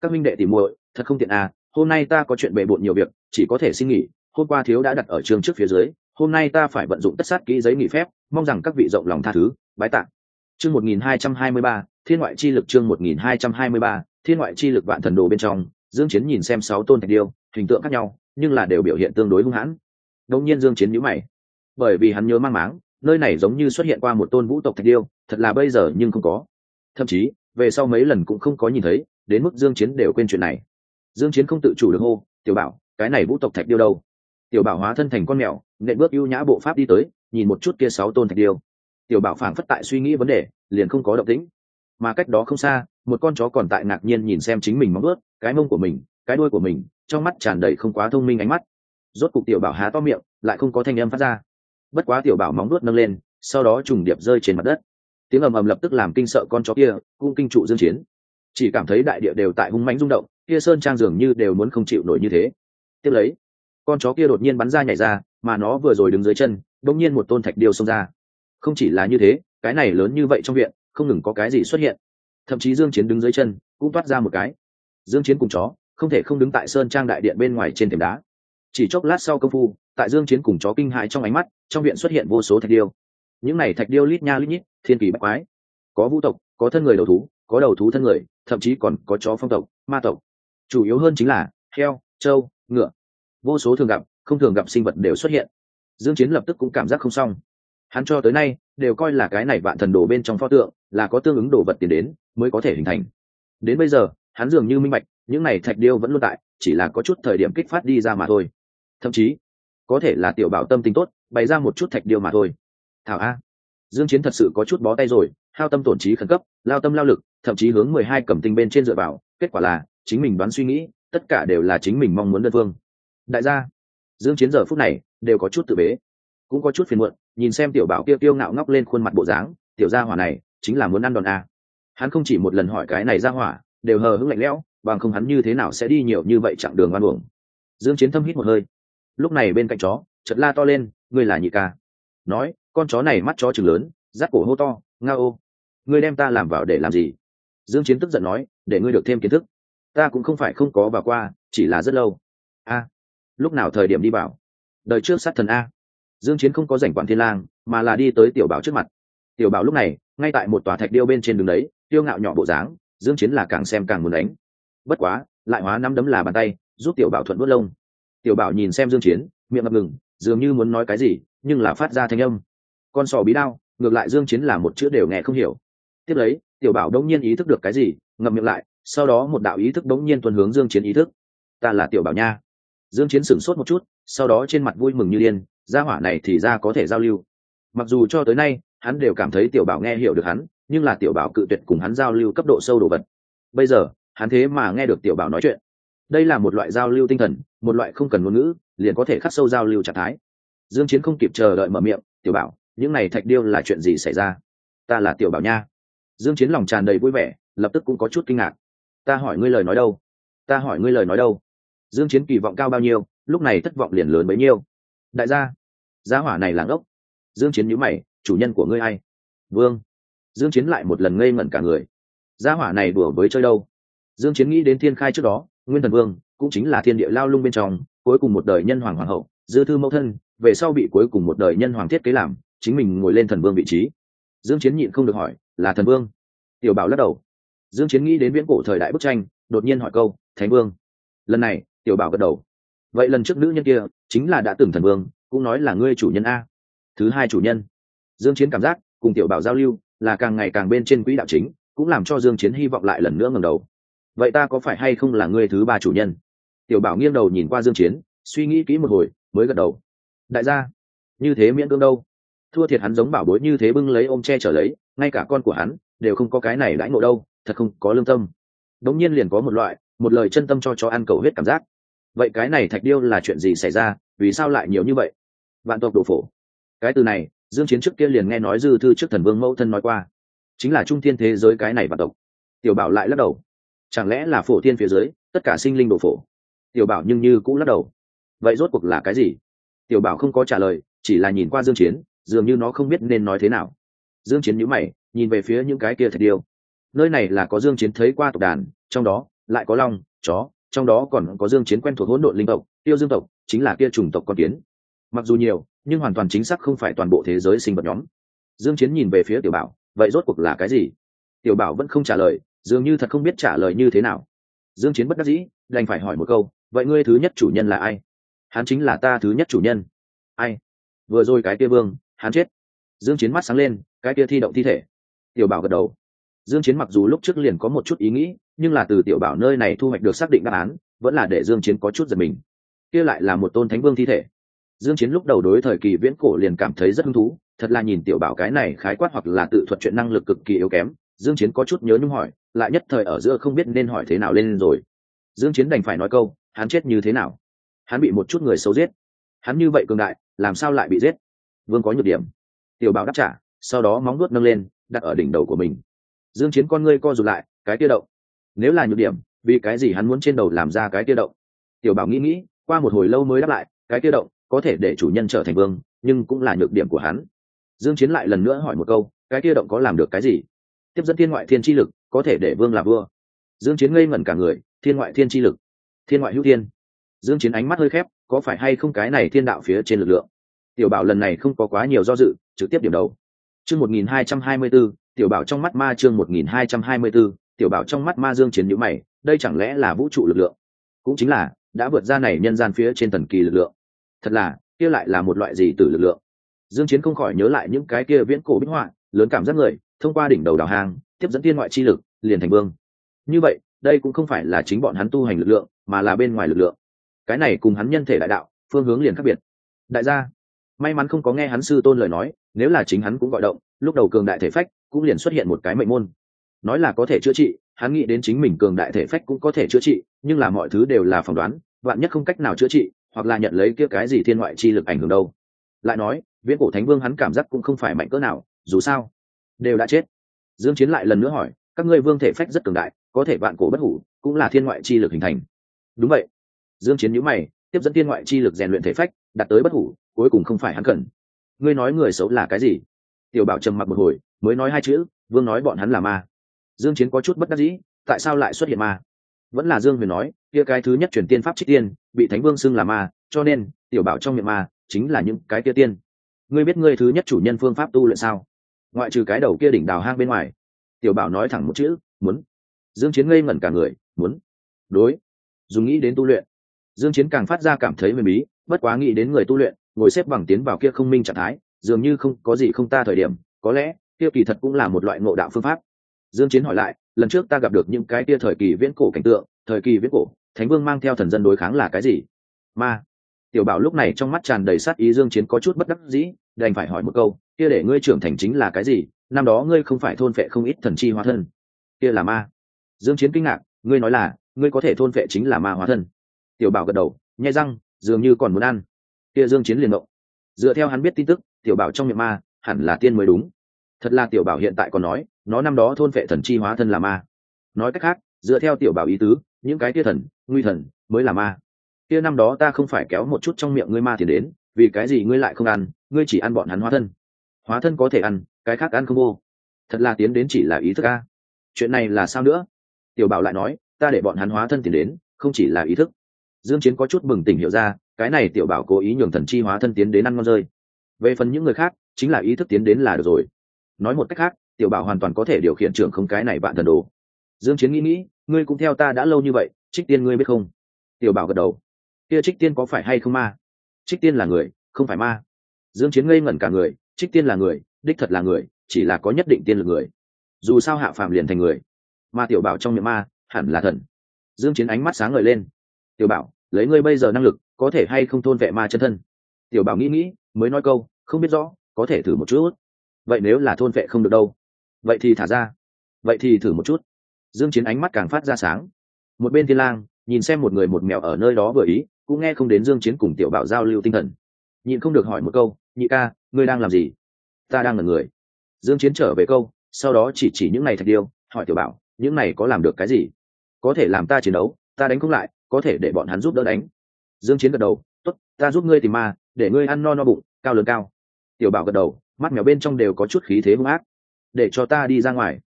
Các minh đệ tỉ muội, thật không tiện à hôm nay ta có chuyện bề bộn nhiều việc, chỉ có thể xin nghỉ, hôm qua thiếu đã đặt ở trường trước phía dưới, hôm nay ta phải vận dụng tất sát kỹ giấy nghỉ phép, mong rằng các vị rộng lòng tha thứ, bái tạ. Chương 1223 thiên ngoại chi lực chương 1223 thiên ngoại chi lực vạn thần đồ bên trong, dương chiến nhìn xem sáu tôn thạch điêu, hình tượng khác nhau, nhưng là đều biểu hiện tương đối hung hãn. Đống nhiên dương chiến nhíu mày. Bởi vì hắn nhớ mang máng, nơi này giống như xuất hiện qua một tôn vũ tộc thạch điêu, thật là bây giờ nhưng không có. Thậm chí, về sau mấy lần cũng không có nhìn thấy, đến mức dương chiến đều quên chuyện này dương chiến không tự chủ được hô, tiểu bảo, cái này vũ tộc thạch điêu đâu? Tiểu bảo hóa thân thành con mèo, nện bước ưu nhã bộ pháp đi tới, nhìn một chút kia sáu tôn thạch điêu. Tiểu bảo phảng phất tại suy nghĩ vấn đề, liền không có động tĩnh. Mà cách đó không xa, một con chó còn tại ngạc nhiên nhìn xem chính mình móng ướt cái mông của mình, cái đuôi của mình, trong mắt tràn đầy không quá thông minh ánh mắt. Rốt cục tiểu bảo há to miệng, lại không có thanh âm phát ra. Bất quá tiểu bảo móng nuốt nâng lên, sau đó trùng điệp rơi trên mặt đất. Tiếng ầm ầm lập tức làm kinh sợ con chó kia, cũng kinh trụ dương chiến chỉ cảm thấy đại địa đều tại hung mãnh rung động, kia sơn trang dường như đều muốn không chịu nổi như thế. Tiếp lấy, con chó kia đột nhiên bắn ra nhảy ra, mà nó vừa rồi đứng dưới chân, đột nhiên một tôn thạch điêu xông ra. Không chỉ là như thế, cái này lớn như vậy trong viện, không ngừng có cái gì xuất hiện. Thậm chí dương chiến đứng dưới chân, cũng toát ra một cái. Dương chiến cùng chó, không thể không đứng tại sơn trang đại điện bên ngoài trên thềm đá. Chỉ chốc lát sau công phu, tại dương chiến cùng chó kinh hãi trong ánh mắt, trong viện xuất hiện vô số thạch điêu. Những này thạch điêu lít nha lít nhít, thiên kỳ bách quái. Có vũ tộc, có thân người đầu thú có đầu thú thân người, thậm chí còn có chó phong tộc, ma tộc. Chủ yếu hơn chính là heo, trâu, ngựa. Vô số thường gặp, không thường gặp sinh vật đều xuất hiện. Dương chiến lập tức cũng cảm giác không xong. Hắn cho tới nay đều coi là cái này vạn thần đồ bên trong pho tượng là có tương ứng đồ vật tiền đến mới có thể hình thành. Đến bây giờ, hắn dường như minh bạch, những này thạch điêu vẫn luôn tại, chỉ là có chút thời điểm kích phát đi ra mà thôi. Thậm chí, có thể là tiểu bảo tâm tính tốt, bày ra một chút thạch điêu mà thôi. Thảo a. Dương chiến thật sự có chút bó tay rồi, hao tâm tổn trí khẩn cấp, lao tâm lao lực thậm chí hướng mười hai cầm tinh bên trên dựa vào, kết quả là, chính mình đoán suy nghĩ, tất cả đều là chính mình mong muốn đơn phương. Đại gia, dương chiến giờ phút này, đều có chút tự bế. Cũng có chút phiền muộn, nhìn xem tiểu bảo kia tiêu ngạo ngóc lên khuôn mặt bộ dáng, tiểu gia hỏa này, chính là muốn ăn đòn a hắn không chỉ một lần hỏi cái này ra hỏa, đều hờ hững lạnh lẽo, bằng không hắn như thế nào sẽ đi nhiều như vậy chặng đường oan uổng. Dương chiến thâm hít một hơi. Lúc này bên cạnh chó, chợt la to lên, ngươi là nhị ca. Nói, con chó này mắt chó trừng lớn, rát cổ hô to nga ô. Ngươi đem ta làm vào để làm gì? Dương chiến tức giận nói, để ngươi được thêm kiến thức. Ta cũng không phải không có vào qua, chỉ là rất lâu. A, lúc nào thời điểm đi vào? Đời trước sát thần a. Dương chiến không có rảnh quản thiên lang, mà là đi tới tiểu bảo trước mặt. Tiểu bảo lúc này, ngay tại một tòa thạch điêu bên trên đường đấy tiêu ngạo nhỏ bộ dáng, dương chiến là càng xem càng muốn đánh. Bất quá, lại hóa năm đấm là bàn tay, giúp tiểu bảo thuận bút lông. Tiểu bảo nhìn xem dương chiến, miệng ngập ngừng, dường như muốn nói cái gì, nhưng là phát ra thanh âm. Con sò bí đao. Ngược lại dương chiến là một chữ đều nghe không hiểu. Tiếp lấy tiểu bảo đông nhiên ý thức được cái gì, ngậm miệng lại, sau đó một đạo ý thức đống nhiên tuần hướng dương chiến ý thức. Ta là tiểu bảo nha. Dương chiến sửng sốt một chút, sau đó trên mặt vui mừng như điên, gia hỏa này thì ra có thể giao lưu. Mặc dù cho tới nay, hắn đều cảm thấy tiểu bảo nghe hiểu được hắn, nhưng là tiểu bảo cự tuyệt cùng hắn giao lưu cấp độ sâu đồ vật. Bây giờ, hắn thế mà nghe được tiểu bảo nói chuyện. Đây là một loại giao lưu tinh thần, một loại không cần ngôn ngữ, liền có thể khắc sâu giao lưu trạng thái. Dương chiến không kịp chờ đợi mở miệng, tiểu bảo, những này thạch điêu là chuyện gì xảy ra? Ta là tiểu bảo nha dương chiến lòng tràn đầy vui vẻ, lập tức cũng có chút kinh ngạc. Ta hỏi ngươi lời nói đâu? Ta hỏi ngươi lời nói đâu? Dương chiến kỳ vọng cao bao nhiêu, lúc này thất vọng liền lớn bấy nhiêu. Đại gia gia hỏa này làng ốc dương chiến nhíu mày, chủ nhân của ngươi ai? Vương. Dương chiến lại một lần ngây ngẩn cả người. Gia hỏa này đùa với chơi đâu? Dương chiến nghĩ đến thiên khai trước đó, nguyên thần vương, cũng chính là thiên địa lao lung bên trong, cuối cùng một đời nhân hoàng hoàng hậu, dư thư mẫu thân, về sau bị cuối cùng một đời nhân hoàng thiết kế làm, chính mình ngồi lên thần vương vị trí dương chiến nhịn không được hỏi, là thần vương? Tiểu bảo lắc đầu. Dương chiến nghĩ đến viễn cổ thời đại bức tranh, đột nhiên hỏi câu, thánh vương? Lần này, tiểu bảo gật đầu. Vậy lần trước nữ nhân kia, chính là đã từng thần vương, cũng nói là ngươi chủ nhân a. Thứ hai chủ nhân. Dương chiến cảm giác, cùng tiểu bảo giao lưu, là càng ngày càng bên trên quỹ đạo chính, cũng làm cho dương chiến hy vọng lại lần nữa ngẩng đầu. Vậy ta có phải hay không là ngươi thứ ba chủ nhân? Tiểu bảo nghiêng đầu nhìn qua dương chiến, suy nghĩ kỹ một hồi, mới gật đầu. Đại gia, như thế miễn cưỡng đâu? Thua thiệt hắn giống bảo bối như thế bưng lấy ôm che trở lấy, ngay cả con của hắn đều không có cái này đãi ngộ đâu, thật không có lương tâm. Đống nhiên liền có một loại, một lời chân tâm cho chó ăn cầu huyết cảm giác. Vậy cái này thạch điêu là chuyện gì xảy ra, vì sao lại nhiều như vậy? Vạn tộc đổ phổ. Cái từ này, dương chiến trước kia liền nghe nói dư thư trước thần vương mẫu thân nói qua. Chính là trung thiên thế giới cái này vạn tộc. Tiểu bảo lại lắc đầu. Chẳng lẽ là phổ thiên phía dưới, tất cả sinh linh đổ phổ? Tiểu bảo nhưng như cũng lắc đầu. Vậy rốt cuộc là cái gì? Tiểu bảo không có trả lời, chỉ là nhìn qua dương chiến dường như nó không biết nên nói thế nào. Dương chiến nhíu mày, nhìn về phía những cái kia thạch điêu. Nơi này là có dương chiến thấy qua tộc đàn, trong đó lại có long, chó, trong đó còn có dương chiến quen thuộc hỗn độn linh tộc, tiêu dương tộc, chính là kia chủng tộc con kiến. Mặc dù nhiều, nhưng hoàn toàn chính xác không phải toàn bộ thế giới sinh vật nhóm. Dương chiến nhìn về phía tiểu bảo, vậy rốt cuộc là cái gì? Tiểu bảo vẫn không trả lời, dường như thật không biết trả lời như thế nào. Dương chiến bất đắc dĩ, đành phải hỏi một câu, vậy ngươi thứ nhất chủ nhân là ai? Hắn chính là ta thứ nhất chủ nhân. Ai? Vừa rồi cái kia vương hắn chết. Dương chiến mắt sáng lên, cái kia thi động thi thể. Tiểu bảo gật đầu. Dương chiến mặc dù lúc trước liền có một chút ý nghĩ, nhưng là từ tiểu bảo nơi này thu hoạch được xác định đáp án, vẫn là để dương chiến có chút giật mình. Kia lại là một tôn thánh vương thi thể. Dương chiến lúc đầu đối thời kỳ viễn cổ liền cảm thấy rất hứng thú, thật là nhìn tiểu bảo cái này khái quát hoặc là tự thuật chuyện năng lực cực kỳ yếu kém, dương chiến có chút nhớ nhung hỏi, lại nhất thời ở giữa không biết nên hỏi thế nào lên rồi. Dương chiến đành phải nói câu, hắn chết như thế nào? Hắn bị một chút người xấu giết. Hắn như vậy cường đại, làm sao lại bị giết? Vương có nhược điểm. Tiểu bảo đáp trả, sau đó móng nuốt nâng lên, đặt ở đỉnh đầu của mình. Dương chiến con ngươi co rụt lại, cái kia động. Nếu là nhược điểm, vì cái gì hắn muốn trên đầu làm ra cái kia động? Tiểu bảo nghĩ nghĩ, qua một hồi lâu mới đáp lại, cái kia động có thể để chủ nhân trở thành vương, nhưng cũng là nhược điểm của hắn. Dương chiến lại lần nữa hỏi một câu, cái kia động có làm được cái gì? Tiếp dẫn thiên ngoại thiên chi lực, có thể để vương là vua. Dương chiến ngây ngẩn cả người, thiên ngoại thiên chi lực, thiên ngoại hữu thiên. Dương chiến ánh mắt hơi khép, có phải hay không cái này thiên đạo phía trên lực lượng? Tiểu bảo lần này không có quá nhiều do dự trực tiếp điểm đầu. Chương 1224 tiểu bảo trong mắt ma chương 1224 tiểu bảo trong mắt ma dương chiến nhíu mày đây chẳng lẽ là vũ trụ lực lượng? Cũng chính là đã vượt ra này nhân gian phía trên thần kỳ lực lượng. Thật là kia lại là một loại gì từ lực lượng? Dương chiến không khỏi nhớ lại những cái kia viễn cổ bích họa lớn cảm giác người thông qua đỉnh đầu đào hàng, tiếp dẫn thiên ngoại chi lực liền thành vương. Như vậy đây cũng không phải là chính bọn hắn tu hành lực lượng mà là bên ngoài lực lượng. Cái này cùng hắn nhân thể đại đạo phương hướng liền khác biệt. Đại gia may mắn không có nghe hắn sư tôn lời nói, nếu là chính hắn cũng gọi động, lúc đầu cường đại thể phách cũng liền xuất hiện một cái mệnh môn. Nói là có thể chữa trị, hắn nghĩ đến chính mình cường đại thể phách cũng có thể chữa trị, nhưng là mọi thứ đều là phỏng đoán, vạn nhất không cách nào chữa trị, hoặc là nhận lấy kia cái gì thiên ngoại chi lực ảnh hưởng đâu. Lại nói, viễn cổ thánh vương hắn cảm giác cũng không phải mạnh cỡ nào, dù sao, đều đã chết. Dương chiến lại lần nữa hỏi, các ngươi vương thể phách rất cường đại, có thể vạn cổ bất hủ, cũng là thiên ngoại chi lực hình thành. Đúng vậy. Dương chiến nhíu mày, tiếp dẫn thiên ngoại chi lực rèn luyện thể phách, đạt tới bất hủ cuối cùng không phải hắn cần. Ngươi nói người xấu là cái gì? Tiểu bảo trầm mặc một hồi, mới nói hai chữ, vương nói bọn hắn là ma. Dương chiến có chút bất đắc dĩ, tại sao lại xuất hiện ma? Vẫn là dương huyền nói, kia cái thứ nhất truyền tiên pháp trích tiên, bị thánh vương xưng là ma, cho nên, tiểu bảo trong miệng ma, chính là những cái kia tiên. Ngươi biết ngươi thứ nhất chủ nhân phương pháp tu luyện sao? Ngoại trừ cái đầu kia đỉnh đào hang bên ngoài. Tiểu bảo nói thẳng một chữ, muốn. Dương chiến ngây ngẩn cả người, muốn. Đối. Dùng nghĩ đến tu luyện, dương chiến càng phát ra cảm thấy mê bí, bất quá nghĩ đến người tu luyện ngồi xếp bằng tiến vào kia không minh trạng thái, dường như không có gì không ta thời điểm, có lẽ, kia kỳ thật cũng là một loại ngộ đạo phương pháp. Dương chiến hỏi lại, lần trước ta gặp được những cái tia thời kỳ viễn cổ cảnh tượng, thời kỳ viễn cổ, thánh vương mang theo thần dân đối kháng là cái gì? Ma. Tiểu bảo lúc này trong mắt tràn đầy sát ý dương chiến có chút bất đắc dĩ, đành phải hỏi một câu, kia để ngươi trưởng thành chính là cái gì? Năm đó ngươi không phải thôn phệ không ít thần chi hóa thân. Kia là ma. Dương chiến kinh ngạc, ngươi nói là, ngươi có thể thôn phệ chính là ma hóa thân. Tiểu bảo gật đầu, nhai răng, dường như còn muốn ăn kia dương chiến liền động dựa theo hắn biết tin tức, tiểu bảo trong miệng ma, hẳn là tiên mới đúng. Thật là tiểu bảo hiện tại còn nói, nó năm đó thôn vệ thần chi hóa thân là ma. Nói cách khác, dựa theo tiểu bảo ý tứ, những cái tia thần, nguy thần mới là ma. Kia năm đó ta không phải kéo một chút trong miệng ngươi ma thì đến, vì cái gì ngươi lại không ăn, ngươi chỉ ăn bọn hắn hóa thân. Hóa thân có thể ăn, cái khác ăn không vô. Thật là tiến đến chỉ là ý thức a. Chuyện này là sao nữa? Tiểu bảo lại nói, ta để bọn hắn hóa thân thì đến, không chỉ là ý thức. Dương chiến có chút bừng tỉnh hiểu ra cái này tiểu bảo cố ý nhường thần chi hóa thân tiến đến ăn ngon rơi. Về phần những người khác, chính là ý thức tiến đến là được rồi. Nói một cách khác, tiểu bảo hoàn toàn có thể điều khiển trưởng không cái này bạn thần đồ. Dương chiến nghĩ nghĩ, ngươi cũng theo ta đã lâu như vậy, trích tiên ngươi biết không? Tiểu bảo gật đầu. Kia trích tiên có phải hay không ma? Trích tiên là người, không phải ma. Dương chiến ngây ngẩn cả người, trích tiên là người, đích thật là người, chỉ là có nhất định tiên lực người. Dù sao hạ phàm liền thành người. Mà tiểu bảo trong miệng ma, hẳn là thần. Dương chiến ánh mắt sáng ngời lên. Tiểu bảo, lấy ngươi bây giờ năng lực có thể hay không thôn vệ ma chân thân? Tiểu bảo nghĩ nghĩ, mới nói câu, không biết rõ, có thể thử một chút. Vậy nếu là thôn vệ không được đâu? Vậy thì thả ra. Vậy thì thử một chút. Dương chiến ánh mắt càng phát ra sáng. Một bên thiên lang, nhìn xem một người một mèo ở nơi đó vừa ý, cũng nghe không đến dương chiến cùng tiểu bảo giao lưu tinh thần. Nhịn không được hỏi một câu, nhị ca, ngươi đang làm gì? Ta đang là người. Dương chiến trở về câu, sau đó chỉ chỉ những này thạch điêu, hỏi tiểu bảo, những này có làm được cái gì? Có thể làm ta chiến đấu, ta đánh không lại, có thể để bọn hắn giúp đỡ đánh dương chiến gật đầu, tốt, ta giúp ngươi tìm ma, để ngươi ăn no no bụng, cao lớn cao. Tiểu bảo gật đầu, mắt mèo bên trong đều có chút khí thế hung ác. Để cho ta đi ra ngoài.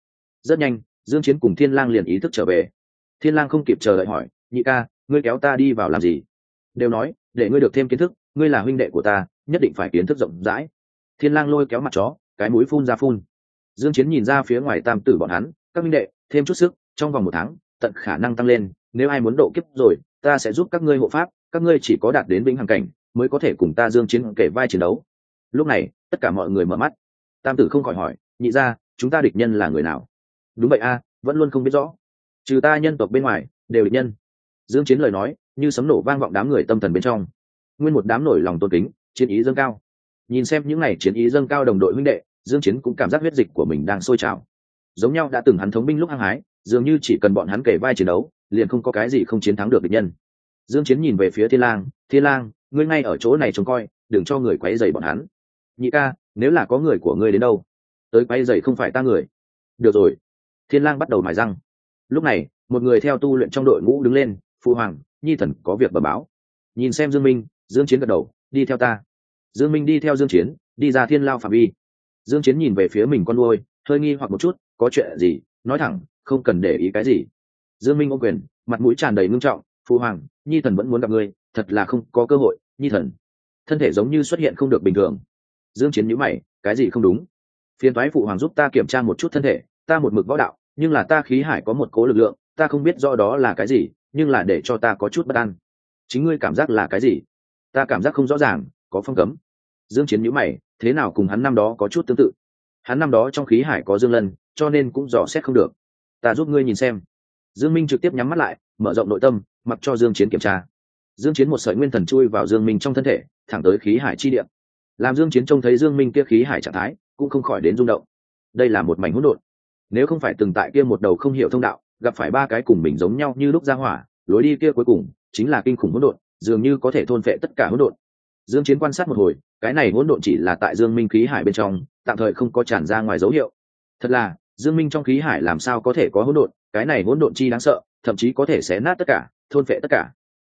Rất nhanh, dương chiến cùng thiên lang liền ý thức trở về. Thiên lang không kịp chờ đợi hỏi, nhị ca, ngươi kéo ta đi vào làm gì? Đều nói, để ngươi được thêm kiến thức, ngươi là huynh đệ của ta, nhất định phải kiến thức rộng rãi. Thiên lang lôi kéo mặt chó, cái mũi phun ra phun. Dương chiến nhìn ra phía ngoài tam tử bọn hắn, các huynh đệ, thêm chút sức, trong vòng một tháng, tận khả năng tăng lên, nếu ai muốn độ kiếp rồi, ta sẽ giúp các ngươi hộ pháp các ngươi chỉ có đạt đến vĩnh hằng cảnh, mới có thể cùng ta dương chiến kể vai chiến đấu. Lúc này, tất cả mọi người mở mắt. Tam tử không khỏi hỏi, nhị ra chúng ta địch nhân là người nào? Đúng vậy a, vẫn luôn không biết rõ. Trừ ta nhân tộc bên ngoài, đều địch nhân. Dương chiến lời nói, như sấm nổ vang vọng đám người tâm thần bên trong. Nguyên một đám nổi lòng tôn kính, chiến ý dâng cao. Nhìn xem những này chiến ý dâng cao đồng đội huynh đệ, dương chiến cũng cảm giác huyết dịch của mình đang sôi trào. Giống nhau đã từng hắn thống binh lúc hăng hái, dường như chỉ cần bọn hắn kể vai chiến đấu, liền không có cái gì không chiến thắng được địch nhân dương chiến nhìn về phía thiên lang thiên lang, ngươi ngay ở chỗ này trông coi, đừng cho người quấy rầy bọn hắn. Nhị ca, nếu là có người của ngươi đến đâu, tới quấy rầy không phải ta người. Được rồi. Thiên lang bắt đầu mài răng. Lúc này, một người theo tu luyện trong đội ngũ đứng lên phụ hoàng, nhi thần có việc bẩm báo. Nhìn xem dương minh, dương chiến gật đầu, đi theo ta. Dương minh đi theo dương chiến, đi ra thiên lao phạm vi. Dương chiến nhìn về phía mình con nuôi, hơi nghi hoặc một chút, có chuyện gì? Nói thẳng, không cần để ý cái gì. Dương minh ôm quyền, mặt mũi tràn đầy ngưng trọng phụ hoàng, nhi thần vẫn muốn gặp ngươi, thật là không có cơ hội, nhi thần. Thân thể giống như xuất hiện không được bình thường. Dương chiến nhíu mày, cái gì không đúng? Phiền thoái phụ hoàng giúp ta kiểm tra một chút thân thể, ta một mực võ đạo, nhưng là ta khí hải có một cố lực lượng, ta không biết rõ đó là cái gì, nhưng là để cho ta có chút bất an. Chính ngươi cảm giác là cái gì? Ta cảm giác không rõ ràng, có phong cấm. Dương chiến nhíu mày, thế nào cùng hắn năm đó có chút tương tự? Hắn năm đó trong khí hải có dương lân, cho nên cũng dò xét không được. Ta giúp ngươi nhìn xem. Dương minh trực tiếp nhắm mắt lại, mở rộng nội tâm mặc cho dương chiến kiểm tra. Dương chiến một sợi nguyên thần chui vào dương minh trong thân thể, thẳng tới khí hải chi địa. Làm dương chiến trông thấy dương minh kia khí hải trạng thái, cũng không khỏi đến rung động. Đây là một mảnh hỗn độn. Nếu không phải từng tại kia một đầu không hiểu thông đạo, gặp phải ba cái cùng mình giống nhau như lúc ra hỏa, lối đi kia cuối cùng chính là kinh khủng hỗn độn, dường như có thể thôn phệ tất cả hỗn độn. Dương chiến quan sát một hồi, cái này hỗn độn chỉ là tại dương minh khí hải bên trong, tạm thời không có tràn ra ngoài dấu hiệu. Thật là, dương minh trong khí hải làm sao có thể có hỗn độn, cái này hỗn độn chi đáng sợ, thậm chí có thể xé nát tất cả thôn phệ tất cả.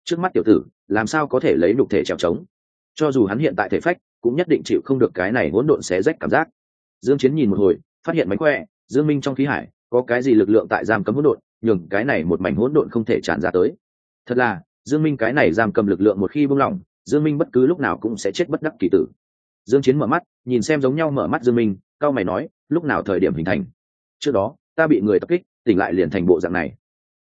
Trước mắt tiểu tử, làm sao có thể lấy đục thể trèo trống? Cho dù hắn hiện tại thể phách, cũng nhất định chịu không được cái này hỗn độn xé rách cảm giác. Dương chiến nhìn một hồi, phát hiện mánh khỏe, dương minh trong khí hải, có cái gì lực lượng tại giam cấm hỗn độn, nhường cái này một mảnh hỗn độn không thể tràn ra tới. Thật là, dương minh cái này giam cầm lực lượng một khi buông lỏng, dương minh bất cứ lúc nào cũng sẽ chết bất đắc kỳ tử. Dương chiến mở mắt, nhìn xem giống nhau mở mắt dương minh, cao mày nói, lúc nào thời điểm hình thành? Trước đó, ta bị người tập kích, tỉnh lại liền thành bộ dạng này.